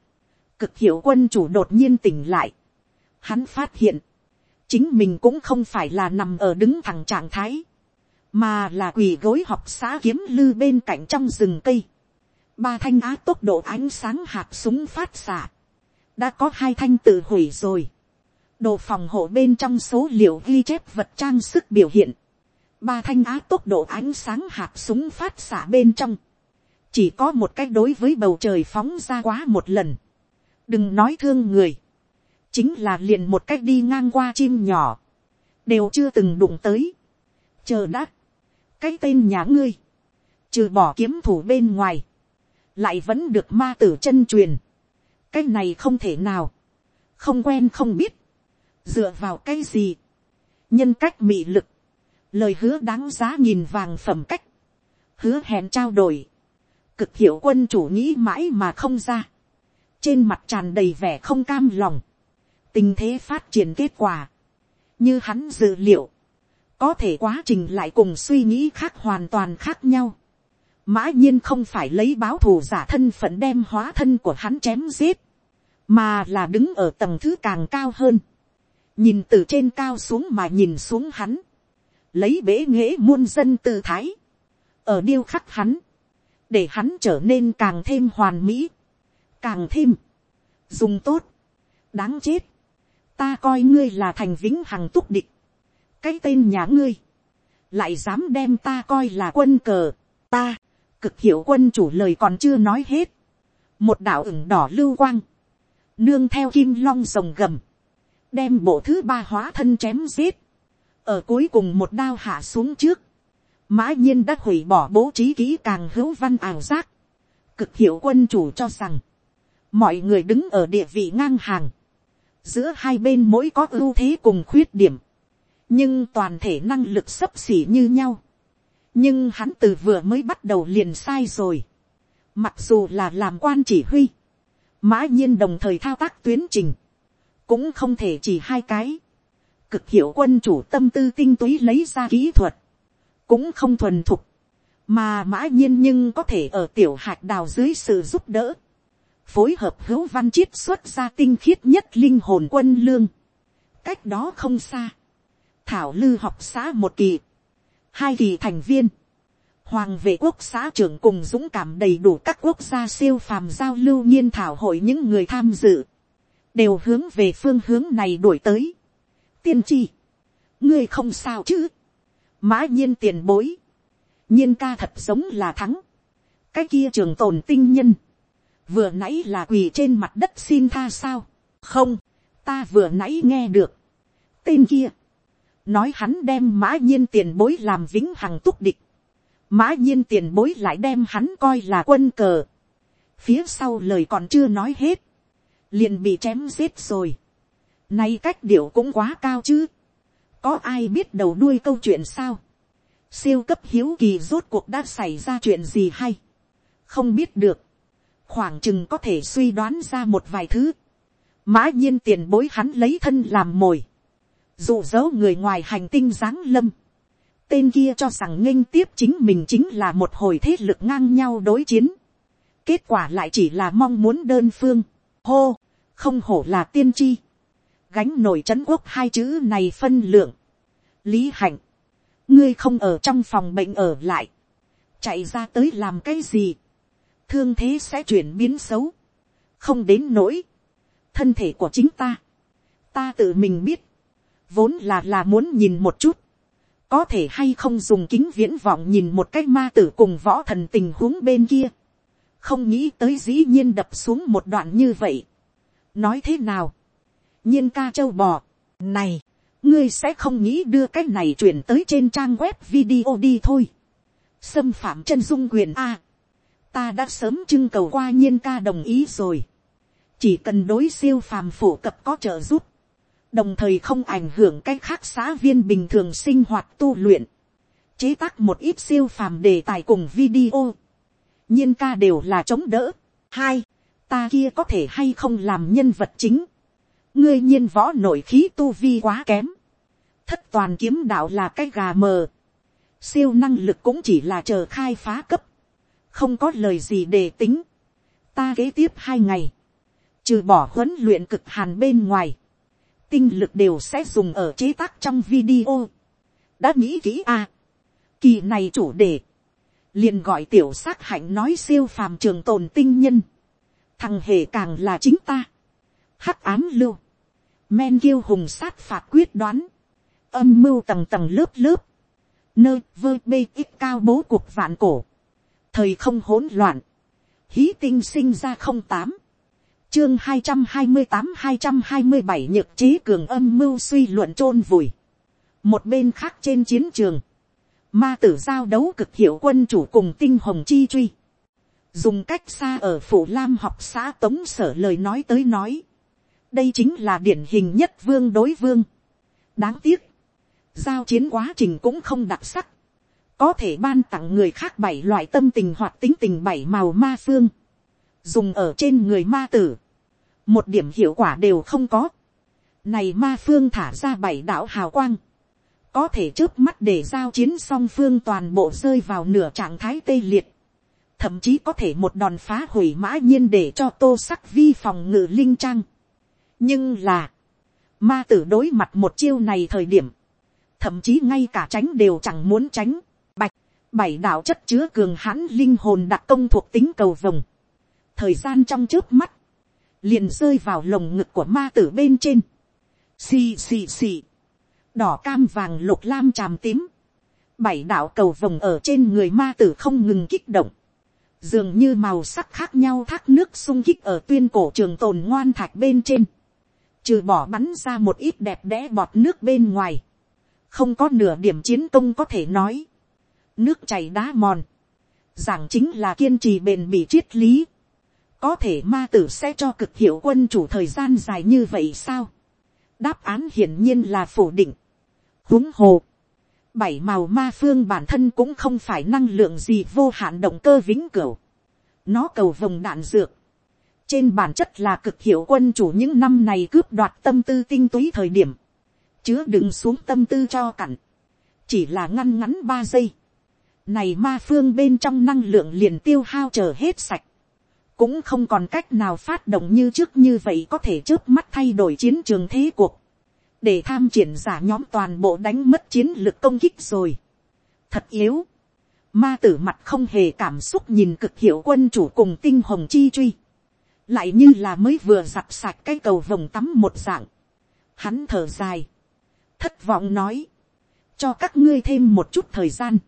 cực hiệu quân chủ đột nhiên tỉnh lại, hắn phát hiện, chính mình cũng không phải là nằm ở đứng thẳng trạng thái, mà là quỳ gối học xã kiếm lư bên cạnh trong rừng cây, ba thanh á tốc độ ánh sáng hạt súng phát xạ, đã có hai thanh tự hủy rồi, đồ phòng hộ bên trong số liệu ghi chép vật trang sức biểu hiện, ba thanh á tốc độ ánh sáng hạt súng phát xạ bên trong, chỉ có một cách đối với bầu trời phóng ra quá một lần, đừng nói thương người, chính là liền một cách đi ngang qua chim nhỏ, đều chưa từng đụng tới, chờ đã, cái tên nhà ngươi, trừ bỏ kiếm thủ bên ngoài, lại vẫn được ma tử chân truyền, cái này không thể nào, không quen không biết, dựa vào cái gì, nhân cách mị lực, lời hứa đáng giá nhìn vàng phẩm cách, hứa hẹn trao đổi, cực hiệu quân chủ nghĩ mãi mà không ra, trên mặt tràn đầy vẻ không cam lòng, tình thế phát triển kết quả, như hắn dự liệu, có thể quá trình lại cùng suy nghĩ khác hoàn toàn khác nhau. Mã nhiên không phải lấy báo thù giả thân phận đem hóa thân của hắn chém giết, mà là đứng ở tầng thứ càng cao hơn, nhìn từ trên cao xuống mà nhìn xuống hắn, lấy bế nghễ muôn dân tư thái, ở điêu khắc hắn, để hắn trở nên càng thêm hoàn mỹ, càng thêm, dùng tốt, đáng chết, ta coi ngươi là thành vĩnh hằng túc địch, cái tên nhà ngươi, lại dám đem ta coi là quân cờ, ta, cực hiệu quân chủ lời còn chưa nói hết, một đạo ửng đỏ lưu quang, nương theo kim long rồng gầm, đem bộ thứ ba hóa thân chém giết, ở cuối cùng một đao hạ xuống trước, mã nhiên đã hủy bỏ bố trí kỹ càng hữu văn ảo giác, cực hiệu quân chủ cho rằng, mọi người đứng ở địa vị ngang hàng, giữa hai bên mỗi có ưu thế cùng khuyết điểm, nhưng toàn thể năng lực sấp xỉ như nhau nhưng hắn từ vừa mới bắt đầu liền sai rồi. mặc dù là làm quan chỉ huy, mã nhiên đồng thời thao tác tuyến trình, cũng không thể chỉ hai cái. cực hiệu quân chủ tâm tư tinh túy lấy ra kỹ thuật, cũng không thuần thục, mà mã nhiên nhưng có thể ở tiểu hạt đào dưới sự giúp đỡ, phối hợp hữu văn chiết xuất ra tinh khiết nhất linh hồn quân lương. cách đó không xa, thảo lư học xã một kỳ, hai kỳ thành viên, hoàng vệ quốc xã trưởng cùng dũng cảm đầy đủ các quốc gia siêu phàm giao lưu nghiên thảo hội những người tham dự, đều hướng về phương hướng này đuổi tới. tiên tri, ngươi không sao chứ, mã nhiên tiền bối, nhiên ca thật giống là thắng, cái kia trường tồn tinh nhân, vừa nãy là quỳ trên mặt đất xin tha sao, không, ta vừa nãy nghe được, tên kia, nói hắn đem mã nhiên tiền bối làm vĩnh hằng túc địch, mã nhiên tiền bối lại đem hắn coi là quân cờ, phía sau lời còn chưa nói hết, liền bị chém giết rồi, nay cách điệu cũng quá cao chứ, có ai biết đầu đuôi câu chuyện sao, siêu cấp hiếu kỳ rốt cuộc đã xảy ra chuyện gì hay, không biết được, khoảng chừng có thể suy đoán ra một vài thứ, mã nhiên tiền bối hắn lấy thân làm mồi, dụ dỗ người ngoài hành tinh giáng lâm, tên kia cho rằng nghênh tiếp chính mình chính là một hồi thế lực ngang nhau đối chiến, kết quả lại chỉ là mong muốn đơn phương, hô, không hổ là tiên tri, gánh nổi trấn quốc hai chữ này phân lượng, lý hạnh, ngươi không ở trong phòng bệnh ở lại, chạy ra tới làm cái gì, thương thế sẽ chuyển biến xấu, không đến nỗi, thân thể của chính ta, ta tự mình biết, vốn là là muốn nhìn một chút, có thể hay không dùng kính viễn vọng nhìn một cái ma tử cùng võ thần tình huống bên kia, không nghĩ tới dĩ nhiên đập xuống một đoạn như vậy. nói thế nào, nhiên ca châu bò, này, ngươi sẽ không nghĩ đưa cái này chuyển tới trên trang web video đi thôi, xâm phạm chân dung quyền a, ta đã sớm trưng cầu qua nhiên ca đồng ý rồi, chỉ cần đối siêu phàm phổ cập có trợ giúp, đồng thời không ảnh hưởng cái khác xã viên bình thường sinh hoạt tu luyện, chế tác một ít siêu phàm đề tài cùng video, nhiên ca đều là chống đỡ. hai, ta kia có thể hay không làm nhân vật chính, ngươi nhiên võ nội khí tu vi quá kém, thất toàn kiếm đạo là cái gà mờ, siêu năng lực cũng chỉ là chờ khai phá cấp, không có lời gì để tính, ta kế tiếp hai ngày, trừ bỏ huấn luyện cực hàn bên ngoài, tinh lực đều sẽ dùng ở chế tác trong video, đã nghĩ kỹ à, kỳ này chủ đề, liền gọi tiểu s hạnh nói siêu phàm trường tồn tinh nhân, thằng hề càng là chính ta, hắc ám lưu, men kiêu hùng sát phạt quyết đoán, âm mưu tầng tầng lớp lớp, nơi vơ bê ít cao bố cuộc vạn cổ, thời không hỗn loạn, hí tinh sinh ra không tám, chương hai trăm hai mươi tám hai trăm hai mươi bảy nhược trí cường âm mưu suy luận chôn vùi, một bên khác trên chiến trường, ma tử giao đấu cực hiệu quân chủ cùng tinh hồng chi truy, dùng cách xa ở phủ lam học xã tống sở lời nói tới nói, đây chính là điển hình nhất vương đối vương. đáng tiếc, giao chiến quá trình cũng không đặc sắc, có thể ban tặng người khác bảy loại tâm tình hoặc tính tình bảy màu ma phương, dùng ở trên người ma tử, một điểm hiệu quả đều không có. này ma phương thả ra bảy đạo hào quang, có thể trước mắt để giao chiến song phương toàn bộ rơi vào nửa trạng thái tê liệt, thậm chí có thể một đòn phá hủy mã nhiên để cho tô sắc vi phòng ngự linh trang. nhưng là, ma tử đối mặt một chiêu này thời điểm, thậm chí ngay cả tránh đều chẳng muốn tránh, bạch, bảy đạo chất chứa cường hãn linh hồn đặc công thuộc tính cầu vồng, thời gian trong trước mắt, liền rơi vào lồng ngực của ma tử bên trên, xì xì xì, đỏ cam vàng lục lam tràm tím, bảy đạo cầu vồng ở trên người ma tử không ngừng kích động, dường như màu sắc khác nhau thác nước sung kích ở tuyên cổ trường tồn ngoan thạch bên trên, trừ bỏ bắn ra một ít đẹp đẽ bọt nước bên ngoài, không có nửa điểm chiến công có thể nói, nước chảy đá mòn, giảng chính là kiên trì bền bỉ triết lý, có thể ma tử sẽ cho cực hiệu quân chủ thời gian dài như vậy sao, đáp án hiển nhiên là phủ định, huống hồ, bảy màu ma phương bản thân cũng không phải năng lượng gì vô hạn động cơ vĩnh cửu. Nó cầu vồng đạn dược. Trên bản chất là cực hiệu quân chủ những năm này cướp đoạt tâm tư tinh túy thời điểm. Chứa đựng xuống tâm tư cho cặn. Chỉ là ngăn ngắn ba giây. Này ma phương bên trong năng lượng liền tiêu hao chờ hết sạch. Cũng không còn cách nào phát động như trước như vậy có thể trước mắt thay đổi chiến trường thế cuộc để tham triển giả nhóm toàn bộ đánh mất chiến lược công kích rồi. thật yếu. ma tử mặt không hề cảm xúc nhìn cực hiệu quân chủ cùng tinh hồng chi truy. lại như là mới vừa giặt sạch cái cầu vồng tắm một dạng. hắn thở dài. thất vọng nói. cho các ngươi thêm một chút thời gian.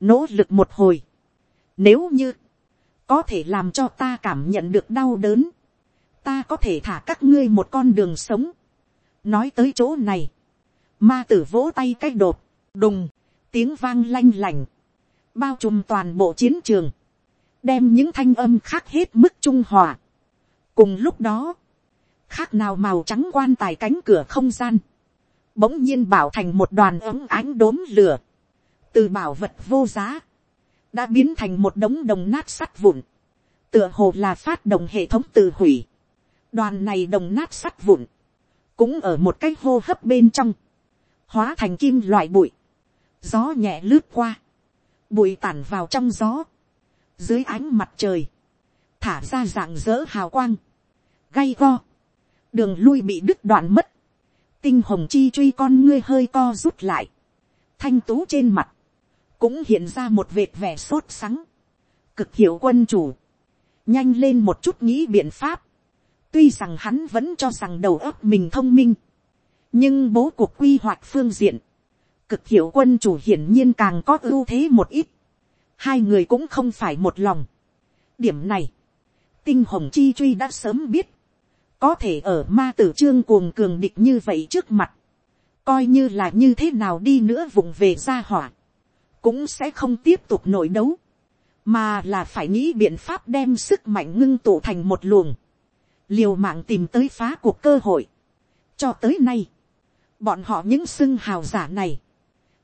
nỗ lực một hồi. nếu như, có thể làm cho ta cảm nhận được đau đớn, ta có thể thả các ngươi một con đường sống nói tới chỗ này, ma tử vỗ tay cái đột, đùng, tiếng vang lanh lành, bao trùm toàn bộ chiến trường, đem những thanh âm khác hết mức trung hòa. cùng lúc đó, khác nào màu trắng quan tài cánh cửa không gian, bỗng nhiên bảo thành một đoàn ấm ánh đốm lửa, từ bảo vật vô giá, đã biến thành một đống đồng nát sắt vụn, tựa hồ là phát động hệ thống tự hủy, đoàn này đồng nát sắt vụn, cũng ở một cái hô hấp bên trong, hóa thành kim loại bụi, gió nhẹ lướt qua, bụi tản vào trong gió, dưới ánh mặt trời, thả ra dạng dỡ hào quang, gay go, đường lui bị đứt đoạn mất, tinh hồng chi truy con ngươi hơi co rút lại, thanh tú trên mặt, cũng hiện ra một vệt vẻ sốt sắng, cực hiệu quân chủ, nhanh lên một chút nghĩ biện pháp, Tuy rằng hắn vẫn cho rằng đầu óc mình thông minh. Nhưng bố cuộc quy hoạch phương diện. Cực hiệu quân chủ hiển nhiên càng có ưu thế một ít. Hai người cũng không phải một lòng. Điểm này. Tinh hồng chi truy đã sớm biết. Có thể ở ma tử trương cuồng cường địch như vậy trước mặt. Coi như là như thế nào đi nữa vùng về gia hỏa. Cũng sẽ không tiếp tục nội đấu mà là phải nghĩ biện pháp đem sức mạnh ngưng tụ thành một luồng, liều mạng tìm tới phá cuộc cơ hội. cho tới nay, bọn họ những xưng hào giả này,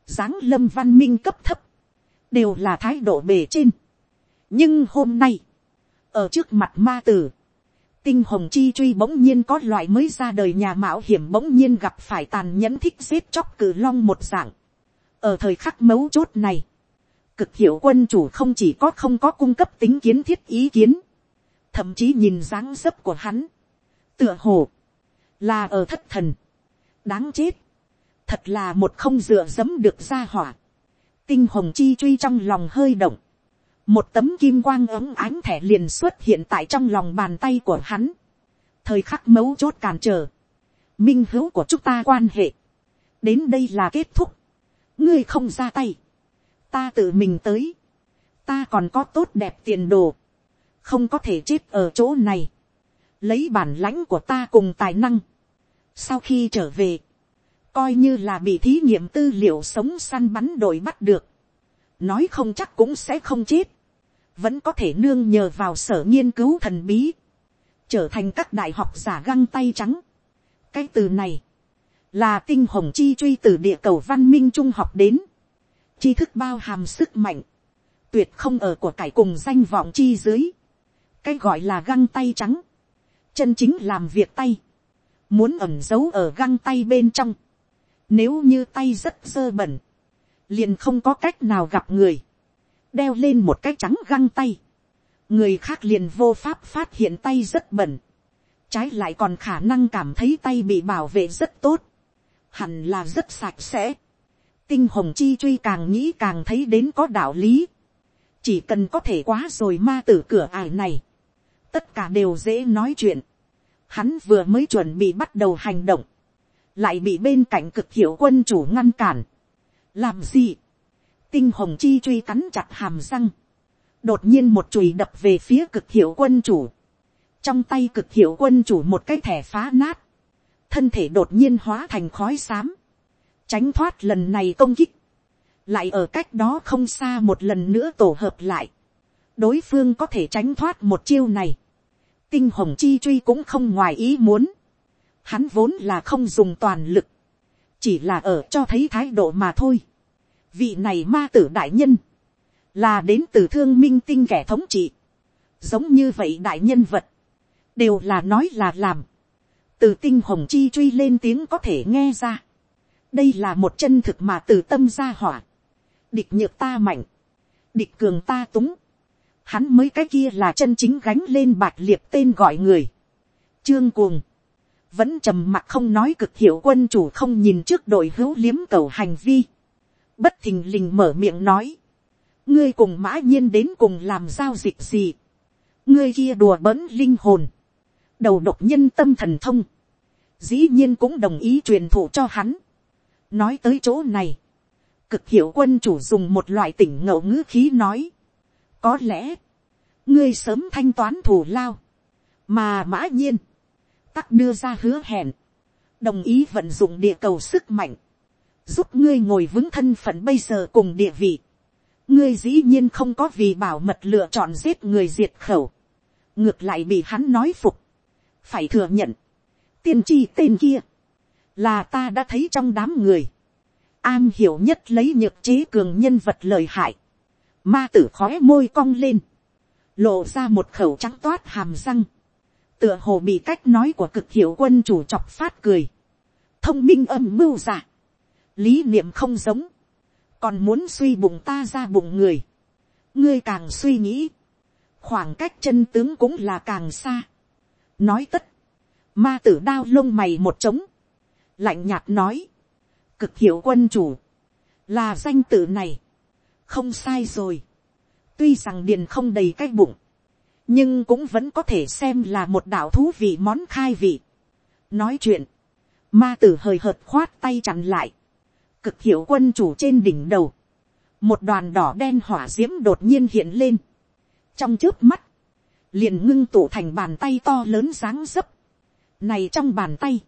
dáng lâm văn minh cấp thấp, đều là thái độ bề trên. nhưng hôm nay, ở trước mặt ma tử, tinh hồng chi truy bỗng nhiên có loại mới ra đời nhà mạo hiểm bỗng nhiên gặp phải tàn nhẫn thích giết chóc cử long một dạng ở thời khắc mấu chốt này, cực hiệu quân chủ không chỉ có không có cung cấp tính kiến thiết ý kiến, thậm chí nhìn dáng dấp của hắn, tựa hồ, là ở thất thần, đáng chết, thật là một không dựa dẫm được ra hỏa, tinh hồng chi truy trong lòng hơi động, một tấm kim quang ấm ánh thẻ liền xuất hiện tại trong lòng bàn tay của hắn, thời khắc mấu chốt càn trở, minh hữu của chúng ta quan hệ, đến đây là kết thúc, ngươi không ra tay, ta tự mình tới, ta còn có tốt đẹp tiền đồ, không có thể chết ở chỗ này, lấy bản lãnh của ta cùng tài năng, sau khi trở về, coi như là bị thí nghiệm tư liệu sống săn bắn đội bắt được, nói không chắc cũng sẽ không chết, vẫn có thể nương nhờ vào sở nghiên cứu thần bí, trở thành các đại học giả găng tay trắng. cái từ này, là tinh hồng chi truy từ địa cầu văn minh trung học đến, tri thức bao hàm sức mạnh, tuyệt không ở của cải cùng danh vọng chi dưới, cái gọi là găng tay trắng, chân chính làm việc tay, muốn ẩn giấu ở găng tay bên trong, nếu như tay rất dơ bẩn, liền không có cách nào gặp người, đeo lên một cái trắng găng tay, người khác liền vô pháp phát hiện tay rất bẩn, trái lại còn khả năng cảm thấy tay bị bảo vệ rất tốt, hẳn là rất sạch sẽ, tinh hồng chi truy càng nghĩ càng thấy đến có đạo lý, chỉ cần có thể quá rồi ma tử cửa ải này, tất cả đều dễ nói chuyện, hắn vừa mới chuẩn bị bắt đầu hành động, lại bị bên cạnh cực hiệu quân chủ ngăn cản, làm gì, tinh hồng chi truy cắn chặt hàm răng, đột nhiên một chùy đập về phía cực hiệu quân chủ, trong tay cực hiệu quân chủ một cái thẻ phá nát, thân thể đột nhiên hóa thành khói xám, tránh thoát lần này công kích, lại ở cách đó không xa một lần nữa tổ hợp lại, đối phương có thể tránh thoát một chiêu này, tinh hồng chi truy cũng không ngoài ý muốn, hắn vốn là không dùng toàn lực, chỉ là ở cho thấy thái độ mà thôi vị này ma tử đại nhân, là đến từ thương minh tinh kẻ thống trị, giống như vậy đại nhân vật, đều là nói là làm, từ tinh hồng chi truy lên tiếng có thể nghe ra, đây là một chân thực mà từ tâm ra hỏa, địch nhược ta mạnh, địch cường ta túng, hắn mới cái kia là chân chính gánh lên bạc liệt tên gọi người, trương cuồng, vẫn trầm mặc không nói cực hiệu quân chủ không nhìn trước đội hữu liếm cầu hành vi, bất thình lình mở miệng nói, ngươi cùng mã nhiên đến cùng làm giao dịch gì, ngươi kia đùa bỡn linh hồn, đầu độc nhân tâm thần thông, dĩ nhiên cũng đồng ý truyền thụ cho hắn. nói tới chỗ này, cực hiệu quân chủ dùng một loại tỉnh ngậu ngữ khí nói, có lẽ, ngươi sớm thanh toán thủ lao, mà mã nhiên, tắc đưa ra hứa hẹn, đồng ý vận dụng địa cầu sức mạnh, giúp ngươi ngồi vững thân phận bây giờ cùng địa vị. ngươi dĩ nhiên không có vì bảo mật lựa chọn giết người diệt khẩu. ngược lại bị hắn nói phục phải thừa nhận. tiên tri tên kia. là ta đã thấy trong đám người. an hiểu nhất lấy nhược chế cường nhân vật lời hại. ma tử khói môi cong lên. lộ ra một khẩu trắng toát hàm răng. tựa hồ bị cách nói của cực hiệu quân chủ chọc phát cười. thông minh âm mưu giả lý niệm không giống, còn muốn suy bụng ta ra bụng người, ngươi càng suy nghĩ, khoảng cách chân tướng cũng là càng xa nói tất, ma tử đao lông mày một trống, lạnh nhạt nói, cực hiệu quân chủ, là danh tử này, không sai rồi, tuy rằng điền không đầy cái bụng, nhưng cũng vẫn có thể xem là một đạo thú vị món khai vị. nói chuyện, ma tử hời hợt khoát tay chặn lại, cực hiệu quân chủ trên đỉnh đầu, một đoàn đỏ đen hỏa d i ễ m đột nhiên hiện lên, trong trước mắt, liền ngưng tụ thành bàn tay to lớn dáng dấp, này trong bàn tay,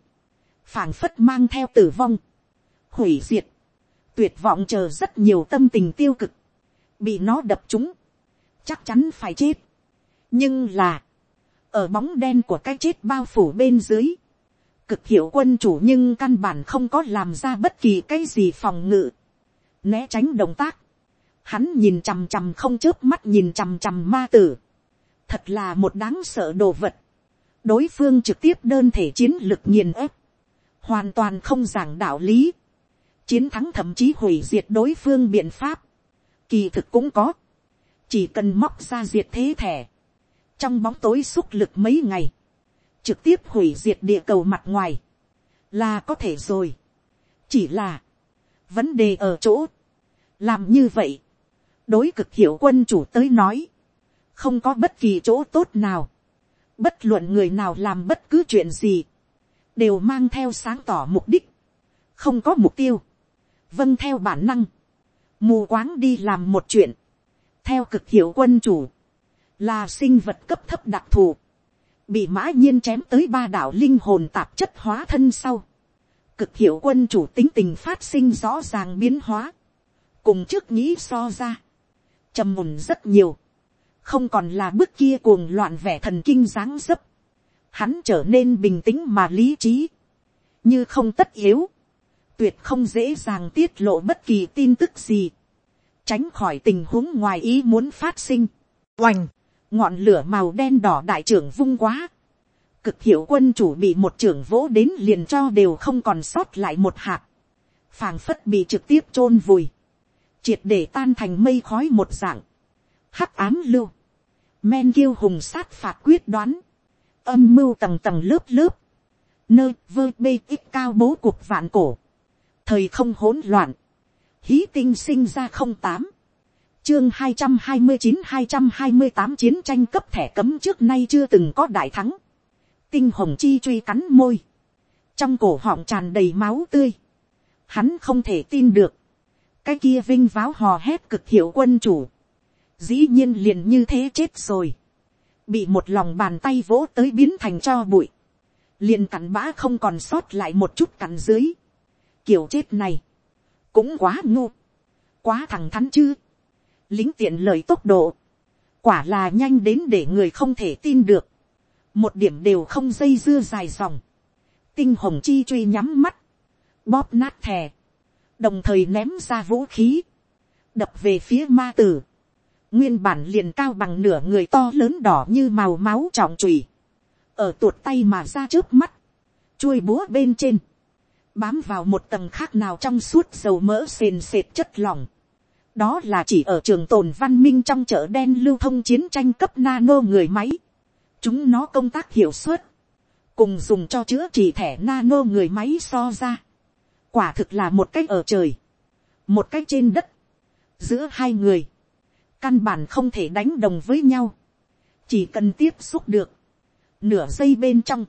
phảng phất mang theo tử vong, hủy diệt, tuyệt vọng chờ rất nhiều tâm tình tiêu cực, bị nó đập chúng, chắc chắn phải chết. nhưng là, ở bóng đen của cái chết bao phủ bên dưới, cực hiệu quân chủ nhưng căn bản không có làm ra bất kỳ cái gì phòng ngự, né tránh động tác, hắn nhìn chằm chằm không chớp mắt nhìn chằm chằm ma tử, thật là một đáng sợ đồ vật, đối phương trực tiếp đơn thể chiến lực nghiền ép, hoàn toàn không giảng đạo lý, chiến thắng thậm chí hủy diệt đối phương biện pháp, kỳ thực cũng có, chỉ cần móc ra diệt thế thẻ, trong bóng tối xúc lực mấy ngày, trực tiếp hủy diệt địa cầu mặt ngoài, là có thể rồi. chỉ là, vấn đề ở chỗ, làm như vậy, đối cực hiệu quân chủ tới nói, không có bất kỳ chỗ tốt nào, bất luận người nào làm bất cứ chuyện gì, đều mang theo sáng tỏ mục đích, không có mục tiêu, vâng theo bản năng, mù quáng đi làm một chuyện, theo cực hiệu quân chủ, là sinh vật cấp thấp đặc thù, bị mã nhiên chém tới ba đạo linh hồn tạp chất hóa thân sau, cực hiệu quân chủ tính tình phát sinh rõ ràng biến hóa, cùng trước nghĩ so ra, trầm mùn rất nhiều, không còn là bước kia cuồng loạn vẻ thần kinh dáng dấp, hắn trở nên bình tĩnh mà lý trí, như không tất yếu, tuyệt không dễ dàng tiết lộ bất kỳ tin tức gì, tránh khỏi tình huống ngoài ý muốn phát sinh, oành, ngọn lửa màu đen đỏ đại trưởng vung quá, cực hiệu quân chủ bị một trưởng vỗ đến liền cho đều không còn sót lại một hạt, phàng phất bị trực tiếp chôn vùi, triệt để tan thành mây khói một dạng, hắc ám lưu, men kiêu hùng sát phạt quyết đoán, âm mưu tầng tầng lớp lớp, nơi vơ bê ít cao bố cuộc vạn cổ, thời không hỗn loạn, hí tinh sinh ra không tám, chương hai trăm hai mươi chín hai trăm hai mươi tám chiến tranh cấp thẻ cấm trước nay chưa từng có đại thắng, tinh hồng chi truy cắn môi, trong cổ họng tràn đầy máu tươi, hắn không thể tin được, cái kia vinh váo hò hét cực hiệu quân chủ, dĩ nhiên liền như thế chết rồi, bị một lòng bàn tay vỗ tới biến thành cho bụi, liền cặn bã không còn sót lại một chút cặn dưới, kiểu chết này, cũng quá ngu, quá thẳng thắn chứ, lính tiện lời tốc độ, quả là nhanh đến để người không thể tin được, một điểm đều không dây dưa dài dòng, tinh hồng chi truy nhắm mắt, bóp nát thè, đồng thời ném ra vũ khí, đập về phía ma tử, nguyên bản liền cao bằng nửa người to lớn đỏ như màu máu trọng trùy, ở tuột tay mà ra trước mắt, chuôi búa bên trên, bám vào một tầng khác nào trong suốt dầu mỡ sền sệt chất lỏng. đó là chỉ ở trường tồn văn minh trong chợ đen lưu thông chiến tranh cấp nano người máy. chúng nó công tác hiệu suất, cùng dùng cho chữa trị thẻ nano người máy so ra. quả thực là một cách ở trời, một cách trên đất, giữa hai người, căn bản không thể đánh đồng với nhau, chỉ cần tiếp xúc được, nửa giây bên trong,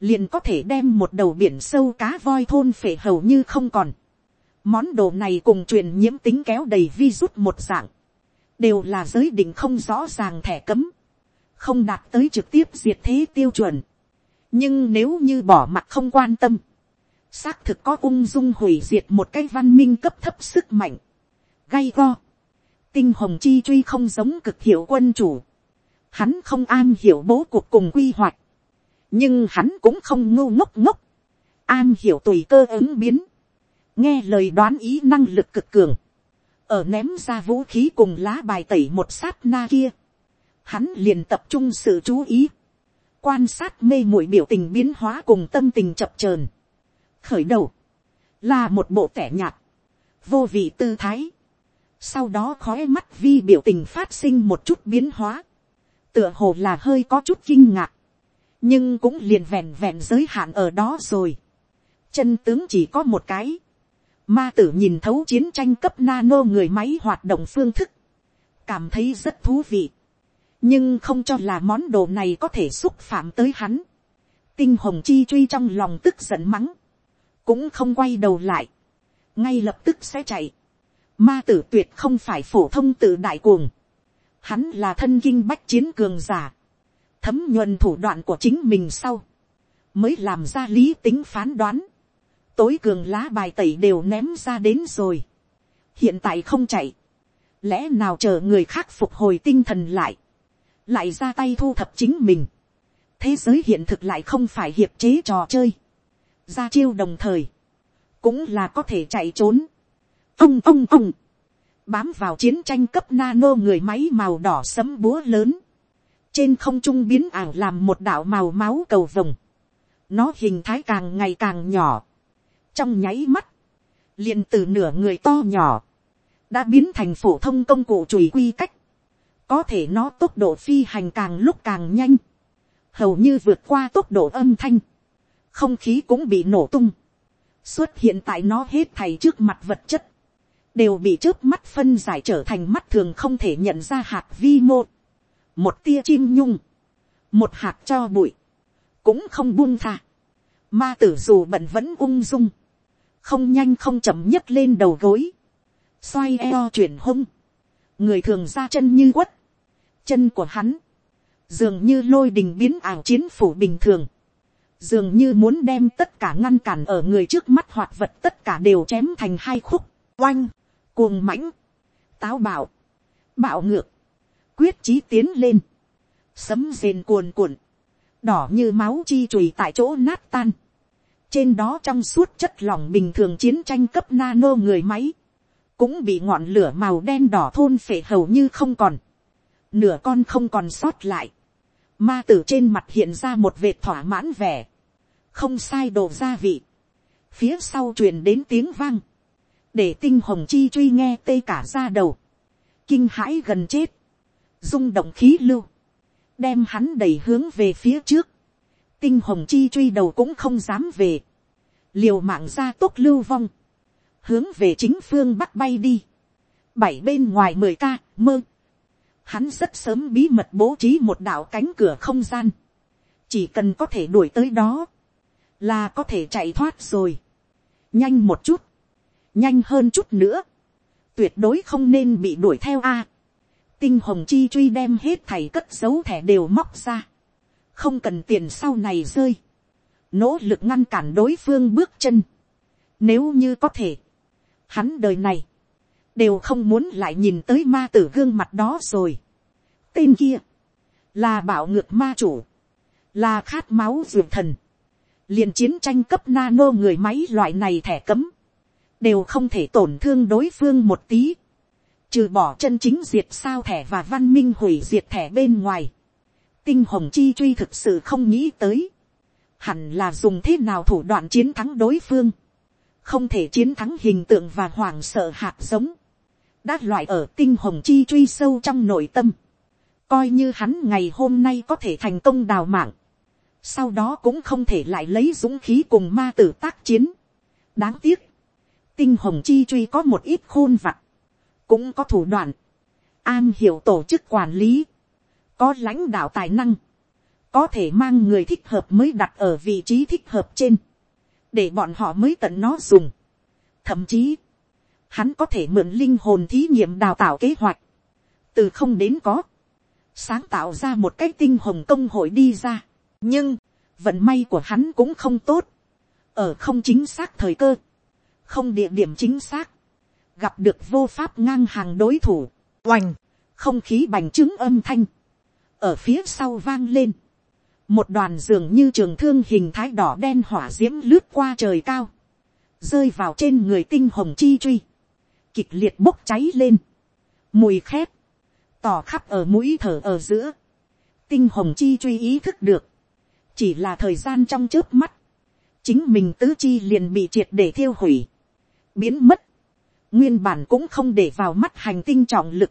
liền có thể đem một đầu biển sâu cá voi thôn phệ hầu như không còn. Món đồ này cùng truyền nhiễm tính kéo đầy vi rút một dạng, đều là giới định không rõ ràng thẻ cấm, không đạt tới trực tiếp diệt thế tiêu chuẩn. nhưng nếu như bỏ mặt không quan tâm, xác thực có ung dung hủy diệt một cái văn minh cấp thấp sức mạnh, gay go, tinh hồng chi truy không giống cực hiệu quân chủ, hắn không an hiểu bố cuộc cùng quy hoạch, nhưng hắn cũng không ngu ngốc ngốc, an hiểu tùy cơ ứng biến, nghe lời đoán ý năng lực cực cường, ở ném ra vũ khí cùng lá bài tẩy một sát na kia, hắn liền tập trung sự chú ý, quan sát mê muội biểu tình biến hóa cùng tâm tình chập chờn. Khởi đầu, là một bộ tẻ nhạt, vô vị tư thái, sau đó khói mắt vi biểu tình phát sinh một chút biến hóa, tựa hồ là hơi có chút kinh ngạc, nhưng cũng liền vẹn vẹn giới hạn ở đó rồi. chân tướng chỉ có một cái. ma tử nhìn thấu chiến tranh cấp nano người máy hoạt động phương thức, cảm thấy rất thú vị, nhưng không cho là món đồ này có thể xúc phạm tới hắn. tinh hồng chi truy trong lòng tức giận mắng, cũng không quay đầu lại, ngay lập tức sẽ chạy ma tử tuyệt không phải phổ thông tự đại cuồng, hắn là thân kinh bách chiến cường giả. Thấm nhuần thủ đoạn của chính mình sau, mới làm ra lý tính phán đoán, tối cường lá bài tẩy đều ném ra đến rồi, hiện tại không chạy, lẽ nào chờ người khác phục hồi tinh thần lại, lại ra tay thu thập chính mình, thế giới hiện thực lại không phải hiệp chế trò chơi, ra chiêu đồng thời, cũng là có thể chạy trốn, ông ông ông, bám vào chiến tranh cấp nano người máy màu đỏ sấm búa lớn, trên không trung biến ảo làm một đạo màu máu cầu vồng, nó hình thái càng ngày càng nhỏ, trong nháy mắt, liền từ nửa người to nhỏ, đã biến thành phổ thông công cụ chùi quy cách, có thể nó tốc độ phi hành càng lúc càng nhanh, hầu như vượt qua tốc độ âm thanh, không khí cũng bị nổ tung, xuất hiện tại nó hết thầy trước mặt vật chất, đều bị trước mắt phân giải trở thành mắt thường không thể nhận ra hạt vi mô, một tia chim nhung, một hạt cho bụi, cũng không buông tha, ma tử dù bận vẫn ung dung, không nhanh không chậm nhấc lên đầu gối, xoay eo chuyển hông, người thường ra chân như quất, chân của hắn, dường như lôi đình biến ảo chiến phủ bình thường, dường như muốn đem tất cả ngăn cản ở người trước mắt hoạt vật tất cả đều chém thành hai khúc, oanh, cuồng mãnh, táo bạo, bạo ngược, quyết chí tiến lên, sấm rền cuồn cuộn, đỏ như máu chi chùi tại chỗ nát tan, trên đó trong suốt chất lỏng bình thường chiến tranh cấp nano người máy, cũng bị ngọn lửa màu đen đỏ thôn phệ hầu như không còn, nửa con không còn sót lại, ma tử trên mặt hiện ra một vệt thỏa mãn vẻ, không sai đồ gia vị, phía sau truyền đến tiếng vang, để tinh hồng chi truy nghe tê cả ra đầu, kinh hãi gần chết, rung động khí lưu, đem hắn đẩy hướng về phía trước, tinh hồng chi truy đầu cũng không dám về, liều mạng ra tốt lưu vong, hướng về chính phương bắc bay đi, bảy bên ngoài mười ca mơ, hắn rất sớm bí mật bố trí một đạo cánh cửa không gian, chỉ cần có thể đuổi tới đó, là có thể chạy thoát rồi, nhanh một chút, nhanh hơn chút nữa, tuyệt đối không nên bị đuổi theo a. tinh hồng chi truy đem hết thầy cất dấu thẻ đều móc ra, không cần tiền sau này rơi, nỗ lực ngăn cản đối phương bước chân. Nếu như có thể, hắn đời này, đều không muốn lại nhìn tới ma tử gương mặt đó rồi. Tên kia, là bảo ngược ma chủ, là khát máu dược thần, liền chiến tranh cấp nano người máy loại này thẻ cấm, đều không thể tổn thương đối phương một tí, trừ bỏ chân chính diệt sao thẻ và văn minh hủy diệt thẻ bên ngoài, tinh hồng chi truy thực sự không nghĩ tới, hẳn là dùng thế nào thủ đoạn chiến thắng đối phương, không thể chiến thắng hình tượng và hoảng sợ hạt giống, đã loại ở tinh hồng chi truy sâu trong nội tâm, coi như hắn ngày hôm nay có thể thành công đào mạng, sau đó cũng không thể lại lấy dũng khí cùng ma tử tác chiến. đáng tiếc, tinh hồng chi truy có một ít khôn vặt, cũng có thủ đoạn, an hiểu tổ chức quản lý, có lãnh đạo tài năng, có thể mang người thích hợp mới đặt ở vị trí thích hợp trên, để bọn họ mới tận nó dùng. Thậm chí, hắn có thể mượn linh hồn thí nghiệm đào tạo kế hoạch, từ không đến có, sáng tạo ra một cái tinh hồng công hội đi ra. nhưng, vận may của hắn cũng không tốt, ở không chính xác thời cơ, không địa điểm chính xác, gặp được vô pháp ngang hàng đối thủ, oành, không khí bành trướng âm thanh, ở phía sau vang lên, một đoàn dường như trường thương hình thái đỏ đen hỏa d i ễ m lướt qua trời cao, rơi vào trên người tinh hồng chi truy, kịch liệt bốc cháy lên, mùi khét, tỏ khắp ở mũi thở ở giữa, tinh hồng chi truy ý thức được, chỉ là thời gian trong trước mắt, chính mình tứ chi liền bị triệt để thiêu hủy, biến mất, nguyên bản cũng không để vào mắt hành tinh trọng lực,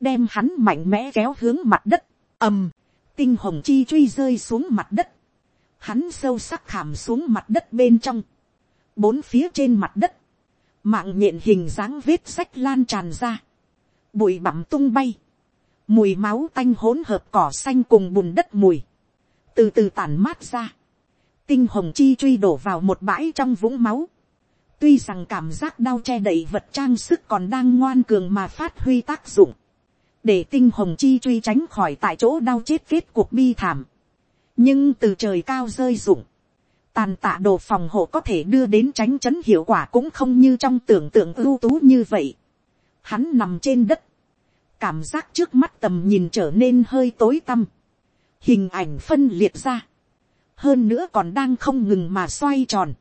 đem hắn mạnh mẽ kéo hướng mặt đất, ầm, tinh hồng chi truy rơi xuống mặt đất, hắn sâu sắc khảm xuống mặt đất bên trong, bốn phía trên mặt đất, mạng nhện hình dáng vết sách lan tràn ra, bụi bặm tung bay, mùi máu tanh hỗn hợp cỏ xanh cùng bùn đất mùi, từ từ tản mát ra, tinh hồng chi truy đổ vào một bãi trong vũng máu, tuy rằng cảm giác đau che đậy vật trang sức còn đang ngoan cường mà phát huy tác dụng, để tinh hồng chi truy tránh khỏi tại chỗ đau chết kết cuộc bi thảm. nhưng từ trời cao rơi rụng, tàn tạ đồ phòng hộ có thể đưa đến tránh chấn hiệu quả cũng không như trong tưởng tượng ưu tú như vậy. Hắn nằm trên đất, cảm giác trước mắt tầm nhìn trở nên hơi tối tăm, hình ảnh phân liệt ra, hơn nữa còn đang không ngừng mà xoay tròn,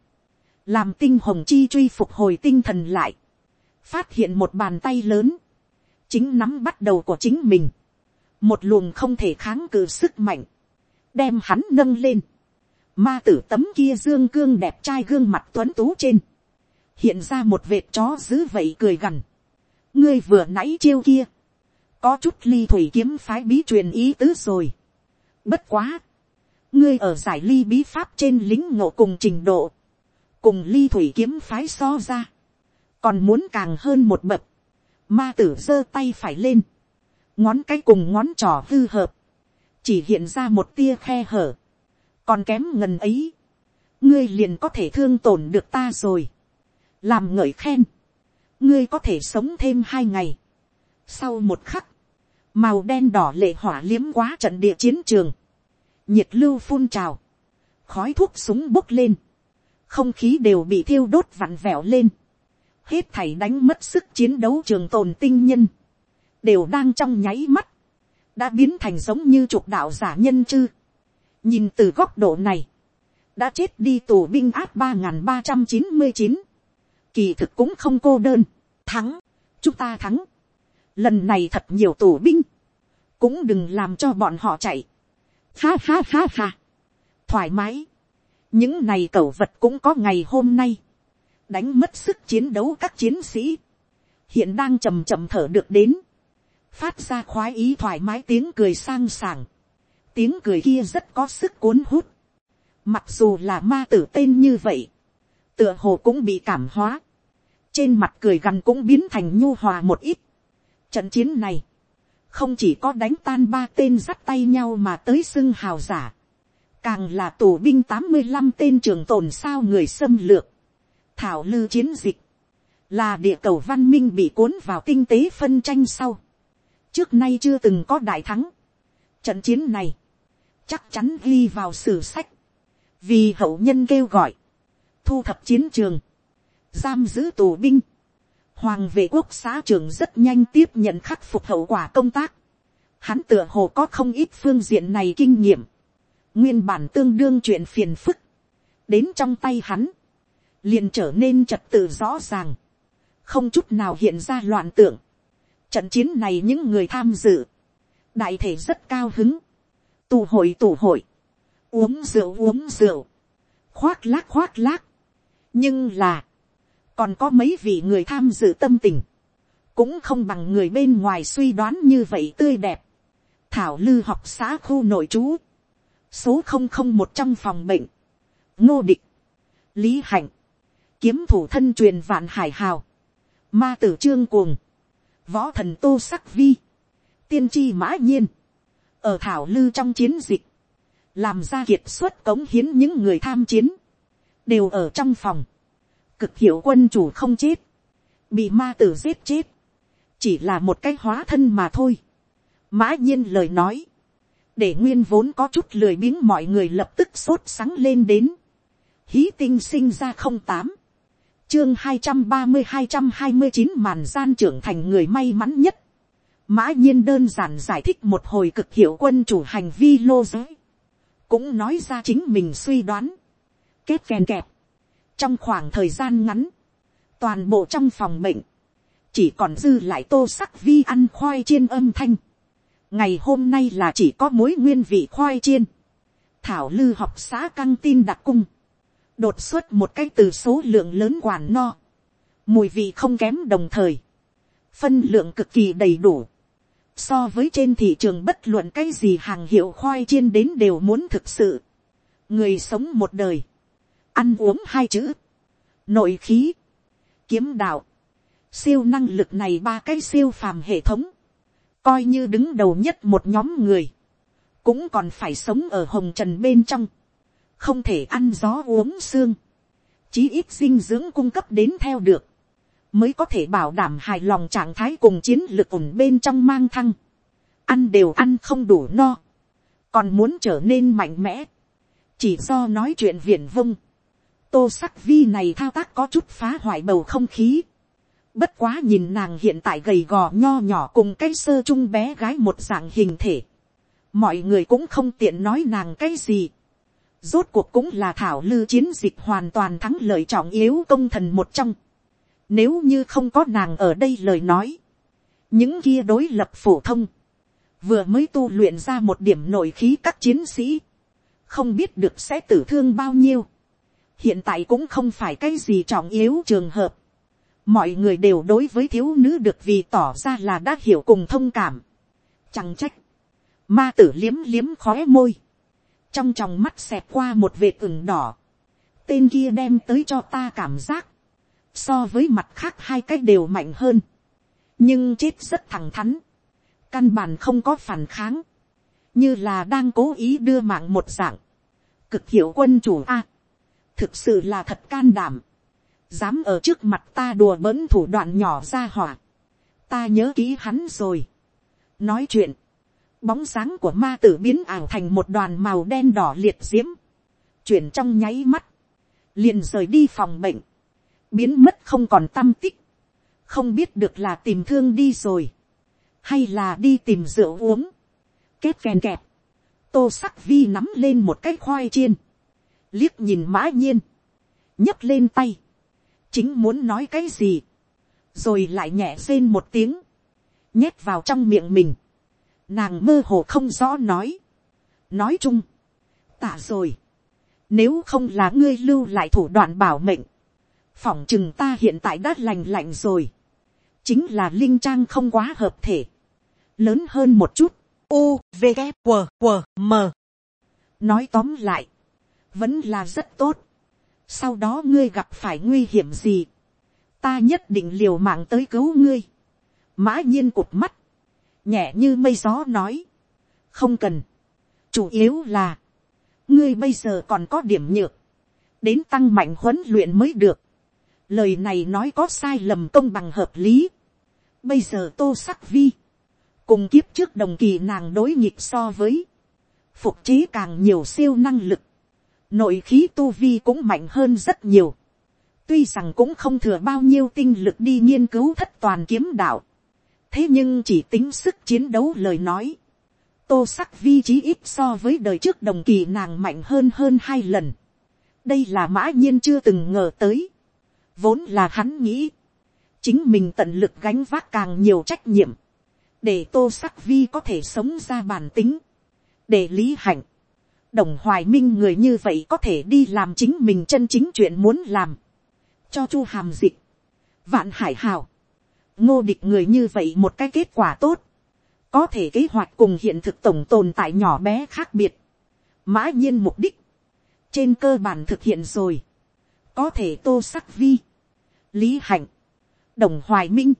làm tinh hồng chi truy phục hồi tinh thần lại, phát hiện một bàn tay lớn, chính nắm bắt đầu của chính mình, một luồng không thể kháng cự sức mạnh, đem hắn nâng lên, ma tử tấm kia dương cương đẹp trai gương mặt tuấn tú trên, hiện ra một vệt chó dữ vậy cười gằn, ngươi vừa nãy chiêu kia, có chút ly thủy kiếm phái bí truyền ý tứ rồi. Bất quá, ngươi ở giải ly bí pháp trên lính ngộ cùng trình độ, cùng ly thủy kiếm phái so ra, còn muốn càng hơn một bậc, ma tử giơ tay phải lên, ngón cái cùng ngón trỏ hư hợp, chỉ hiện ra một tia khe hở, còn kém ngần ấy, ngươi liền có thể thương tổn được ta rồi, làm ngợi khen, ngươi có thể sống thêm hai ngày. Sau một khắc, màu đen đỏ lệ hỏa liếm quá trận địa chiến trường, nhiệt lưu phun trào, khói thuốc súng bốc lên, không khí đều bị thiêu đốt vặn vẹo lên, hết thảy đánh mất sức chiến đấu trường tồn tinh nhân, đều đang trong nháy mắt, đã biến thành giống như trục đạo giả nhân chư. nhìn từ góc độ này, đã chết đi tù binh áp ba n g h n ba trăm chín mươi chín, kỳ thực cũng không cô đơn, thắng, chúng ta thắng, lần này thật nhiều tù binh, cũng đừng làm cho bọn họ chạy, ha ha ha ha, thoải mái, những này cẩu vật cũng có ngày hôm nay, đánh mất sức chiến đấu các chiến sĩ, hiện đang chầm chậm thở được đến, phát ra khoái ý thoải mái tiếng cười sang sảng, tiếng cười kia rất có sức cuốn hút, mặc dù là ma tử tên như vậy, tựa hồ cũng bị cảm hóa, trên mặt cười gằn cũng biến thành nhu hòa một ít. Trận chiến này, không chỉ có đánh tan ba tên dắt tay nhau mà tới xưng hào giả, càng là tù binh tám mươi 85 tên trường tồn sao người xâm lược, thảo lư chiến dịch, là địa cầu văn minh bị cuốn vào tinh tế phân tranh sau, trước nay chưa từng có đại thắng. Trận chiến này, chắc chắn ghi vào sử sách, vì hậu nhân kêu gọi, thu thập chiến trường, giam giữ tù binh, hoàng vệ quốc xã trưởng rất nhanh tiếp nhận khắc phục hậu quả công tác, hắn tựa hồ có không ít phương diện này kinh nghiệm, nguyên bản tương đương chuyện phiền phức, đến trong tay hắn, liền trở nên trật tự rõ ràng, không chút nào hiện ra loạn tượng, Trận chiến này những người tham dự, đại thể rất cao hứng, tù hội tù hội, uống rượu uống rượu, khoác lác khoác lác. nhưng là, còn có mấy vị người tham dự tâm tình, cũng không bằng người bên ngoài suy đoán như vậy tươi đẹp. thảo lư học xã khu nội trú, số không không một trong phòng bệnh, ngô địch, lý hạnh, kiếm thủ thân truyền vạn hải hào, ma tử trương cuồng, võ thần tô sắc vi, tiên tri mã nhiên, ở thảo lư trong chiến dịch, làm ra kiệt xuất cống hiến những người tham chiến, đều ở trong phòng, cực hiệu quân chủ không chết, bị ma tử giết chết, chỉ là một cái hóa thân mà thôi. mã nhiên lời nói, để nguyên vốn có chút lười biếng mọi người lập tức sốt sáng lên đến, hí tinh sinh ra không tám, chương hai trăm ba mươi hai trăm hai mươi chín màn gian trưởng thành người may mắn nhất. mã nhiên đơn giản giải thích một hồi cực hiệu quân chủ hành vi lô giới. cũng nói ra chính mình suy đoán. kết kèn kẹp. trong khoảng thời gian ngắn, toàn bộ trong phòng bệnh, chỉ còn dư lại tô sắc vi ăn khoai chiên âm thanh ngày hôm nay là chỉ có mối nguyên vị khoai chiên. thảo lư học xã căng tin đặc cung. Đột xuất một cái từ số lượng lớn quản no, mùi vị không kém đồng thời, phân lượng cực kỳ đầy đủ, so với trên thị trường bất luận cái gì hàng hiệu khoai chiên đến đều muốn thực sự, người sống một đời, ăn uống hai chữ, nội khí, kiếm đạo, siêu năng lực này ba cái siêu phàm hệ thống, coi như đứng đầu nhất một nhóm người, cũng còn phải sống ở hồng trần bên trong, không thể ăn gió uống xương, chí ít dinh dưỡng cung cấp đến theo được, mới có thể bảo đảm hài lòng trạng thái cùng chiến lược ổn bên trong mang thăng, ăn đều ăn không đủ no, còn muốn trở nên mạnh mẽ, chỉ do nói chuyện viển vông, tô sắc vi này thao tác có chút phá hoại bầu không khí, Bất quá nhìn nàng hiện tại gầy gò nho nhỏ cùng cái sơ chung bé gái một dạng hình thể. Mọi người cũng không tiện nói nàng cái gì. Rốt cuộc cũng là thảo lư chiến dịch hoàn toàn thắng lợi trọng yếu công thần một trong. Nếu như không có nàng ở đây lời nói. Những kia đối lập phổ thông. Vừa mới tu luyện ra một điểm nội khí các chiến sĩ. Không biết được sẽ tử thương bao nhiêu. Hiện tại cũng không phải cái gì trọng yếu trường hợp mọi người đều đối với thiếu nữ được vì tỏ ra là đã hiểu cùng thông cảm. Chẳng trách, ma tử liếm liếm khóe môi, trong tròng mắt xẹt qua một vệt ửng đỏ, tên kia đem tới cho ta cảm giác, so với mặt khác hai cái đều mạnh hơn, nhưng chết rất thẳng thắn, căn bản không có phản kháng, như là đang cố ý đưa mạng một dạng, cực hiệu quân chủ a, thực sự là thật can đảm, dám ở trước mặt ta đùa bỡn thủ đoạn nhỏ ra hỏa, ta nhớ kỹ hắn rồi. nói chuyện, bóng sáng của ma tử biến ảo thành một đoàn màu đen đỏ liệt diễm, chuyển trong nháy mắt, liền rời đi phòng bệnh, biến mất không còn tâm tích, không biết được là tìm thương đi rồi, hay là đi tìm rượu uống, kết kèn kẹp, tô sắc vi nắm lên một cái khoai chiên, liếc nhìn mã nhiên, nhấc lên tay, chính muốn nói cái gì, rồi lại nhẹ rên một tiếng, nhét vào trong miệng mình, nàng mơ hồ không rõ nói, nói chung, tạ rồi, nếu không là ngươi lưu lại thủ đoạn bảo mệnh, phỏng chừng ta hiện tại đã lành lạnh rồi, chính là linh trang không quá hợp thể, lớn hơn một chút, u v q q m. Nói tóm lại, vẫn là rất tốt, sau đó ngươi gặp phải nguy hiểm gì, ta nhất định liều mạng tới cứu ngươi, mã nhiên cụt mắt, nhẹ như mây gió nói, không cần, chủ yếu là, ngươi bây giờ còn có điểm nhược, đến tăng mạnh huấn luyện mới được, lời này nói có sai lầm công bằng hợp lý, bây giờ tô sắc vi, cùng kiếp trước đồng kỳ nàng đối nghịch so với, phục chế càng nhiều siêu năng lực, nội khí tu vi cũng mạnh hơn rất nhiều. tuy rằng cũng không thừa bao nhiêu tinh lực đi nghiên cứu thất toàn kiếm đạo. thế nhưng chỉ tính sức chiến đấu lời nói. tô sắc vi trí ít so với đời trước đồng kỳ nàng mạnh hơn hơn hai lần. đây là mã nhiên chưa từng ngờ tới. vốn là hắn nghĩ. chính mình tận lực gánh vác càng nhiều trách nhiệm. để tô sắc vi có thể sống ra bản tính. để lý hạnh đồng hoài minh người như vậy có thể đi làm chính mình chân chính chuyện muốn làm. cho chu hàm dịch, vạn hải hào, ngô địch người như vậy một cái kết quả tốt, có thể kế hoạch cùng hiện thực tổng tồn tại nhỏ bé khác biệt, mã nhiên mục đích, trên cơ bản thực hiện rồi, có thể tô sắc vi, lý hạnh, đồng hoài minh,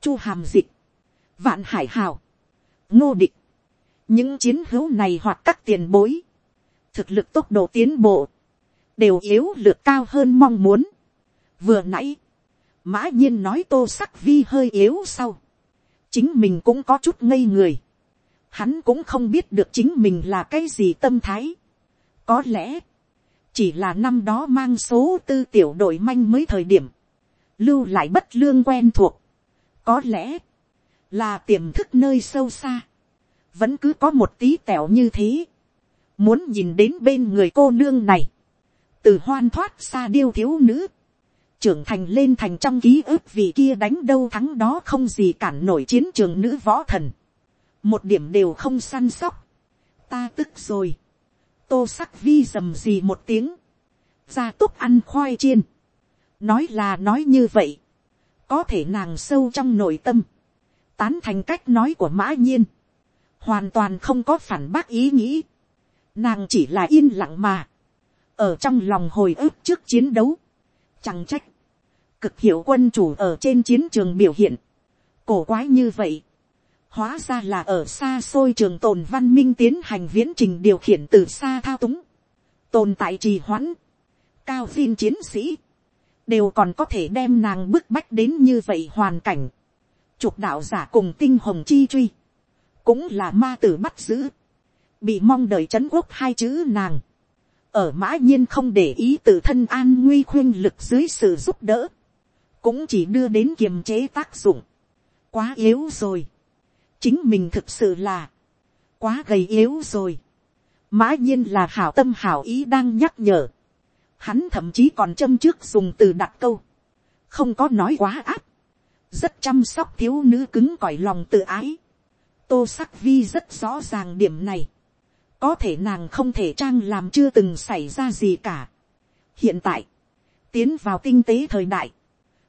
chu hàm dịch, vạn hải hào, ngô địch, những chiến hữu này hoặc các tiền bối, thực lực tốc độ tiến bộ, đều yếu lược cao hơn mong muốn. Vừa nãy, mã nhiên nói tô sắc vi hơi yếu sau, chính mình cũng có chút ngây người. Hắn cũng không biết được chính mình là cái gì tâm thái. Có lẽ, chỉ là năm đó mang số tư tiểu đội manh mới thời điểm, lưu lại bất lương quen thuộc. Có lẽ, là tiềm thức nơi sâu xa, vẫn cứ có một tí tẻo như thế muốn nhìn đến bên người cô nương này, từ hoan thoát xa điêu thiếu nữ, trưởng thành lên thành trong ký ức vì kia đánh đâu thắng đó không gì cản nổi chiến trường nữ võ thần, một điểm đều không săn sóc, ta tức rồi, tô sắc vi dầm gì một tiếng, ra túc ăn khoai chiên, nói là nói như vậy, có thể nàng sâu trong nội tâm, tán thành cách nói của mã nhiên, hoàn toàn không có phản bác ý nghĩ, nàng chỉ là yên lặng mà, ở trong lòng hồi ức trước chiến đấu, chẳng trách, cực hiệu quân chủ ở trên chiến trường biểu hiện, cổ quái như vậy, hóa ra là ở xa xôi trường tồn văn minh tiến hành viễn trình điều khiển từ xa thao túng, tồn tại trì hoãn, cao phiên chiến sĩ, đều còn có thể đem nàng bức bách đến như vậy hoàn cảnh, trục đạo giả cùng tinh hồng chi truy, cũng là ma tử bắt giữ, bị mong đợi c h ấ n quốc hai chữ nàng, ở mã nhiên không để ý tự thân an nguy khuyên lực dưới sự giúp đỡ, cũng chỉ đưa đến kiềm chế tác dụng, quá yếu rồi, chính mình thực sự là, quá gầy yếu rồi, mã nhiên là hảo tâm hảo ý đang nhắc nhở, hắn thậm chí còn châm trước dùng từ đặt câu, không có nói quá áp, rất chăm sóc thiếu nữ cứng cỏi lòng tự ái, tô sắc vi rất rõ ràng điểm này, có thể nàng không thể trang làm chưa từng xảy ra gì cả. hiện tại, tiến vào tinh tế thời đại,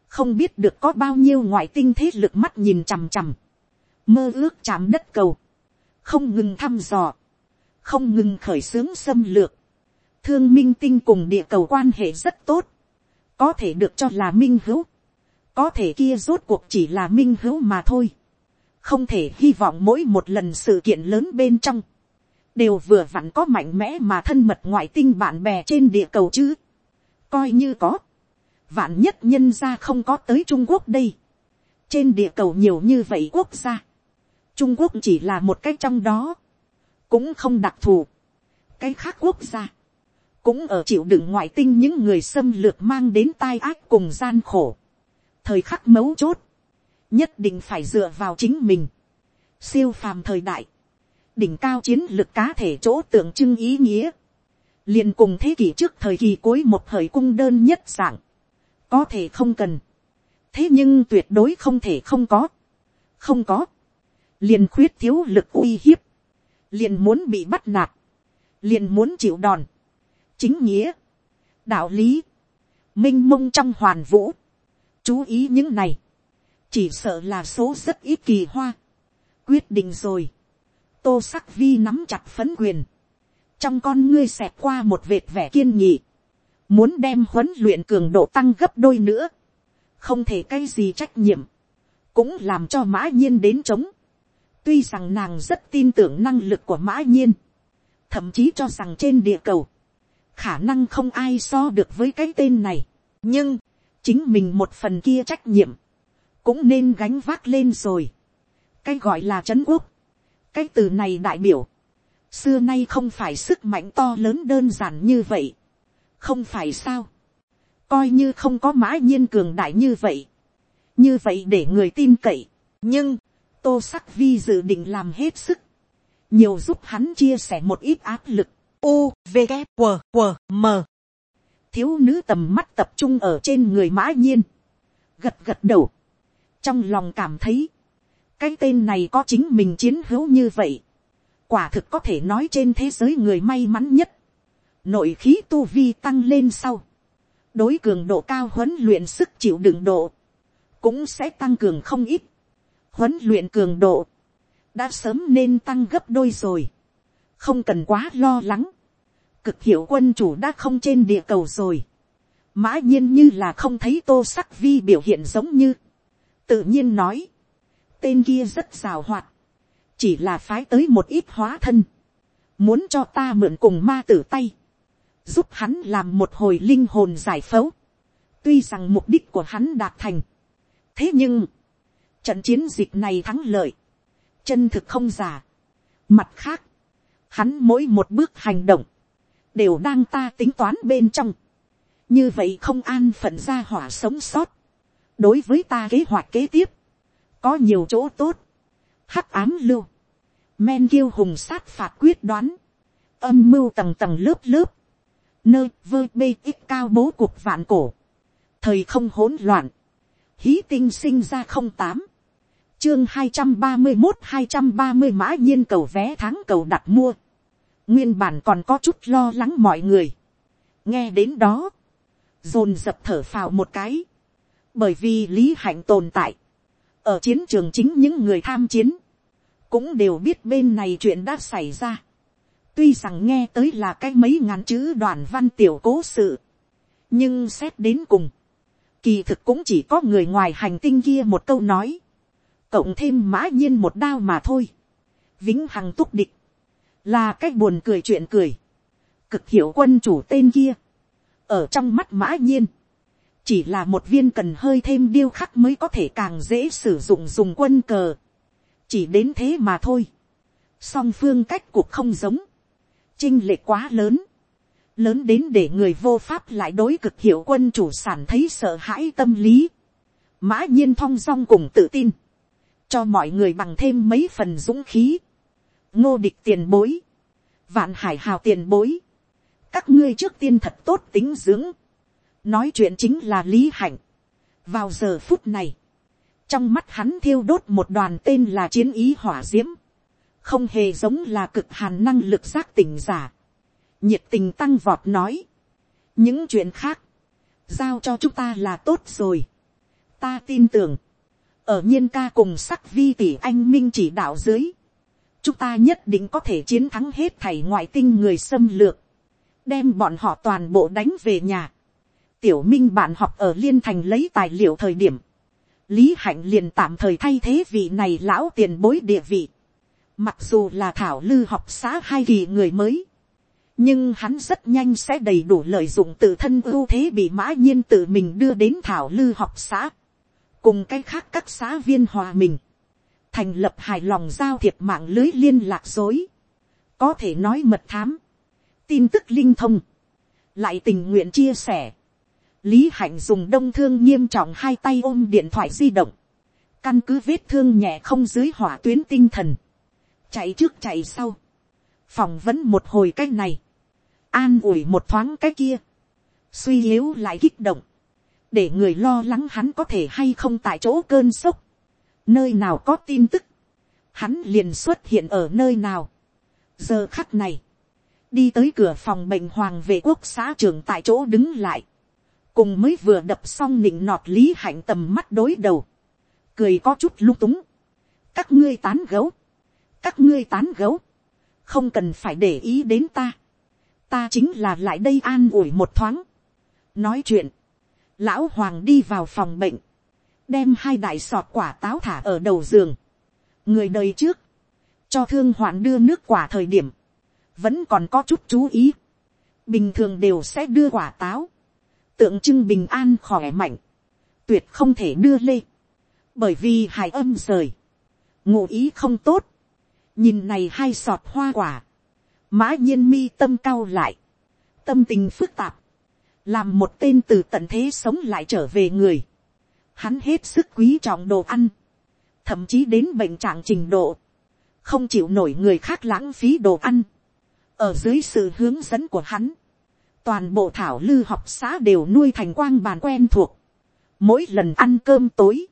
không biết được có bao nhiêu ngoại tinh thế lực mắt nhìn chằm chằm, mơ ước chạm đất cầu, không ngừng thăm dò, không ngừng khởi xướng xâm lược, thương minh tinh cùng địa cầu quan hệ rất tốt, có thể được cho là minh hữu, có thể kia rốt cuộc chỉ là minh hữu mà thôi, không thể hy vọng mỗi một lần sự kiện lớn bên trong, đều vừa vặn có mạnh mẽ mà thân mật ngoại tinh bạn bè trên địa cầu chứ, coi như có, vạn nhất nhân gia không có tới trung quốc đây, trên địa cầu nhiều như vậy quốc gia, trung quốc chỉ là một cái trong đó, cũng không đặc thù, cái khác quốc gia, cũng ở chịu đựng ngoại tinh những người xâm lược mang đến tai ác cùng gian khổ. thời khắc mấu chốt, nhất định phải dựa vào chính mình. siêu phàm thời đại, đỉnh cao chiến lược cá thể chỗ tượng trưng ý nghĩa, liền cùng thế kỷ trước thời kỳ cuối một thời cung đơn nhất dạng, có thể không cần, thế nhưng tuyệt đối không thể không có, không có, liền khuyết thiếu lực uy hiếp, liền muốn bị bắt nạt, liền muốn chịu đòn, chính nghĩa, đạo lý, m i n h mông trong hoàn vũ, chú ý những này, chỉ sợ là số rất ít kỳ hoa, quyết định rồi, tô sắc vi nắm chặt phấn quyền, trong con ngươi xẹt qua một vệt vẻ kiên nhị, muốn đem huấn luyện cường độ tăng gấp đôi nữa, không thể cái gì trách nhiệm, cũng làm cho mã nhiên đến chống, tuy rằng nàng rất tin tưởng năng lực của mã nhiên, thậm chí cho rằng trên địa cầu, khả năng không ai so được với cái tên này, nhưng, chính mình một phần kia trách nhiệm, cũng nên gánh vác lên rồi. cái gọi là trấn quốc, cái từ này đại biểu, xưa nay không phải sức mạnh to lớn đơn giản như vậy, không phải sao, coi như không có mã nhiên cường đại như vậy, như vậy để người tin cậy, nhưng, tô sắc vi dự định làm hết sức, nhiều giúp hắn chia sẻ một ít áp lực, u v g q q m. Thiếu nữ tầm mắt tập trung ở trên người mã nhiên. Gật gật đầu. Trong lòng cảm thấy cái tên này có chính mình chiến hữu như vậy. Quả thực có thể nói trên thế giới người may mắn nhất. Nội khí tu vi tăng lên sau. Đối cường độ cao huấn luyện sức chịu đựng độ. Cũng sẽ tăng cường không ít. Huấn luyện cường độ. Đã sớm nên tăng gấp đôi rồi. Không cần quá lo lắng, cực hiệu quân chủ đã không trên địa cầu rồi, mã nhiên như là không thấy tô sắc vi biểu hiện giống như, tự nhiên nói, tên kia rất rào hoạt, chỉ là phái tới một ít hóa thân, muốn cho ta mượn cùng ma tử tay, giúp hắn làm một hồi linh hồn giải phẫu, tuy rằng mục đích của hắn đạt thành, thế nhưng, trận chiến dịch này thắng lợi, chân thực không giả, mặt khác, hắn mỗi một bước hành động, đều đang ta tính toán bên trong, như vậy không an phận ra hỏa sống sót, đối với ta kế hoạch kế tiếp, có nhiều chỗ tốt, hắc ám lưu, men kiêu hùng sát phạt quyết đoán, âm mưu tầng tầng lớp lớp, nơi vơ bê ít cao bố cuộc vạn cổ, thời không hỗn loạn, hí tinh sinh ra không tám, chương hai trăm ba mươi một hai trăm ba mươi mã nhiên cầu vé tháng cầu đặt mua. Nguyên bản còn có chút lo lắng mọi người. Nghe đến đó. Dồn dập thở phào một cái. Bởi vì lý hạnh tồn tại. Ở chiến trường chính những người tham chiến. Cũng đều biết bên này chuyện đã xảy ra. Tuy rằng nghe tới là cái mấy ngàn chữ đoàn văn tiểu cố sự. Nhưng xét đến cùng. Kỳ thực cũng chỉ có người ngoài hành tinh kia một câu nói cộng thêm mã nhiên một đao mà thôi. vĩnh hằng túc địch, là cái buồn cười chuyện cười. cực hiểu quân chủ tên kia, ở trong mắt mã nhiên, chỉ là một viên cần hơi thêm điêu khắc mới có thể càng dễ sử dụng dùng quân cờ. chỉ đến thế mà thôi. song phương cách cuộc không giống, chinh lệ quá lớn, lớn đến để người vô pháp lại đối cực hiệu quân chủ sản thấy sợ hãi tâm lý. Mã nhiên thong dong cùng tự tin, cho mọi người bằng thêm mấy phần dũng khí, ngô địch tiền bối, vạn hải hào tiền bối, các ngươi trước tiên thật tốt tính dưỡng, nói chuyện chính là lý hạnh, vào giờ phút này, trong mắt hắn thiêu đốt một đoàn tên là chiến ý hỏa d i ễ m không hề giống là cực hàn năng lực giác tỉnh giả, nhiệt tình tăng vọt nói, những chuyện khác, giao cho chúng ta là tốt rồi, ta tin tưởng, ở nhiên ca cùng sắc vi tỷ anh minh chỉ đạo dưới, chúng ta nhất định có thể chiến thắng hết thảy ngoại tinh người xâm lược, đem bọn họ toàn bộ đánh về nhà. Tiểu minh bạn học ở liên thành lấy tài liệu thời điểm, lý hạnh liền tạm thời thay thế vị này lão tiền bối địa vị. Mặc dù là thảo lư học xã hai kỳ người mới, nhưng hắn rất nhanh sẽ đầy đủ lợi dụng tự thân ưu thế bị mã nhiên tự mình đưa đến thảo lư học xã, cùng cái khác các xã viên hòa mình, thành lập hài lòng giao thiệp mạng lưới liên lạc dối, có thể nói mật thám, tin tức linh thông, lại tình nguyện chia sẻ, Lý Hạnh dùng đông thương nghiêm trọng hai tay ôm điện thoại di động. Căn cứ vết thương nhẹ không dưới hỏa tuyến tinh thần. Chạy trước chạy sau. Phỏng vấn một hồi cái này. An ủi một thoáng cái kia. Suy yếu lại kích động. Để người lo lắng hắn có thể hay không tại chỗ cơn sốc. Nơi nào có tin tức. Hắn liền xuất hiện ở nơi nào. Giờ khắc này. Đi tới cửa phòng bệnh hoàng vệ quốc xã trưởng tại chỗ đứng lại cùng mới vừa đập xong nịnh nọt lý hạnh tầm mắt đối đầu, cười có chút lung túng, các ngươi tán gấu, các ngươi tán gấu, không cần phải để ý đến ta, ta chính là lại đây an ủi một thoáng, nói chuyện, lão hoàng đi vào phòng bệnh, đem hai đại sọt quả táo thả ở đầu giường, người đời trước, cho thương hoạn đưa nước quả thời điểm, vẫn còn có chút chú ý, bình thường đều sẽ đưa quả táo, tượng trưng bình an khỏe mạnh, tuyệt không thể đưa lê, bởi vì hài âm rời, ngụ ý không tốt, nhìn này hai sọt hoa quả, mã nhiên mi tâm cao lại, tâm tình phức tạp, làm một tên từ tận thế sống lại trở về người, hắn hết sức quý trọng đồ ăn, thậm chí đến bệnh trạng trình độ, không chịu nổi người khác lãng phí đồ ăn, ở dưới sự hướng dẫn của hắn, toàn bộ thảo lư học xã đều nuôi thành quang bàn quen thuộc, mỗi lần ăn cơm tối,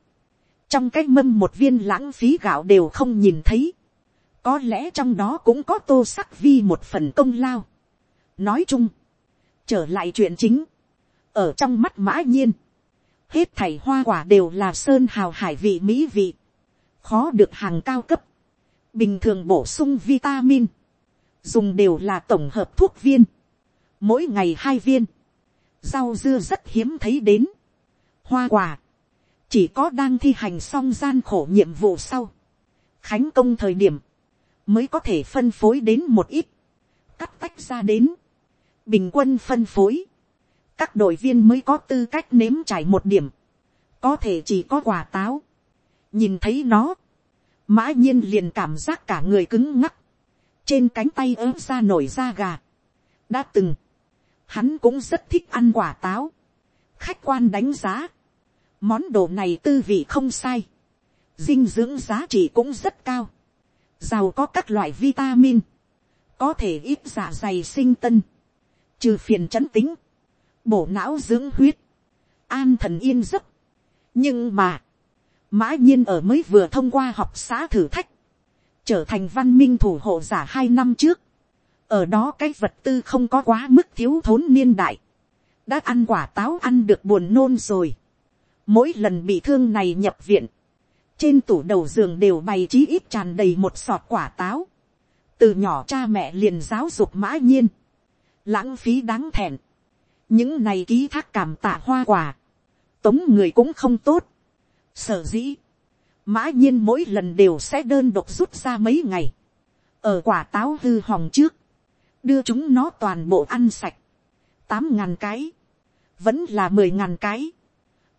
trong cái mâm một viên lãng phí gạo đều không nhìn thấy, có lẽ trong đó cũng có tô sắc vi một phần công lao. nói chung, trở lại chuyện chính, ở trong mắt mã nhiên, hết thảy hoa quả đều là sơn hào hải vị mỹ vị, khó được hàng cao cấp, bình thường bổ sung vitamin, dùng đều là tổng hợp thuốc viên, mỗi ngày hai viên, rau dưa rất hiếm thấy đến, hoa quả, chỉ có đang thi hành xong gian khổ nhiệm vụ sau, khánh công thời điểm, mới có thể phân phối đến một ít, cắt tách ra đến, bình quân phân phối, các đội viên mới có tư cách nếm trải một điểm, có thể chỉ có quả táo, nhìn thấy nó, mã nhiên liền cảm giác cả người cứng ngắc, trên cánh tay ớm ra nổi da gà, đã từng, hắn cũng rất thích ăn quả táo. khách quan đánh giá, món đồ này tư vị không sai, dinh dưỡng giá trị cũng rất cao, giàu có các loại vitamin, có thể ít dạ dày sinh tân, trừ phiền chấn tính, bổ não dưỡng huyết, an thần yên giấc. nhưng mà, mã nhiên ở mới vừa thông qua học xã thử thách, trở thành văn minh thủ hộ giả hai năm trước, ở đó cái vật tư không có quá mức thiếu thốn niên đại, đã ăn quả táo ăn được buồn nôn rồi. mỗi lần bị thương này nhập viện, trên tủ đầu giường đều bày trí ít tràn đầy một sọt quả táo. từ nhỏ cha mẹ liền giáo dục mã nhiên, lãng phí đáng thẹn. những này ký thác cảm tạ hoa quả, tống người cũng không tốt. sở dĩ, mã nhiên mỗi lần đều sẽ đơn độc rút ra mấy ngày, ở quả táo hư hòng trước, đưa chúng nó toàn bộ ăn sạch, tám ngàn cái, vẫn là mười ngàn cái,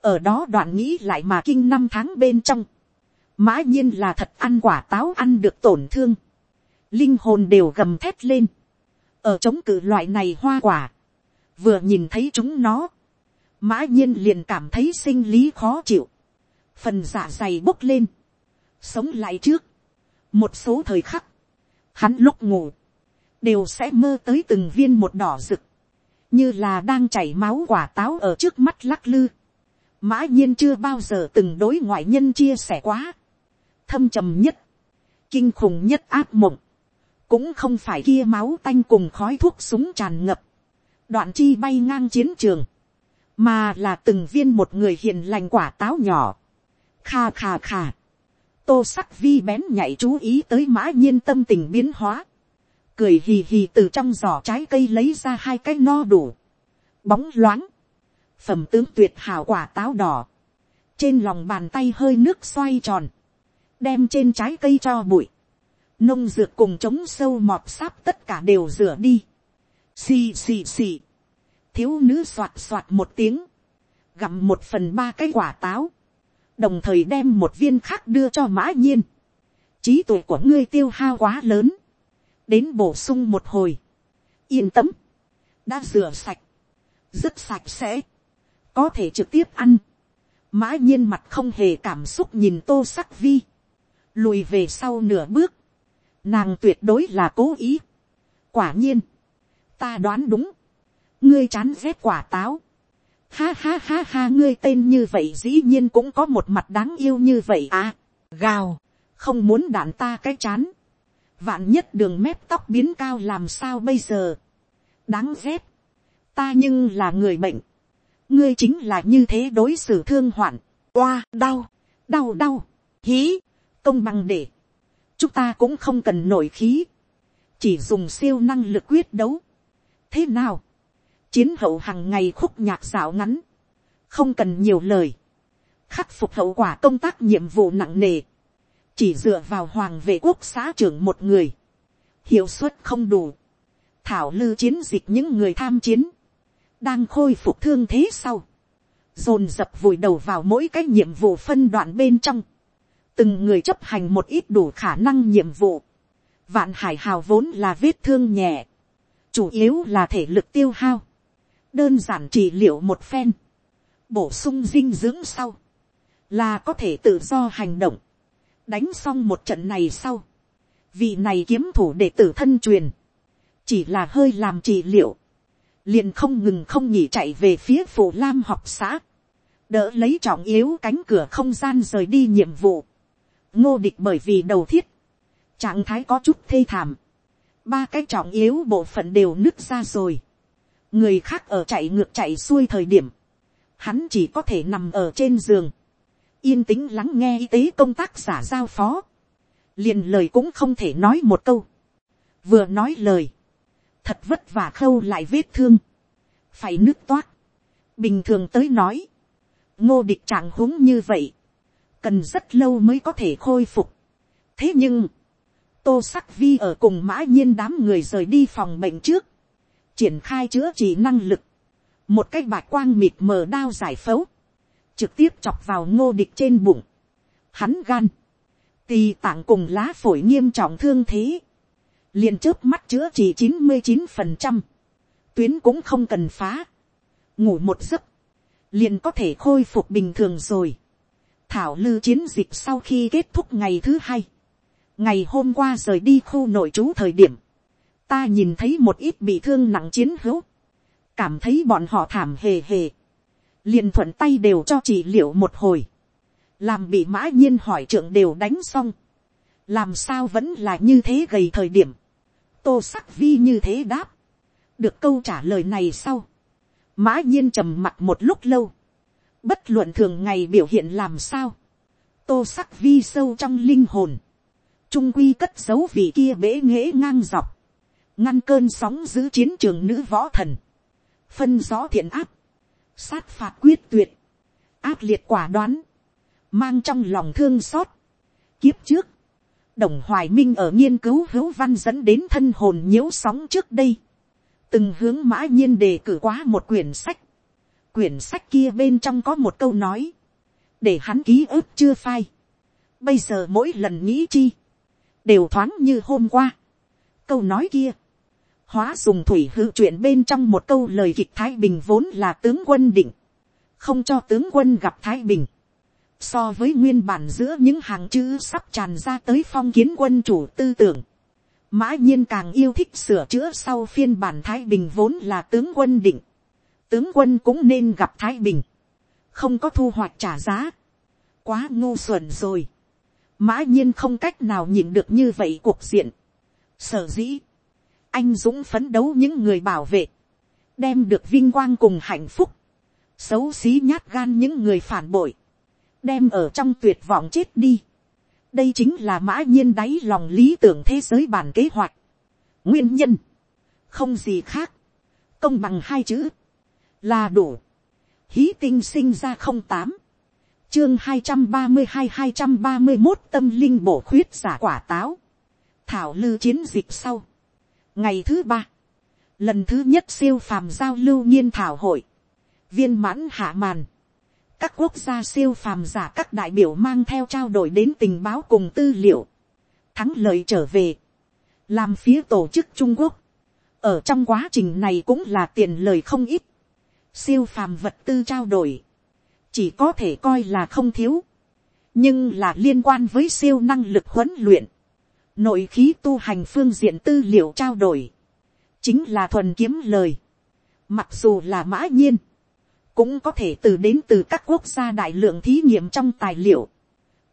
ở đó đoạn nghĩ lại mà kinh năm tháng bên trong, mã nhiên là thật ăn quả táo ăn được tổn thương, linh hồn đều gầm thét lên, ở chống cự loại này hoa quả, vừa nhìn thấy chúng nó, mã nhiên liền cảm thấy sinh lý khó chịu, phần dạ dày bốc lên, sống lại trước, một số thời khắc, hắn lúc ngủ, đều sẽ mơ tới từng viên một đỏ rực, như là đang chảy máu quả táo ở trước mắt lắc lư. mã nhiên chưa bao giờ từng đối ngoại nhân chia sẻ quá, thâm trầm nhất, kinh khủng nhất áp mộng, cũng không phải kia máu tanh cùng khói thuốc súng tràn ngập, đoạn chi bay ngang chiến trường, mà là từng viên một người hiền lành quả táo nhỏ, kha kha kha, tô sắc vi bén nhảy chú ý tới mã nhiên tâm tình biến hóa, cười hì hì từ trong giỏ trái cây lấy ra hai cái no đủ, bóng loáng, phẩm tướng tuyệt hảo quả táo đỏ, trên lòng bàn tay hơi nước xoay tròn, đem trên trái cây cho bụi, nông dược cùng chống sâu mọt sáp tất cả đều rửa đi, xì xì xì, thiếu nữ soạt soạt một tiếng, gặm một phần ba cái quả táo, đồng thời đem một viên khác đưa cho mã nhiên. trí tuệ của ngươi tiêu hao quá lớn, đến bổ sung một hồi, yên tâm, đã rửa sạch, rất sạch sẽ, có thể trực tiếp ăn. mã nhiên mặt không hề cảm xúc nhìn tô sắc vi, lùi về sau nửa bước, nàng tuyệt đối là cố ý. quả nhiên, ta đoán đúng, ngươi chán rét quả táo, Ha ha ha ha ngươi tên như vậy dĩ nhiên cũng có một mặt đáng yêu như vậy à. Gào. Không muốn đạn ta cái chán. Vạn nhất đường mép tóc biến cao làm sao bây giờ. Đáng ghét. Ta nhưng là người bệnh. Ngươi chính là như thế đối xử thương hoạn. Oa, đau. Đau đau. Hí. Công bằng để. Chúng ta cũng không cần nổi khí. Chỉ dùng siêu năng lực quyết đấu. Thế nào? chiến hậu hàng ngày khúc nhạc dạo ngắn, không cần nhiều lời, khắc phục hậu quả công tác nhiệm vụ nặng nề, chỉ dựa vào hoàng vệ quốc xã trưởng một người, hiệu suất không đủ, thảo lư chiến dịch những người tham chiến, đang khôi phục thương thế sau, dồn dập vùi đầu vào mỗi cái nhiệm vụ phân đoạn bên trong, từng người chấp hành một ít đủ khả năng nhiệm vụ, vạn hải hào vốn là vết thương nhẹ, chủ yếu là thể lực tiêu hao, đơn giản trị liệu một phen, bổ sung dinh dưỡng sau, là có thể tự do hành động, đánh xong một trận này sau, vị này kiếm thủ đệ tử thân truyền, chỉ là hơi làm trị liệu, liền không ngừng không nhỉ chạy về phía phủ lam học xã, đỡ lấy trọng yếu cánh cửa không gian rời đi nhiệm vụ, ngô địch bởi vì đầu thiết, trạng thái có chút thê thảm, ba cái trọng yếu bộ phận đều nứt ra rồi, người khác ở chạy ngược chạy xuôi thời điểm, hắn chỉ có thể nằm ở trên giường, yên tĩnh lắng nghe y tế công tác giả giao phó, liền lời cũng không thể nói một câu, vừa nói lời, thật vất vả khâu lại vết thương, phải nước toát, bình thường tới nói, ngô địch trạng huống như vậy, cần rất lâu mới có thể khôi phục. thế nhưng, tô sắc vi ở cùng mã nhiên đám người rời đi phòng bệnh trước, triển khai chữa trị năng lực, một cái bạc quang mịt mờ đao giải phẫu, trực tiếp chọc vào ngô địch trên bụng, hắn gan, tì tạng cùng lá phổi nghiêm trọng thương thế, liền chớp mắt chữa trị chín mươi chín phần trăm, tuyến cũng không cần phá, ngủ một giấc, liền có thể khôi phục bình thường rồi. Thảo lư chiến dịch sau khi kết thúc ngày thứ hai, ngày hôm qua rời đi khu nội trú thời điểm, ta nhìn thấy một ít bị thương nặng chiến hữu, cảm thấy bọn họ thảm hề hề, liền thuận tay đều cho trị liệu một hồi, làm bị mã nhiên hỏi trưởng đều đánh xong, làm sao vẫn là như thế gầy thời điểm, tô sắc vi như thế đáp, được câu trả lời này sau, mã nhiên trầm mặt một lúc lâu, bất luận thường ngày biểu hiện làm sao, tô sắc vi sâu trong linh hồn, trung quy cất dấu vị kia bể nghễ ngang dọc, ngăn cơn sóng giữ chiến trường nữ võ thần, phân gió thiện áp, sát phạt quyết tuyệt, áp liệt quả đoán, mang trong lòng thương xót. Kiếp trước, đồng hoài minh ở nghiên cứu hữu văn dẫn đến thân hồn nhiễu sóng trước đây, từng hướng mã nhiên đề cử quá một quyển sách, quyển sách kia bên trong có một câu nói, để hắn ký ức chưa phai. Bây giờ mỗi lần nghĩ chi, đều thoáng như hôm qua. Câu nói kia, hóa dùng thủy hữu chuyện bên trong một câu lời kịch thái bình vốn là tướng quân định, không cho tướng quân gặp thái bình, So với nguyên bản giữa những hàng chữ sắp tràn ra tới phong kiến quân chủ tư tưởng. Mã nhiên càng yêu thích sửa chữa sau phiên bản Thái Bình vốn là tướng quân định. Tướng quân cũng nên gặp Thái Bình. Không có thu hoạch trả giá. Quá ngu xuẩn rồi. Mã nhiên không cách nào nhìn được như vậy cuộc diện. Sở dĩ. Anh Dũng phấn đấu những người bảo vệ. Đem được vinh quang cùng hạnh phúc. Xấu xí nhát gan những người phản bội. Đem ở trong tuyệt vọng chết đi đây chính là mã nhiên đáy lòng lý tưởng thế giới bản kế hoạch. nguyên nhân, không gì khác, công bằng hai chữ, là đủ. hí tinh sinh ra không tám, chương hai trăm ba mươi hai hai trăm ba mươi một tâm linh bổ khuyết giả quả táo, thảo lư chiến dịch sau ngày thứ ba, lần thứ nhất siêu phàm giao lưu nghiên thảo hội, viên mãn hạ màn, các quốc gia siêu phàm giả các đại biểu mang theo trao đổi đến tình báo cùng tư liệu, thắng lợi trở về, làm phía tổ chức trung quốc, ở trong quá trình này cũng là tiền lời không ít, siêu phàm vật tư trao đổi, chỉ có thể coi là không thiếu, nhưng là liên quan với siêu năng lực huấn luyện, nội khí tu hành phương diện tư liệu trao đổi, chính là thuần kiếm lời, mặc dù là mã nhiên, cũng có thể từ đến từ các quốc gia đại lượng thí nghiệm trong tài liệu,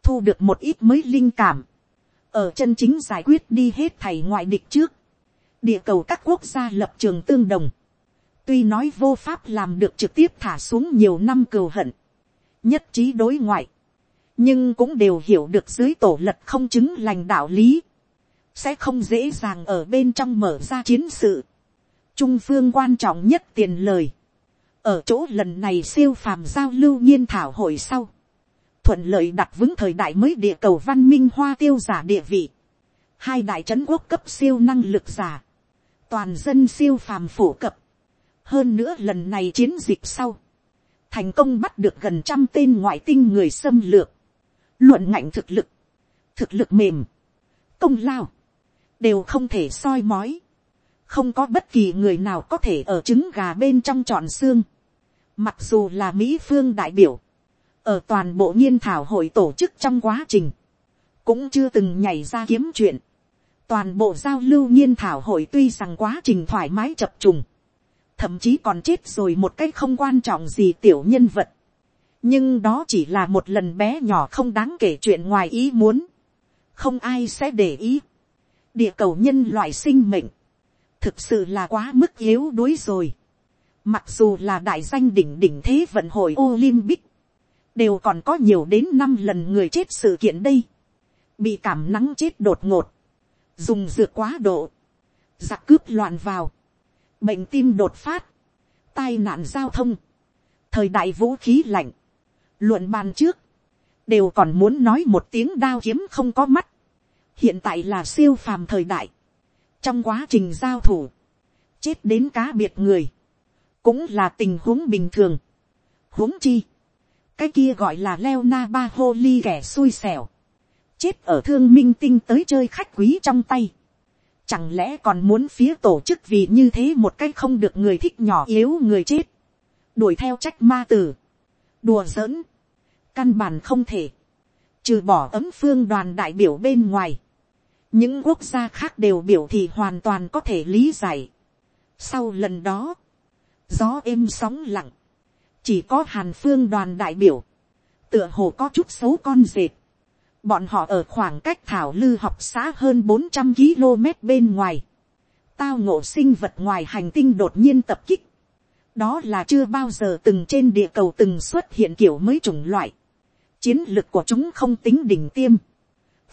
thu được một ít mới linh cảm, ở chân chính giải quyết đi hết thầy ngoại địch trước, địa cầu các quốc gia lập trường tương đồng, tuy nói vô pháp làm được trực tiếp thả xuống nhiều năm cừu hận, nhất trí đối ngoại, nhưng cũng đều hiểu được dưới tổ lật không chứng lành đạo lý, sẽ không dễ dàng ở bên trong mở ra chiến sự. Trung phương quan trọng nhất tiền lời, ở chỗ lần này siêu phàm giao lưu nghiên thảo hội sau, thuận lợi đặt vững thời đại mới địa cầu văn minh hoa tiêu giả địa vị, hai đại trấn quốc cấp siêu năng lực giả, toàn dân siêu phàm phổ cập, hơn nữa lần này chiến dịch sau, thành công bắt được gần trăm tên ngoại tinh người xâm lược, luận ngạnh thực lực, thực lực mềm, công lao, đều không thể soi mói, không có bất kỳ người nào có thể ở trứng gà bên trong trọn xương. Mặc dù là Mỹ phương đại biểu, ở toàn bộ nghiên thảo hội tổ chức trong quá trình, cũng chưa từng nhảy ra kiếm chuyện. Toàn bộ giao lưu nghiên thảo hội tuy rằng quá trình thoải mái chập trùng, thậm chí còn chết rồi một cách không quan trọng gì tiểu nhân vật. nhưng đó chỉ là một lần bé nhỏ không đáng kể chuyện ngoài ý muốn. không ai sẽ để ý địa cầu nhân loại sinh mệnh, thực sự là quá mức yếu đuối rồi. Mặc dù là đại danh đỉnh đỉnh thế vận hội Olympic. Đều còn có nhiều đến năm lần người chết sự kiện đây. Bị cảm nắng chết đột ngột. Dùng dược quá độ. Giặc cướp loạn vào. Bệnh tim đột phát. Tai nạn giao thông. Thời đại vũ khí lạnh. Luận bàn trước. Đều còn muốn nói một tiếng đao kiếm không có mắt. Hiện tại là siêu phàm thời đại. Trong quá trình giao thủ. Chết đến cá biệt người cũng là tình huống bình thường. huống chi, cái kia gọi là leo na ba hô ly kẻ xui xẻo, chết ở thương minh tinh tới chơi khách quý trong tay. Chẳng lẽ còn muốn phía tổ chức vì như thế một cái không được người thích nhỏ yếu người chết. Đuổi theo trách ma tử. Đùa giỡn. Căn bản không thể. Trừ bỏ ấm phương đoàn đại biểu bên ngoài. Những quốc gia khác đều biểu thì hoàn toàn có thể lý giải. Sau lần đó gió êm sóng lặng, chỉ có hàn phương đoàn đại biểu, tựa hồ có chút xấu con dệt, bọn họ ở khoảng cách thảo lư học xã hơn bốn trăm km bên ngoài, tao ngộ sinh vật ngoài hành tinh đột nhiên tập kích, đó là chưa bao giờ từng trên địa cầu từng xuất hiện kiểu mới chủng loại, chiến lực của chúng không tính đỉnh tiêm,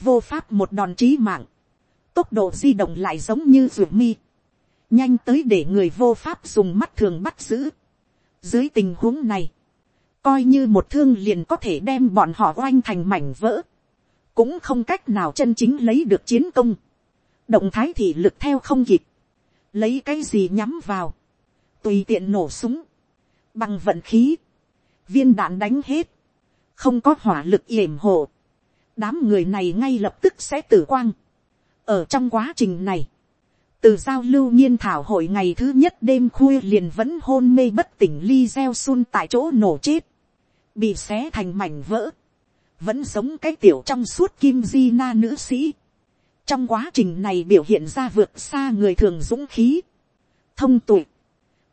vô pháp một đòn trí mạng, tốc độ di động lại giống như ruột mi, nhanh tới để người vô pháp dùng mắt thường bắt giữ. Dưới tình huống này, coi như một thương liền có thể đem bọn họ oanh thành mảnh vỡ, cũng không cách nào chân chính lấy được chiến công. động thái thì lực theo không kịp, lấy cái gì nhắm vào, tùy tiện nổ súng, bằng vận khí, viên đạn đánh hết, không có hỏa lực yểm hộ, đám người này ngay lập tức sẽ tử quang. ở trong quá trình này, từ giao lưu nghiên thảo hội ngày thứ nhất đêm khuya liền vẫn hôn mê bất tỉnh ly gieo sun tại chỗ nổ chết, bị xé thành mảnh vỡ, vẫn sống cái tiểu trong suốt kim di na nữ sĩ. trong quá trình này biểu hiện ra vượt xa người thường dũng khí, thông tuệ,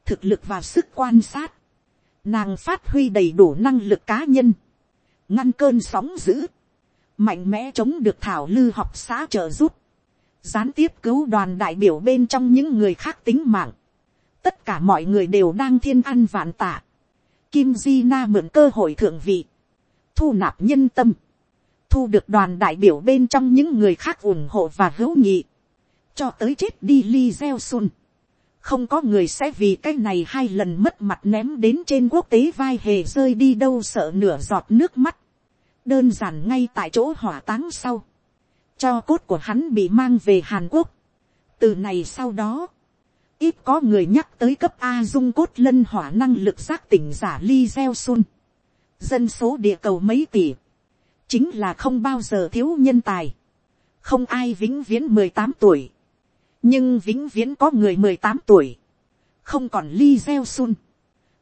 thực lực và sức quan sát, nàng phát huy đầy đủ năng lực cá nhân, ngăn cơn sóng dữ, mạnh mẽ chống được thảo lư học xã trợ giúp, gián tiếp cứu đoàn đại biểu bên trong những người khác tính mạng. Tất cả mọi người đều đang thiên ăn vạn tạ. Kim Di Na mượn cơ hội thượng vị, thu nạp nhân tâm, thu được đoàn đại biểu bên trong những người khác ủng hộ và hữu nghị, cho tới chết đi li gieo sun. không có người sẽ vì cái này hai lần mất mặt ném đến trên quốc tế vai hề rơi đi đâu sợ nửa giọt nước mắt, đơn giản ngay tại chỗ hỏa táng sau, cho cốt của hắn bị mang về hàn quốc. từ này sau đó, ít có người nhắc tới cấp a dung cốt lân hỏa năng lực giác tỉnh giả li gieo sun dân số địa cầu mấy tỷ, chính là không bao giờ thiếu nhân tài, không ai vĩnh viễn mười tám tuổi, nhưng vĩnh viễn có người mười tám tuổi, không còn Li gieo sun,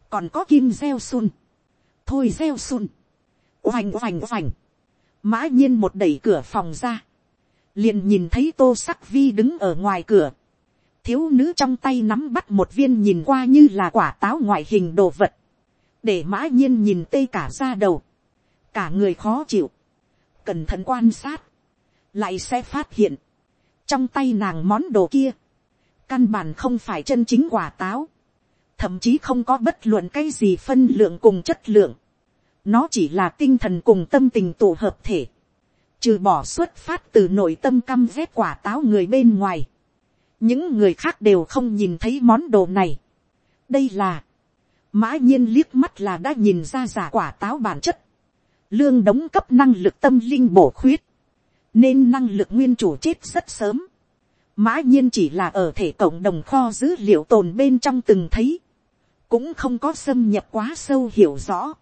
còn có kim gieo sun, thôi gieo sun, oành oành oành, mã nhiên một đẩy cửa phòng ra, liền nhìn thấy tô sắc vi đứng ở ngoài cửa, thiếu nữ trong tay nắm bắt một viên nhìn qua như là quả táo ngoại hình đồ vật, để mã nhiên nhìn tê cả ra đầu, cả người khó chịu, cẩn thận quan sát, lại sẽ phát hiện, trong tay nàng món đồ kia, căn bản không phải chân chính quả táo, thậm chí không có bất luận cái gì phân lượng cùng chất lượng, nó chỉ là tinh thần cùng tâm tình tụ hợp thể, trừ bỏ xuất phát từ nội tâm căm ghét quả táo người bên ngoài, những người khác đều không nhìn thấy món đồ này. đây là, mã nhiên liếc mắt là đã nhìn ra giả quả táo bản chất, lương đóng cấp năng lực tâm linh bổ khuyết, nên năng lực nguyên chủ chết rất sớm. mã nhiên chỉ là ở thể cộng đồng kho dữ liệu tồn bên trong từng thấy, cũng không có xâm nhập quá sâu hiểu rõ,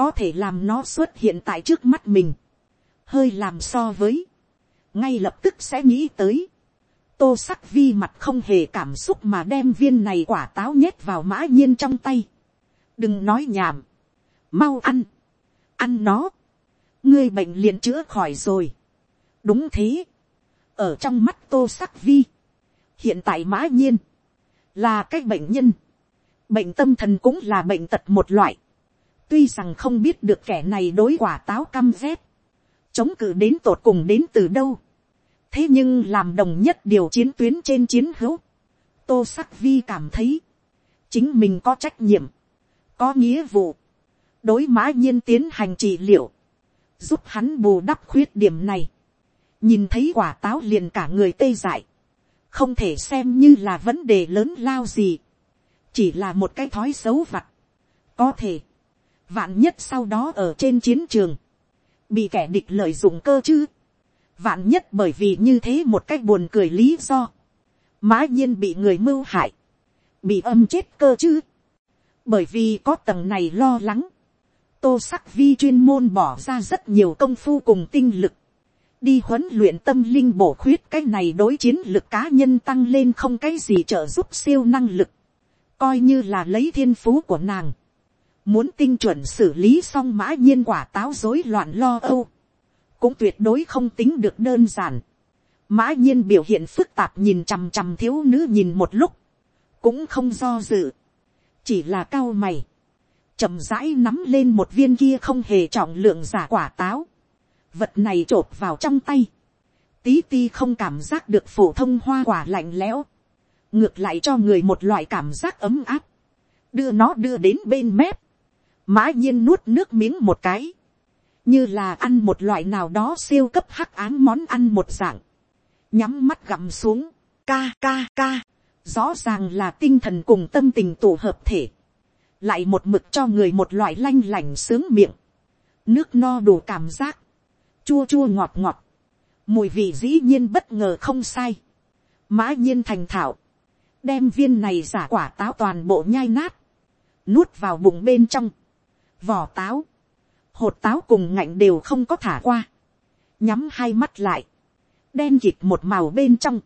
có thể làm nó xuất hiện tại trước mắt mình, hơi làm so với, ngay lập tức sẽ nghĩ tới, tô sắc vi mặt không hề cảm xúc mà đem viên này quả táo nhét vào mã nhiên trong tay. đừng nói nhảm, mau ăn, ăn nó, ngươi bệnh liền chữa khỏi rồi. đúng thế, ở trong mắt tô sắc vi, hiện tại mã nhiên, là cái bệnh nhân, bệnh tâm thần cũng là bệnh tật một loại, tuy rằng không biết được kẻ này đối quả táo căm rét, chống cự đến tột cùng đến từ đâu, thế nhưng làm đồng nhất điều chiến tuyến trên chiến hữu, tô sắc vi cảm thấy, chính mình có trách nhiệm, có nghĩa vụ, đối mã nhiên tiến hành trị liệu, giúp hắn bù đắp khuyết điểm này, nhìn thấy quả táo liền cả người tê dại, không thể xem như là vấn đề lớn lao gì, chỉ là một cái thói xấu vặt, có thể, vạn nhất sau đó ở trên chiến trường, bị kẻ địch lợi dụng cơ chứ, vạn nhất bởi vì như thế một cách buồn cười lý do, mã nhiên bị người mưu hại, bị âm chết cơ chứ, bởi vì có tầng này lo lắng, tô sắc vi chuyên môn bỏ ra rất nhiều công phu cùng tinh lực, đi huấn luyện tâm linh bổ khuyết cái này đối chiến lực cá nhân tăng lên không cái gì trợ giúp siêu năng lực, coi như là lấy thiên phú của nàng, muốn tinh chuẩn xử lý xong mã nhiên quả táo rối loạn lo âu, cũng tuyệt đối không tính được đơn giản. mã nhiên biểu hiện phức tạp nhìn chằm chằm thiếu nữ nhìn một lúc, cũng không do dự, chỉ là cao mày, chậm rãi nắm lên một viên kia không hề trọng lượng giả quả táo, vật này t r ộ p vào trong tay, tí ti không cảm giác được phổ thông hoa quả lạnh lẽo, ngược lại cho người một loại cảm giác ấm áp, đưa nó đưa đến bên mép, mã nhiên nuốt nước miếng một cái, như là ăn một loại nào đó siêu cấp hắc ám món ăn một dạng, nhắm mắt gặm xuống, ca ca ca, rõ ràng là tinh thần cùng tâm tình tổ hợp thể, lại một mực cho người một loại lanh lành sướng miệng, nước no đủ cảm giác, chua chua ngọt ngọt, mùi vị dĩ nhiên bất ngờ không sai, mã nhiên thành thạo, đem viên này giả quả táo toàn bộ nhai nát, nuốt vào bụng bên trong, vỏ táo, hột táo cùng ngạnh đều không có thả qua, nhắm hai mắt lại, đen kịt một màu bên trong,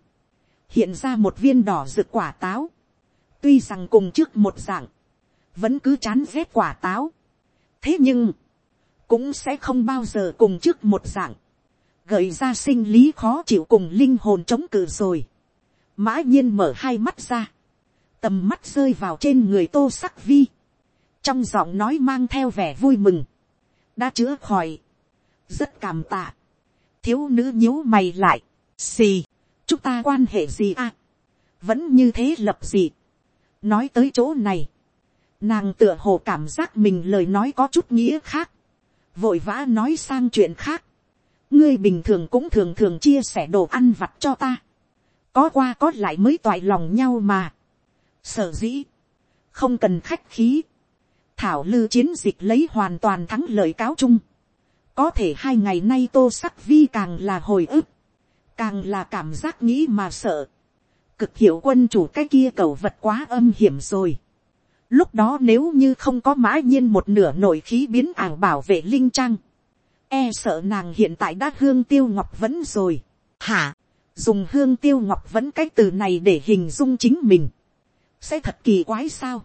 hiện ra một viên đỏ rực quả táo, tuy rằng cùng trước một dạng, vẫn cứ chán rét quả táo, thế nhưng, cũng sẽ không bao giờ cùng trước một dạng, gợi ra sinh lý khó chịu cùng linh hồn chống cự rồi. mã nhiên mở hai mắt ra, tầm mắt rơi vào trên người tô sắc vi, trong giọng nói mang theo vẻ vui mừng, đã chữa khỏi, rất cảm tạ, thiếu nữ nhíu mày lại, xì, chúng ta quan hệ gì à, vẫn như thế lập gì, nói tới chỗ này, nàng tựa hồ cảm giác mình lời nói có chút nghĩa khác, vội vã nói sang chuyện khác, ngươi bình thường cũng thường thường chia sẻ đồ ăn vặt cho ta, có qua có lại mới toại lòng nhau mà, sở dĩ, không cần khách khí, thảo lư chiến dịch lấy hoàn toàn thắng lợi cáo chung, có thể hai ngày nay tô sắc vi càng là hồi ức, càng là cảm giác nghĩ mà sợ, cực hiệu quân chủ cái kia cầu vật quá âm hiểm rồi. Lúc đó nếu như không có mã nhiên một nửa nội khí biến ảo bảo vệ linh trang, e sợ nàng hiện tại đã hương tiêu ngọc vẫn rồi. Hả, dùng hương tiêu ngọc vẫn cái từ này để hình dung chính mình, sẽ thật kỳ quái sao.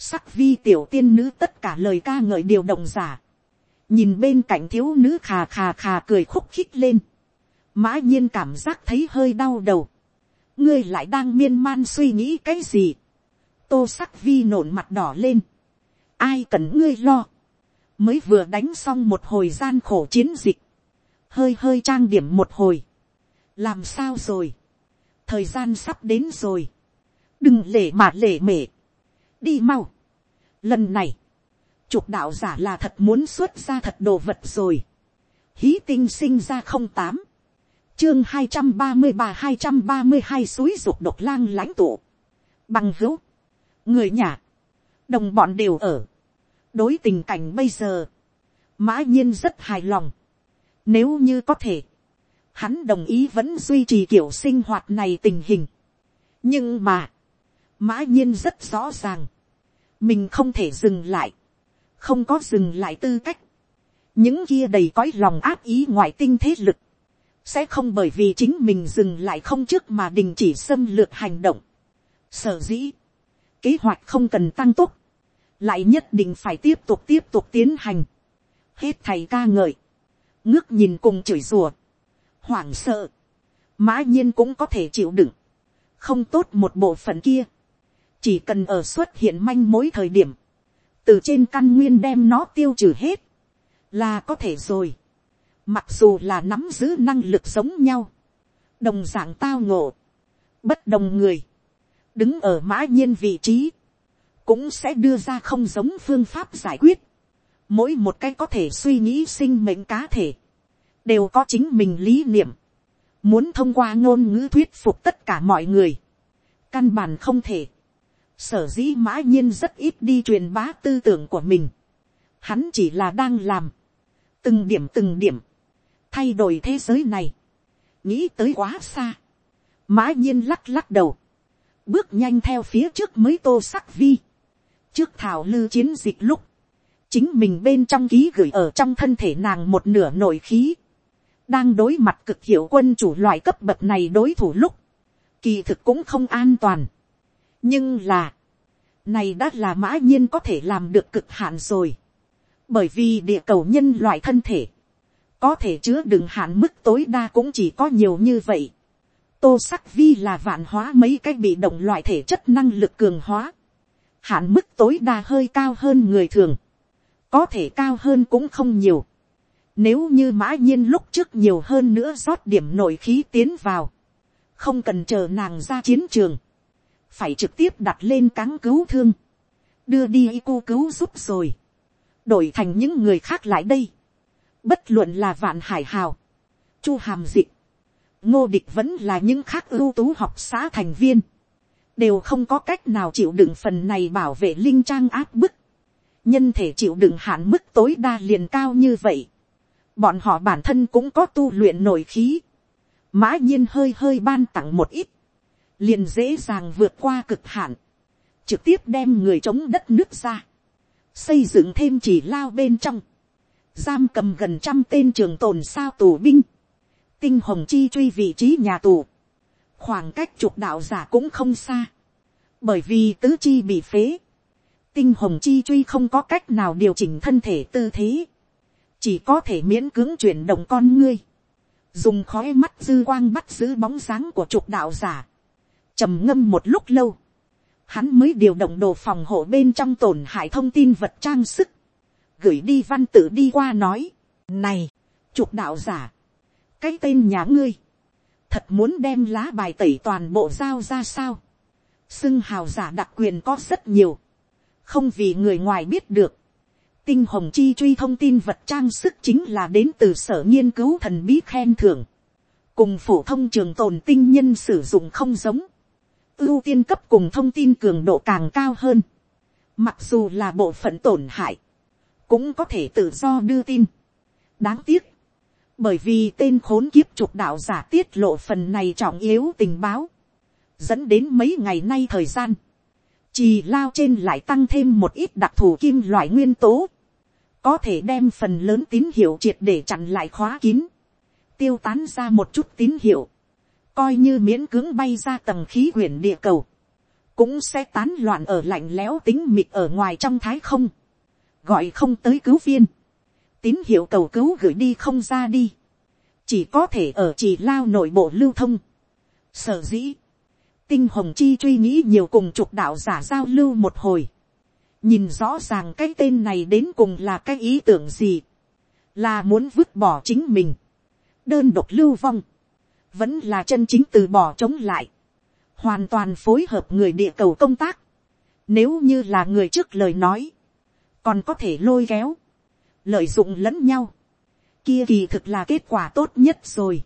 Sắc vi tiểu tiên nữ tất cả lời ca ngợi điều động giả. Nhìn bên cạnh thiếu nữ khà khà khà cười khúc khích lên. Mã nhiên cảm giác thấy hơi đau đầu. Ngươi lại đang miên man suy nghĩ cái gì. Tô sắc vi nổn mặt đỏ lên. Ai cần ngươi lo. Mới vừa đánh xong một hồi gian khổ chiến dịch. Hơi hơi trang điểm một hồi. Làm sao rồi. Thời gian sắp đến rồi. Đừng lệ mà lệ mể. Đi mau. Lần này. Trục đạo giả là thật muốn xuất ra thật đồ vật rồi. Hí tinh sinh ra không tám chương hai trăm ba mươi ba, hai trăm ba mươi hai suối ruột độc lang lãnh tụ. Bằng hữu. Người nhà. Đồng bọn đều ở. Đối tình cảnh bây giờ. Mã nhiên rất hài lòng. Nếu như có thể. Hắn đồng ý vẫn duy trì kiểu sinh hoạt này tình hình. Nhưng mà. Mã nhiên rất rõ ràng. Mình không thể dừng lại. Không có dừng lại tư cách. Những kia đầy cõi lòng áp ý ngoại tinh thế lực sẽ không bởi vì chính mình dừng lại không trước mà đình chỉ xâm lược hành động. Sở dĩ, kế hoạch không cần tăng tốc, lại nhất định phải tiếp tục tiếp tục tiến hành. Hết thầy ca ngợi, ngước nhìn cùng chửi rùa, hoảng sợ, mã nhiên cũng có thể chịu đựng, không tốt một bộ phận kia, chỉ cần ở xuất hiện manh mối thời điểm, từ trên căn nguyên đem nó tiêu trừ hết, là có thể rồi. Mặc dù là nắm giữ năng lực giống nhau, đồng d ạ n g tao ngộ, bất đồng người, đứng ở mã nhiên vị trí, cũng sẽ đưa ra không giống phương pháp giải quyết. Mỗi một cái có thể suy nghĩ sinh mệnh cá thể, đều có chính mình lý niệm, muốn thông qua ngôn ngữ thuyết phục tất cả mọi người, căn bản không thể. Sở dĩ mã nhiên rất ít đi truyền bá tư tưởng của mình. Hắn chỉ là đang làm. Từng điểm từng điểm. Thay đổi thế giới này, nghĩ tới quá xa, mã nhiên lắc lắc đầu, bước nhanh theo phía trước mới tô sắc vi, trước thảo lư chiến dịch lúc, chính mình bên trong ký gửi ở trong thân thể nàng một nửa nội khí, đang đối mặt cực hiệu quân chủ loại cấp bậc này đối thủ lúc, kỳ thực cũng không an toàn nhưng là, này đã là mã nhiên có thể làm được cực hạn rồi, bởi vì địa cầu nhân loại thân thể, có thể chứa đựng hạn mức tối đa cũng chỉ có nhiều như vậy. tô sắc vi là vạn hóa mấy cái bị động loại thể chất năng lực cường hóa. hạn mức tối đa hơi cao hơn người thường. có thể cao hơn cũng không nhiều. nếu như mã nhiên lúc trước nhiều hơn nữa rót điểm nội khí tiến vào. không cần chờ nàng ra chiến trường phải trực tiếp đặt lên cáng cứu thương. đưa đi cô cứu giúp rồi. đổi thành những người khác lại đây. Bất luận là vạn hải hào, chu hàm dị, ngô địch vẫn là những khác ưu tú học xã thành viên, đều không có cách nào chịu đựng phần này bảo vệ linh trang áp bức, nhân thể chịu đựng hạn mức tối đa liền cao như vậy, bọn họ bản thân cũng có tu luyện nổi khí, mã nhiên hơi hơi ban tặng một ít, liền dễ dàng vượt qua cực hạn, trực tiếp đem người chống đất nước ra, xây dựng thêm chỉ lao bên trong, giam cầm gần trăm tên trường tồn sao tù binh, tinh hồng chi truy vị trí nhà tù, khoảng cách trục đạo giả cũng không xa, bởi vì tứ chi bị phế, tinh hồng chi truy không có cách nào điều chỉnh thân thể tư thế, chỉ có thể miễn cưỡng chuyển động con ngươi, dùng khói mắt dư quang bắt giữ bóng dáng của trục đạo giả, trầm ngâm một lúc lâu, hắn mới điều động đồ phòng hộ bên trong tổn hại thông tin vật trang sức, gửi đi văn tự đi qua nói, này, trục đạo giả, cái tên nhà ngươi, thật muốn đem lá bài tẩy toàn bộ giao ra sao, xưng hào giả đặc quyền có rất nhiều, không vì người ngoài biết được, tinh hồng chi truy thông tin vật trang sức chính là đến từ sở nghiên cứu thần bí khen thưởng, cùng phổ thông trường tồn tinh nhân sử dụng không giống, ưu tiên cấp cùng thông tin cường độ càng cao hơn, mặc dù là bộ phận tổn hại, cũng có thể tự do đưa tin. đáng tiếc, bởi vì tên khốn kiếp trục đạo giả tiết lộ phần này trọng yếu tình báo, dẫn đến mấy ngày nay thời gian, trì lao trên lại tăng thêm một ít đặc thù kim loại nguyên tố, có thể đem phần lớn tín hiệu triệt để chặn lại khóa kín, tiêu tán ra một chút tín hiệu, coi như miễn cưỡng bay ra tầng khí quyển địa cầu, cũng sẽ tán loạn ở lạnh lẽo tính mịt ở ngoài trong thái không, gọi không tới cứu viên, tín hiệu cầu cứu gửi đi không ra đi, chỉ có thể ở chỉ lao nội bộ lưu thông. Sở dĩ, tinh hồng chi truy nghĩ nhiều cùng trục đạo giả giao lưu một hồi, nhìn rõ ràng cái tên này đến cùng là cái ý tưởng gì, là muốn vứt bỏ chính mình, đơn độc lưu vong, vẫn là chân chính từ bỏ chống lại, hoàn toàn phối hợp người địa cầu công tác, nếu như là người trước lời nói, còn có thể lôi kéo, lợi dụng lẫn nhau, kia kỳ thực là kết quả tốt nhất rồi,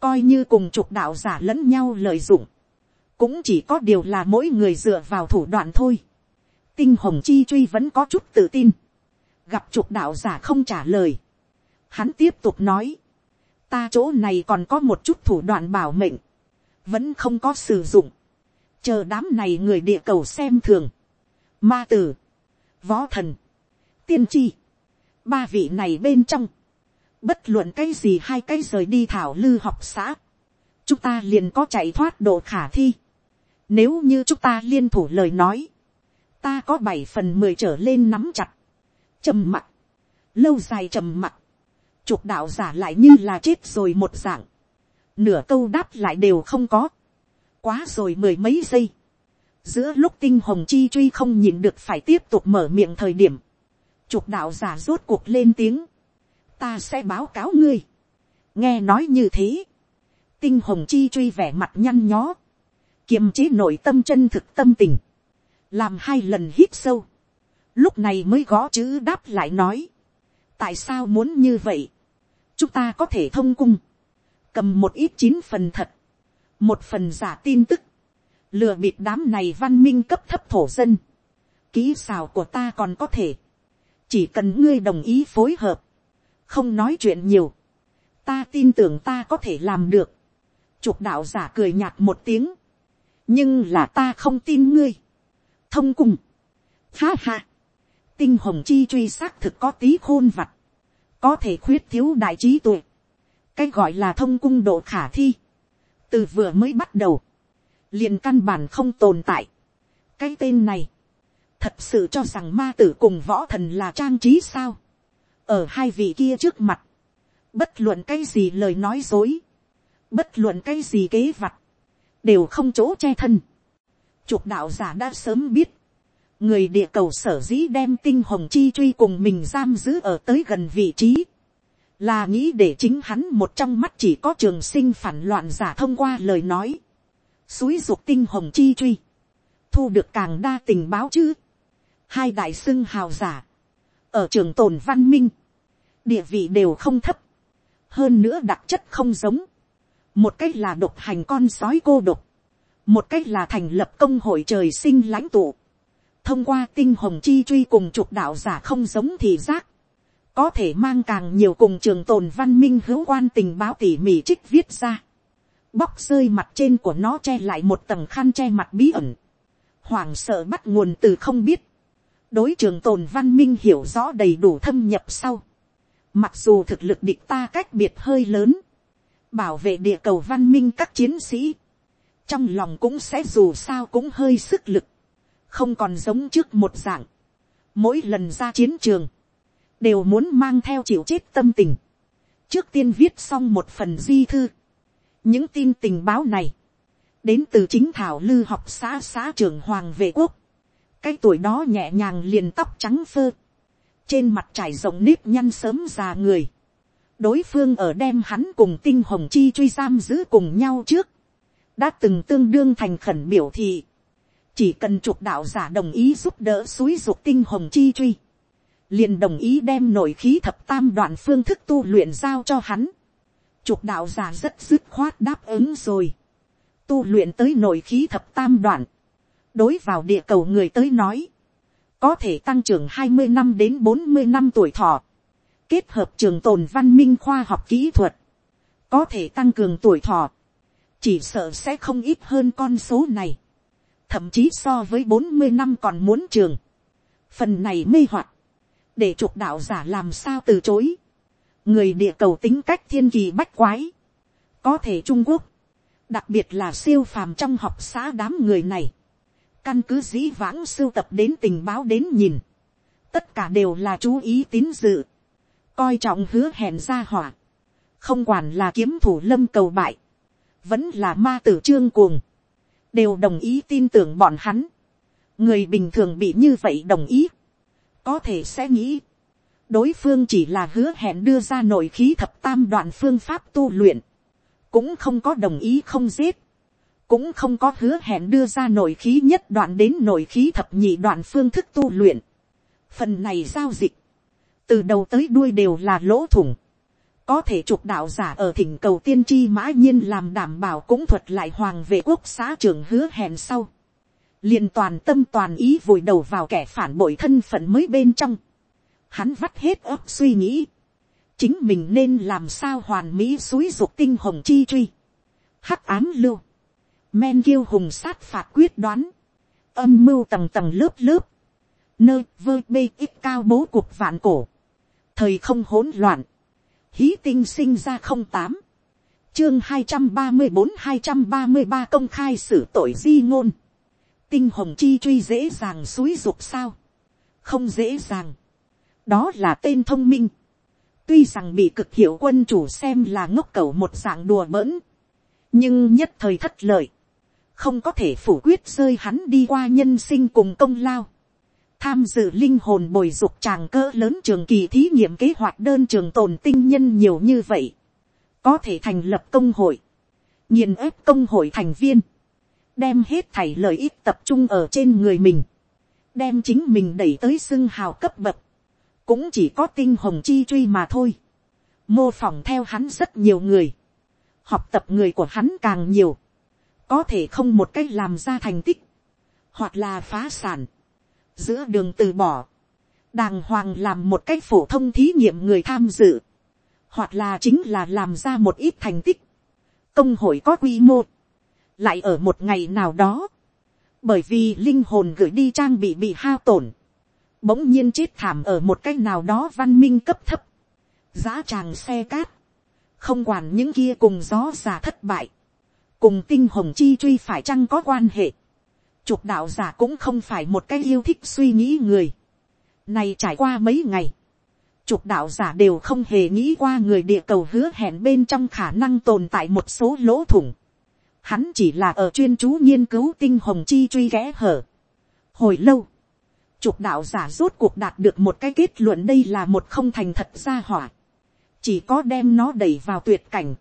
coi như cùng trục đạo giả lẫn nhau lợi dụng, cũng chỉ có điều là mỗi người dựa vào thủ đoạn thôi. tinh hồng chi truy vẫn có chút tự tin, gặp trục đạo giả không trả lời, hắn tiếp tục nói, ta chỗ này còn có một chút thủ đoạn bảo mệnh, vẫn không có sử dụng, chờ đám này người địa cầu xem thường, ma tử, võ thần, tiên tri, ba vị này bên trong, bất luận cái gì hai cái rời đi thảo lư học xã, chúng ta liền có chạy thoát độ khả thi. Nếu như chúng ta liên thủ lời nói, ta có bảy phần mười trở lên nắm chặt, trầm mặt, lâu dài trầm mặt, chục đạo giả lại như là chết rồi một dạng, nửa câu đáp lại đều không có, quá rồi mười mấy giây, giữa lúc tinh hồng chi truy không nhìn được phải tiếp tục mở miệng thời điểm, chục đạo giả rốt cuộc lên tiếng, ta sẽ báo cáo ngươi. nghe nói như thế, tinh hồng chi truy vẻ mặt nhăn nhó, kiềm chế nội tâm chân thực tâm tình, làm hai lần hít sâu, lúc này mới gõ chữ đáp lại nói, tại sao muốn như vậy, chúng ta có thể thông cung, cầm một ít chín phần thật, một phần giả tin tức, lừa bịt đám này văn minh cấp thấp thổ dân, kỹ xào của ta còn có thể, chỉ cần ngươi đồng ý phối hợp, không nói chuyện nhiều, ta tin tưởng ta có thể làm được, chục đạo giả cười nhạt một tiếng, nhưng là ta không tin ngươi, thông cung. Ha ha, tinh hồng chi truy xác thực có tí khôn vặt, có thể khuyết thiếu đại trí tuệ, cái gọi là thông cung độ khả thi, từ vừa mới bắt đầu, liền căn bản không tồn tại, cái tên này, thật sự cho rằng ma tử cùng võ thần là trang trí sao, ở hai vị kia trước mặt, bất luận cái gì lời nói dối, bất luận cái gì kế vặt, đều không chỗ che thân. Chục đạo giả đã sớm biết, người địa cầu sở dĩ đem tinh hồng chi truy cùng mình giam giữ ở tới gần vị trí, là nghĩ để chính hắn một trong mắt chỉ có trường sinh phản loạn giả thông qua lời nói, suối ruột tinh hồng chi truy, thu được càng đa tình báo chứ, hai đại xưng hào giả, ở trường tồn văn minh, địa vị đều không thấp, hơn nữa đặc chất không giống, một cách là độc hành con sói cô độc, một cách là thành lập công hội trời sinh lãnh tụ, thông qua tinh hồng chi truy cùng trục đạo giả không giống thì giác, có thể mang càng nhiều cùng trường tồn văn minh hữu quan tình báo tỉ mỉ trích viết ra, bóc rơi mặt trên của nó che lại một tầng khăn che mặt bí ẩn, hoảng sợ bắt nguồn từ không biết, đối trường tồn văn minh hiểu rõ đầy đủ thâm nhập sau, Mặc dù thực lực địch ta cách biệt hơi lớn. Bảo vệ địa cầu văn minh các chiến sĩ. Trong lòng cũng sẽ dù sao cũng hơi sức lực. Không còn giống trước một dạng. Mỗi lần ra chiến trường. đều muốn mang theo chịu chết tâm tình. trước tiên viết xong một phần di thư. những tin tình báo này, đến từ chính thảo lư học xã xã trưởng hoàng vệ quốc. cái tuổi đó nhẹ nhàng liền tóc trắng phơ. trên mặt trải rộng nếp nhăn sớm già người. đối phương ở đem hắn cùng tinh hồng chi truy giam giữ cùng nhau trước. đã từng tương đương thành khẩn biểu thị chỉ cần chục đạo giả đồng ý giúp đỡ suối dục tinh hồng chi truy liền đồng ý đem nội khí thập tam đoạn phương thức tu luyện giao cho hắn. Chục đạo giả rất dứt khoát đáp ứng rồi. Tu luyện tới nội khí thập tam đoạn. Đối vào địa cầu người tới nói. Có thể tăng trưởng hai mươi năm đến bốn mươi năm tuổi thọ. Kết hợp trường tồn văn minh khoa học kỹ thuật. Có thể tăng cường tuổi thọ. Chỉ sợ sẽ không ít hơn con số này. Thậm chí so với bốn mươi năm còn muốn trường. Phần này mê hoặc. Để trục đạo giả làm sao từ chối. người địa cầu tính cách thiên kỳ bách quái, có thể trung quốc, đặc biệt là siêu phàm trong học xã đám người này, căn cứ dĩ vãng sưu tập đến tình báo đến nhìn, tất cả đều là chú ý tín dự, coi trọng hứa hẹn ra hỏa, không quản là kiếm thủ lâm cầu bại, vẫn là ma tử trương cuồng, đều đồng ý tin tưởng bọn hắn, người bình thường bị như vậy đồng ý, có thể sẽ nghĩ, đối phương chỉ là hứa hẹn đưa ra nội khí thập tam đoạn phương pháp tu luyện, cũng không có đồng ý không giết, cũng không có hứa hẹn đưa ra nội khí nhất đoạn đến nội khí thập nhị đoạn phương thức tu luyện. Phần này giao dịch, từ đầu tới đuôi đều là lỗ thủng, có thể trục đạo giả ở thỉnh cầu tiên tri mã nhiên làm đảm bảo cũng thuật lại hoàng vệ quốc xã trưởng hứa hẹn sau liền toàn tâm toàn ý vùi đầu vào kẻ phản bội thân phận mới bên trong. Hắn vắt hết óc suy nghĩ. Chính mình nên làm sao hoàn mỹ suối dục tinh hồng chi truy. Hắc ám lưu. Men kiêu hùng sát phạt quyết đoán. Âm mưu tầng tầng lớp lớp. Nơi vơ bê ít cao bố cuộc vạn cổ. Thời không hỗn loạn. Hí tinh sinh ra không tám chương hai trăm ba mươi bốn, hai trăm ba mươi ba công khai xử tội di ngôn tinh hồng chi truy dễ dàng xúi dục sao. không dễ dàng. đó là tên thông minh. tuy rằng bị cực hiệu quân chủ xem là ngốc cầu một dạng đùa bỡn. nhưng nhất thời thất lợi. không có thể phủ quyết rơi hắn đi qua nhân sinh cùng công lao tham dự linh hồn bồi dục tràng cỡ lớn trường kỳ thí nghiệm kế hoạch đơn trường tồn tinh nhân nhiều như vậy. có thể thành lập công hội. nghiền ép công hội thành viên. Đem hết thảy lợi ích tập trung ở trên người mình, đem chính mình đẩy tới xưng hào cấp bậc, cũng chỉ có tinh hồng chi truy mà thôi, mô phỏng theo hắn rất nhiều người, học tập người của hắn càng nhiều, có thể không một cách làm ra thành tích, hoặc là phá sản, giữa đường từ bỏ, đàng hoàng làm một cách phổ thông thí nghiệm người tham dự, hoặc là chính là làm ra một ít thành tích, công hội có quy mô, lại ở một ngày nào đó, bởi vì linh hồn gửi đi trang bị bị hao tổn, bỗng nhiên chết thảm ở một cách nào đó văn minh cấp thấp, giá tràng xe cát, không quản những kia cùng gió giả thất bại, cùng tinh hồng chi truy phải chăng có quan hệ, chục đạo giả cũng không phải một cái yêu thích suy nghĩ người, này trải qua mấy ngày, chục đạo giả đều không hề nghĩ qua người địa cầu hứa hẹn bên trong khả năng tồn tại một số lỗ thủng hắn chỉ là ở chuyên chú nghiên cứu tinh hồng chi truy ghé hở. hồi lâu, chục đạo giả rốt cuộc đạt được một cái kết luận đây là một không thành thật ra hỏa. chỉ có đem nó đẩy vào tuyệt cảnh,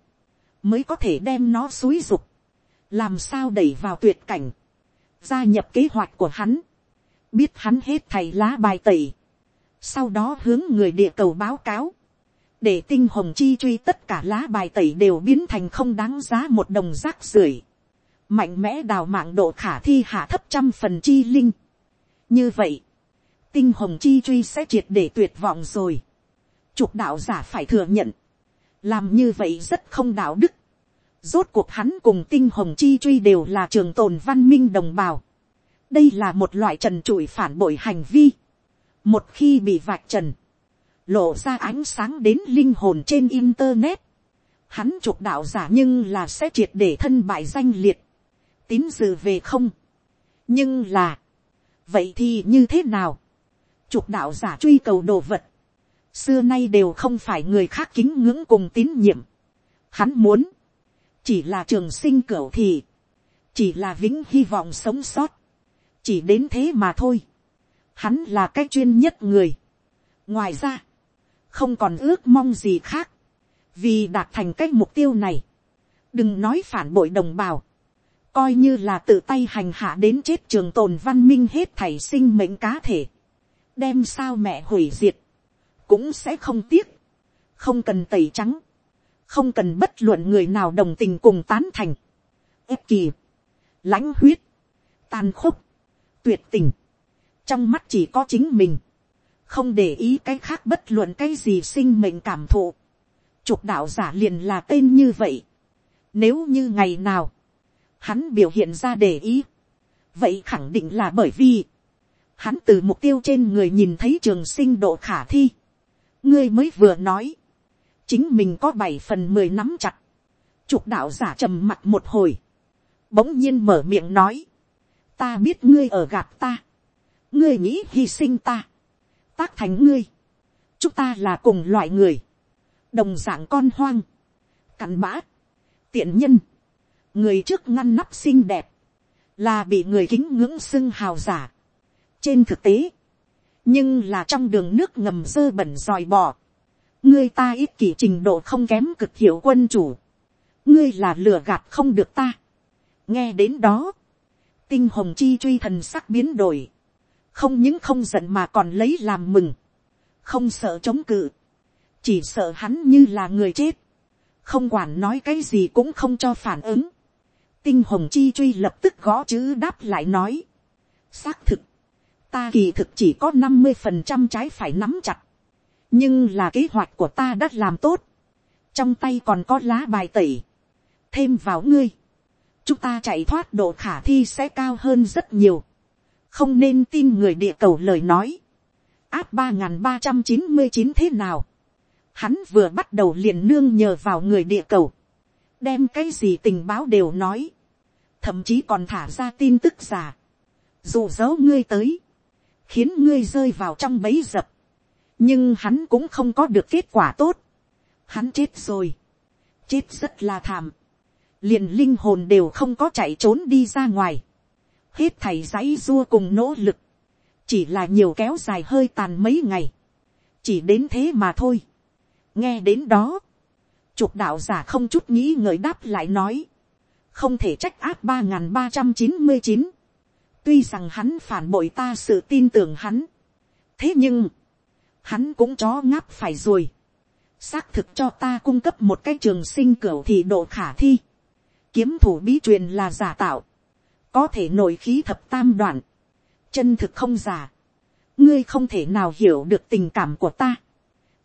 mới có thể đem nó xúi dục. làm sao đẩy vào tuyệt cảnh, gia nhập kế hoạch của hắn, biết hắn hết thầy lá bài tẩy, sau đó hướng người địa cầu báo cáo, để tinh hồng chi truy tất cả lá bài tẩy đều biến thành không đáng giá một đồng rác rưởi mạnh mẽ đào mạng độ khả thi hạ thấp trăm phần chi linh. như vậy, tinh hồng chi truy sẽ triệt để tuyệt vọng rồi. Trục đạo giả phải thừa nhận, làm như vậy rất không đạo đức. Rốt cuộc hắn cùng tinh hồng chi truy đều là trường tồn văn minh đồng bào. đây là một loại trần trụi phản bội hành vi. một khi bị vạch trần, lộ ra ánh sáng đến linh hồn trên internet. Hắn trục đạo giả nhưng là sẽ triệt để thân bại danh liệt. Tín dự về không. Nhưng là. Vậy thì như thế nào? Trục đạo giả truy cầu đồ vật. xưa nay đều không phải người khác kính ngưỡng cùng tín nhiệm. Hắn muốn, chỉ là trường sinh cửu thì, chỉ là vĩnh hy vọng sống sót, chỉ đến thế mà thôi. Hắn là cái chuyên nhất người. ngoài ra, không còn ước mong gì khác, vì đạt thành cái mục tiêu này, đừng nói phản bội đồng bào, coi như là tự tay hành hạ đến chết trường tồn văn minh hết thảy sinh mệnh cá thể, đem sao mẹ hủy diệt, cũng sẽ không tiếc, không cần tẩy trắng, không cần bất luận người nào đồng tình cùng tán thành, ép kỳ, lãnh huyết, tàn khốc, tuyệt tình, trong mắt chỉ có chính mình, không để ý cái khác bất luận cái gì sinh mệnh cảm thụ, trục đạo giả liền là tên như vậy, nếu như ngày nào, hắn biểu hiện ra để ý, vậy khẳng định là bởi vì, hắn từ mục tiêu trên người nhìn thấy trường sinh độ khả thi, ngươi mới vừa nói, chính mình có bảy phần mười nắm chặt, trục đạo giả trầm mặt một hồi, bỗng nhiên mở miệng nói, ta biết ngươi ở gạt ta, ngươi nghĩ hy sinh ta, tác thành ngươi, chúng ta là cùng loại người, đồng dạng con hoang, cặn bã, tiện nhân, người trước ngăn nắp xinh đẹp, là bị người kính ngưỡng xưng hào giả. trên thực tế, nhưng là trong đường nước ngầm dơ bẩn dòi bò, ngươi ta ít kỷ trình độ không kém cực hiệu quân chủ, ngươi là lừa gạt không được ta. nghe đến đó, tinh hồng chi truy thần sắc biến đổi, không những không giận mà còn lấy làm mừng, không sợ chống cự, chỉ sợ hắn như là người chết, không quản nói cái gì cũng không cho phản ứng. tinh hồng chi truy lập tức gõ chữ đáp lại nói, xác thực, ta kỳ thực chỉ có năm mươi phần trăm trái phải nắm chặt, nhưng là kế hoạch của ta đã làm tốt, trong tay còn có lá bài tẩy, thêm vào ngươi, chúng ta chạy thoát độ khả thi sẽ cao hơn rất nhiều, không nên tin người địa cầu lời nói, áp ba n g h n ba trăm chín mươi chín thế nào, Hắn vừa bắt đầu liền nương nhờ vào người địa cầu. Đem cái gì tình báo đều nói. Thậm chí còn thả ra tin tức giả. Dù dấu ngươi tới. Khiến ngươi rơi vào trong bấy dập. Nhưng hắn cũng không có được kết quả tốt. Hắn chết rồi. Chết rất là thảm. Liền linh hồn đều không có chạy trốn đi ra ngoài. Hết thầy giấy rua cùng nỗ lực. Chỉ là nhiều kéo dài hơi tàn mấy ngày. Chỉ đến thế mà thôi nghe đến đó, trục đạo giả không chút nghĩ ngợi đáp lại nói, không thể trách áp ba n g h n ba trăm chín mươi chín, tuy rằng hắn phản bội ta sự tin tưởng hắn, thế nhưng, hắn cũng chó ngáp phải rồi, xác thực cho ta cung cấp một cái trường sinh cửa thì độ khả thi, kiếm thủ bí truyền là giả tạo, có thể nổi khí thập tam đoạn, chân thực không giả, ngươi không thể nào hiểu được tình cảm của ta,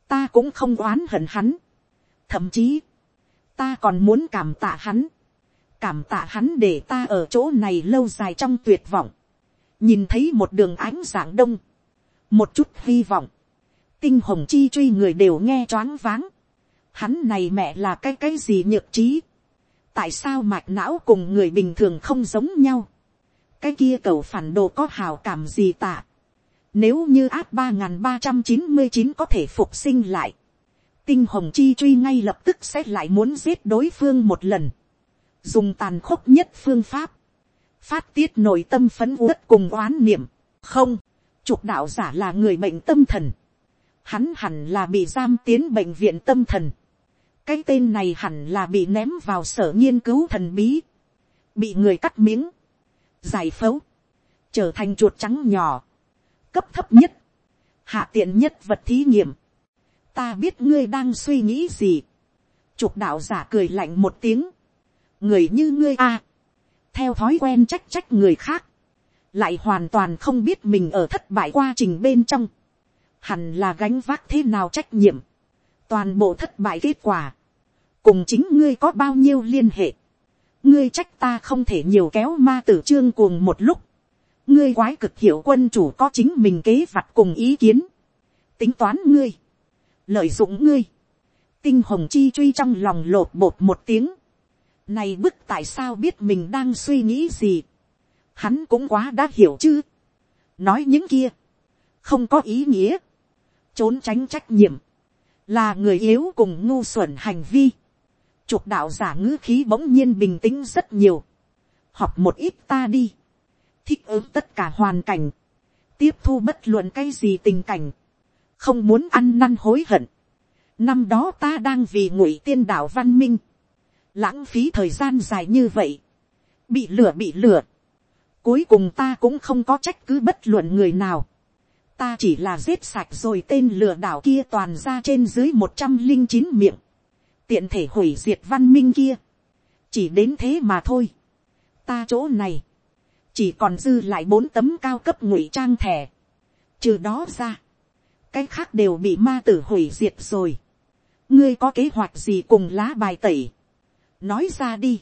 ta cũng không oán hận hắn. thậm chí, ta còn muốn cảm tạ hắn. cảm tạ hắn để ta ở chỗ này lâu dài trong tuyệt vọng. nhìn thấy một đường ánh dạng đông, một chút hy vọng tinh hồng chi truy người đều nghe choáng váng. hắn này mẹ là cái cái gì nhược trí. tại sao mạch não cùng người bình thường không giống nhau. cái kia cầu phản đồ có hào cảm gì tạ nếu như áp ba ba trăm chín mươi chín có thể phục sinh lại. Tinh hồng chi truy ngay lập tức sẽ lại muốn giết đối phương một lần. Dùng tàn khốc nhất phương pháp. Phát tiết nội tâm phấn uất cùng oán niệm. Không, trục đạo giả là người mệnh tâm thần. Hắn hẳn là bị giam tiến bệnh viện tâm thần. Cái tên này hẳn là bị ném vào sở nghiên cứu thần bí. Bị người cắt miếng. Giải phẫu. Trở thành chuột trắng nhỏ cấp thấp nhất, hạ tiện nhất vật thí nghiệm. ta biết ngươi đang suy nghĩ gì. trục đạo giả cười lạnh một tiếng. người như ngươi a, theo thói quen trách trách người khác, lại hoàn toàn không biết mình ở thất bại quá trình bên trong, hẳn là gánh vác thế nào trách nhiệm, toàn bộ thất bại kết quả, cùng chính ngươi có bao nhiêu liên hệ, ngươi trách ta không thể nhiều kéo ma tử trương cuồng một lúc, ngươi quái cực hiệu quân chủ có chính mình kế vặt cùng ý kiến, tính toán ngươi, lợi dụng ngươi, tinh hồng chi truy trong lòng lột bột một tiếng, này bức tại sao biết mình đang suy nghĩ gì, hắn cũng quá đã hiểu chứ, nói những kia, không có ý nghĩa, trốn tránh trách nhiệm, là người yếu cùng ngu xuẩn hành vi, trục đạo giả ngữ khí bỗng nhiên bình tĩnh rất nhiều, học một ít ta đi, thích ứng tất cả hoàn cảnh, tiếp thu bất luận cái gì tình cảnh, không muốn ăn năn hối hận. Năm đó ta đang vì ngụy tiên đạo văn minh, lãng phí thời gian dài như vậy, bị lửa bị lửa. Cuối cùng ta cũng không có trách cứ bất luận người nào. Ta chỉ là giết sạch rồi tên lừa đảo kia toàn ra trên dưới một trăm linh chín miệng. Tiện thể hủy diệt văn minh kia. Chỉ đến thế mà thôi. Ta chỗ này. Chỉ còn dư lại bốn tấm cao cấp ngụy trang thẻ. Trừ đó ra. Cái khác đều bị ma tử hủy diệt rồi. Ngươi có kế hoạch gì cùng lá bài tẩy. Nói ra đi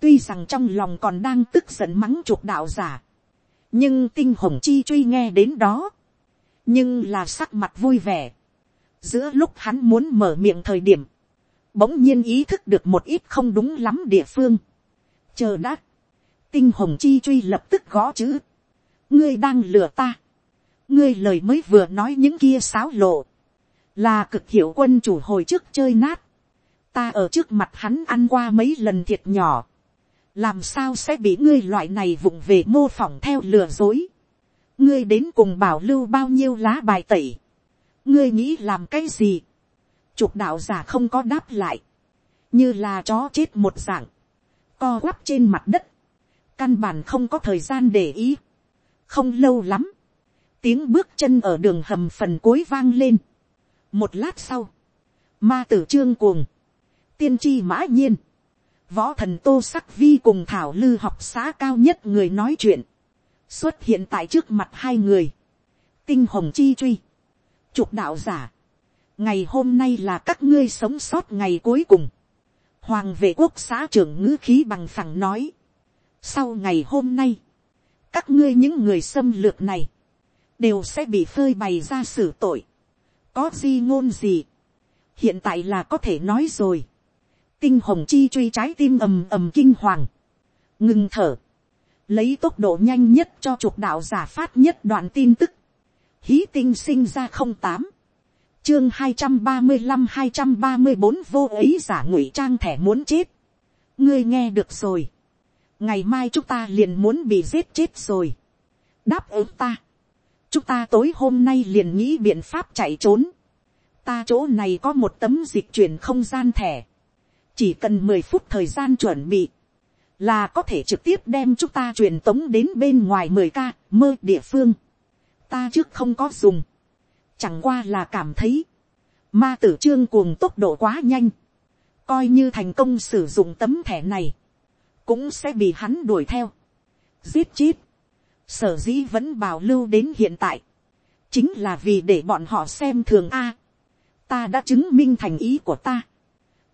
tuy rằng trong lòng còn đang tức giận mắng chục đạo giả, nhưng tinh hồng chi truy nghe đến đó, nhưng là sắc mặt vui vẻ. giữa lúc hắn muốn mở miệng thời điểm, bỗng nhiên ý thức được một ít không đúng lắm địa phương. chờ đã, tinh hồng chi truy lập tức gõ chữ, ngươi đang lừa ta, ngươi lời mới vừa nói những kia sáo lộ, là cực hiệu quân chủ hồi trước chơi nát, ta ở trước mặt hắn ăn qua mấy lần thiệt nhỏ, làm sao sẽ bị ngươi loại này vụng về mô phỏng theo lừa dối ngươi đến cùng bảo lưu bao nhiêu lá bài tẩy. ngươi nghĩ làm cái gì. trục đạo giả không có đáp lại. như là chó chết một dạng. co quắp trên mặt đất. căn bản không có thời gian để ý. không lâu lắm. tiếng bước chân ở đường hầm phần cuối vang lên. một lát sau. ma tử trương cuồng. tiên tri mã nhiên võ thần tô sắc vi cùng thảo lư học xã cao nhất người nói chuyện, xuất hiện tại trước mặt hai người, tinh hồng chi truy, trục đạo giả, ngày hôm nay là các ngươi sống sót ngày cuối cùng, hoàng vệ quốc xã trưởng ngữ khí bằng phẳng nói, sau ngày hôm nay, các ngươi những người xâm lược này, đều sẽ bị phơi bày ra xử tội, có gì ngôn gì, hiện tại là có thể nói rồi, tinh hồng chi truy trái tim ầm ầm kinh hoàng, ngừng thở, lấy tốc độ nhanh nhất cho trục đạo giả phát nhất đoạn tin tức, hí tinh sinh ra không tám, chương hai trăm ba mươi năm hai trăm ba mươi bốn vô ấy giả ngụy trang thẻ muốn chết, ngươi nghe được rồi, ngày mai chúng ta liền muốn bị giết chết rồi, đáp ứng ta, chúng ta tối hôm nay liền nghĩ biện pháp chạy trốn, ta chỗ này có một tấm dịch chuyển không gian thẻ, chỉ cần mười phút thời gian chuẩn bị, là có thể trực tiếp đem chúng ta truyền tống đến bên ngoài mười ca mơ địa phương. ta trước không có dùng, chẳng qua là cảm thấy, ma tử trương cuồng tốc độ quá nhanh, coi như thành công sử dụng tấm thẻ này, cũng sẽ bị hắn đuổi theo, giết chết, sở dĩ vẫn bảo lưu đến hiện tại, chính là vì để bọn họ xem thường a, ta đã chứng minh thành ý của ta,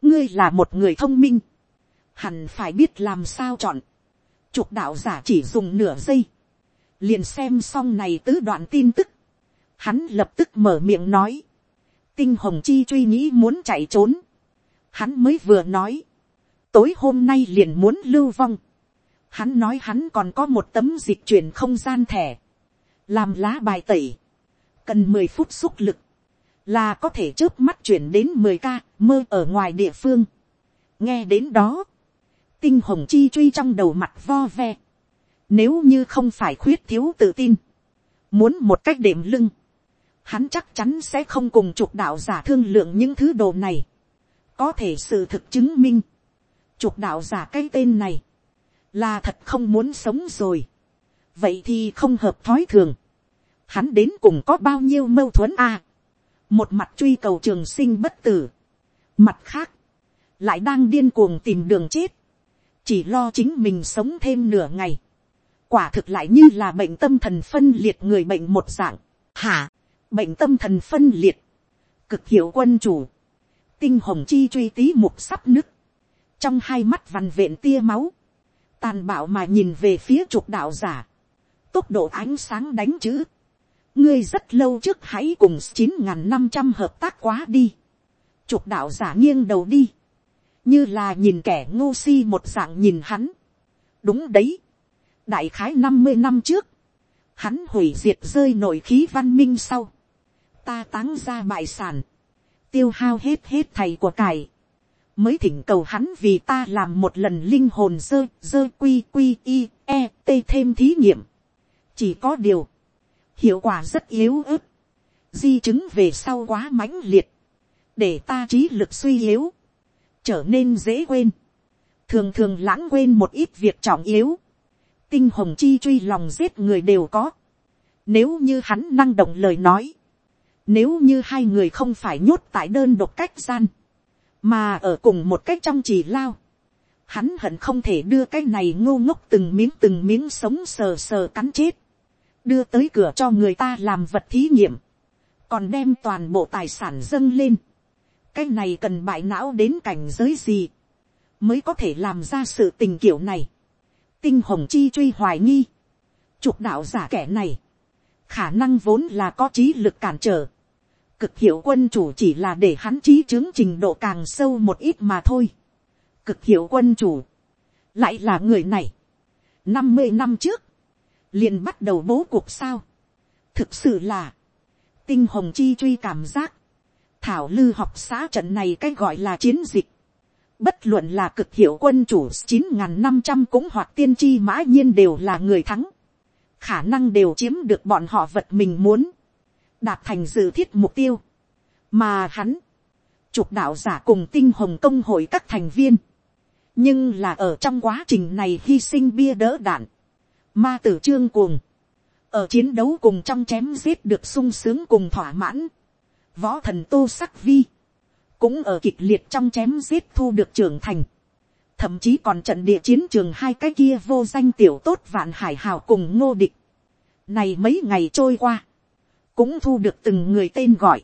ngươi là một người thông minh, hẳn phải biết làm sao chọn, trục đạo giả chỉ dùng nửa giây, liền xem xong này tứ đoạn tin tức, hắn lập tức mở miệng nói, tinh hồng chi truy nghĩ muốn chạy trốn, hắn mới vừa nói, tối hôm nay liền muốn lưu vong, hắn nói hắn còn có một tấm dịch chuyển không gian thẻ, làm lá bài tẩy, cần mười phút xúc lực, là có thể trước mắt chuyển đến mười ca mơ ở ngoài địa phương. nghe đến đó, tinh hồng chi truy trong đầu mặt vo ve. nếu như không phải khuyết thiếu tự tin, muốn một cách đệm lưng, hắn chắc chắn sẽ không cùng trục đạo giả thương lượng những thứ đồ này. có thể sự thực chứng minh, trục đạo giả cái tên này, là thật không muốn sống rồi. vậy thì không hợp thói thường. hắn đến cùng có bao nhiêu mâu thuẫn a. À? một mặt truy cầu trường sinh bất tử, mặt khác, lại đang điên cuồng tìm đường chết, chỉ lo chính mình sống thêm nửa ngày, quả thực lại như là bệnh tâm thần phân liệt người bệnh một dạng, hả, bệnh tâm thần phân liệt, cực hiệu quân chủ, tinh hồng chi truy tí mục sắp nứt, trong hai mắt vằn vện tia máu, tàn bạo mà nhìn về phía trục đạo giả, tốc độ ánh sáng đánh chữ, ngươi rất lâu trước hãy cùng chín n g h n năm trăm hợp tác quá đi. Trục đạo giả nghiêng đầu đi. Như là nhìn kẻ ngô si một dạng nhìn hắn. Đúng đấy. Đại khái năm mươi năm trước. Hắn hủy diệt rơi nổi khí văn minh sau. ta táng ra bại sản, tiêu hao hết hết thầy của cải, mới thỉnh cầu hắn vì ta làm một lần linh hồn dơ dơ quy quy i e t thêm thí nghiệm. chỉ có điều, hiệu quả rất yếu ớt, di chứng về sau quá mãnh liệt, để ta trí lực suy yếu, trở nên dễ quên, thường thường lãng quên một ít việc trọng yếu, tinh hồng chi truy lòng giết người đều có, nếu như hắn năng động lời nói, nếu như hai người không phải nhốt tại đơn độc cách gian, mà ở cùng một cách trong chỉ lao, hắn hận không thể đưa cái này ngô ngốc từng miếng từng miếng sống sờ sờ cắn chết, đưa tới cửa cho người ta làm vật thí nghiệm, còn đem toàn bộ tài sản dâng lên, cái này cần bại não đến cảnh giới gì, mới có thể làm ra sự tình kiểu này. tinh hồng chi truy hoài nghi, trục đạo giả kẻ này, khả năng vốn là có trí lực cản trở, cực hiệu quân chủ chỉ là để hắn trí chứng trình độ càng sâu một ít mà thôi. cực hiệu quân chủ, lại là người này. năm mươi năm trước, liền bắt đầu bố cuộc sao. thực sự là, tinh hồng chi truy cảm giác, thảo lư học xã trận này cái gọi là chiến dịch. bất luận là cực hiệu quân chủ chín n g h n năm trăm cũng hoặc tiên tri mã nhiên đều là người thắng. khả năng đều chiếm được bọn họ vật mình muốn. Đạt thành dự thiết mục tiêu, mà hắn, trục đạo giả cùng tinh hồng công hội các thành viên, nhưng là ở trong quá trình này hy sinh bia đỡ đạn, ma tử trương cuồng, ở chiến đấu cùng trong chém giết được sung sướng cùng thỏa mãn, võ thần tô sắc vi, cũng ở kịch liệt trong chém giết thu được trưởng thành, thậm chí còn trận địa chiến trường hai cái kia vô danh tiểu tốt vạn hải hào cùng ngô địch. Này mấy ngày trôi qua, cũng thu được từng người tên gọi,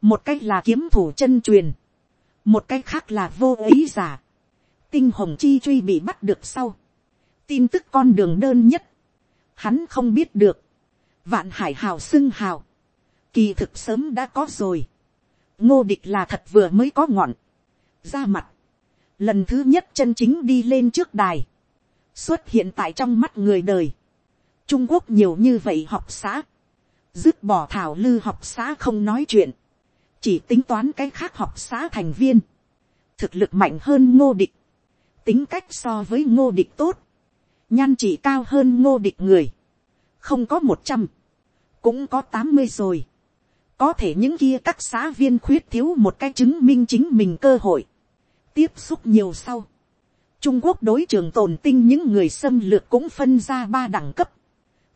một cách là kiếm thủ chân truyền, một cách khác là vô ấy giả, tinh hồng chi truy bị bắt được sau, tin tức con đường đơn nhất, hắn không biết được, vạn hải hào xưng hào, kỳ thực sớm đã có rồi, ngô địch là thật vừa mới có ngọn, ra mặt, lần thứ nhất chân chính đi lên trước đài, xuất hiện tại trong mắt người đời, trung quốc nhiều như vậy học xã, dứt bỏ thảo lư học xã không nói chuyện, chỉ tính toán cái khác học xã thành viên, thực lực mạnh hơn ngô địch, tính cách so với ngô địch tốt, nhan chỉ cao hơn ngô địch người, không có một trăm, cũng có tám mươi rồi, có thể những kia các xã viên khuyết thiếu một cái chứng minh chính mình cơ hội, tiếp xúc nhiều sau, trung quốc đối trường tồn tinh những người xâm lược cũng phân ra ba đẳng cấp,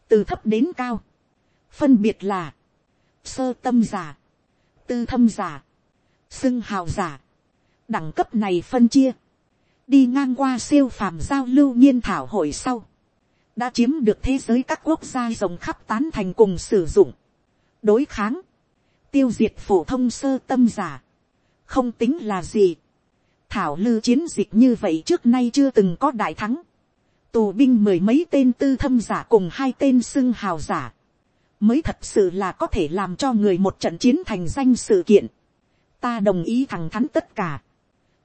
từ thấp đến cao, phân biệt là, sơ tâm giả, tư thâm giả, xưng hào giả, đẳng cấp này phân chia, đi ngang qua siêu phàm giao lưu nhiên thảo hội sau, đã chiếm được thế giới các quốc gia rộng khắp tán thành cùng sử dụng, đối kháng, tiêu diệt phổ thông sơ tâm giả, không tính là gì, thảo lư chiến dịch như vậy trước nay chưa từng có đại thắng, tù binh mười mấy tên tư thâm giả cùng hai tên xưng hào giả, mới thật sự là có thể làm cho người một trận chiến thành danh sự kiện. ta đồng ý thẳng thắn tất cả.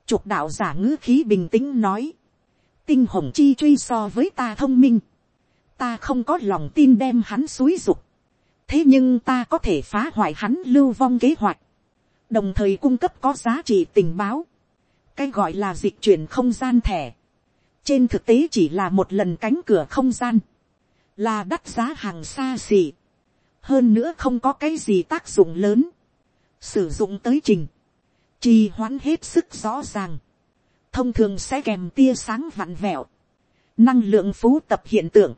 Trục đạo giả ngữ khí bình tĩnh nói. tinh hồng chi truy so với ta thông minh. ta không có lòng tin đem hắn suối dục thế nhưng ta có thể phá hoại hắn lưu vong kế hoạch. đồng thời cung cấp có giá trị tình báo. cái gọi là dịch chuyển không gian thẻ. trên thực tế chỉ là một lần cánh cửa không gian. là đắt giá hàng xa xỉ hơn nữa không có cái gì tác dụng lớn, sử dụng tới trình, trì hoãn hết sức rõ ràng, thông thường sẽ kèm tia sáng vặn vẹo, năng lượng phú tập hiện tượng,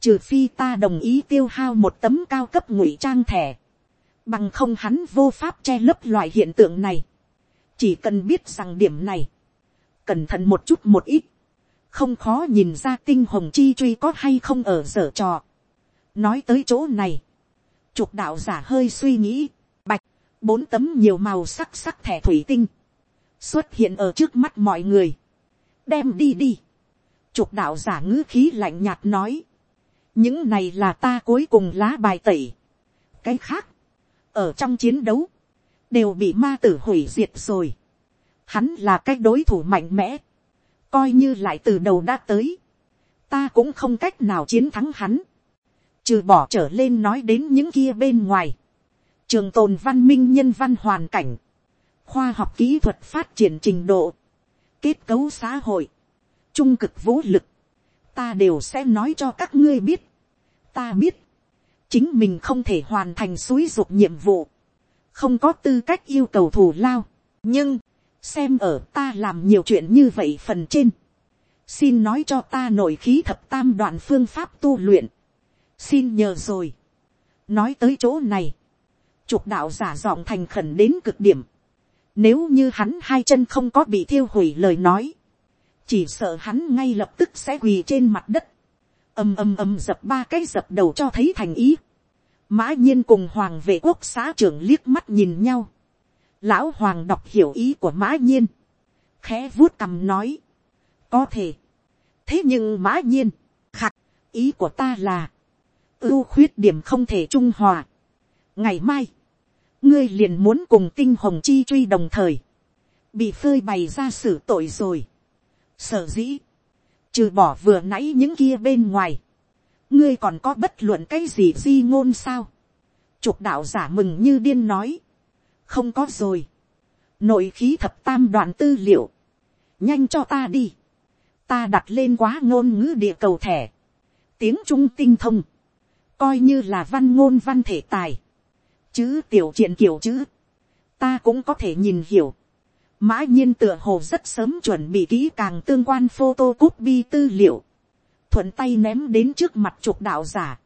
trừ phi ta đồng ý tiêu hao một tấm cao cấp ngụy trang thẻ, bằng không hắn vô pháp che lấp loại hiện tượng này, chỉ cần biết rằng điểm này, cẩn thận một chút một ít, không khó nhìn ra tinh hồng chi truy có hay không ở dở trò. nói tới chỗ này, Trục đạo giả hơi suy nghĩ, bạch, bốn tấm nhiều màu sắc sắc thẻ thủy tinh, xuất hiện ở trước mắt mọi người. đem đi đi. Trục đạo giả ngữ khí lạnh nhạt nói, những này là ta cuối cùng lá bài tẩy. cái khác, ở trong chiến đấu, đều bị ma tử hủy diệt rồi. Hắn là cái đối thủ mạnh mẽ, coi như lại từ đầu đã tới, ta cũng không cách nào chiến thắng hắn. Trừ bỏ trở lên nói đến những kia bên ngoài, trường tồn văn minh nhân văn hoàn cảnh, khoa học kỹ thuật phát triển trình độ, kết cấu xã hội, trung cực vũ lực, ta đều sẽ nói cho các ngươi biết ta biết, chính mình không thể hoàn thành suối ruột nhiệm vụ, không có tư cách yêu cầu thù lao, nhưng, xem ở ta làm nhiều chuyện như vậy phần trên, xin nói cho ta nổi khí thập tam đoạn phương pháp tu luyện, xin nhờ rồi, nói tới chỗ này, trục đạo giả giọng thành khẩn đến cực điểm, nếu như hắn hai chân không có bị thiêu hủy lời nói, chỉ sợ hắn ngay lập tức sẽ quỳ trên mặt đất, ầm ầm ầm dập ba cái dập đầu cho thấy thành ý. mã nhiên cùng hoàng vệ quốc xã trưởng liếc mắt nhìn nhau. lão hoàng đọc hiểu ý của mã nhiên, khẽ vuốt cằm nói, có thể, thế nhưng mã nhiên, khặt, ý của ta là, ưu khuyết điểm không thể trung hòa. ngày mai, ngươi liền muốn cùng tinh hồng chi truy đồng thời, bị phơi bày ra xử tội rồi. Sở dĩ, trừ bỏ vừa nãy những kia bên ngoài, ngươi còn có bất luận cái gì di ngôn sao. Trục đạo giả mừng như điên nói, không có rồi. Nội khí thập tam đoạn tư liệu, nhanh cho ta đi. Ta đặt lên quá ngôn ngữ địa cầu thẻ, tiếng trung tinh thông, coi như là văn ngôn văn thể tài, chữ tiểu triện kiểu chữ, ta cũng có thể nhìn hiểu. Mã nhiên tựa hồ rất sớm chuẩn bị kỹ càng tương quan photo copy tư liệu. Thuận tay ném đến trước mặt trục đạo giả.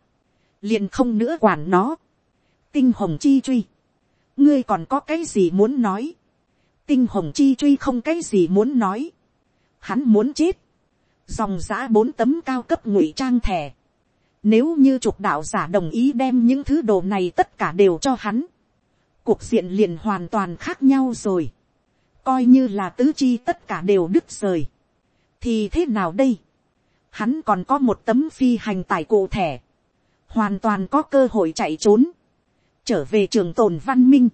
Liền không nữa quản nó. Tinh hồng chi truy. Ngươi còn có cái gì muốn nói? Tinh hồng chi truy không cái gì muốn nói. Hắn muốn chết. Dòng giã bốn tấm cao cấp ngụy trang thẻ. Nếu như trục đạo giả đồng ý đem những thứ đồ này tất cả đều cho hắn. Cuộc diện liền hoàn toàn khác nhau rồi coi như là tứ chi tất cả đều đứt rời, thì thế nào đây, hắn còn có một tấm phi hành tài cụ thể, hoàn toàn có cơ hội chạy trốn, trở về trường tồn văn minh.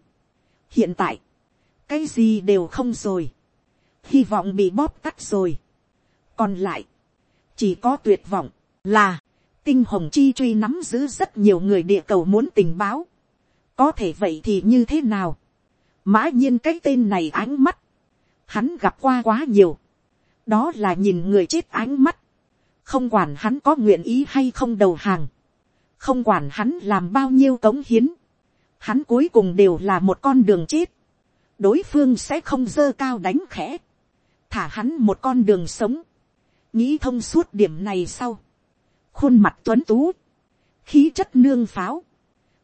hiện tại, cái gì đều không rồi, hy vọng bị bóp tắt rồi, còn lại, chỉ có tuyệt vọng, là, tinh hồng chi truy nắm giữ rất nhiều người địa cầu muốn tình báo, có thể vậy thì như thế nào, mã nhiên cái tên này ánh mắt, hắn gặp qua quá nhiều, đó là nhìn người chết ánh mắt, không quản hắn có nguyện ý hay không đầu hàng, không quản hắn làm bao nhiêu cống hiến, hắn cuối cùng đều là một con đường chết, đối phương sẽ không dơ cao đánh khẽ, thả hắn một con đường sống, nghĩ thông suốt điểm này sau, khuôn mặt tuấn tú, khí chất nương pháo,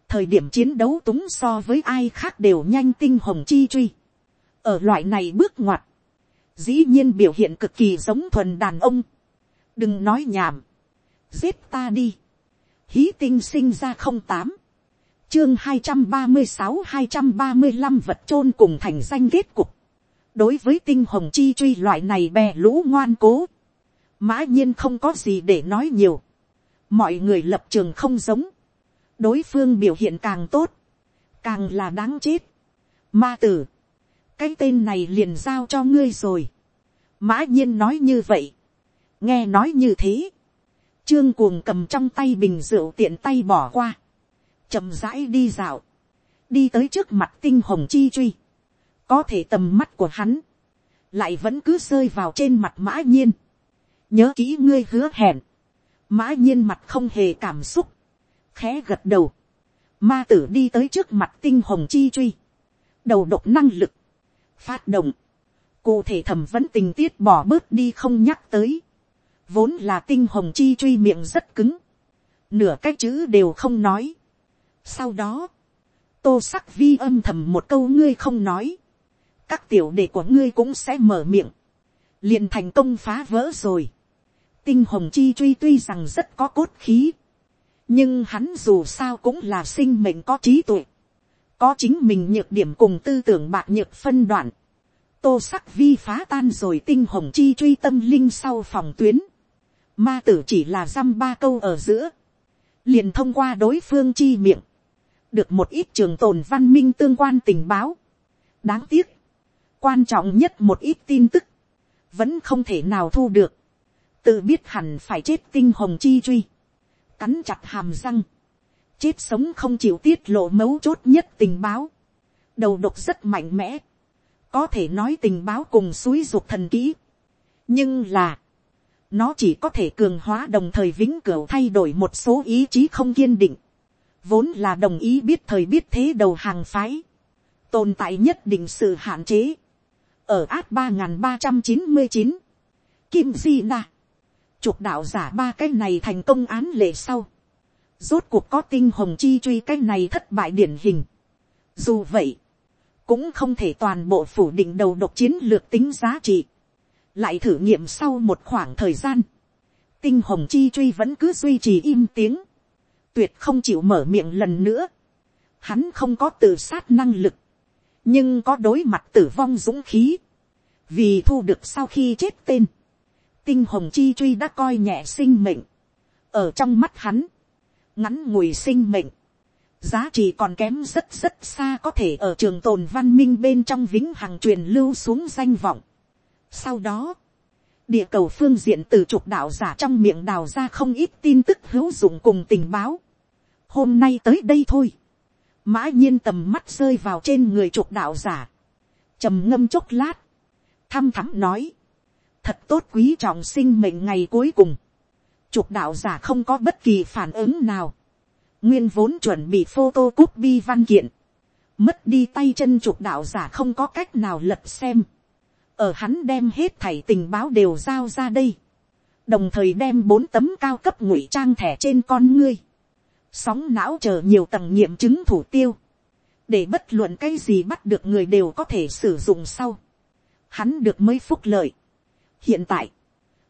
thời điểm chiến đấu túng so với ai khác đều nhanh tinh hồng chi truy, ở loại này bước ngoặt, dĩ nhiên biểu hiện cực kỳ giống thuần đàn ông. đừng nói nhảm, giết ta đi, hí tinh sinh ra không tám, chương hai trăm ba mươi sáu hai trăm ba mươi năm vật chôn cùng thành danh kết cục. đối với tinh hồng chi truy loại này bè lũ ngoan cố, mã nhiên không có gì để nói nhiều. mọi người lập trường không giống, đối phương biểu hiện càng tốt, càng là đáng chết. ma tử, cái tên này liền giao cho ngươi rồi. mã nhiên nói như vậy, nghe nói như thế, trương cuồng cầm trong tay bình rượu tiện tay bỏ qua, chậm rãi đi dạo, đi tới trước mặt tinh hồng chi truy, có thể tầm mắt của hắn, lại vẫn cứ rơi vào trên mặt mã nhiên, nhớ kỹ ngươi hứa hẹn, mã nhiên mặt không hề cảm xúc, khẽ gật đầu, ma tử đi tới trước mặt tinh hồng chi truy, đầu độc năng lực, phát động, cụ thể thẩm vấn tình tiết bỏ bớt đi không nhắc tới, vốn là tinh hồng chi truy miệng rất cứng, nửa cái chữ đều không nói. sau đó, tô sắc vi âm thầm một câu ngươi không nói, các tiểu đệ của ngươi cũng sẽ mở miệng, liền thành công phá vỡ rồi. tinh hồng chi truy tuy rằng rất có cốt khí, nhưng hắn dù sao cũng là sinh mệnh có trí tuệ có chính mình nhược điểm cùng tư tưởng bạc nhược phân đoạn, tô sắc vi phá tan rồi tinh hồng chi truy tâm linh sau phòng tuyến, ma tử chỉ là dăm ba câu ở giữa, liền thông qua đối phương chi miệng, được một ít trường tồn văn minh tương quan tình báo. đáng tiếc, quan trọng nhất một ít tin tức, vẫn không thể nào thu được, tự biết hẳn phải chết tinh hồng chi truy, cắn chặt hàm răng, chết sống không chịu tiết lộ mấu chốt nhất tình báo, đầu độc rất mạnh mẽ, có thể nói tình báo cùng suối ruột thần kỹ, nhưng là, nó chỉ có thể cường hóa đồng thời vĩnh cửu thay đổi một số ý chí không kiên định, vốn là đồng ý biết thời biết thế đầu hàng phái, tồn tại nhất định sự hạn chế, ở át ba n ba trăm chín mươi chín, kim di na, trục đạo giả ba cái này thành công án lệ sau, rốt cuộc có tinh hồng chi truy cái này thất bại điển hình. Dù vậy, cũng không thể toàn bộ phủ định đầu độc chiến lược tính giá trị. Lại thử nghiệm sau một khoảng thời gian, tinh hồng chi truy vẫn cứ duy trì im tiếng, tuyệt không chịu mở miệng lần nữa. Hắn không có tự sát năng lực, nhưng có đối mặt tử vong dũng khí, vì thu được sau khi chết tên, tinh hồng chi truy đã coi nhẹ sinh mệnh, ở trong mắt hắn, ngắn ngủi sinh mệnh, giá trị còn kém rất rất xa có thể ở trường tồn văn minh bên trong vĩnh hằng truyền lưu xuống danh vọng. Sau đó, địa cầu phương diện từ trục đạo giả trong miệng đào ra không ít tin tức hữu dụng cùng tình báo. Hôm nay tới đây thôi. Mã nhiên tầm mắt rơi vào trên người trục đạo giả. trầm ngâm chốc lát. Thăm thắm nói. Thật tốt quý trọng sinh mệnh ngày cuối cùng chục đạo giả không có bất kỳ phản ứng nào. Nguyên vốn chuẩn bị photo copy văn kiện. Mất đi tay chân chục đạo giả không có cách nào lật xem. Ở hắn đem hết thảy tình báo đều giao ra đây. Đồng thời đem bốn tấm cao cấp ngụy trang thẻ trên con ngươi. Sóng não chờ nhiều tầng nghiệm chứng thủ tiêu. Để bất luận cái gì bắt được người đều có thể sử dụng sau. Hắn được mới phúc lợi. Hiện tại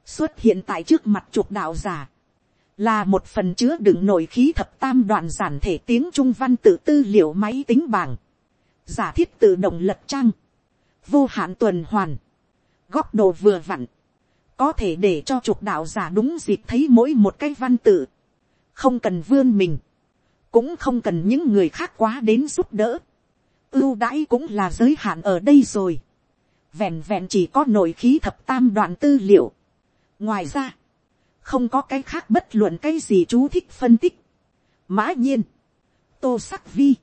xuất hiện tại trước mặt chuột đạo giả, là một phần chứa đựng nội khí thập tam đoạn giản thể tiếng trung văn tự tư liệu máy tính bảng, giả thiết tự động lật trang, vô hạn tuần hoàn, góc độ vừa vặn, có thể để cho chuột đạo giả đúng dịp thấy mỗi một cái văn tự, không cần vươn mình, cũng không cần những người khác quá đến giúp đỡ, ưu đãi cũng là giới hạn ở đây rồi, vẹn vẹn chỉ có nội khí thập tam đoạn tư liệu, ngoài ra, không có cái khác bất luận cái gì chú thích phân tích. mã nhiên, tô sắc vi,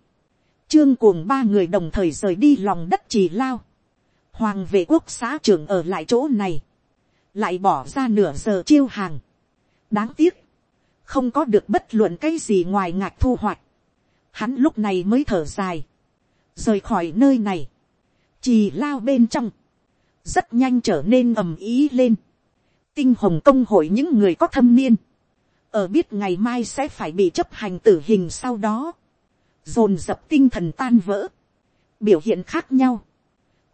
trương cuồng ba người đồng thời rời đi lòng đất trì lao. hoàng vệ quốc xã trưởng ở lại chỗ này, lại bỏ ra nửa giờ chiêu hàng. đáng tiếc, không có được bất luận cái gì ngoài ngạc thu hoạch. hắn lúc này mới thở dài, rời khỏi nơi này, trì lao bên trong, rất nhanh trở nên ầm ý lên tinh hồng công hội những người có thâm niên, ở biết ngày mai sẽ phải bị chấp hành tử hình sau đó, dồn dập tinh thần tan vỡ, biểu hiện khác nhau,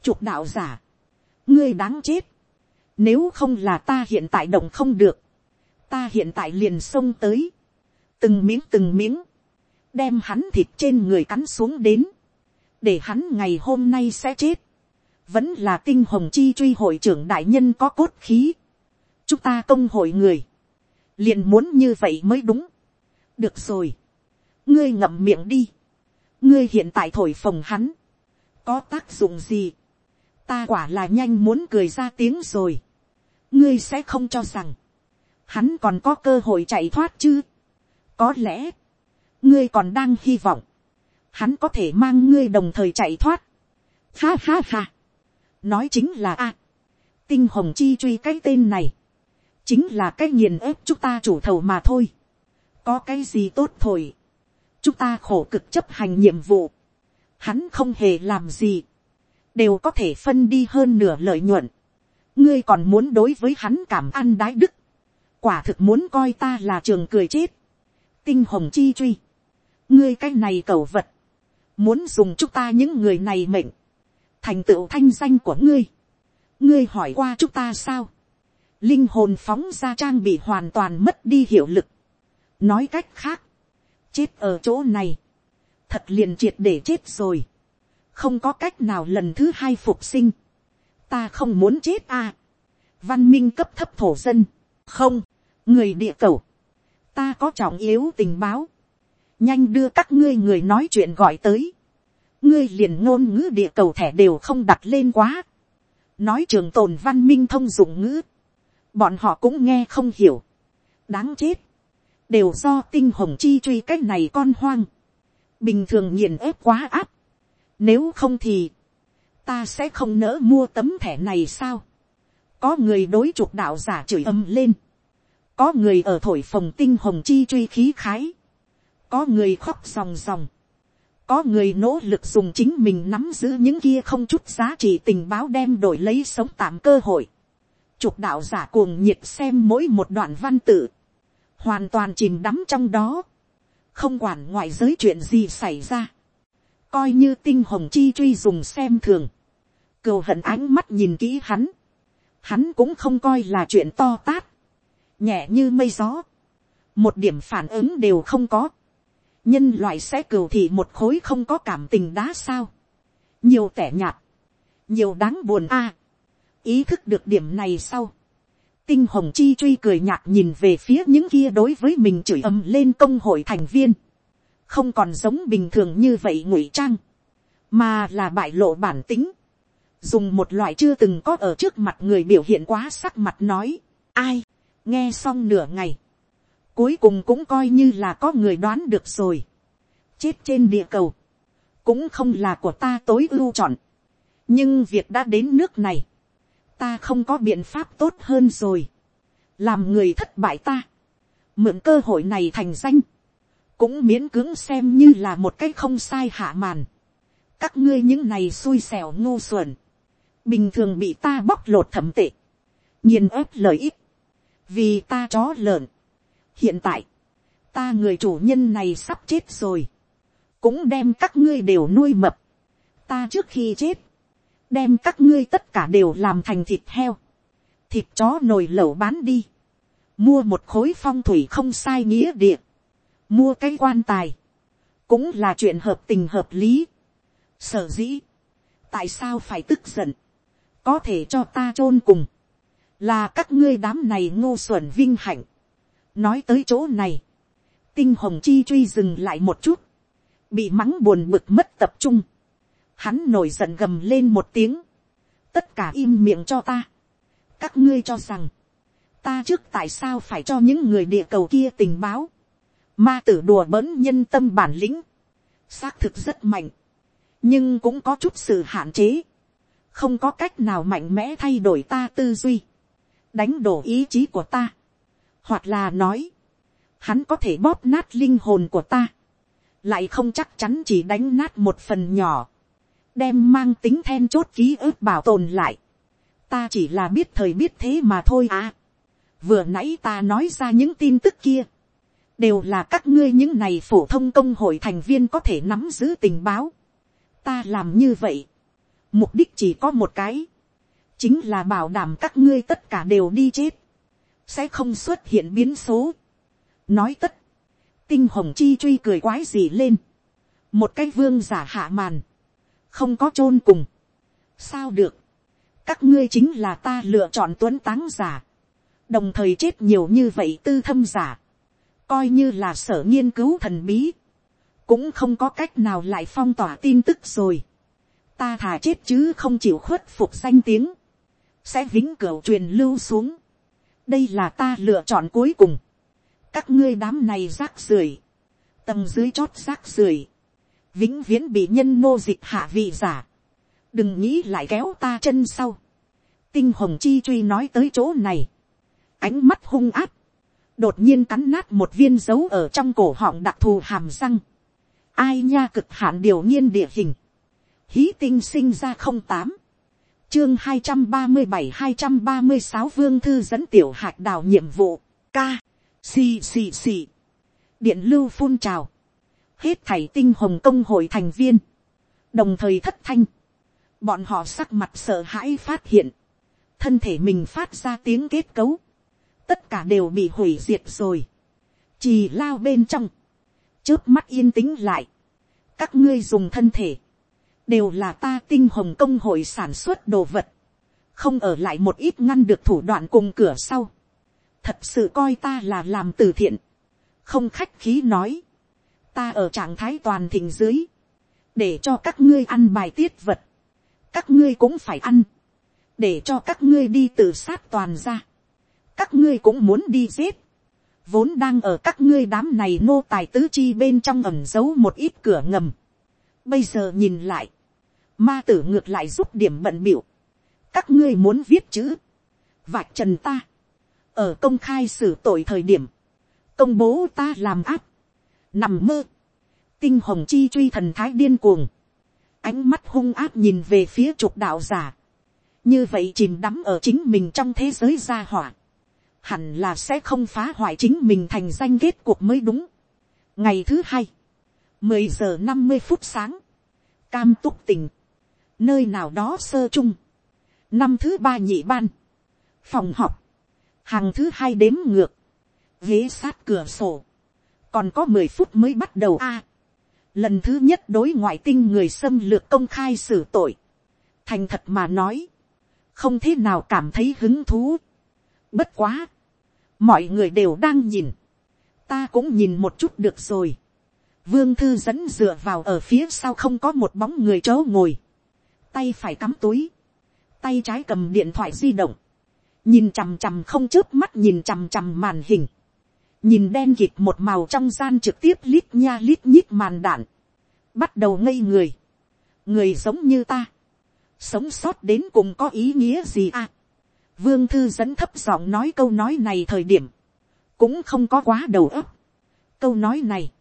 chục đạo giả, ngươi đáng chết, nếu không là ta hiện tại động không được, ta hiện tại liền xông tới, từng miếng từng miếng, đem hắn thịt trên người cắn xuống đến, để hắn ngày hôm nay sẽ chết, vẫn là tinh hồng chi truy hội trưởng đại nhân có cốt khí, chúng ta công hội người, liền muốn như vậy mới đúng. được rồi, ngươi ngậm miệng đi, ngươi hiện tại thổi phồng hắn, có tác dụng gì, ta quả là nhanh muốn cười ra tiếng rồi, ngươi sẽ không cho rằng, hắn còn có cơ hội chạy thoát chứ, có lẽ, ngươi còn đang hy vọng, hắn có thể mang ngươi đồng thời chạy thoát, ha ha ha, nói chính là a, tinh hồng chi truy cái tên này, chính là cái nghiền ép chúng ta chủ thầu mà thôi. có cái gì tốt thôi. chúng ta khổ cực chấp hành nhiệm vụ. hắn không hề làm gì. đều có thể phân đi hơn nửa lợi nhuận. ngươi còn muốn đối với hắn cảm ăn đái đức. quả thực muốn coi ta là trường cười chết. tinh hồng chi truy. ngươi cái này cầu vật. muốn dùng chúng ta những người này mệnh. thành tựu thanh danh của ngươi. ngươi hỏi qua chúng ta sao linh hồn phóng ra trang bị hoàn toàn mất đi hiệu lực. nói cách khác, chết ở chỗ này, thật liền triệt để chết rồi, không có cách nào lần thứ hai phục sinh, ta không muốn chết à, văn minh cấp thấp thổ dân, không, người địa cầu, ta có trọng yếu tình báo, nhanh đưa các ngươi người nói chuyện gọi tới, ngươi liền ngôn ngữ địa cầu thẻ đều không đặt lên quá, nói trường tồn văn minh thông dụng ngữ, bọn họ cũng nghe không hiểu, đáng chết, đều do tinh hồng chi truy cái này con hoang, bình thường nghiền ép quá áp, nếu không thì, ta sẽ không nỡ mua tấm thẻ này sao, có người đối trục đạo giả chửi âm lên, có người ở thổi phòng tinh hồng chi truy khí khái, có người khóc ròng ròng, có người nỗ lực dùng chính mình nắm giữ những kia không chút giá trị tình báo đem đổi lấy sống tạm cơ hội. Trục đạo giả cuồng nhiệt xem mỗi một đoạn văn tự, hoàn toàn chìm đắm trong đó, không quản ngoại giới chuyện gì xảy ra, coi như tinh hồng chi truy dùng xem thường, cừu hận ánh mắt nhìn kỹ hắn, hắn cũng không coi là chuyện to tát, nhẹ như mây gió, một điểm phản ứng đều không có, nhân loại sẽ cừu thì một khối không có cảm tình đá sao, nhiều tẻ nhạt, nhiều đáng buồn a, ý thức được điểm này sau, tinh hồng chi truy cười nhạt nhìn về phía những kia đối với mình chửi ầm lên công hội thành viên, không còn giống bình thường như vậy ngụy trang, mà là bại lộ bản tính, dùng một loại chưa từng có ở trước mặt người biểu hiện quá sắc mặt nói, ai, nghe xong nửa ngày, cuối cùng cũng coi như là có người đoán được rồi, chết trên địa cầu, cũng không là của ta tối ưu chọn, nhưng việc đã đến nước này, ta không có biện pháp tốt hơn rồi, làm người thất bại ta, mượn cơ hội này thành danh, cũng miễn cưỡng xem như là một cái không sai hạ màn, các ngươi những này xui xẻo ngu xuẩn, bình thường bị ta bóc lột thẩm tệ, nhiên ép lợi ích, vì ta chó lợn. hiện tại, ta người chủ nhân này sắp chết rồi, cũng đem các ngươi đều nuôi mập, ta trước khi chết, đem các ngươi tất cả đều làm thành thịt heo, thịt chó nồi lẩu bán đi, mua một khối phong thủy không sai nghĩa địa, mua cái quan tài, cũng là chuyện hợp tình hợp lý. Sở dĩ, tại sao phải tức giận, có thể cho ta chôn cùng, là các ngươi đám này ngô xuẩn vinh hạnh. nói tới chỗ này, tinh hồng chi truy dừng lại một chút, bị mắng buồn bực mất tập trung, hắn nổi giận gầm lên một tiếng, tất cả im miệng cho ta, các ngươi cho rằng, ta trước tại sao phải cho những người địa cầu kia tình báo, ma tử đùa bỡn nhân tâm bản lĩnh, xác thực rất mạnh, nhưng cũng có chút sự hạn chế, không có cách nào mạnh mẽ thay đổi ta tư duy, đánh đổ ý chí của ta, hoặc là nói, hắn có thể bóp nát linh hồn của ta, lại không chắc chắn chỉ đánh nát một phần nhỏ, đem mang tính then chốt ký ức bảo tồn lại, ta chỉ là biết thời biết thế mà thôi à. vừa nãy ta nói ra những tin tức kia, đều là các ngươi những này phổ thông công hội thành viên có thể nắm giữ tình báo. ta làm như vậy, mục đích chỉ có một cái, chính là bảo đảm các ngươi tất cả đều đi chết, sẽ không xuất hiện biến số. nói tất, tinh hồng chi truy cười quái gì lên, một cái vương giả hạ màn, không có chôn cùng, sao được, các ngươi chính là ta lựa chọn tuấn táng giả, đồng thời chết nhiều như vậy tư thâm giả, coi như là sở nghiên cứu thần bí, cũng không có cách nào lại phong tỏa tin tức rồi. ta thà chết chứ không chịu khuất phục danh tiếng, sẽ vĩnh cửu truyền lưu xuống. đây là ta lựa chọn cuối cùng. các ngươi đám này rác rưởi, tầng dưới chót rác rưởi, vĩnh viễn bị nhân nô dịch hạ vị giả. đừng nghĩ lại kéo ta chân sau. tinh hồng chi truy nói tới chỗ này, ánh mắt hung áp, đột nhiên cắn nát một viên dấu ở trong cổ họng đặc thù hàm răng. ai nha cực hạn điều nhiên địa hình. hí tinh sinh ra không tám. chương hai trăm ba mươi bảy hai trăm ba mươi sáu vương thư dẫn tiểu hạt đào nhiệm vụ. ca xì xì xì. điện lưu phun trào hết thảy tinh hồng công hội thành viên. đồng thời thất thanh. bọn họ sắc mặt sợ hãi phát hiện. thân thể mình phát ra tiếng kết cấu. Tất cả đều bị hủy diệt rồi, chì lao bên trong, trước mắt yên tĩnh lại, các ngươi dùng thân thể, đều là ta tinh hồng công hội sản xuất đồ vật, không ở lại một ít ngăn được thủ đoạn cùng cửa sau, thật sự coi ta là làm từ thiện, không khách khí nói, ta ở trạng thái toàn thịnh dưới, để cho các ngươi ăn bài tiết vật, các ngươi cũng phải ăn, để cho các ngươi đi tự sát toàn ra, các ngươi cũng muốn đi giết, vốn đang ở các ngươi đám này nô tài tứ chi bên trong ẩm giấu một ít cửa ngầm. bây giờ nhìn lại, ma tử ngược lại giúp điểm bận biểu, các ngươi muốn viết chữ, vạch trần ta, ở công khai xử tội thời điểm, công bố ta làm áp, nằm mơ, tinh hồng chi truy thần thái điên cuồng, ánh mắt hung áp nhìn về phía trục đạo giả, như vậy chìm đắm ở chính mình trong thế giới gia hỏa, hẳn là sẽ không phá hoại chính mình thành danh kết cuộc mới đúng. ngày thứ hai, mười giờ năm mươi phút sáng, cam túc tình, nơi nào đó sơ chung, năm thứ ba nhị ban, phòng học, hàng thứ hai đếm ngược, ghế sát cửa sổ, còn có mười phút mới bắt đầu a. lần thứ nhất đối ngoại tinh người xâm lược công khai xử tội, thành thật mà nói, không thế nào cảm thấy hứng thú. bất quá, mọi người đều đang nhìn, ta cũng nhìn một chút được rồi. vương thư dẫn dựa vào ở phía sau không có một bóng người chỗ ngồi, tay phải cắm túi, tay trái cầm điện thoại di động, nhìn chằm chằm không chớp mắt nhìn chằm chằm màn hình, nhìn đen kịt một màu trong gian trực tiếp lít nha lít nhít màn đạn, bắt đầu ngây người, người giống như ta, sống sót đến cùng có ý nghĩa gì à. vương thư dẫn thấp giọng nói câu nói này thời điểm, cũng không có quá đầu óc. câu nói này,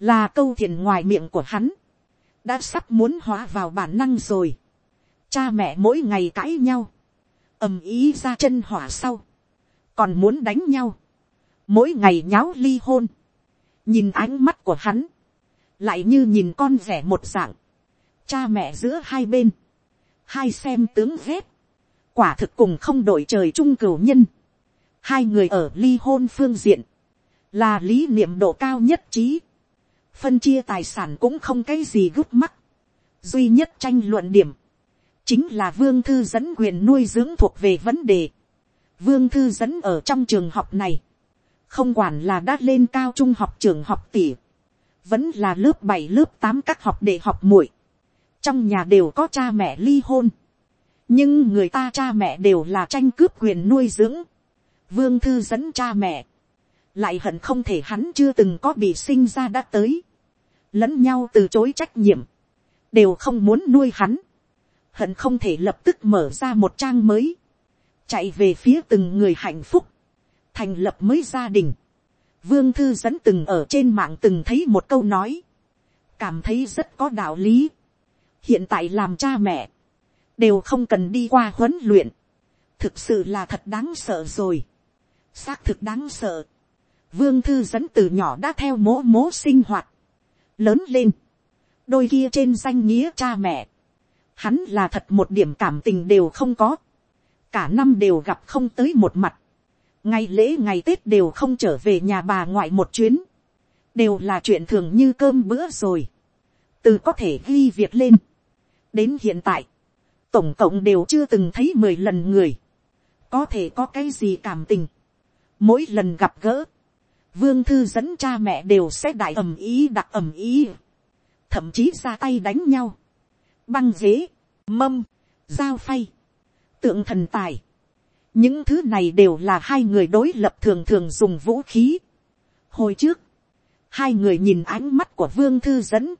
là câu thiền ngoài miệng của hắn, đã sắp muốn hóa vào bản năng rồi. cha mẹ mỗi ngày cãi nhau, ầm ý ra chân hỏa sau, còn muốn đánh nhau, mỗi ngày nháo ly hôn, nhìn ánh mắt của hắn, lại như nhìn con rẻ một dạng, cha mẹ giữa hai bên, hai xem tướng ghét, quả thực cùng không đổi trời chung cửu nhân, hai người ở ly hôn phương diện, là lý niệm độ cao nhất trí, phân chia tài sản cũng không cái gì gút mắt, duy nhất tranh luận điểm, chính là vương thư dẫn quyền nuôi dưỡng thuộc về vấn đề, vương thư dẫn ở trong trường học này, không quản là đã lên cao trung học trường học tỷ, vẫn là lớp bảy lớp tám các học để học muội, trong nhà đều có cha mẹ ly hôn, nhưng người ta cha mẹ đều là tranh cướp quyền nuôi dưỡng, vương thư dẫn cha mẹ, lại hận không thể hắn chưa từng có bị sinh ra đã tới, lẫn nhau từ chối trách nhiệm, đều không muốn nuôi hắn, hận không thể lập tức mở ra một trang mới, chạy về phía từng người hạnh phúc, thành lập mới gia đình. Vương thư dẫn từng ở trên mạng từng thấy một câu nói, cảm thấy rất có đạo lý. Hiện tại làm cha mẹ, đều không cần đi qua huấn luyện, thực sự là thật đáng sợ rồi, xác thực đáng sợ, vương thư dẫn từ nhỏ đã theo mố mố sinh hoạt, lớn lên, đôi kia trên danh nghĩa cha mẹ, hắn là thật một điểm cảm tình đều không có, cả năm đều gặp không tới một mặt, ngày lễ ngày tết đều không trở về nhà bà ngoại một chuyến, đều là chuyện thường như cơm bữa rồi, từ có thể ghi việc lên, đến hiện tại, tổng cộng đều chưa từng thấy mười lần người, có thể có cái gì cảm tình. Mỗi lần gặp gỡ, vương thư dẫn cha mẹ đều sẽ đại ầm ý đặc ầm ý, thậm chí ra tay đánh nhau, băng ghế, mâm, dao phay, tượng thần tài những thứ này đều là hai người đối lập thường thường dùng vũ khí. hồi trước, hai người nhìn ánh mắt của vương thư dẫn,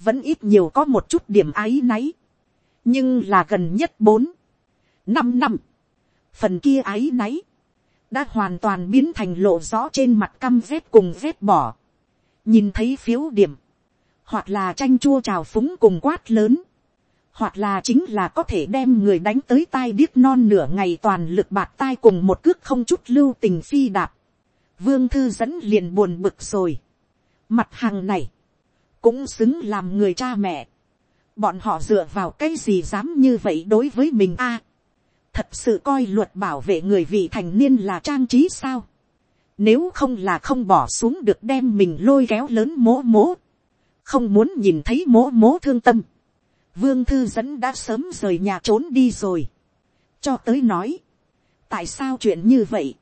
vẫn ít nhiều có một chút điểm áy náy, nhưng là gần nhất bốn, năm năm, phần kia áy náy, đã hoàn toàn biến thành lộ rõ trên mặt căm vết cùng vết bỏ, nhìn thấy phiếu điểm, hoặc là tranh chua trào phúng cùng quát lớn, hoặc là chính là có thể đem người đánh tới tai điếc non nửa ngày toàn lực bạt tai cùng một cước không chút lưu tình phi đạp. Vương thư dẫn liền buồn bực rồi. Mặt hàng này, cũng xứng làm người cha mẹ. bọn họ dựa vào cái gì dám như vậy đối với mình a. thật sự coi luật bảo vệ người vị thành niên là trang trí sao. nếu không là không bỏ xuống được đem mình lôi kéo lớn mố mố. không muốn nhìn thấy mố mố thương tâm vương thư dẫn đã sớm rời nhà trốn đi rồi. cho tới nói. tại sao chuyện như vậy.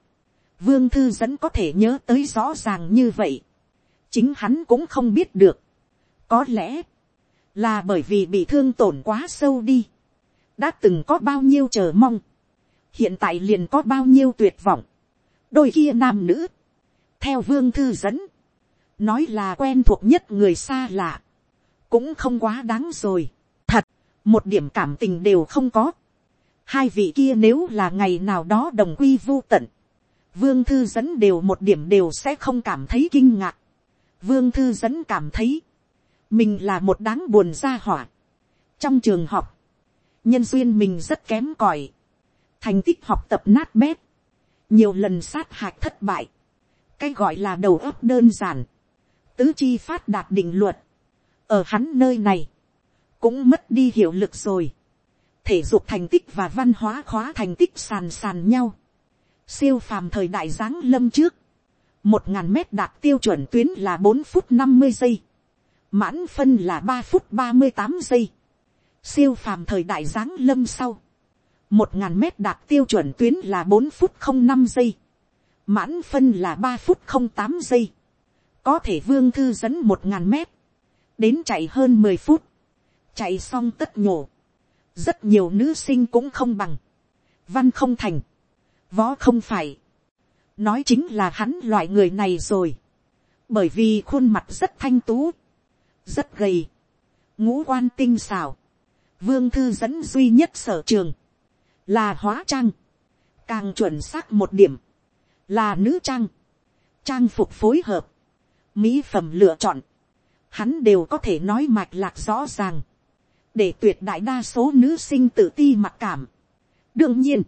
vương thư dẫn có thể nhớ tới rõ ràng như vậy. chính hắn cũng không biết được có lẽ, là bởi vì bị thương tổn quá sâu đi. Đã từng có bao nhiêu chờ mong. Hiện tại liền có bao nhiêu tuyệt vọng. Đôi kia nam nữ. theo vương thư dẫn, nói là quen thuộc nhất người xa lạ, cũng không quá đáng rồi một điểm cảm tình đều không có. hai vị kia nếu là ngày nào đó đồng quy vô tận, vương thư dẫn đều một điểm đều sẽ không cảm thấy kinh ngạc. vương thư dẫn cảm thấy, mình là một đáng buồn ra hỏa. trong trường học, nhân duyên mình rất kém cỏi, thành tích học tập nát bét, nhiều lần sát hạch thất bại, cái gọi là đầu óc đơn giản, tứ chi phát đạt định luật, ở hắn nơi này, cũng mất đi hiệu lực rồi, thể dục thành tích và văn hóa khóa thành tích sàn sàn nhau, siêu phàm thời đại giáng lâm trước, một ngàn mét đạt tiêu chuẩn tuyến là bốn phút năm mươi giây, mãn phân là ba phút ba mươi tám giây, siêu phàm thời đại giáng lâm sau, một ngàn mét đạt tiêu chuẩn tuyến là bốn phút không năm giây, mãn phân là ba phút không tám giây, có thể vương thư dẫn một ngàn mét, đến chạy hơn mười phút, chạy xong tất nhổ, rất nhiều nữ sinh cũng không bằng, văn không thành, võ không phải, nói chính là hắn loại người này rồi, bởi vì khuôn mặt rất thanh tú, rất gầy, ngũ quan tinh xào, vương thư dẫn duy nhất sở trường, là hóa trang, càng chuẩn xác một điểm, là nữ trang, trang phục phối hợp, mỹ phẩm lựa chọn, hắn đều có thể nói mạch lạc rõ ràng, để tuyệt đại đa số nữ sinh tự ti mặc cảm. đương nhiên,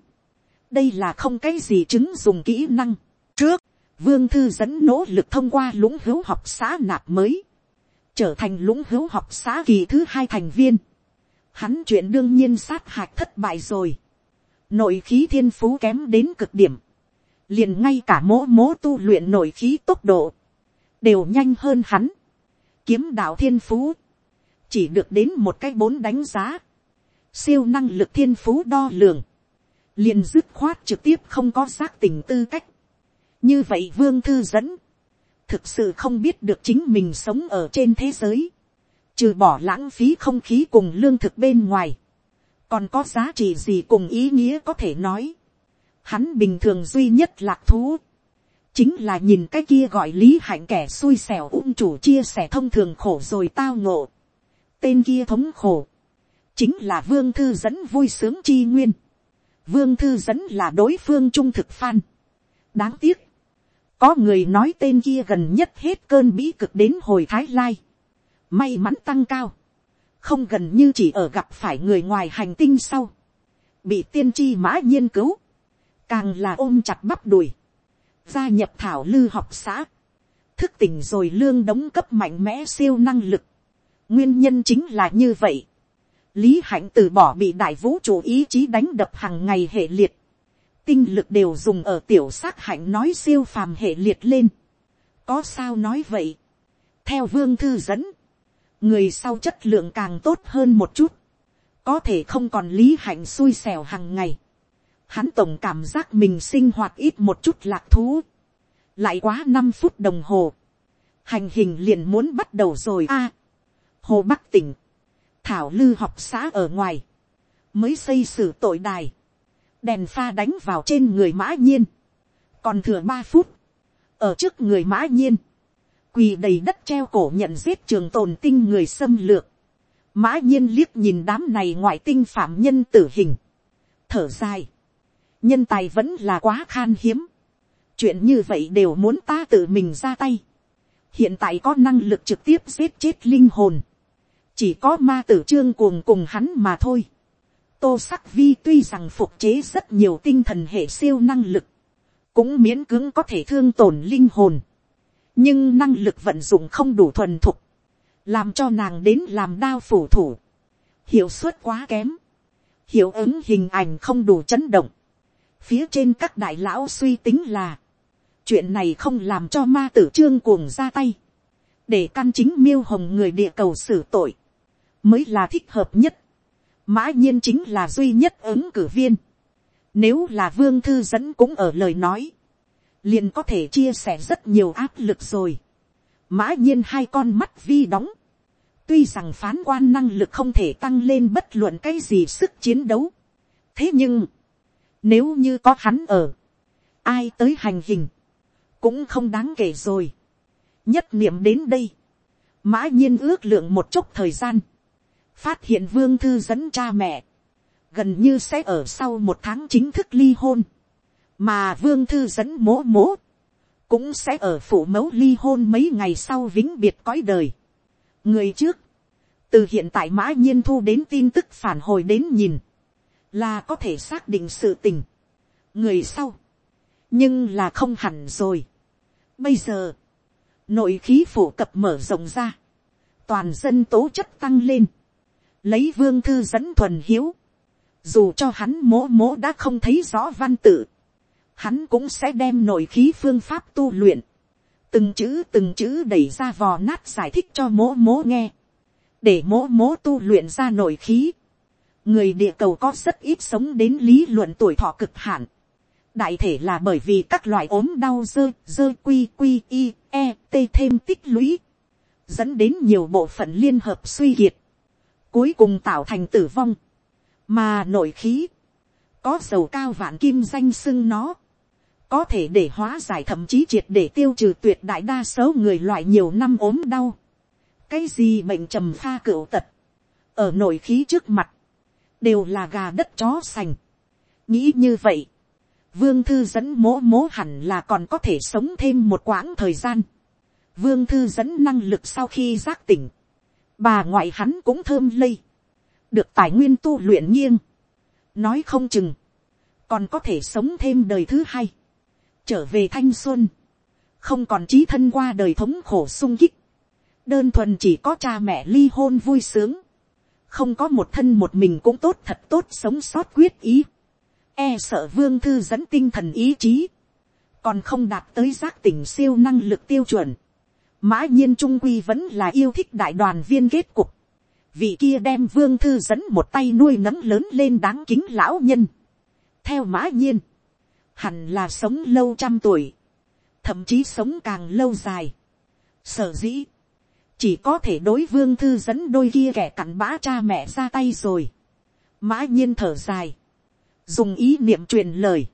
đây là không cái gì chứng dùng kỹ năng. trước, vương thư dẫn nỗ lực thông qua lũng hữu học xã nạp mới, trở thành lũng hữu học xã kỳ thứ hai thành viên. Hắn chuyện đương nhiên sát hạch thất bại rồi. Nội khí thiên phú kém đến cực điểm. Liền ngay cả mố mố tu luyện nội khí tốc độ. Đều nhanh hơn hắn. Kiếm đạo thiên phú. Chỉ được đến một cái bốn đánh giá. Siêu năng lực thiên phú đo lường. Liền dứt khoát trực tiếp không có giác tình tư cách. Như vậy vương thư dẫn. Thực sự không biết được chính mình sống ở trên thế giới. Trừ bỏ lãng phí không khí cùng lương thực bên ngoài còn có giá trị gì cùng ý nghĩa có thể nói. Hắn bình thường duy nhất lạc thú, chính là nhìn cái kia gọi lý hạnh kẻ xui xẻo ung chủ chia sẻ thông thường khổ rồi tao ngộ. Tên kia thống khổ, chính là vương thư dẫn vui sướng chi nguyên. Vương thư dẫn là đối phương trung thực phan. đáng tiếc, có người nói tên kia gần nhất hết cơn bĩ cực đến hồi thái lai. may mắn tăng cao. Không gần như chỉ ở gặp phải người ngoài hành tinh sau, bị tiên tri mã nhiên cứu, càng là ôm chặt bắp đùi, gia nhập thảo lư học xã, thức tỉnh rồi lương đóng cấp mạnh mẽ siêu năng lực, nguyên nhân chính là như vậy, lý hạnh từ bỏ bị đại vũ trụ ý chí đánh đập hàng ngày hệ liệt, tinh lực đều dùng ở tiểu sắc hạnh nói siêu phàm hệ liệt lên, có sao nói vậy, theo vương thư dẫn, người sau chất lượng càng tốt hơn một chút, có thể không còn lý hạnh xui xẻo hàng ngày, hắn tổng cảm giác mình sinh hoạt ít một chút lạc thú, lại quá năm phút đồng hồ, hành hình liền muốn bắt đầu rồi a, hồ bắc tỉnh, thảo lư học xã ở ngoài, mới xây xử tội đài, đèn pha đánh vào trên người mã nhiên, còn thừa ba phút, ở trước người mã nhiên, quỳ đầy đất treo cổ nhận giết trường tồn tinh người xâm lược, mã nhiên liếc nhìn đám này ngoại tinh phạm nhân tử hình, thở dài, nhân tài vẫn là quá khan hiếm, chuyện như vậy đều muốn ta tự mình ra tay, hiện tại có năng lực trực tiếp giết chết linh hồn, chỉ có ma tử trương cuồng cùng hắn mà thôi. tô sắc vi tuy rằng phục chế rất nhiều tinh thần hệ siêu năng lực, cũng miễn cưỡng có thể thương tổn linh hồn. Nhưng năng lực vận dụng không đủ thuần thục, làm cho nàng đến làm đao phủ thủ, hiệu suất quá kém, hiệu ứng hình ảnh không đủ chấn động, phía trên các đại lão suy tính là, chuyện này không làm cho ma tử trương cuồng ra tay, để căn chính miêu hồng người địa cầu xử tội, mới là thích hợp nhất, mã nhiên chính là duy nhất ứng cử viên, nếu là vương thư dẫn cũng ở lời nói, liền có thể chia sẻ rất nhiều áp lực rồi. mã nhiên hai con mắt vi đóng. tuy rằng phán quan năng lực không thể tăng lên bất luận cái gì sức chiến đấu. thế nhưng, nếu như có hắn ở, ai tới hành hình, cũng không đáng kể rồi. nhất niệm đến đây, mã nhiên ước lượng một chút thời gian, phát hiện vương thư dẫn cha mẹ, gần như sẽ ở sau một tháng chính thức ly hôn, mà vương thư dẫn mố mố, cũng sẽ ở phủ mẫu ly hôn mấy ngày sau vĩnh biệt cõi đời. người trước, từ hiện tại mã nhiên thu đến tin tức phản hồi đến nhìn, là có thể xác định sự tình. người sau, nhưng là không hẳn rồi. bây giờ, nội khí phổ cập mở rộng ra, toàn dân tố chất tăng lên, lấy vương thư dẫn thuần hiếu, dù cho hắn mố mố đã không thấy rõ văn tự, hắn cũng sẽ đem nội khí phương pháp tu luyện, từng chữ từng chữ đẩy ra vò nát giải thích cho mố mố nghe, để mố mố tu luyện ra nội khí. người địa cầu có rất ít sống đến lý luận tuổi thọ cực hạn, đại thể là bởi vì các loại ốm đau dơ dơ quy quy i e t thêm tích lũy, dẫn đến nhiều bộ phận liên hợp suy kiệt, cuối cùng tạo thành tử vong, mà nội khí, có dầu cao vạn kim danh sưng nó, có thể để hóa giải thậm chí triệt để tiêu trừ tuyệt đại đa số người loại nhiều năm ốm đau. cái gì bệnh trầm pha cửu tật, ở nội khí trước mặt, đều là gà đất chó sành. nghĩ như vậy, vương thư dẫn mố mố hẳn là còn có thể sống thêm một quãng thời gian. vương thư dẫn năng lực sau khi giác tỉnh, bà ngoại hắn cũng thơm lây, được tài nguyên tu luyện nghiêng, nói không chừng, còn có thể sống thêm đời thứ hai. Trở về thanh xuân, không còn trí thân qua đời thống khổ sung kích, đơn thuần chỉ có cha mẹ ly hôn vui sướng, không có một thân một mình cũng tốt thật tốt sống sót quyết ý, e sợ vương thư dẫn tinh thần ý chí, còn không đạt tới giác tỉnh siêu năng lực tiêu chuẩn, mã nhiên trung quy vẫn là yêu thích đại đoàn viên kết cục, vị kia đem vương thư dẫn một tay nuôi nấng lớn lên đáng kính lão nhân, theo mã nhiên, hẳn là sống lâu trăm tuổi, thậm chí sống càng lâu dài. Sở dĩ, chỉ có thể đối vương thư dẫn đôi kia kẻ cặn bã cha mẹ ra tay rồi. Mã nhiên thở dài, dùng ý niệm truyền lời,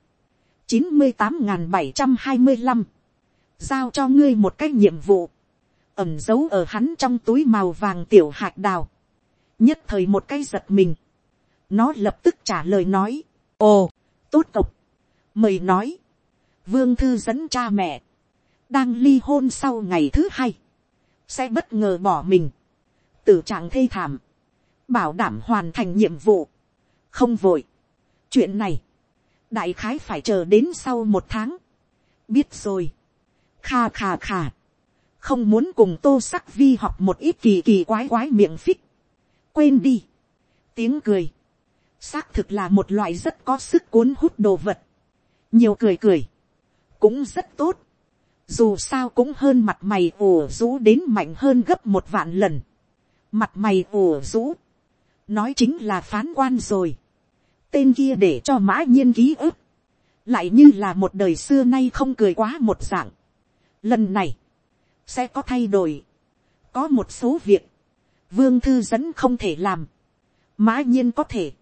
chín mươi tám n bảy trăm hai mươi năm, giao cho ngươi một cái nhiệm vụ, ẩm giấu ở hắn trong túi màu vàng tiểu hạt đào, nhất thời một cái giật mình, nó lập tức trả lời nói, ồ, tốt cộc, mời nói, vương thư dẫn cha mẹ, đang ly hôn sau ngày thứ hai, sẽ bất ngờ bỏ mình, tử trạng thê thảm, bảo đảm hoàn thành nhiệm vụ, không vội. chuyện này, đại khái phải chờ đến sau một tháng, biết rồi, kha kha kha, không muốn cùng tô sắc vi học một ít kỳ kỳ quái quái miệng phích, quên đi, tiếng cười, xác thực là một loại rất có sức cuốn hút đồ vật, nhiều cười cười, cũng rất tốt, dù sao cũng hơn mặt mày ủ rũ đến mạnh hơn gấp một vạn lần, mặt mày ủ rũ, nói chính là phán quan rồi, tên kia để cho mã nhiên ký ức, lại như là một đời xưa nay không cười quá một dạng. Lần này, sẽ có thay đổi, có một số việc, vương thư dẫn không thể làm, mã nhiên có thể,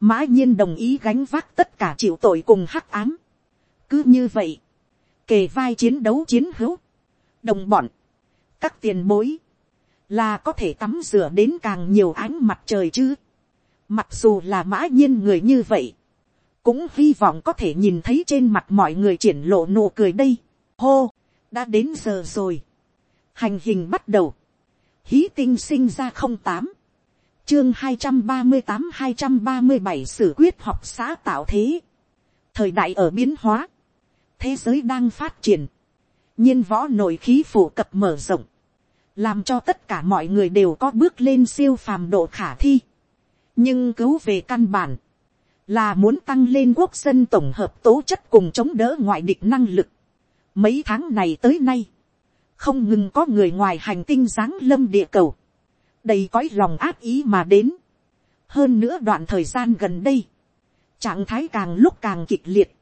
mã nhiên đồng ý gánh vác tất cả chịu tội cùng hắc ám. cứ như vậy, kề vai chiến đấu chiến hữu, đồng bọn, các tiền bối, là có thể tắm rửa đến càng nhiều ánh mặt trời chứ. mặc dù là mã nhiên người như vậy, cũng hy vọng có thể nhìn thấy trên mặt mọi người triển lộ nụ cười đây. hô, đã đến giờ rồi hành hình bắt đầu. hí tinh sinh ra không tám chương hai trăm ba mươi tám hai trăm ba mươi bảy sử quyết học xã tạo thế. thời đại ở biến hóa, thế giới đang phát triển, nhiên võ nội khí phổ cập mở rộng, làm cho tất cả mọi người đều có bước lên siêu phàm độ khả thi. nhưng cứu về căn bản, là muốn tăng lên quốc dân tổng hợp tố chất cùng chống đỡ ngoại địch năng lực. mấy tháng này tới nay, không ngừng có người ngoài hành tinh giáng lâm địa cầu, đầy cõi lòng ác ý mà đến. hơn nữa đoạn thời gian gần đây, trạng thái càng lúc càng kịch liệt,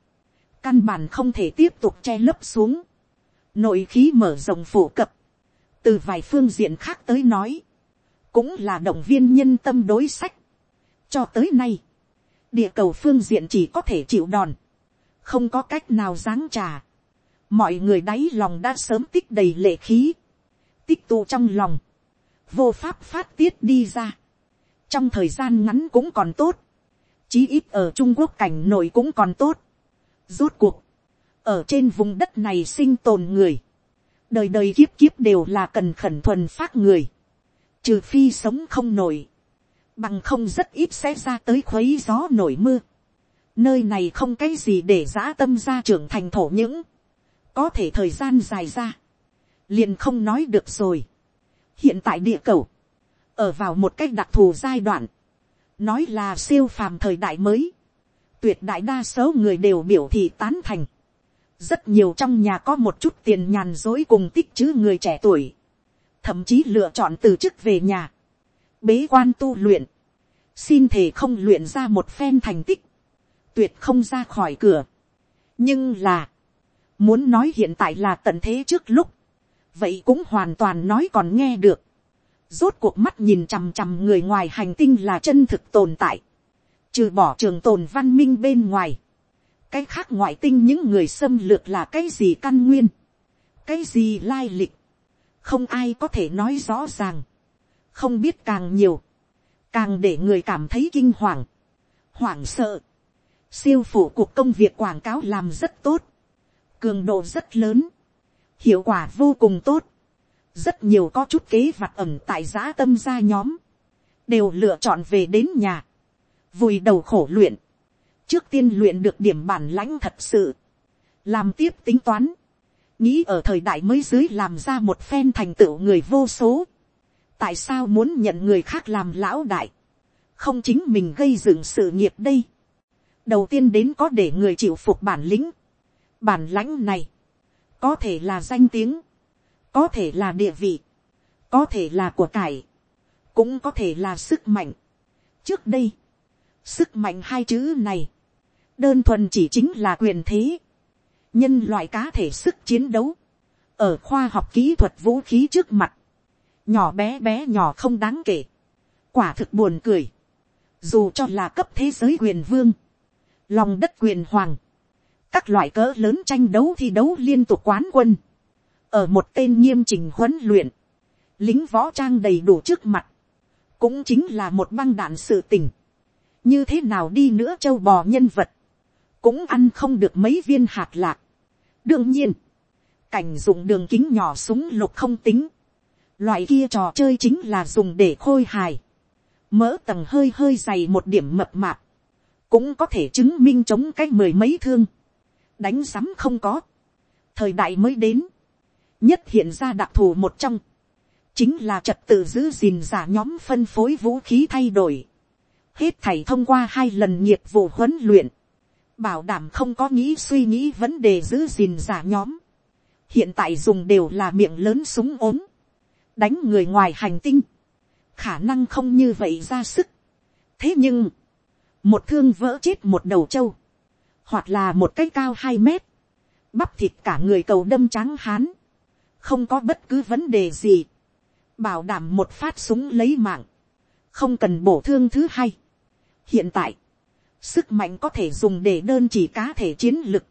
căn bản không thể tiếp tục che lấp xuống, nội khí mở rộng phổ cập, từ vài phương diện khác tới nói, cũng là động viên nhân tâm đối sách. cho tới nay, địa cầu phương diện chỉ có thể chịu đòn, không có cách nào giáng trà mọi người đáy lòng đã sớm tích đầy lệ khí, tích tụ trong lòng, vô pháp phát tiết đi ra, trong thời gian ngắn cũng còn tốt, chí ít ở trung quốc cảnh nội cũng còn tốt, rốt cuộc, ở trên vùng đất này sinh tồn người, đời đời kiếp kiếp đều là cần khẩn thuần phát người, trừ phi sống không nổi, bằng không rất ít sẽ ra tới khuấy gió nổi mưa, nơi này không cái gì để giã tâm ra trưởng thành thổ những, có thể thời gian dài ra, liền không nói được rồi. hiện tại địa cầu, ở vào một cách đặc thù giai đoạn, nói là siêu phàm thời đại mới, tuyệt đại đa số người đều biểu thị tán thành, rất nhiều trong nhà có một chút tiền nhàn dối cùng tích chứ người trẻ tuổi, thậm chí lựa chọn từ chức về nhà, bế quan tu luyện, xin thể không luyện ra một phen thành tích, tuyệt không ra khỏi cửa. nhưng là, muốn nói hiện tại là tận thế trước lúc, vậy cũng hoàn toàn nói còn nghe được. rốt cuộc mắt nhìn chằm chằm người ngoài hành tinh là chân thực tồn tại, trừ bỏ trường tồn văn minh bên ngoài, cái khác ngoại tinh những người xâm lược là cái gì căn nguyên, cái gì lai lịch, không ai có thể nói rõ ràng, không biết càng nhiều, càng để người cảm thấy kinh hoàng, hoảng sợ, siêu phủ cuộc công việc quảng cáo làm rất tốt, cường độ rất lớn, hiệu quả vô cùng tốt, rất nhiều có chút kế vặt ẩm tại giã tâm gia nhóm, đều lựa chọn về đến nhà, vùi đầu khổ luyện, trước tiên luyện được điểm bản lãnh thật sự, làm tiếp tính toán, nghĩ ở thời đại mới dưới làm ra một phen thành tựu người vô số, tại sao muốn nhận người khác làm lão đại, không chính mình gây dựng sự nghiệp đây, đầu tiên đến có để người chịu phục bản lĩnh, bản lãnh này, có thể là danh tiếng, có thể là địa vị, có thể là của cải, cũng có thể là sức mạnh. trước đây, sức mạnh hai chữ này, đơn thuần chỉ chính là quyền thế, nhân loại cá thể sức chiến đấu, ở khoa học kỹ thuật vũ khí trước mặt, nhỏ bé bé nhỏ không đáng kể, quả thực buồn cười, dù cho là cấp thế giới quyền vương, lòng đất quyền hoàng, các loại cỡ lớn tranh đấu thi đấu liên tục quán quân, ở một tên nghiêm trình huấn luyện, lính võ trang đầy đủ trước mặt, cũng chính là một băng đạn sự tình, như thế nào đi nữa châu bò nhân vật, cũng ăn không được mấy viên hạt lạc. đương nhiên, cảnh dùng đường kính nhỏ súng lục không tính, loại kia trò chơi chính là dùng để khôi hài, mỡ tầng hơi hơi dày một điểm mập mạp, cũng có thể chứng minh chống cái mười mấy thương, đánh sắm không có, thời đại mới đến, nhất hiện ra đặc thù một trong, chính là trật tự giữ gìn giả nhóm phân phối vũ khí thay đổi, hết thảy thông qua hai lần nghiệp vụ huấn luyện, bảo đảm không có nghĩ suy nghĩ vấn đề giữ gìn giả nhóm, hiện tại dùng đều là miệng lớn súng ốm, đánh người ngoài hành tinh, khả năng không như vậy ra sức. thế nhưng, một thương vỡ chết một đầu trâu, hoặc là một cái cao hai mét, bắp thịt cả người cầu đâm trắng hán, không có bất cứ vấn đề gì, bảo đảm một phát súng lấy mạng, không cần bổ thương thứ hai. hiện tại, sức mạnh có thể dùng để đơn chỉ cá thể chiến lực,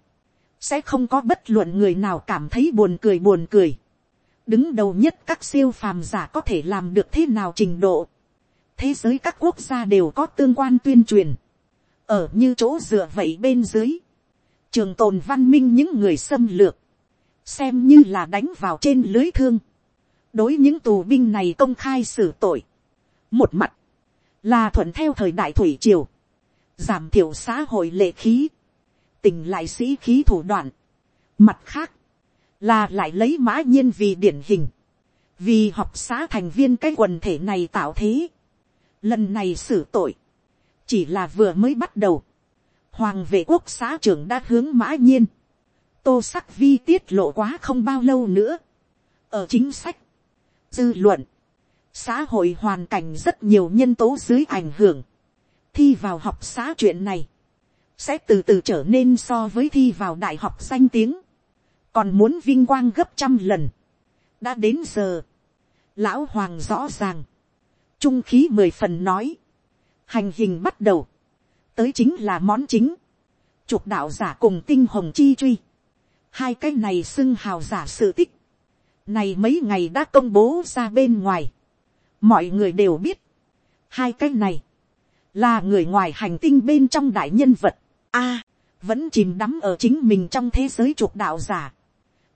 sẽ không có bất luận người nào cảm thấy buồn cười buồn cười. đứng đầu nhất các siêu phàm giả có thể làm được thế nào trình độ. thế giới các quốc gia đều có tương quan tuyên truyền ở như chỗ dựa vậy bên dưới, trường tồn văn minh những người xâm lược, xem như là đánh vào trên lưới thương, đối những tù binh này công khai xử tội. một mặt, là thuận theo thời đại thủy triều, giảm thiểu xã hội lệ khí, tình lại sĩ khí thủ đoạn. mặt khác, là lại lấy mã nhiên vì điển hình, vì học xã thành viên cái quần thể này tạo thế. lần này xử tội, chỉ là vừa mới bắt đầu, hoàng vệ quốc xã trưởng đã hướng mã nhiên, tô sắc vi tiết lộ quá không bao lâu nữa, ở chính sách, dư luận, xã hội hoàn cảnh rất nhiều nhân tố dưới ảnh hưởng, thi vào học xã chuyện này, sẽ từ từ trở nên so với thi vào đại học danh tiếng, còn muốn vinh quang gấp trăm lần, đã đến giờ, lão hoàng rõ ràng, trung khí mười phần nói, hành hình bắt đầu, tới chính là món chính, chục đạo giả cùng tinh hồng chi truy, hai cái này xưng hào giả sự tích, này mấy ngày đã công bố ra bên ngoài, mọi người đều biết, hai cái này, là người ngoài hành tinh bên trong đại nhân vật, a, vẫn chìm đắm ở chính mình trong thế giới trục đạo giả.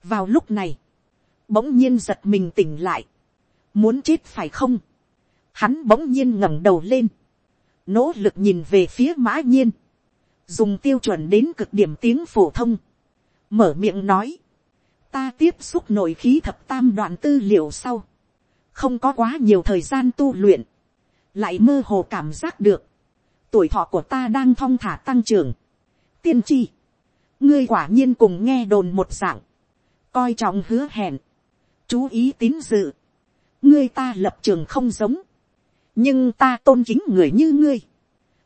vào lúc này, bỗng nhiên giật mình tỉnh lại, muốn chết phải không, hắn bỗng nhiên ngẩng đầu lên, nỗ lực nhìn về phía mã nhiên, dùng tiêu chuẩn đến cực điểm tiếng phổ thông, mở miệng nói, ta tiếp xúc nội khí thập tam đoạn tư liệu sau, không có quá nhiều thời gian tu luyện, lại mơ hồ cảm giác được, tuổi thọ của ta đang thong thả tăng trưởng. tiên tri, ngươi quả nhiên cùng nghe đồn một dạng, coi trọng hứa hẹn, chú ý tín dự, ngươi ta lập trường không giống, nhưng ta tôn kính người như ngươi,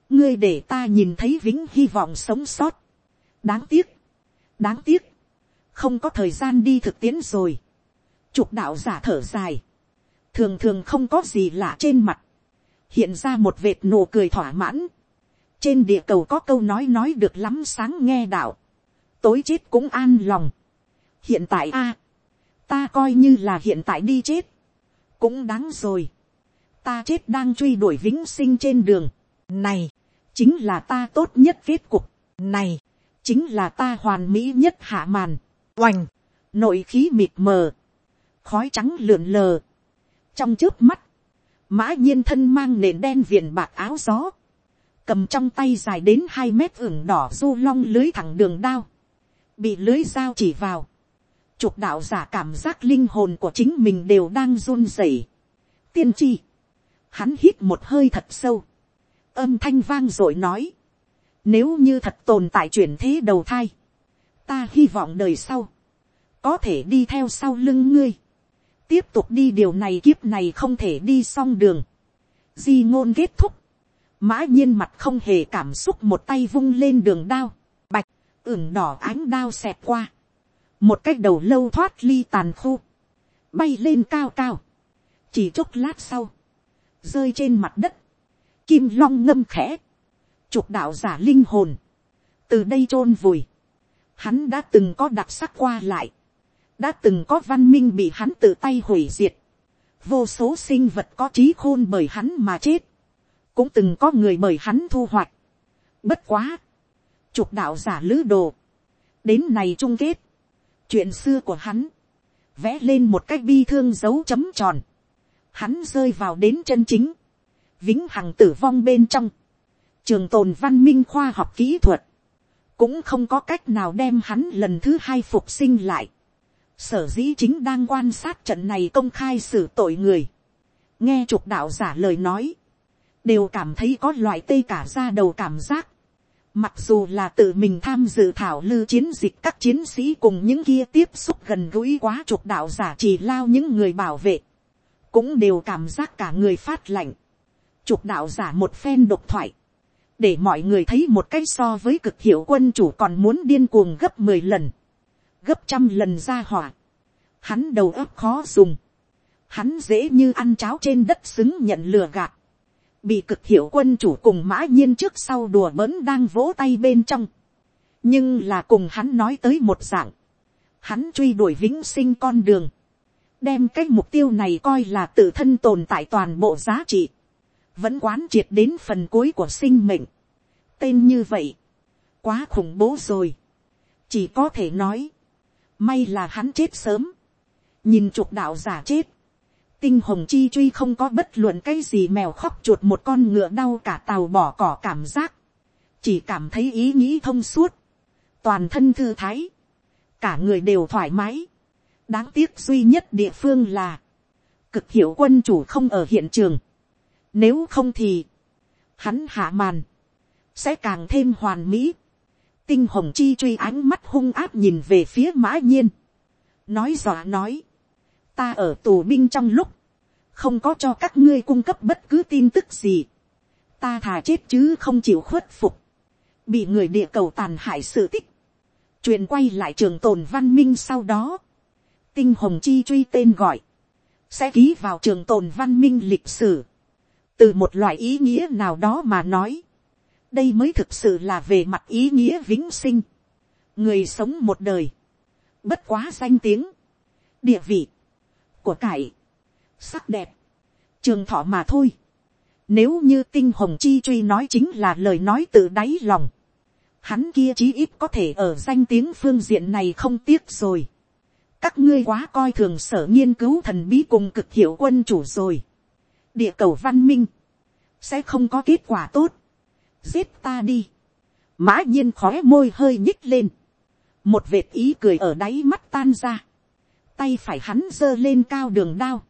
ngươi để ta nhìn thấy vĩnh hy vọng sống sót. đáng tiếc, đáng tiếc, không có thời gian đi thực tiễn rồi. trục đạo giả thở dài, thường thường không có gì lạ trên mặt, hiện ra một vệt nụ cười thỏa mãn. trên địa cầu có câu nói nói được lắm sáng nghe đạo, tối chết cũng an lòng. hiện tại a, ta coi như là hiện tại đi chết, cũng đáng rồi ta chết đang truy đuổi vĩnh sinh trên đường, này, chính là ta tốt nhất kết cục, này, chính là ta hoàn mỹ nhất hạ màn, oành, nội khí mịt mờ, khói trắng lượn lờ, trong trước mắt, mã nhiên thân mang nền đen viền bạc áo gió, cầm trong tay dài đến hai mét ửng đỏ du long lưới thẳng đường đao, bị lưới dao chỉ vào, trục đạo giả cảm giác linh hồn của chính mình đều đang run rẩy. tiên tri, hắn hít một hơi thật sâu, âm thanh vang r ộ i nói, nếu như thật tồn tại chuyển thế đầu thai, ta hy vọng đời sau, có thể đi theo sau lưng ngươi, tiếp tục đi điều này kiếp này không thể đi xong đường. Di ngôn kết thúc, mã nhiên mặt không hề cảm xúc một tay vung lên đường đao, bạch, ửng đỏ ánh đao xẹt qua, một cái đầu lâu thoát ly tàn khô, bay lên cao cao, chỉ chốc lát sau, rơi trên mặt đất, kim long ngâm khẽ, chục đạo giả linh hồn, từ đây t r ô n vùi, hắn đã từng có đặc sắc qua lại, đã từng có văn minh bị hắn tự tay hủy diệt, vô số sinh vật có trí khôn bởi hắn mà chết, cũng từng có người bởi hắn thu hoạch. Bất quá, chục đạo giả lữ đồ, đến này chung kết, chuyện xưa của hắn, vẽ lên một cách bi thương dấu chấm tròn, hắn rơi vào đến chân chính, vĩnh hằng tử vong bên trong, trường tồn văn minh khoa học kỹ thuật, cũng không có cách nào đem hắn lần thứ hai phục sinh lại. Sở dĩ chính đang quan sát trận này công khai xử tội người, nghe trục đạo giả lời nói, đều cảm thấy có loại tê cả ra đầu cảm giác, mặc dù là tự mình tham dự thảo lư chiến dịch các chiến sĩ cùng những kia tiếp xúc gần gũi quá trục đạo giả chỉ lao những người bảo vệ, cũng đều cảm giác cả người phát lạnh, trục đạo giả một phen độc thoại, để mọi người thấy một cách so với cực hiệu quân chủ còn muốn điên cuồng gấp mười lần gấp trăm lần ra hỏa. Hắn đầu óc khó dùng. Hắn dễ như ăn cháo trên đất xứng nhận lừa gạt. Bị cực hiểu quân chủ cùng mã nhiên trước sau đùa bỡn đang vỗ tay bên trong. Nhưng là cùng hắn nói tới một dạng. Hắn truy đuổi vĩnh sinh con đường. Đem cái mục tiêu này coi là tự thân tồn tại toàn bộ giá trị. Vẫn quán triệt đến phần cuối của sinh mệnh. Tên như vậy. Quá khủng bố rồi. Chỉ có thể nói, May là hắn chết sớm. Nhìn trục đạo giả chết. Tinh hồng chi truy không có bất luận cái gì mèo khóc chuột một con ngựa đau cả tàu bỏ cỏ cảm giác. Chỉ cảm thấy ý nghĩ thông suốt. Toàn thân thư thái. Cả người đều thoải mái. Đáng tiếc duy nhất địa phương là. Cực hiệu quân chủ không ở hiện trường. Nếu không thì. Hắn hạ màn. Sẽ càng thêm hoàn mỹ tinh hồng chi truy ánh mắt hung áp nhìn về phía mã nhiên. nói dọa nói, ta ở tù binh trong lúc, không có cho các ngươi cung cấp bất cứ tin tức gì. ta thà chết chứ không chịu khuất phục, bị người địa cầu tàn hại sự tích, truyền quay lại trường tồn văn minh sau đó, tinh hồng chi truy tên gọi, sẽ ký vào trường tồn văn minh lịch sử, từ một loại ý nghĩa nào đó mà nói, đây mới thực sự là về mặt ý nghĩa vĩnh sinh. người sống một đời, bất quá danh tiếng, địa vị, của cải, sắc đẹp, trường thọ mà thôi. Nếu như tinh hồng chi truy nói chính là lời nói từ đáy lòng, hắn kia chí ít có thể ở danh tiếng phương diện này không tiếc rồi các ngươi quá coi thường sở nghiên cứu thần bí cùng cực hiệu quân chủ rồi. địa cầu văn minh, sẽ không có kết quả tốt. giết ta đi. mã nhiên khói môi hơi nhích lên. một vệt ý cười ở đáy mắt tan ra. tay phải hắn giơ lên cao đường đao.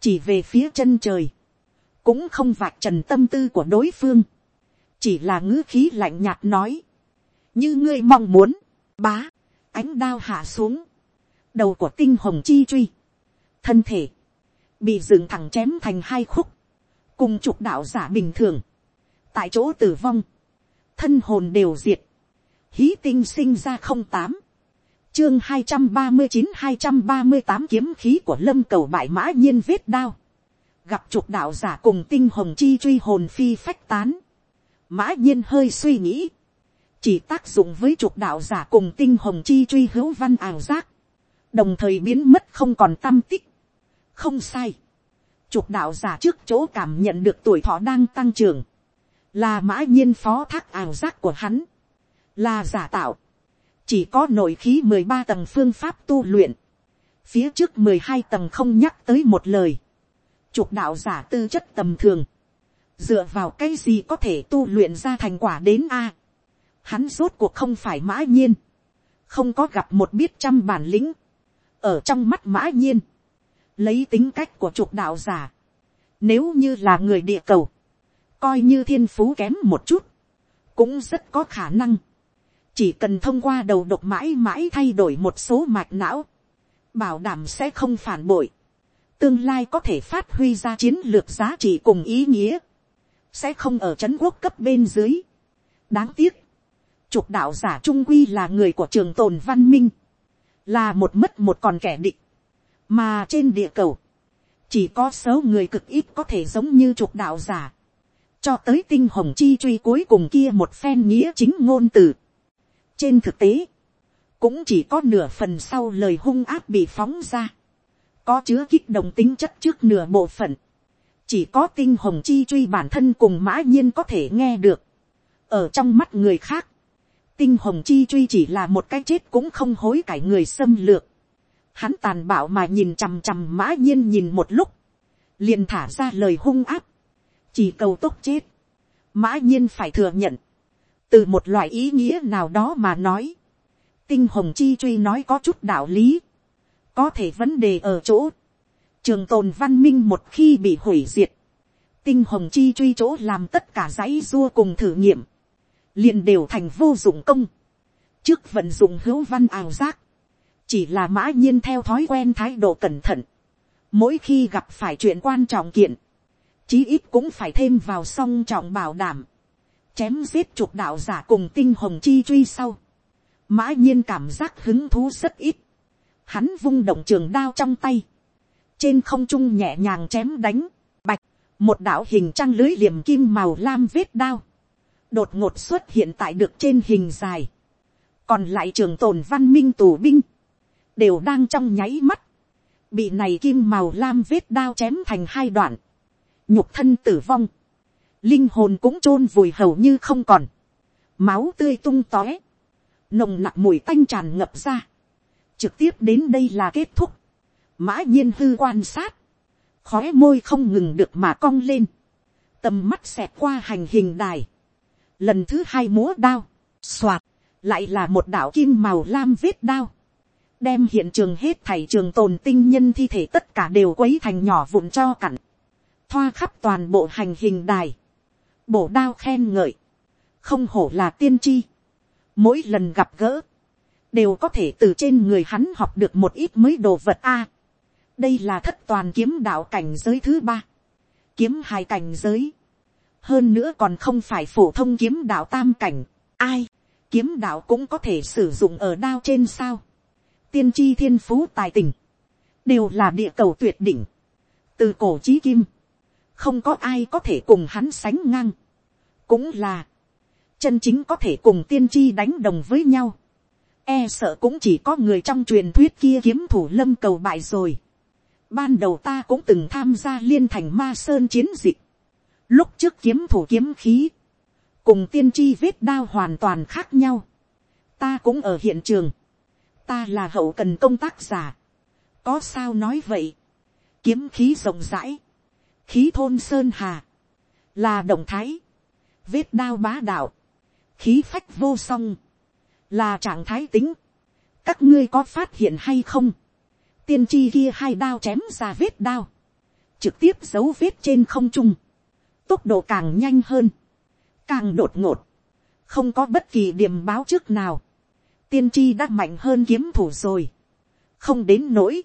chỉ về phía chân trời. cũng không vạch trần tâm tư của đối phương. chỉ là ngữ khí lạnh nhạt nói như ngươi mong muốn, bá, ánh đao hạ xuống, đầu của tinh hồng chi truy, thân thể, bị dựng thẳng chém thành hai khúc, cùng chục đạo giả bình thường, tại chỗ tử vong, thân hồn đều diệt, hí tinh sinh ra không tám, chương hai trăm ba mươi chín hai trăm ba mươi tám kiếm khí của lâm cầu bại mã nhiên vết đao, gặp chục đạo giả cùng tinh hồng chi truy hồn phi phách tán, mã nhiên hơi suy nghĩ, chỉ tác dụng với trục đạo giả cùng tinh hồng chi truy hữu văn ảo giác, đồng thời biến mất không còn tâm tích. không sai, trục đạo giả trước chỗ cảm nhận được tuổi thọ đang tăng trưởng, là mã nhiên phó thác ảo giác của hắn, là giả tạo, chỉ có nội khí mười ba tầng phương pháp tu luyện, phía trước mười hai tầng không nhắc tới một lời, trục đạo giả tư chất tầm thường, dựa vào cái gì có thể tu luyện ra thành quả đến a? Hắn rốt cuộc không phải mã nhiên, không có gặp một biết trăm bản lĩnh, ở trong mắt mã nhiên, lấy tính cách của trục đạo giả, nếu như là người địa cầu, coi như thiên phú kém một chút, cũng rất có khả năng, chỉ cần thông qua đầu độc mãi mãi thay đổi một số mạch não, bảo đảm sẽ không phản bội, tương lai có thể phát huy ra chiến lược giá trị cùng ý nghĩa, sẽ không ở c h ấ n quốc cấp bên dưới. đáng tiếc, Trục đạo giả trung quy là người của trường tồn văn minh. Là một mất một còn kẻ địch. Mà trên địa cầu. Chỉ có số người cực ít có thể giống như trục đạo giả. Cho tới tinh hồng chi truy cuối cùng kia một phen nghĩa chính ngôn từ. Trên thực tế. Cũng chỉ có nửa phần sau lời hung áp bị phóng ra. Có chứa kích động tính chất trước nửa bộ phận chỉ có tinh hồng chi truy bản thân cùng mã nhiên có thể nghe được. ở trong mắt người khác, tinh hồng chi truy chỉ là một cái chết cũng không hối cải người xâm lược. Hắn tàn bạo mà nhìn chằm chằm mã nhiên nhìn một lúc, liền thả ra lời hung áp, chỉ cầu tốc chết. Mã nhiên phải thừa nhận, từ một loại ý nghĩa nào đó mà nói, tinh hồng chi truy nói có chút đạo lý, có thể vấn đề ở chỗ, trường tồn văn minh một khi bị hủy diệt, tinh hồng chi truy chỗ làm tất cả dãy dua cùng thử nghiệm, liền đều thành vô dụng công. trước vận dụng hữu văn ảo giác, chỉ là mã nhiên theo thói quen thái độ cẩn thận. mỗi khi gặp phải chuyện quan trọng kiện, chí ít cũng phải thêm vào song trọng bảo đảm, chém giết chục đạo giả cùng tinh hồng chi truy sau. mã nhiên cảm giác hứng thú rất ít. hắn vung động trường đao trong tay, trên không trung nhẹ nhàng chém đánh, bạch, một đạo hình trăng lưới liềm kim màu lam vết đao, đột ngột xuất hiện tại được trên hình dài, còn lại trường tồn văn minh tù binh, đều đang trong nháy mắt, bị này kim màu lam vết đao chém thành hai đoạn, nhục thân tử vong, linh hồn cũng chôn vùi hầu như không còn, máu tươi tung tóe, nồng nặc mùi tanh tràn ngập ra, trực tiếp đến đây là kết thúc, mã nhiên hư quan sát, khói môi không ngừng được mà cong lên, tầm mắt xẹt qua hành hình đài, lần thứ hai múa đao, soạt, lại là một đạo kim màu lam vết đao, đem hiện trường hết thảy trường tồn tinh nhân thi thể tất cả đều quấy thành nhỏ vụn cho cặn, thoa khắp toàn bộ hành hình đài, bổ đao khen ngợi, không hổ là tiên tri, mỗi lần gặp gỡ, đều có thể từ trên người hắn học được một ít mới đồ vật a. đây là thất toàn kiếm đạo cảnh giới thứ ba, kiếm hai cảnh giới, hơn nữa còn không phải phổ thông kiếm đạo tam cảnh, ai, kiếm đạo cũng có thể sử dụng ở đao trên sao, tiên tri thiên phú tài tình, đều là địa cầu tuyệt đỉnh, từ cổ chí kim, không có ai có thể cùng hắn sánh ngang, cũng là, chân chính có thể cùng tiên tri đánh đồng với nhau, e sợ cũng chỉ có người trong truyền thuyết kia kiếm thủ lâm cầu bại rồi. ban đầu ta cũng từng tham gia liên thành ma sơn chiến dịch lúc trước kiếm thủ kiếm khí, cùng tiên tri vết đao hoàn toàn khác nhau. ta cũng ở hiện trường. ta là hậu cần công tác giả. có sao nói vậy. kiếm khí rộng rãi. khí thôn sơn hà. là động thái. vết đao bá đạo. khí phách vô song là trạng thái tính. các ngươi có phát hiện hay không. tiên tri kia hai đao chém ra vết đao. trực tiếp dấu vết trên không trung tốc độ càng nhanh hơn. càng đột ngột. không có bất kỳ điểm báo trước nào. tiên tri đã mạnh hơn kiếm thủ rồi. không đến nỗi.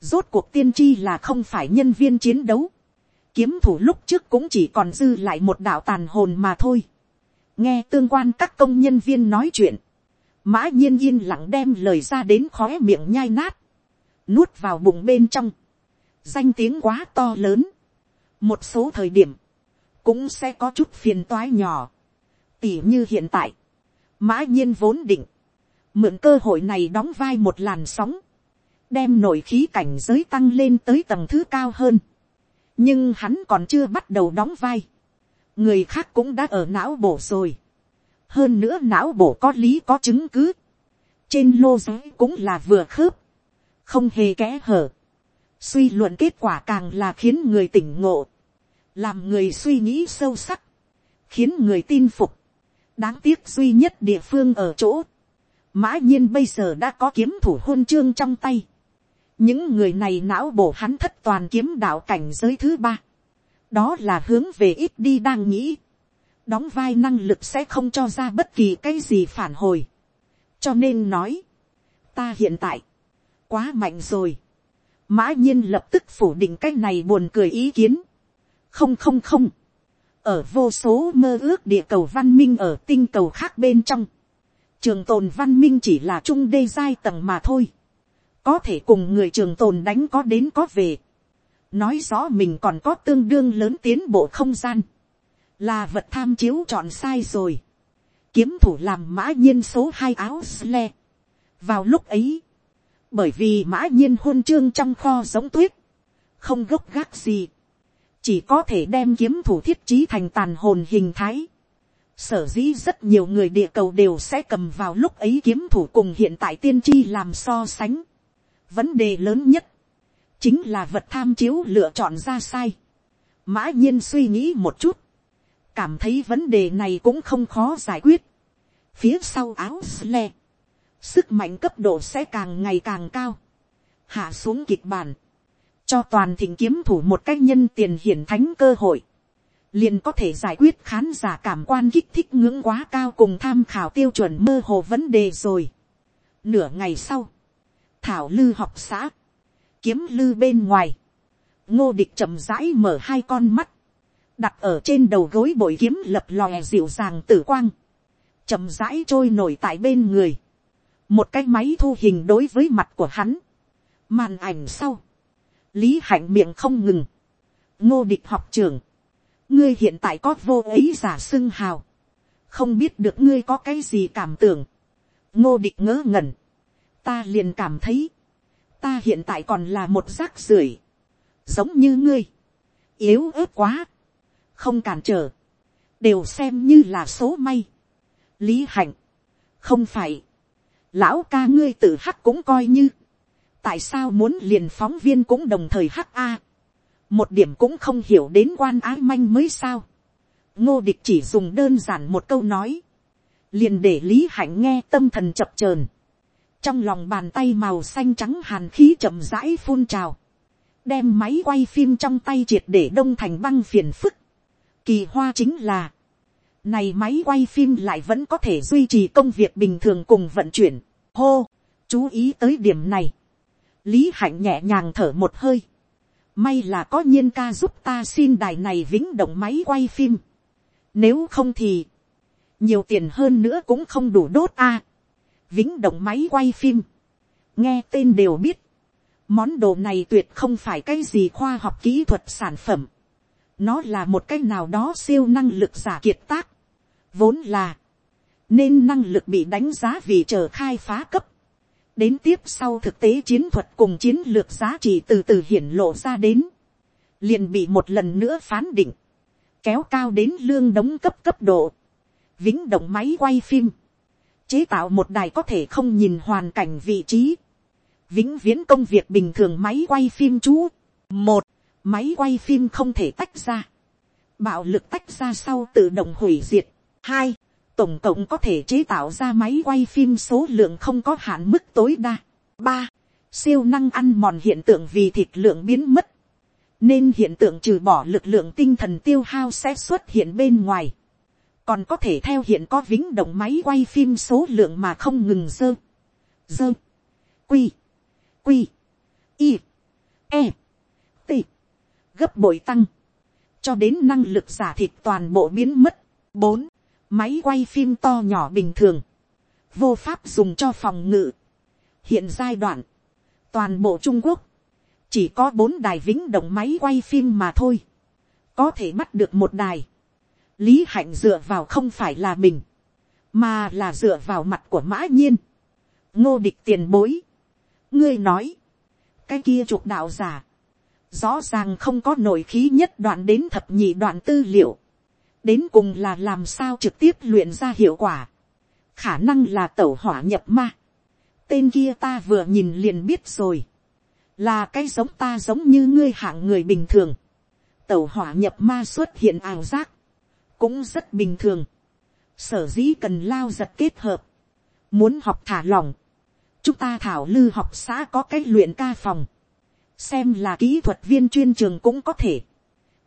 rốt cuộc tiên tri là không phải nhân viên chiến đấu. kiếm thủ lúc trước cũng chỉ còn dư lại một đạo tàn hồn mà thôi nghe tương quan các công nhân viên nói chuyện, mã nhiên yên lặng đem lời ra đến khóe miệng nhai nát, nuốt vào bụng bên trong, danh tiếng quá to lớn, một số thời điểm, cũng sẽ có chút phiền toái nhỏ, tỉ như hiện tại, mã nhiên vốn định, mượn cơ hội này đóng vai một làn sóng, đem nổi khí cảnh giới tăng lên tới tầng thứ cao hơn, nhưng hắn còn chưa bắt đầu đóng vai, người khác cũng đã ở não bổ rồi, hơn nữa não bộ có lý có chứng cứ, trên lô giới cũng là vừa khớp, không hề kẽ hở, suy luận kết quả càng là khiến người tỉnh ngộ, làm người suy nghĩ sâu sắc, khiến người tin phục, đáng tiếc duy nhất địa phương ở chỗ, mã nhiên bây giờ đã có kiếm thủ hôn chương trong tay, những người này não bổ hắn thất toàn kiếm đạo cảnh giới thứ ba, đó là hướng về ít đi đang nghĩ, đóng vai năng lực sẽ không cho ra bất kỳ cái gì phản hồi. cho nên nói, ta hiện tại, quá mạnh rồi. mã nhiên lập tức phủ định cái này buồn cười ý kiến không không không, ở vô số mơ ước địa cầu văn minh ở tinh cầu khác bên trong, trường tồn văn minh chỉ là trung đê giai tầng mà thôi. có thể cùng người trường tồn đánh có đến có về. nói rõ mình còn có tương đương lớn tiến bộ không gian là vật tham chiếu chọn sai rồi, kiếm thủ làm mã nhiên số hai áo sle. vào lúc ấy, bởi vì mã nhiên hôn chương trong kho giống tuyết, không gốc gác gì, chỉ có thể đem kiếm thủ thiết trí thành tàn hồn hình thái. Sở dĩ rất nhiều người địa cầu đều sẽ cầm vào lúc ấy kiếm thủ cùng hiện tại tiên tri làm so sánh. Vấn đề lớn nhất, chính là vật tham chiếu lựa chọn ra sai. Mã nhiên suy nghĩ một chút, cảm thấy vấn đề này cũng không khó giải quyết. phía sau áo sle, sức mạnh cấp độ sẽ càng ngày càng cao, hạ xuống kịch bản, cho toàn thịnh kiếm thủ một cách nhân tiền hiển thánh cơ hội, liền có thể giải quyết khán giả cảm quan kích thích ngưỡng quá cao cùng tham khảo tiêu chuẩn mơ hồ vấn đề rồi. Nửa ngày sau, thảo lư học xã, kiếm lư bên ngoài, ngô địch chậm rãi mở hai con mắt, đặt ở trên đầu gối bội kiếm lập lòe dịu dàng tử quang, chậm rãi trôi nổi tại bên người, một cái máy thu hình đối với mặt của hắn, màn ảnh sau, lý hạnh miệng không ngừng, ngô địch học trường, ngươi hiện tại có vô ấy giả xưng hào, không biết được ngươi có cái gì cảm tưởng, ngô địch ngớ ngẩn, ta liền cảm thấy, ta hiện tại còn là một rác rưởi, giống như ngươi, yếu ớt quá, không cản trở, đều xem như là số may. lý hạnh, không phải, lão ca ngươi tự hắc cũng coi như, tại sao muốn liền phóng viên cũng đồng thời hắc a, một điểm cũng không hiểu đến quan ái manh mới sao, ngô địch chỉ dùng đơn giản một câu nói, liền để lý hạnh nghe tâm thần chập chờn, trong lòng bàn tay màu xanh trắng hàn khí chậm rãi phun trào, đem máy quay phim trong tay triệt để đông thành băng phiền phức, Kỳ hoa chính là, này máy quay phim lại vẫn có thể duy trì công việc bình thường cùng vận chuyển. Hô, chú ý tới điểm này. Lý hạnh nhẹ nhàng thở một hơi. May là có nhiên ca giúp ta xin đài này vĩnh động máy quay phim. Nếu không thì, nhiều tiền hơn nữa cũng không đủ đốt a. Vĩnh động máy quay phim. Nghe tên đều biết. Món đồ này tuyệt không phải cái gì khoa học kỹ thuật sản phẩm nó là một cái nào đó siêu năng lực giả kiệt tác, vốn là, nên năng lực bị đánh giá vì chờ khai phá cấp đến tiếp sau thực tế chiến thuật cùng chiến lược giá trị từ từ hiển lộ ra đến, liền bị một lần nữa phán định, kéo cao đến lương đóng cấp cấp độ, vĩnh động máy quay phim, chế tạo một đài có thể không nhìn hoàn cảnh vị trí, vĩnh viễn công việc bình thường máy quay phim chú. một, máy quay phim không thể tách ra, bạo lực tách ra sau tự động hủy diệt. hai, tổng cộng có thể chế tạo ra máy quay phim số lượng không có hạn mức tối đa. ba, siêu năng ăn mòn hiện tượng vì thịt lượng biến mất, nên hiện tượng trừ bỏ lực lượng tinh thần tiêu hao sẽ xuất hiện bên ngoài, còn có thể theo hiện có vĩnh động máy quay phim số lượng mà không ngừng dơ, dơ, quy, quy, y, e, t, gấp bội tăng, cho đến năng lực giả thịt toàn bộ biến mất. bốn, máy quay phim to nhỏ bình thường, vô pháp dùng cho phòng ngự. hiện giai đoạn, toàn bộ trung quốc, chỉ có bốn đài vĩnh động máy quay phim mà thôi, có thể bắt được một đài. lý hạnh dựa vào không phải là mình, mà là dựa vào mặt của mã nhiên, ngô địch tiền bối. ngươi nói, cái kia trục đạo giả, rõ ràng không có nội khí nhất đoạn đến thập nhị đoạn tư liệu, đến cùng là làm sao trực tiếp luyện ra hiệu quả, khả năng là tẩu hỏa nhập ma, tên kia ta vừa nhìn liền biết rồi, là cái giống ta giống như ngươi hạng người bình thường, tẩu hỏa nhập ma xuất hiện ảo giác, cũng rất bình thường, sở dĩ cần lao giật kết hợp, muốn học thả lỏng, chúng ta thảo lư học xã có cái luyện ca phòng, xem là kỹ thuật viên chuyên trường cũng có thể.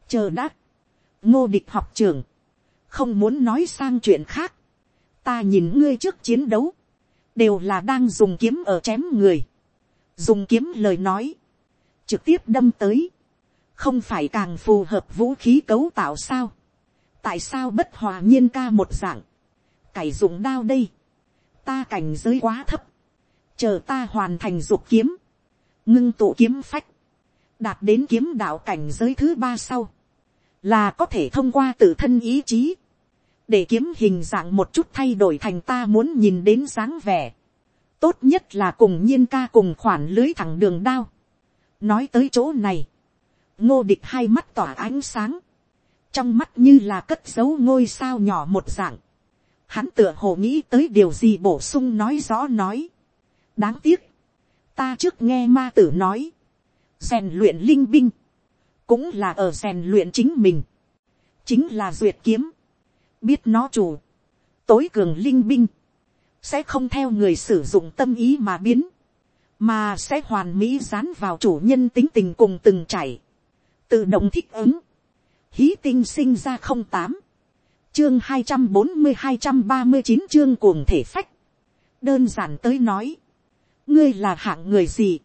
chờ đã, ngô địch học trường, không muốn nói sang chuyện khác, ta nhìn ngươi trước chiến đấu, đều là đang dùng kiếm ở chém người, dùng kiếm lời nói, trực tiếp đâm tới, không phải càng phù hợp vũ khí cấu tạo sao, tại sao bất hòa nhiên ca một dạng, cải dụng đao đây, ta cảnh giới quá thấp, chờ ta hoàn thành dục kiếm, ngưng tụ kiếm phách, đạt đến kiếm đạo cảnh giới thứ ba sau, là có thể thông qua tự thân ý chí, để kiếm hình dạng một chút thay đổi thành ta muốn nhìn đến dáng vẻ, tốt nhất là cùng nhiên ca cùng khoản lưới thẳng đường đao. nói tới chỗ này, ngô địch hai mắt tỏa ánh sáng, trong mắt như là cất dấu ngôi sao nhỏ một dạng, hắn tựa hồ nghĩ tới điều gì bổ sung nói rõ nói. đáng tiếc, ta trước nghe ma tử nói, rèn luyện linh binh, cũng là ở rèn luyện chính mình, chính là duyệt kiếm, biết nó chủ, tối cường linh binh, sẽ không theo người sử dụng tâm ý mà biến, mà sẽ hoàn mỹ dán vào chủ nhân tính tình cùng từng chảy, tự động thích ứng, hí tinh sinh ra không tám, chương hai trăm bốn mươi hai trăm ba mươi chín chương cuồng thể phách, đơn giản tới nói, ngươi là hạng người gì,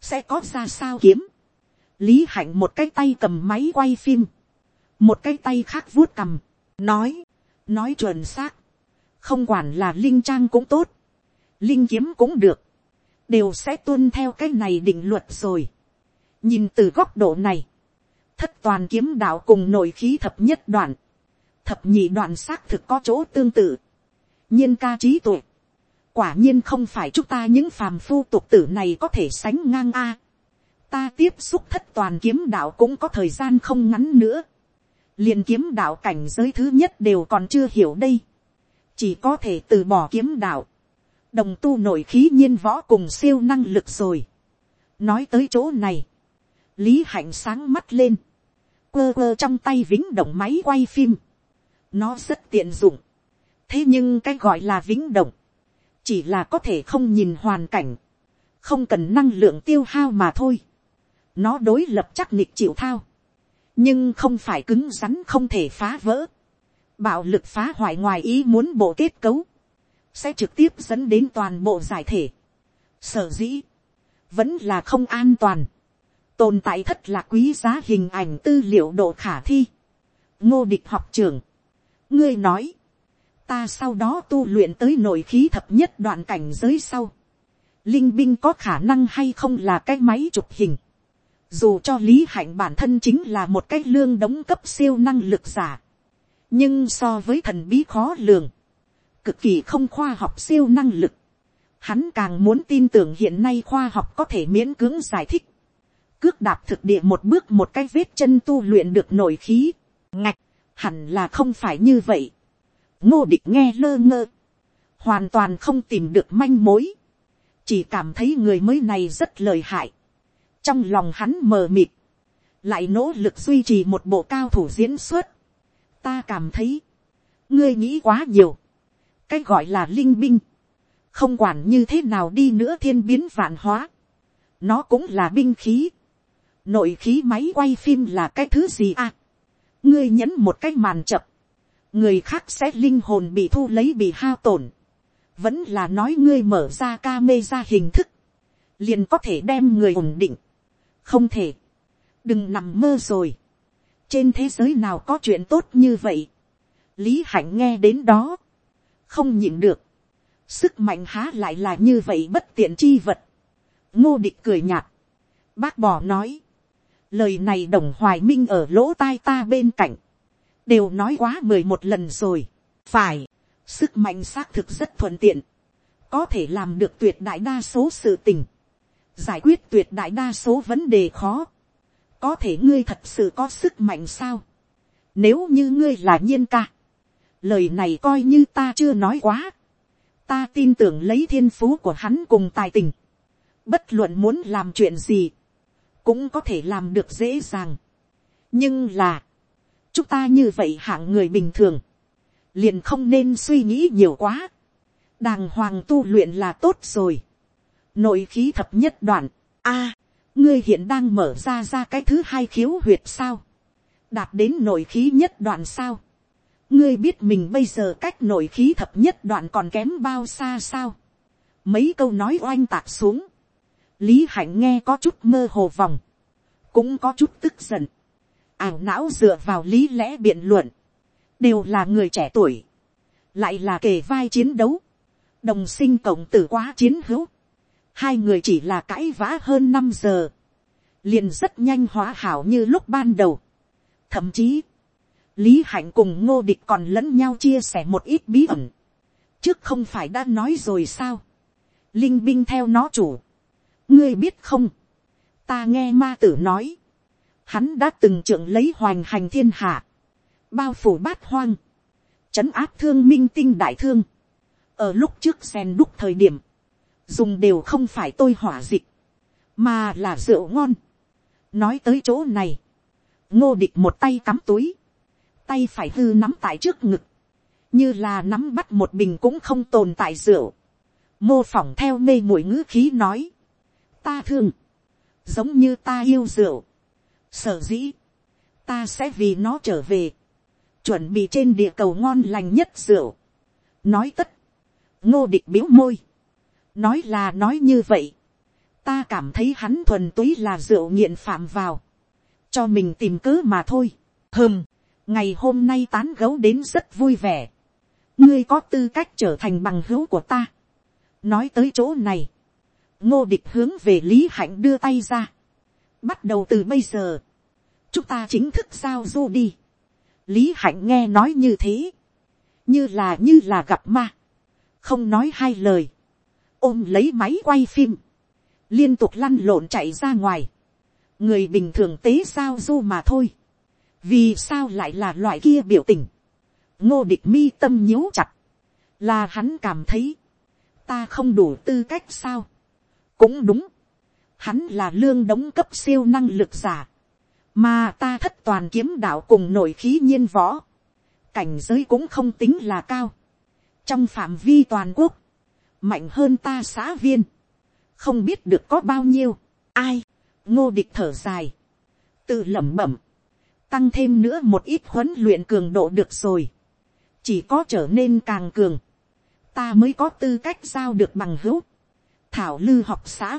sẽ có ra sao kiếm lý hạnh một cái tay cầm máy quay phim, một cái tay khác vuốt cầm, nói, nói chuẩn xác, không quản là linh trang cũng tốt, linh kiếm cũng được, đều sẽ tuân theo cái này định luật rồi. nhìn từ góc độ này, thất toàn kiếm đạo cùng nội khí thập nhất đoạn, thập nhị đoạn xác thực có chỗ tương tự, nhiên ca trí tuệ, quả nhiên không phải chúng ta những phàm phu tục tử này có thể sánh ngang a ta tiếp xúc thất toàn kiếm đạo cũng có thời gian không ngắn nữa. liền kiếm đạo cảnh giới thứ nhất đều còn chưa hiểu đây. chỉ có thể từ bỏ kiếm đạo. đồng tu nội khí nhiên võ cùng siêu năng lực rồi. nói tới chỗ này. lý hạnh sáng mắt lên. quơ quơ trong tay vĩnh động máy quay phim. nó rất tiện dụng. thế nhưng cái gọi là vĩnh động chỉ là có thể không nhìn hoàn cảnh, không cần năng lượng tiêu hao mà thôi nó đối lập chắc nịch chịu thao, nhưng không phải cứng rắn không thể phá vỡ. bạo lực phá hoại ngoài ý muốn bộ kết cấu, sẽ trực tiếp dẫn đến toàn bộ giải thể. sở dĩ, vẫn là không an toàn, tồn tại thất là quý giá hình ảnh tư liệu độ khả thi. ngô địch học trưởng, ngươi nói, ta sau đó tu luyện tới nội khí thập nhất đoạn cảnh giới sau. Linh binh có khả năng hay không là cái máy chụp hình. Dù cho lý hạnh bản thân chính là một cái lương đóng cấp siêu năng lực giả. Nhưng so với thần bí khó lường. cực kỳ không khoa học siêu năng lực. Hắn càng muốn tin tưởng hiện nay khoa học có thể miễn cưỡng giải thích. Cước đạp thực địa một bước một cái vết chân tu luyện được nổi khí. Ngạch, hẳn là không phải như vậy. Ngô địch nghe lơ ngơ. Hoàn toàn không tìm được manh mối. Chỉ cảm thấy người mới này rất lời hại. Trong lòng hắn mờ mịt. Lại nỗ lực duy trì một bộ cao thủ diễn xuất. Ta cảm thấy. Ngươi nghĩ quá nhiều. Cái gọi là linh binh không quản như thế nào đi nữa thiên biến vạn hóa, nó cũng là binh khí, nội khí máy quay phim là cái thứ gì à, ngươi nhấn một cái màn chập, người khác sẽ linh hồn bị thu lấy bị hao tổn, vẫn là nói ngươi mở ra ca mê ra hình thức, liền có thể đem người ổn định, không thể, đừng nằm mơ rồi, trên thế giới nào có chuyện tốt như vậy, lý hạnh nghe đến đó, không nhịn được, Sức mạnh há lại là như vậy bất tiện chi vật. Ngô địch cười nhạt. Bác bỏ nói. Lời này đồng hoài minh ở lỗ tai ta bên cạnh. Đều nói quá mười một lần rồi. Phải. Sức mạnh xác thực rất thuận tiện. Có thể làm được tuyệt đại đa số sự tình. Giải quyết tuyệt đại đa số vấn đề khó. Có thể ngươi thật sự có sức mạnh sao? Nếu như ngươi là nhiên ca. Lời này coi như ta chưa nói quá ta tin tưởng lấy thiên phú của hắn cùng tài tình, bất luận muốn làm chuyện gì, cũng có thể làm được dễ dàng. nhưng là, chúng ta như vậy hạng người bình thường, liền không nên suy nghĩ nhiều quá, đàng hoàng tu luyện là tốt rồi, nội khí thập nhất đoạn, a, ngươi hiện đang mở ra ra cái thứ hai khiếu huyệt sao, đạt đến nội khí nhất đoạn sao, ngươi biết mình bây giờ cách nội khí thập nhất đoạn còn kém bao xa sao. mấy câu nói oanh tạc xuống. lý hạnh nghe có chút mơ hồ vòng. cũng có chút tức giận. ảo não dựa vào lý lẽ biện luận. đều là người trẻ tuổi. lại là kề vai chiến đấu. đồng sinh cộng tử quá chiến hữu hai người chỉ là cãi vã hơn năm giờ. liền rất nhanh hóa hảo như lúc ban đầu. thậm chí, lý hạnh cùng ngô địch còn lẫn nhau chia sẻ một ít bí ẩn. trước không phải đã nói rồi sao. linh binh theo nó chủ. ngươi biết không. ta nghe ma tử nói. hắn đã từng trưởng lấy hoành hành thiên hạ. bao phủ bát hoang. trấn áp thương minh tinh đại thương. ở lúc trước sen đúc thời điểm dùng đều không phải tôi hỏa dịch. mà là rượu ngon. nói tới chỗ này. ngô địch một tay cắm túi tay phải hư nắm tại trước ngực, như là nắm bắt một bình cũng không tồn tại rượu, mô phỏng theo mê mùi ngữ khí nói, ta thương, giống như ta yêu rượu, sở dĩ, ta sẽ vì nó trở về, chuẩn bị trên địa cầu ngon lành nhất rượu, nói tất, ngô địch biếu môi, nói là nói như vậy, ta cảm thấy hắn thuần túy là rượu nghiện phạm vào, cho mình tìm cớ mà thôi, hơm, ngày hôm nay tán gấu đến rất vui vẻ, ngươi có tư cách trở thành bằng hữu của ta. nói tới chỗ này, ngô địch hướng về lý hạnh đưa tay ra, bắt đầu từ bây giờ, chúng ta chính thức giao du đi. lý hạnh nghe nói như thế, như là như là gặp ma, không nói hai lời, ôm lấy máy quay phim, liên tục lăn lộn chạy ra ngoài, người bình thường tế sao du mà thôi, vì sao lại là loại kia biểu tình, ngô địch mi tâm nhíu chặt, là hắn cảm thấy, ta không đủ tư cách sao, cũng đúng, hắn là lương đóng cấp siêu năng lực giả, mà ta thất toàn kiếm đạo cùng nội khí nhiên võ, cảnh giới cũng không tính là cao, trong phạm vi toàn quốc, mạnh hơn ta xã viên, không biết được có bao nhiêu, ai, ngô địch thở dài, tự lẩm bẩm, tăng thêm nữa một ít huấn luyện cường độ được rồi, chỉ có trở nên càng cường, ta mới có tư cách giao được bằng hữu, thảo lư học xã,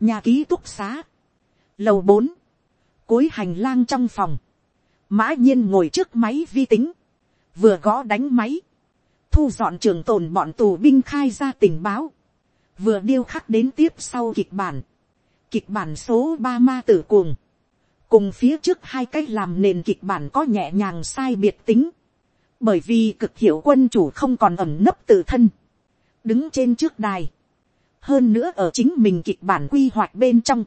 nhà ký túc xá, lầu bốn, cuối hành lang trong phòng, mã nhiên ngồi trước máy vi tính, vừa gõ đánh máy, thu dọn trường tồn bọn tù binh khai ra tình báo, vừa điêu khắc đến tiếp sau kịch bản, kịch bản số ba ma tử cuồng, cùng phía trước hai cách làm nền kịch bản có nhẹ nhàng sai biệt tính, bởi vì cực hiệu quân chủ không còn ẩm nấp tự thân, đứng trên trước đài, hơn nữa ở chính mình kịch bản quy hoạch bên trong,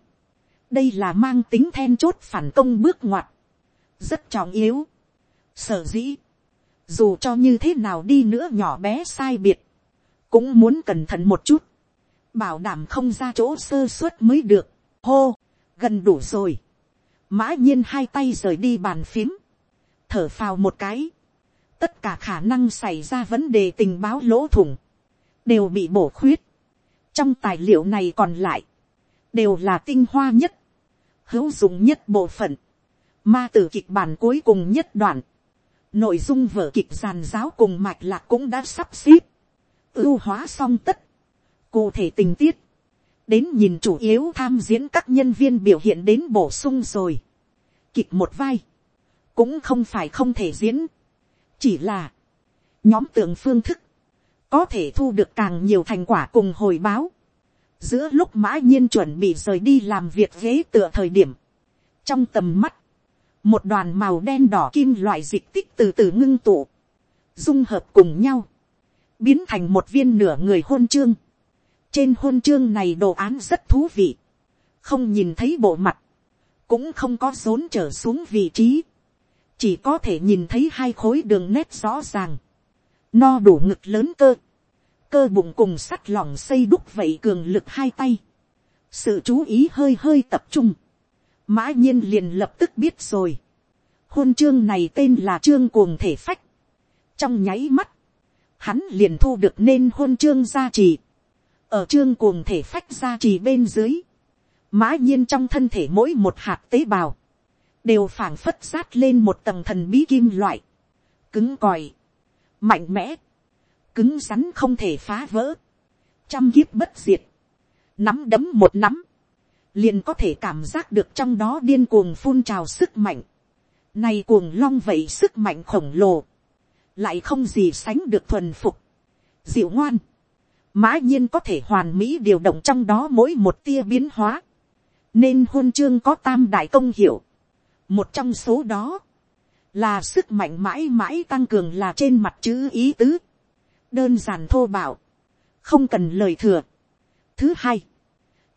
đây là mang tính then chốt phản công bước ngoặt, rất trọng yếu. Sở dĩ, dù cho như thế nào đi nữa nhỏ bé sai biệt, cũng muốn cẩn thận một chút, bảo đảm không ra chỗ sơ suất mới được, hô, gần đủ rồi, mã nhiên hai tay rời đi bàn phím, thở phào một cái, tất cả khả năng xảy ra vấn đề tình báo lỗ thủng, đều bị bổ khuyết, trong tài liệu này còn lại, đều là tinh hoa nhất, hữu dụng nhất bộ phận, ma t ử kịch bản cuối cùng nhất đoạn, nội dung vở kịch giàn giáo cùng mạch lạc cũng đã sắp xếp, ưu hóa xong tất, cụ thể tình tiết, đến nhìn chủ yếu tham diễn các nhân viên biểu hiện đến bổ sung rồi, kịch một vai, cũng không phải không thể diễn, chỉ là, nhóm tượng phương thức, có thể thu được càng nhiều thành quả cùng hồi báo, giữa lúc mã nhiên chuẩn bị rời đi làm việc ghế tựa thời điểm, trong tầm mắt, một đoàn màu đen đỏ kim loại dịch tích từ từ ngưng tụ, dung hợp cùng nhau, biến thành một viên nửa người hôn chương. trên hôn chương này đồ án rất thú vị, không nhìn thấy bộ mặt, cũng không có rốn trở xuống vị trí, chỉ có thể nhìn thấy hai khối đường nét rõ ràng, no đủ ngực lớn cơ, cơ bụng cùng sắt lòng xây đúc vậy cường lực hai tay, sự chú ý hơi hơi tập trung, mã nhiên liền lập tức biết rồi, hôn chương này tên là chương cuồng thể phách, trong nháy mắt, hắn liền thu được nên hôn chương gia trì, ở chương cuồng thể phách gia trì bên dưới, mã nhiên trong thân thể mỗi một hạt tế bào, đều phảng phất sát lên một tầng thần bí kim loại, cứng còi, mạnh mẽ, cứng rắn không thể phá vỡ, trăm kiếp bất diệt, nắm đấm một nắm, liền có thể cảm giác được trong đó điên cuồng phun trào sức mạnh, này cuồng long vậy sức mạnh khổng lồ, lại không gì sánh được thuần phục, dịu ngoan, mã nhiên có thể hoàn mỹ điều động trong đó mỗi một tia biến hóa, nên hôn chương có tam đại công hiểu, một trong số đó, là sức mạnh mãi mãi tăng cường là trên mặt chữ ý tứ, đơn giản thô bạo, không cần lời thừa. Thứ hai,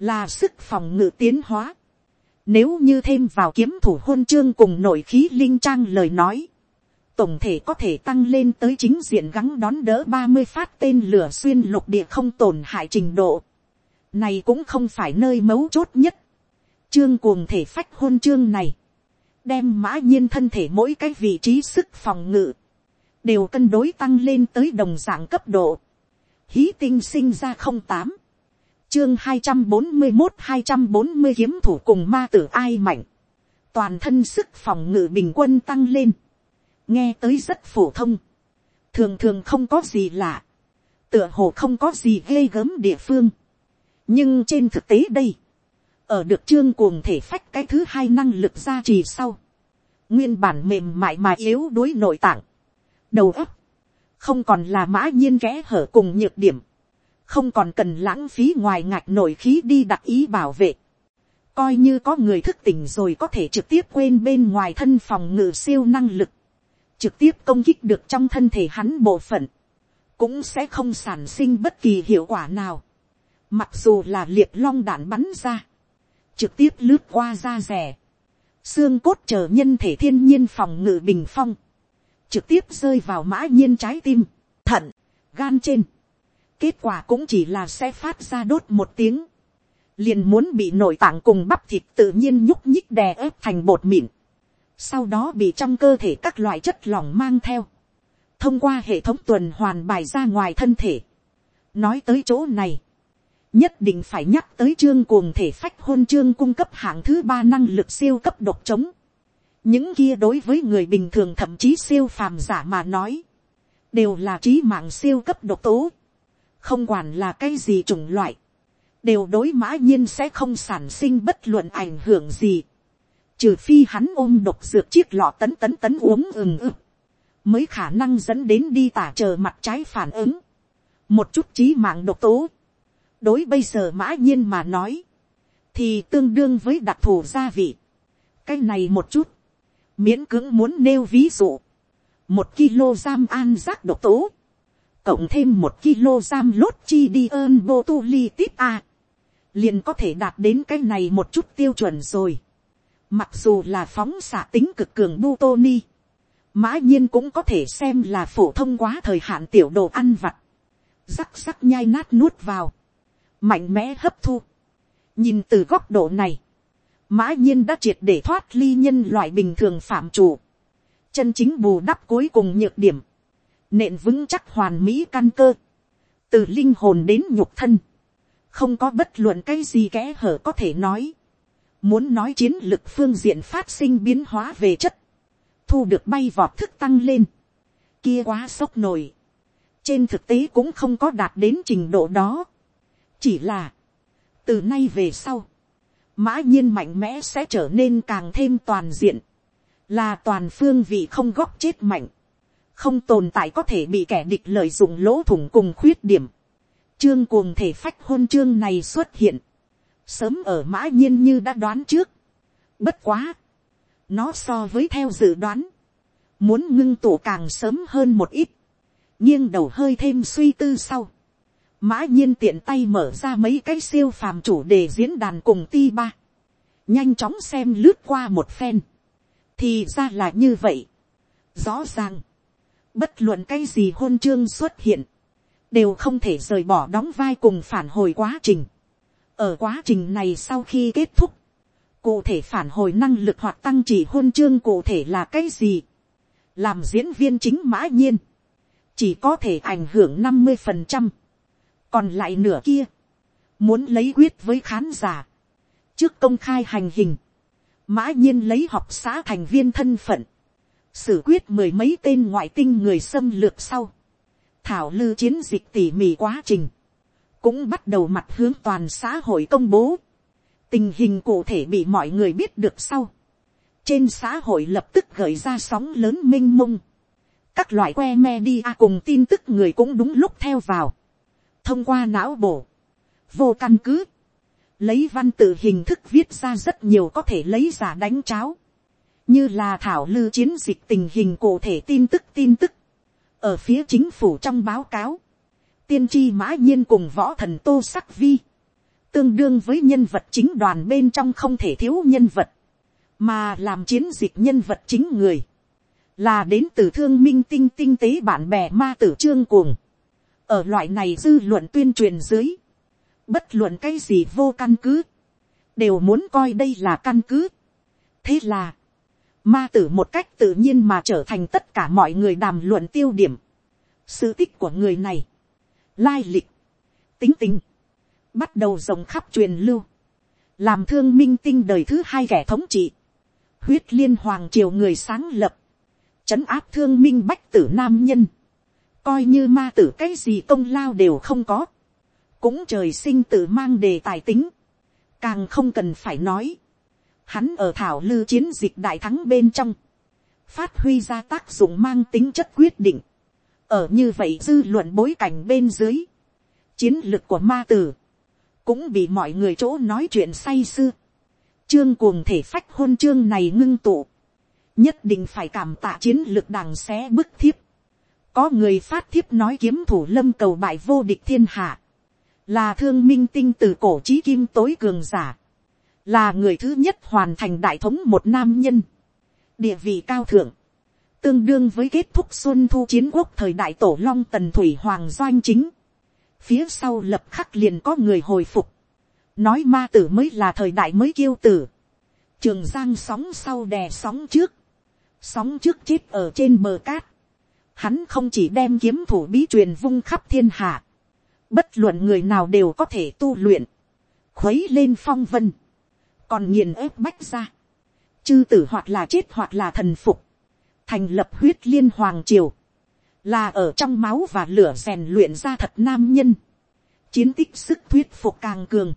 là sức phòng ngự tiến hóa. Nếu như thêm vào kiếm thủ hôn chương cùng nội khí linh trang lời nói, tổng thể có thể tăng lên tới chính diện gắng đón đỡ ba mươi phát tên lửa xuyên lục địa không tổn hại trình độ. Này cũng không phải nơi mấu chốt nhất. Chương cuồng thể phách hôn chương này, đem mã nhiên thân thể mỗi cái vị trí sức phòng ngự, đều cân đối tăng lên tới đồng dạng cấp độ. Hí tinh sinh ra không tám, chương hai trăm bốn mươi một hai trăm bốn mươi kiếm thủ cùng ma tử ai mạnh, toàn thân sức phòng ngự bình quân tăng lên, nghe tới rất phổ thông, thường thường không có gì lạ, tựa hồ không có gì ghê gớm địa phương. nhưng trên thực tế đây, ở được chương cuồng thể phách cái thứ hai năng lực gia trì sau, nguyên bản mềm mại mà yếu đuối nội tạng, đầu óc, không còn là mã nhiên kẽ hở cùng nhược điểm, không còn cần lãng phí ngoài ngạch nổi khí đi đặt ý bảo vệ. Coi như có người thức tỉnh rồi có thể trực tiếp quên bên ngoài thân phòng ngự siêu năng lực, trực tiếp công kích được trong thân thể hắn bộ phận, cũng sẽ không sản sinh bất kỳ hiệu quả nào. Mặc dù là liệt long đạn bắn ra, trực tiếp lướt qua da rẻ, xương cốt chờ nhân thể thiên nhiên phòng ngự bình phong, trực tiếp rơi vào mã nhiên trái tim, thận, gan trên. Kết quả cũng chỉ là sẽ phát ra đốt một tiếng. Liền muốn bị nội tạng cùng bắp thịt tự nhiên nhúc nhích đè ép thành bột mịn. Sau đó bị trong cơ thể các loại chất lỏng mang theo. Thông qua hệ thống tuần hoàn bài ra ngoài thân thể. Nói tới chỗ này. Nhất định phải nhắc tới chương cuồng thể phách hôn chương cung cấp hạng thứ ba năng lực siêu cấp độc chống những kia đối với người bình thường thậm chí siêu phàm giả mà nói, đều là trí mạng siêu cấp độc tố, không quản là cái gì chủng loại, đều đối mã nhiên sẽ không sản sinh bất luận ảnh hưởng gì, trừ phi hắn ôm độc dược chiếc lọ tấn tấn tấn uống ừng ực, mới khả năng dẫn đến đi tả chờ mặt trái phản ứng, một chút trí mạng độc tố, đối bây giờ mã nhiên mà nói, thì tương đương với đặc thù gia vị, cái này một chút, miễn cưỡng muốn nêu ví dụ, một kg an giác độc tố, cộng thêm một kg lốt chi đi ơn botulitis a, liền có thể đạt đến cái này một chút tiêu chuẩn rồi. Mặc dù là phóng xạ tính cực cường Butoni, mã nhiên cũng có thể xem là phổ thông quá thời hạn tiểu đồ ăn vặt. Rắc rắc nhai nát nuốt vào. Mạnh mẽ hấp thu. Nhìn từ góc độ này. Mã nhiên đã triệt để thoát ly nhân loại bình thường phạm chủ. Chân chính bù đắp cuối cùng nhược điểm. Nện vững chắc hoàn mỹ căn cơ. Từ linh hồn đến nhục thân. Không có bất luận cái gì kẽ hở có thể nói. Muốn nói chiến lực phương diện phát sinh biến hóa về chất. Thu được bay vọt thức tăng lên. Kia quá sốc nổi. Trên thực tế cũng không có đạt đến trình độ đó. Chỉ là. Từ nay về sau. Mã nhiên mạnh mẽ sẽ trở nên càng thêm toàn diện. Là toàn phương vị không góp chết mạnh. Không tồn tại có thể bị kẻ địch lợi dụng lỗ thủng cùng khuyết điểm. Chương cuồng thể phách hôn chương này xuất hiện sớm ở mã nhiên như đã đoán trước. Bất quá, nó so với theo dự đoán, muốn ngưng tụ càng sớm hơn một ít, nghiêng đầu hơi thêm suy tư sau. Mã nhiên tiện tay mở ra mấy cái siêu phàm chủ đề diễn đàn cùng ti ba. Nhanh chóng xem lướt qua một phen. Thì ra là như vậy. Rõ ràng. Bất luận cái gì hôn chương xuất hiện. Đều không thể rời bỏ đóng vai cùng phản hồi quá trình. Ở quá trình này sau khi kết thúc, cụ thể phản hồi năng lực hoặc tăng chỉ hôn chương cụ thể là cái gì, làm diễn viên chính mã nhiên, chỉ có thể ảnh hưởng năm mươi phần trăm, còn lại nửa kia, muốn lấy quyết với khán giả, trước công khai hành hình, mã nhiên lấy học xã thành viên thân phận, xử quyết mười mấy tên ngoại tinh người xâm lược sau, thảo lư chiến dịch tỉ mỉ quá trình, cũng bắt đầu mặt hướng toàn xã hội công bố. tình hình cụ thể bị mọi người biết được sau. trên xã hội lập tức gợi ra sóng lớn m i n h mông. các loại que media cùng tin tức người cũng đúng lúc theo vào. thông qua não bổ, vô căn cứ, lấy văn tự hình thức viết ra rất nhiều có thể lấy giả đánh cháo, như là thảo lư chiến dịch tình hình cụ thể tin tức tin tức, ở phía chính phủ trong báo cáo, tiên tri mã nhiên cùng võ thần tô sắc vi, tương đương với nhân vật chính đoàn bên trong không thể thiếu nhân vật, mà làm chiến dịch nhân vật chính người, là đến từ thương minh tinh tinh tế bạn bè ma tử trương cuồng. ở loại này dư luận tuyên truyền dưới, bất luận cái gì vô căn cứ, đều muốn coi đây là căn cứ. thế là, ma tử một cách tự nhiên mà trở thành tất cả mọi người đàm luận tiêu điểm. sự tích của người này, lai lịch, tính tình, bắt đầu rộng khắp truyền lưu, làm thương minh tinh đời thứ hai kẻ thống trị, huyết liên hoàng triều người sáng lập, trấn áp thương minh bách tử nam nhân, coi như ma tử cái gì công lao đều không có, cũng trời sinh tự mang đề tài tính, càng không cần phải nói, hắn ở thảo lư chiến dịch đại thắng bên trong, phát huy ra tác dụng mang tính chất quyết định, ở như vậy dư luận bối cảnh bên dưới, chiến lược của ma tử, cũng bị mọi người chỗ nói chuyện say sưa. Trương cuồng thể phách hôn chương này ngưng tụ, nhất định phải cảm tạ chiến lược đằng xé bức thiếp. Có người phát thiếp nói kiếm thủ lâm cầu bại vô địch thiên hạ, là thương minh tinh từ cổ trí kim tối cường giả, là người thứ nhất hoàn thành đại thống một nam nhân, địa vị cao thượng, tương đương với kết thúc xuân thu chiến quốc thời đại tổ long tần thủy hoàng doanh chính. Phía sau lập khắc liền có người hồi phục. Nói ma tử mới là thời đại mới kiêu tử. Trường giang sóng sau đè sóng trước. Sóng trước chết ở trên bờ cát. Hắn không chỉ đem kiếm thủ bí truyền vung khắp thiên hạ. Bất luận người nào đều có thể tu luyện. Khuấy lên phong vân. Còn nghiền ép bách ra. Chư tử hoặc là chết hoặc là thần phục. Thành lập huyết liên hoàng triều, là ở trong máu và lửa rèn luyện ra thật nam nhân, chiến tích sức thuyết phục càng cường,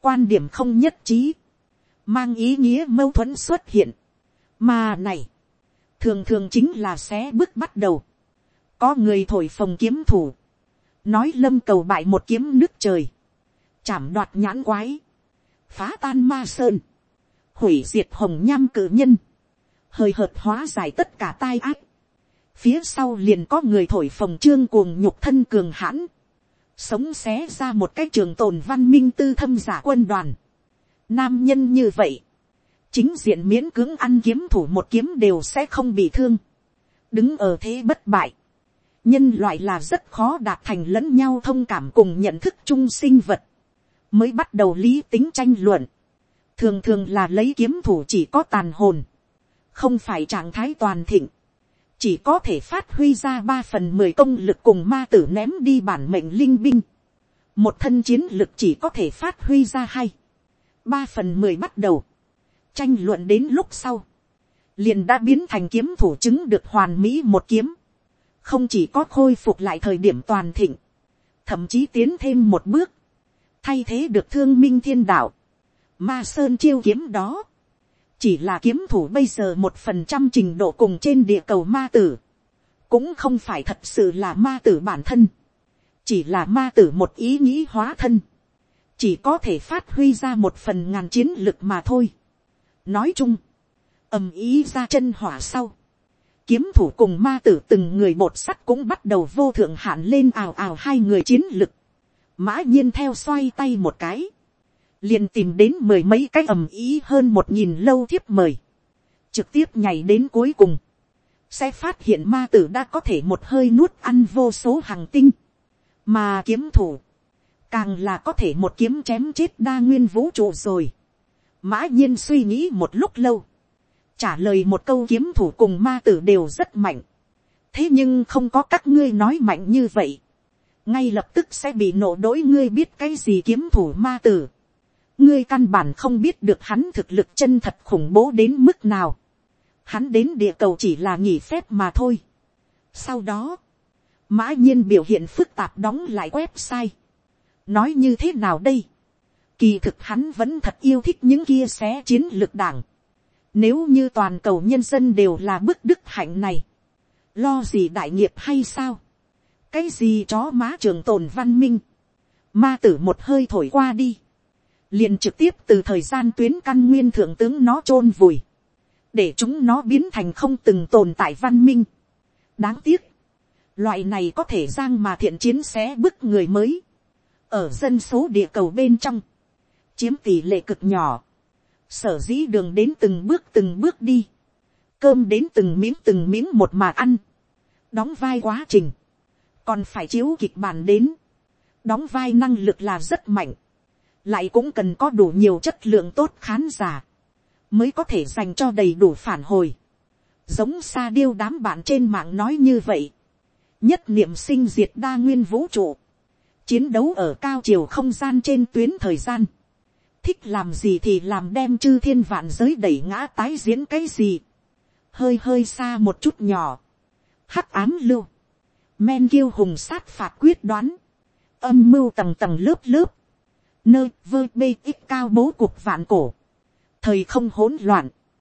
quan điểm không nhất trí, mang ý nghĩa mâu thuẫn xuất hiện, mà này, thường thường chính là xé bước bắt đầu, có người thổi phồng kiếm thủ, nói lâm cầu bại một kiếm nước trời, chảm đoạt nhãn quái, phá tan ma sơn, hủy diệt hồng nham cử nhân, hơi hợt hóa giải tất cả tai ác, phía sau liền có người thổi phồng trương cuồng nhục thân cường hãn, sống xé ra một cái trường tồn văn minh tư thâm giả quân đoàn. Nam nhân như vậy, chính diện miễn cưỡng ăn kiếm thủ một kiếm đều sẽ không bị thương, đứng ở thế bất bại, nhân loại là rất khó đạt thành lẫn nhau thông cảm cùng nhận thức chung sinh vật, mới bắt đầu lý tính tranh luận, thường thường là lấy kiếm thủ chỉ có tàn hồn, không phải trạng thái toàn thịnh, chỉ có thể phát huy ra ba phần mười công lực cùng ma tử ném đi bản mệnh linh binh, một thân chiến lực chỉ có thể phát huy ra hai, ba phần mười bắt đầu, tranh luận đến lúc sau, liền đã biến thành kiếm thủ chứng được hoàn mỹ một kiếm, không chỉ có khôi phục lại thời điểm toàn thịnh, thậm chí tiến thêm một bước, thay thế được thương minh thiên đạo, ma sơn chiêu kiếm đó, chỉ là kiếm thủ bây giờ một phần trăm trình độ cùng trên địa cầu ma tử, cũng không phải thật sự là ma tử bản thân, chỉ là ma tử một ý nghĩ hóa thân, chỉ có thể phát huy ra một phần ngàn chiến lực mà thôi. nói chung, ầm ý ra chân hỏa sau, kiếm thủ cùng ma tử từng người bột sắt cũng bắt đầu vô thượng hạn lên ào ào hai người chiến lực, mã nhiên theo xoay tay một cái, liền tìm đến mười mấy cái ầm ý hơn một nghìn lâu thiếp mời, trực tiếp nhảy đến cuối cùng, sẽ phát hiện ma tử đã có thể một hơi nuốt ăn vô số hàng tinh, mà kiếm thủ, càng là có thể một kiếm chém chết đa nguyên vũ trụ rồi. mã nhiên suy nghĩ một lúc lâu, trả lời một câu kiếm thủ cùng ma tử đều rất mạnh, thế nhưng không có các ngươi nói mạnh như vậy, ngay lập tức sẽ bị nổ đối ngươi biết cái gì kiếm thủ ma tử, ngươi căn bản không biết được hắn thực lực chân thật khủng bố đến mức nào. Hắn đến địa cầu chỉ là nghỉ phép mà thôi. Sau đó, mã nhiên biểu hiện phức tạp đóng lại website. nói như thế nào đây. kỳ thực hắn vẫn thật yêu thích những kia xé chiến lược đảng. nếu như toàn cầu nhân dân đều là bức đức hạnh này, lo gì đại nghiệp hay sao cái gì chó má trường tồn văn minh. ma tử một hơi thổi qua đi. Liền trực tiếp từ thời gian tuyến căn nguyên thượng tướng nó chôn vùi, để chúng nó biến thành không từng tồn tại văn minh. đáng tiếc, loại này có thể giang mà thiện chiến xé bức người mới, ở dân số địa cầu bên trong, chiếm tỷ lệ cực nhỏ, sở dĩ đường đến từng bước từng bước đi, cơm đến từng miếng từng miếng một mà ăn, đóng vai quá trình, còn phải chiếu kịch bản đến, đóng vai năng lực là rất mạnh, lại cũng cần có đủ nhiều chất lượng tốt khán giả, mới có thể dành cho đầy đủ phản hồi. giống xa điêu đám bạn trên mạng nói như vậy, nhất niệm sinh diệt đa nguyên vũ trụ, chiến đấu ở cao chiều không gian trên tuyến thời gian, thích làm gì thì làm đem chư thiên vạn giới đẩy ngã tái diễn cái gì, hơi hơi xa một chút nhỏ, hắc ám lưu, men kiêu hùng sát phạt quyết đoán, âm mưu tầng tầng lớp lớp, nơi vơ bê ít cao bố cục vạn cổ, thời không hỗn loạn,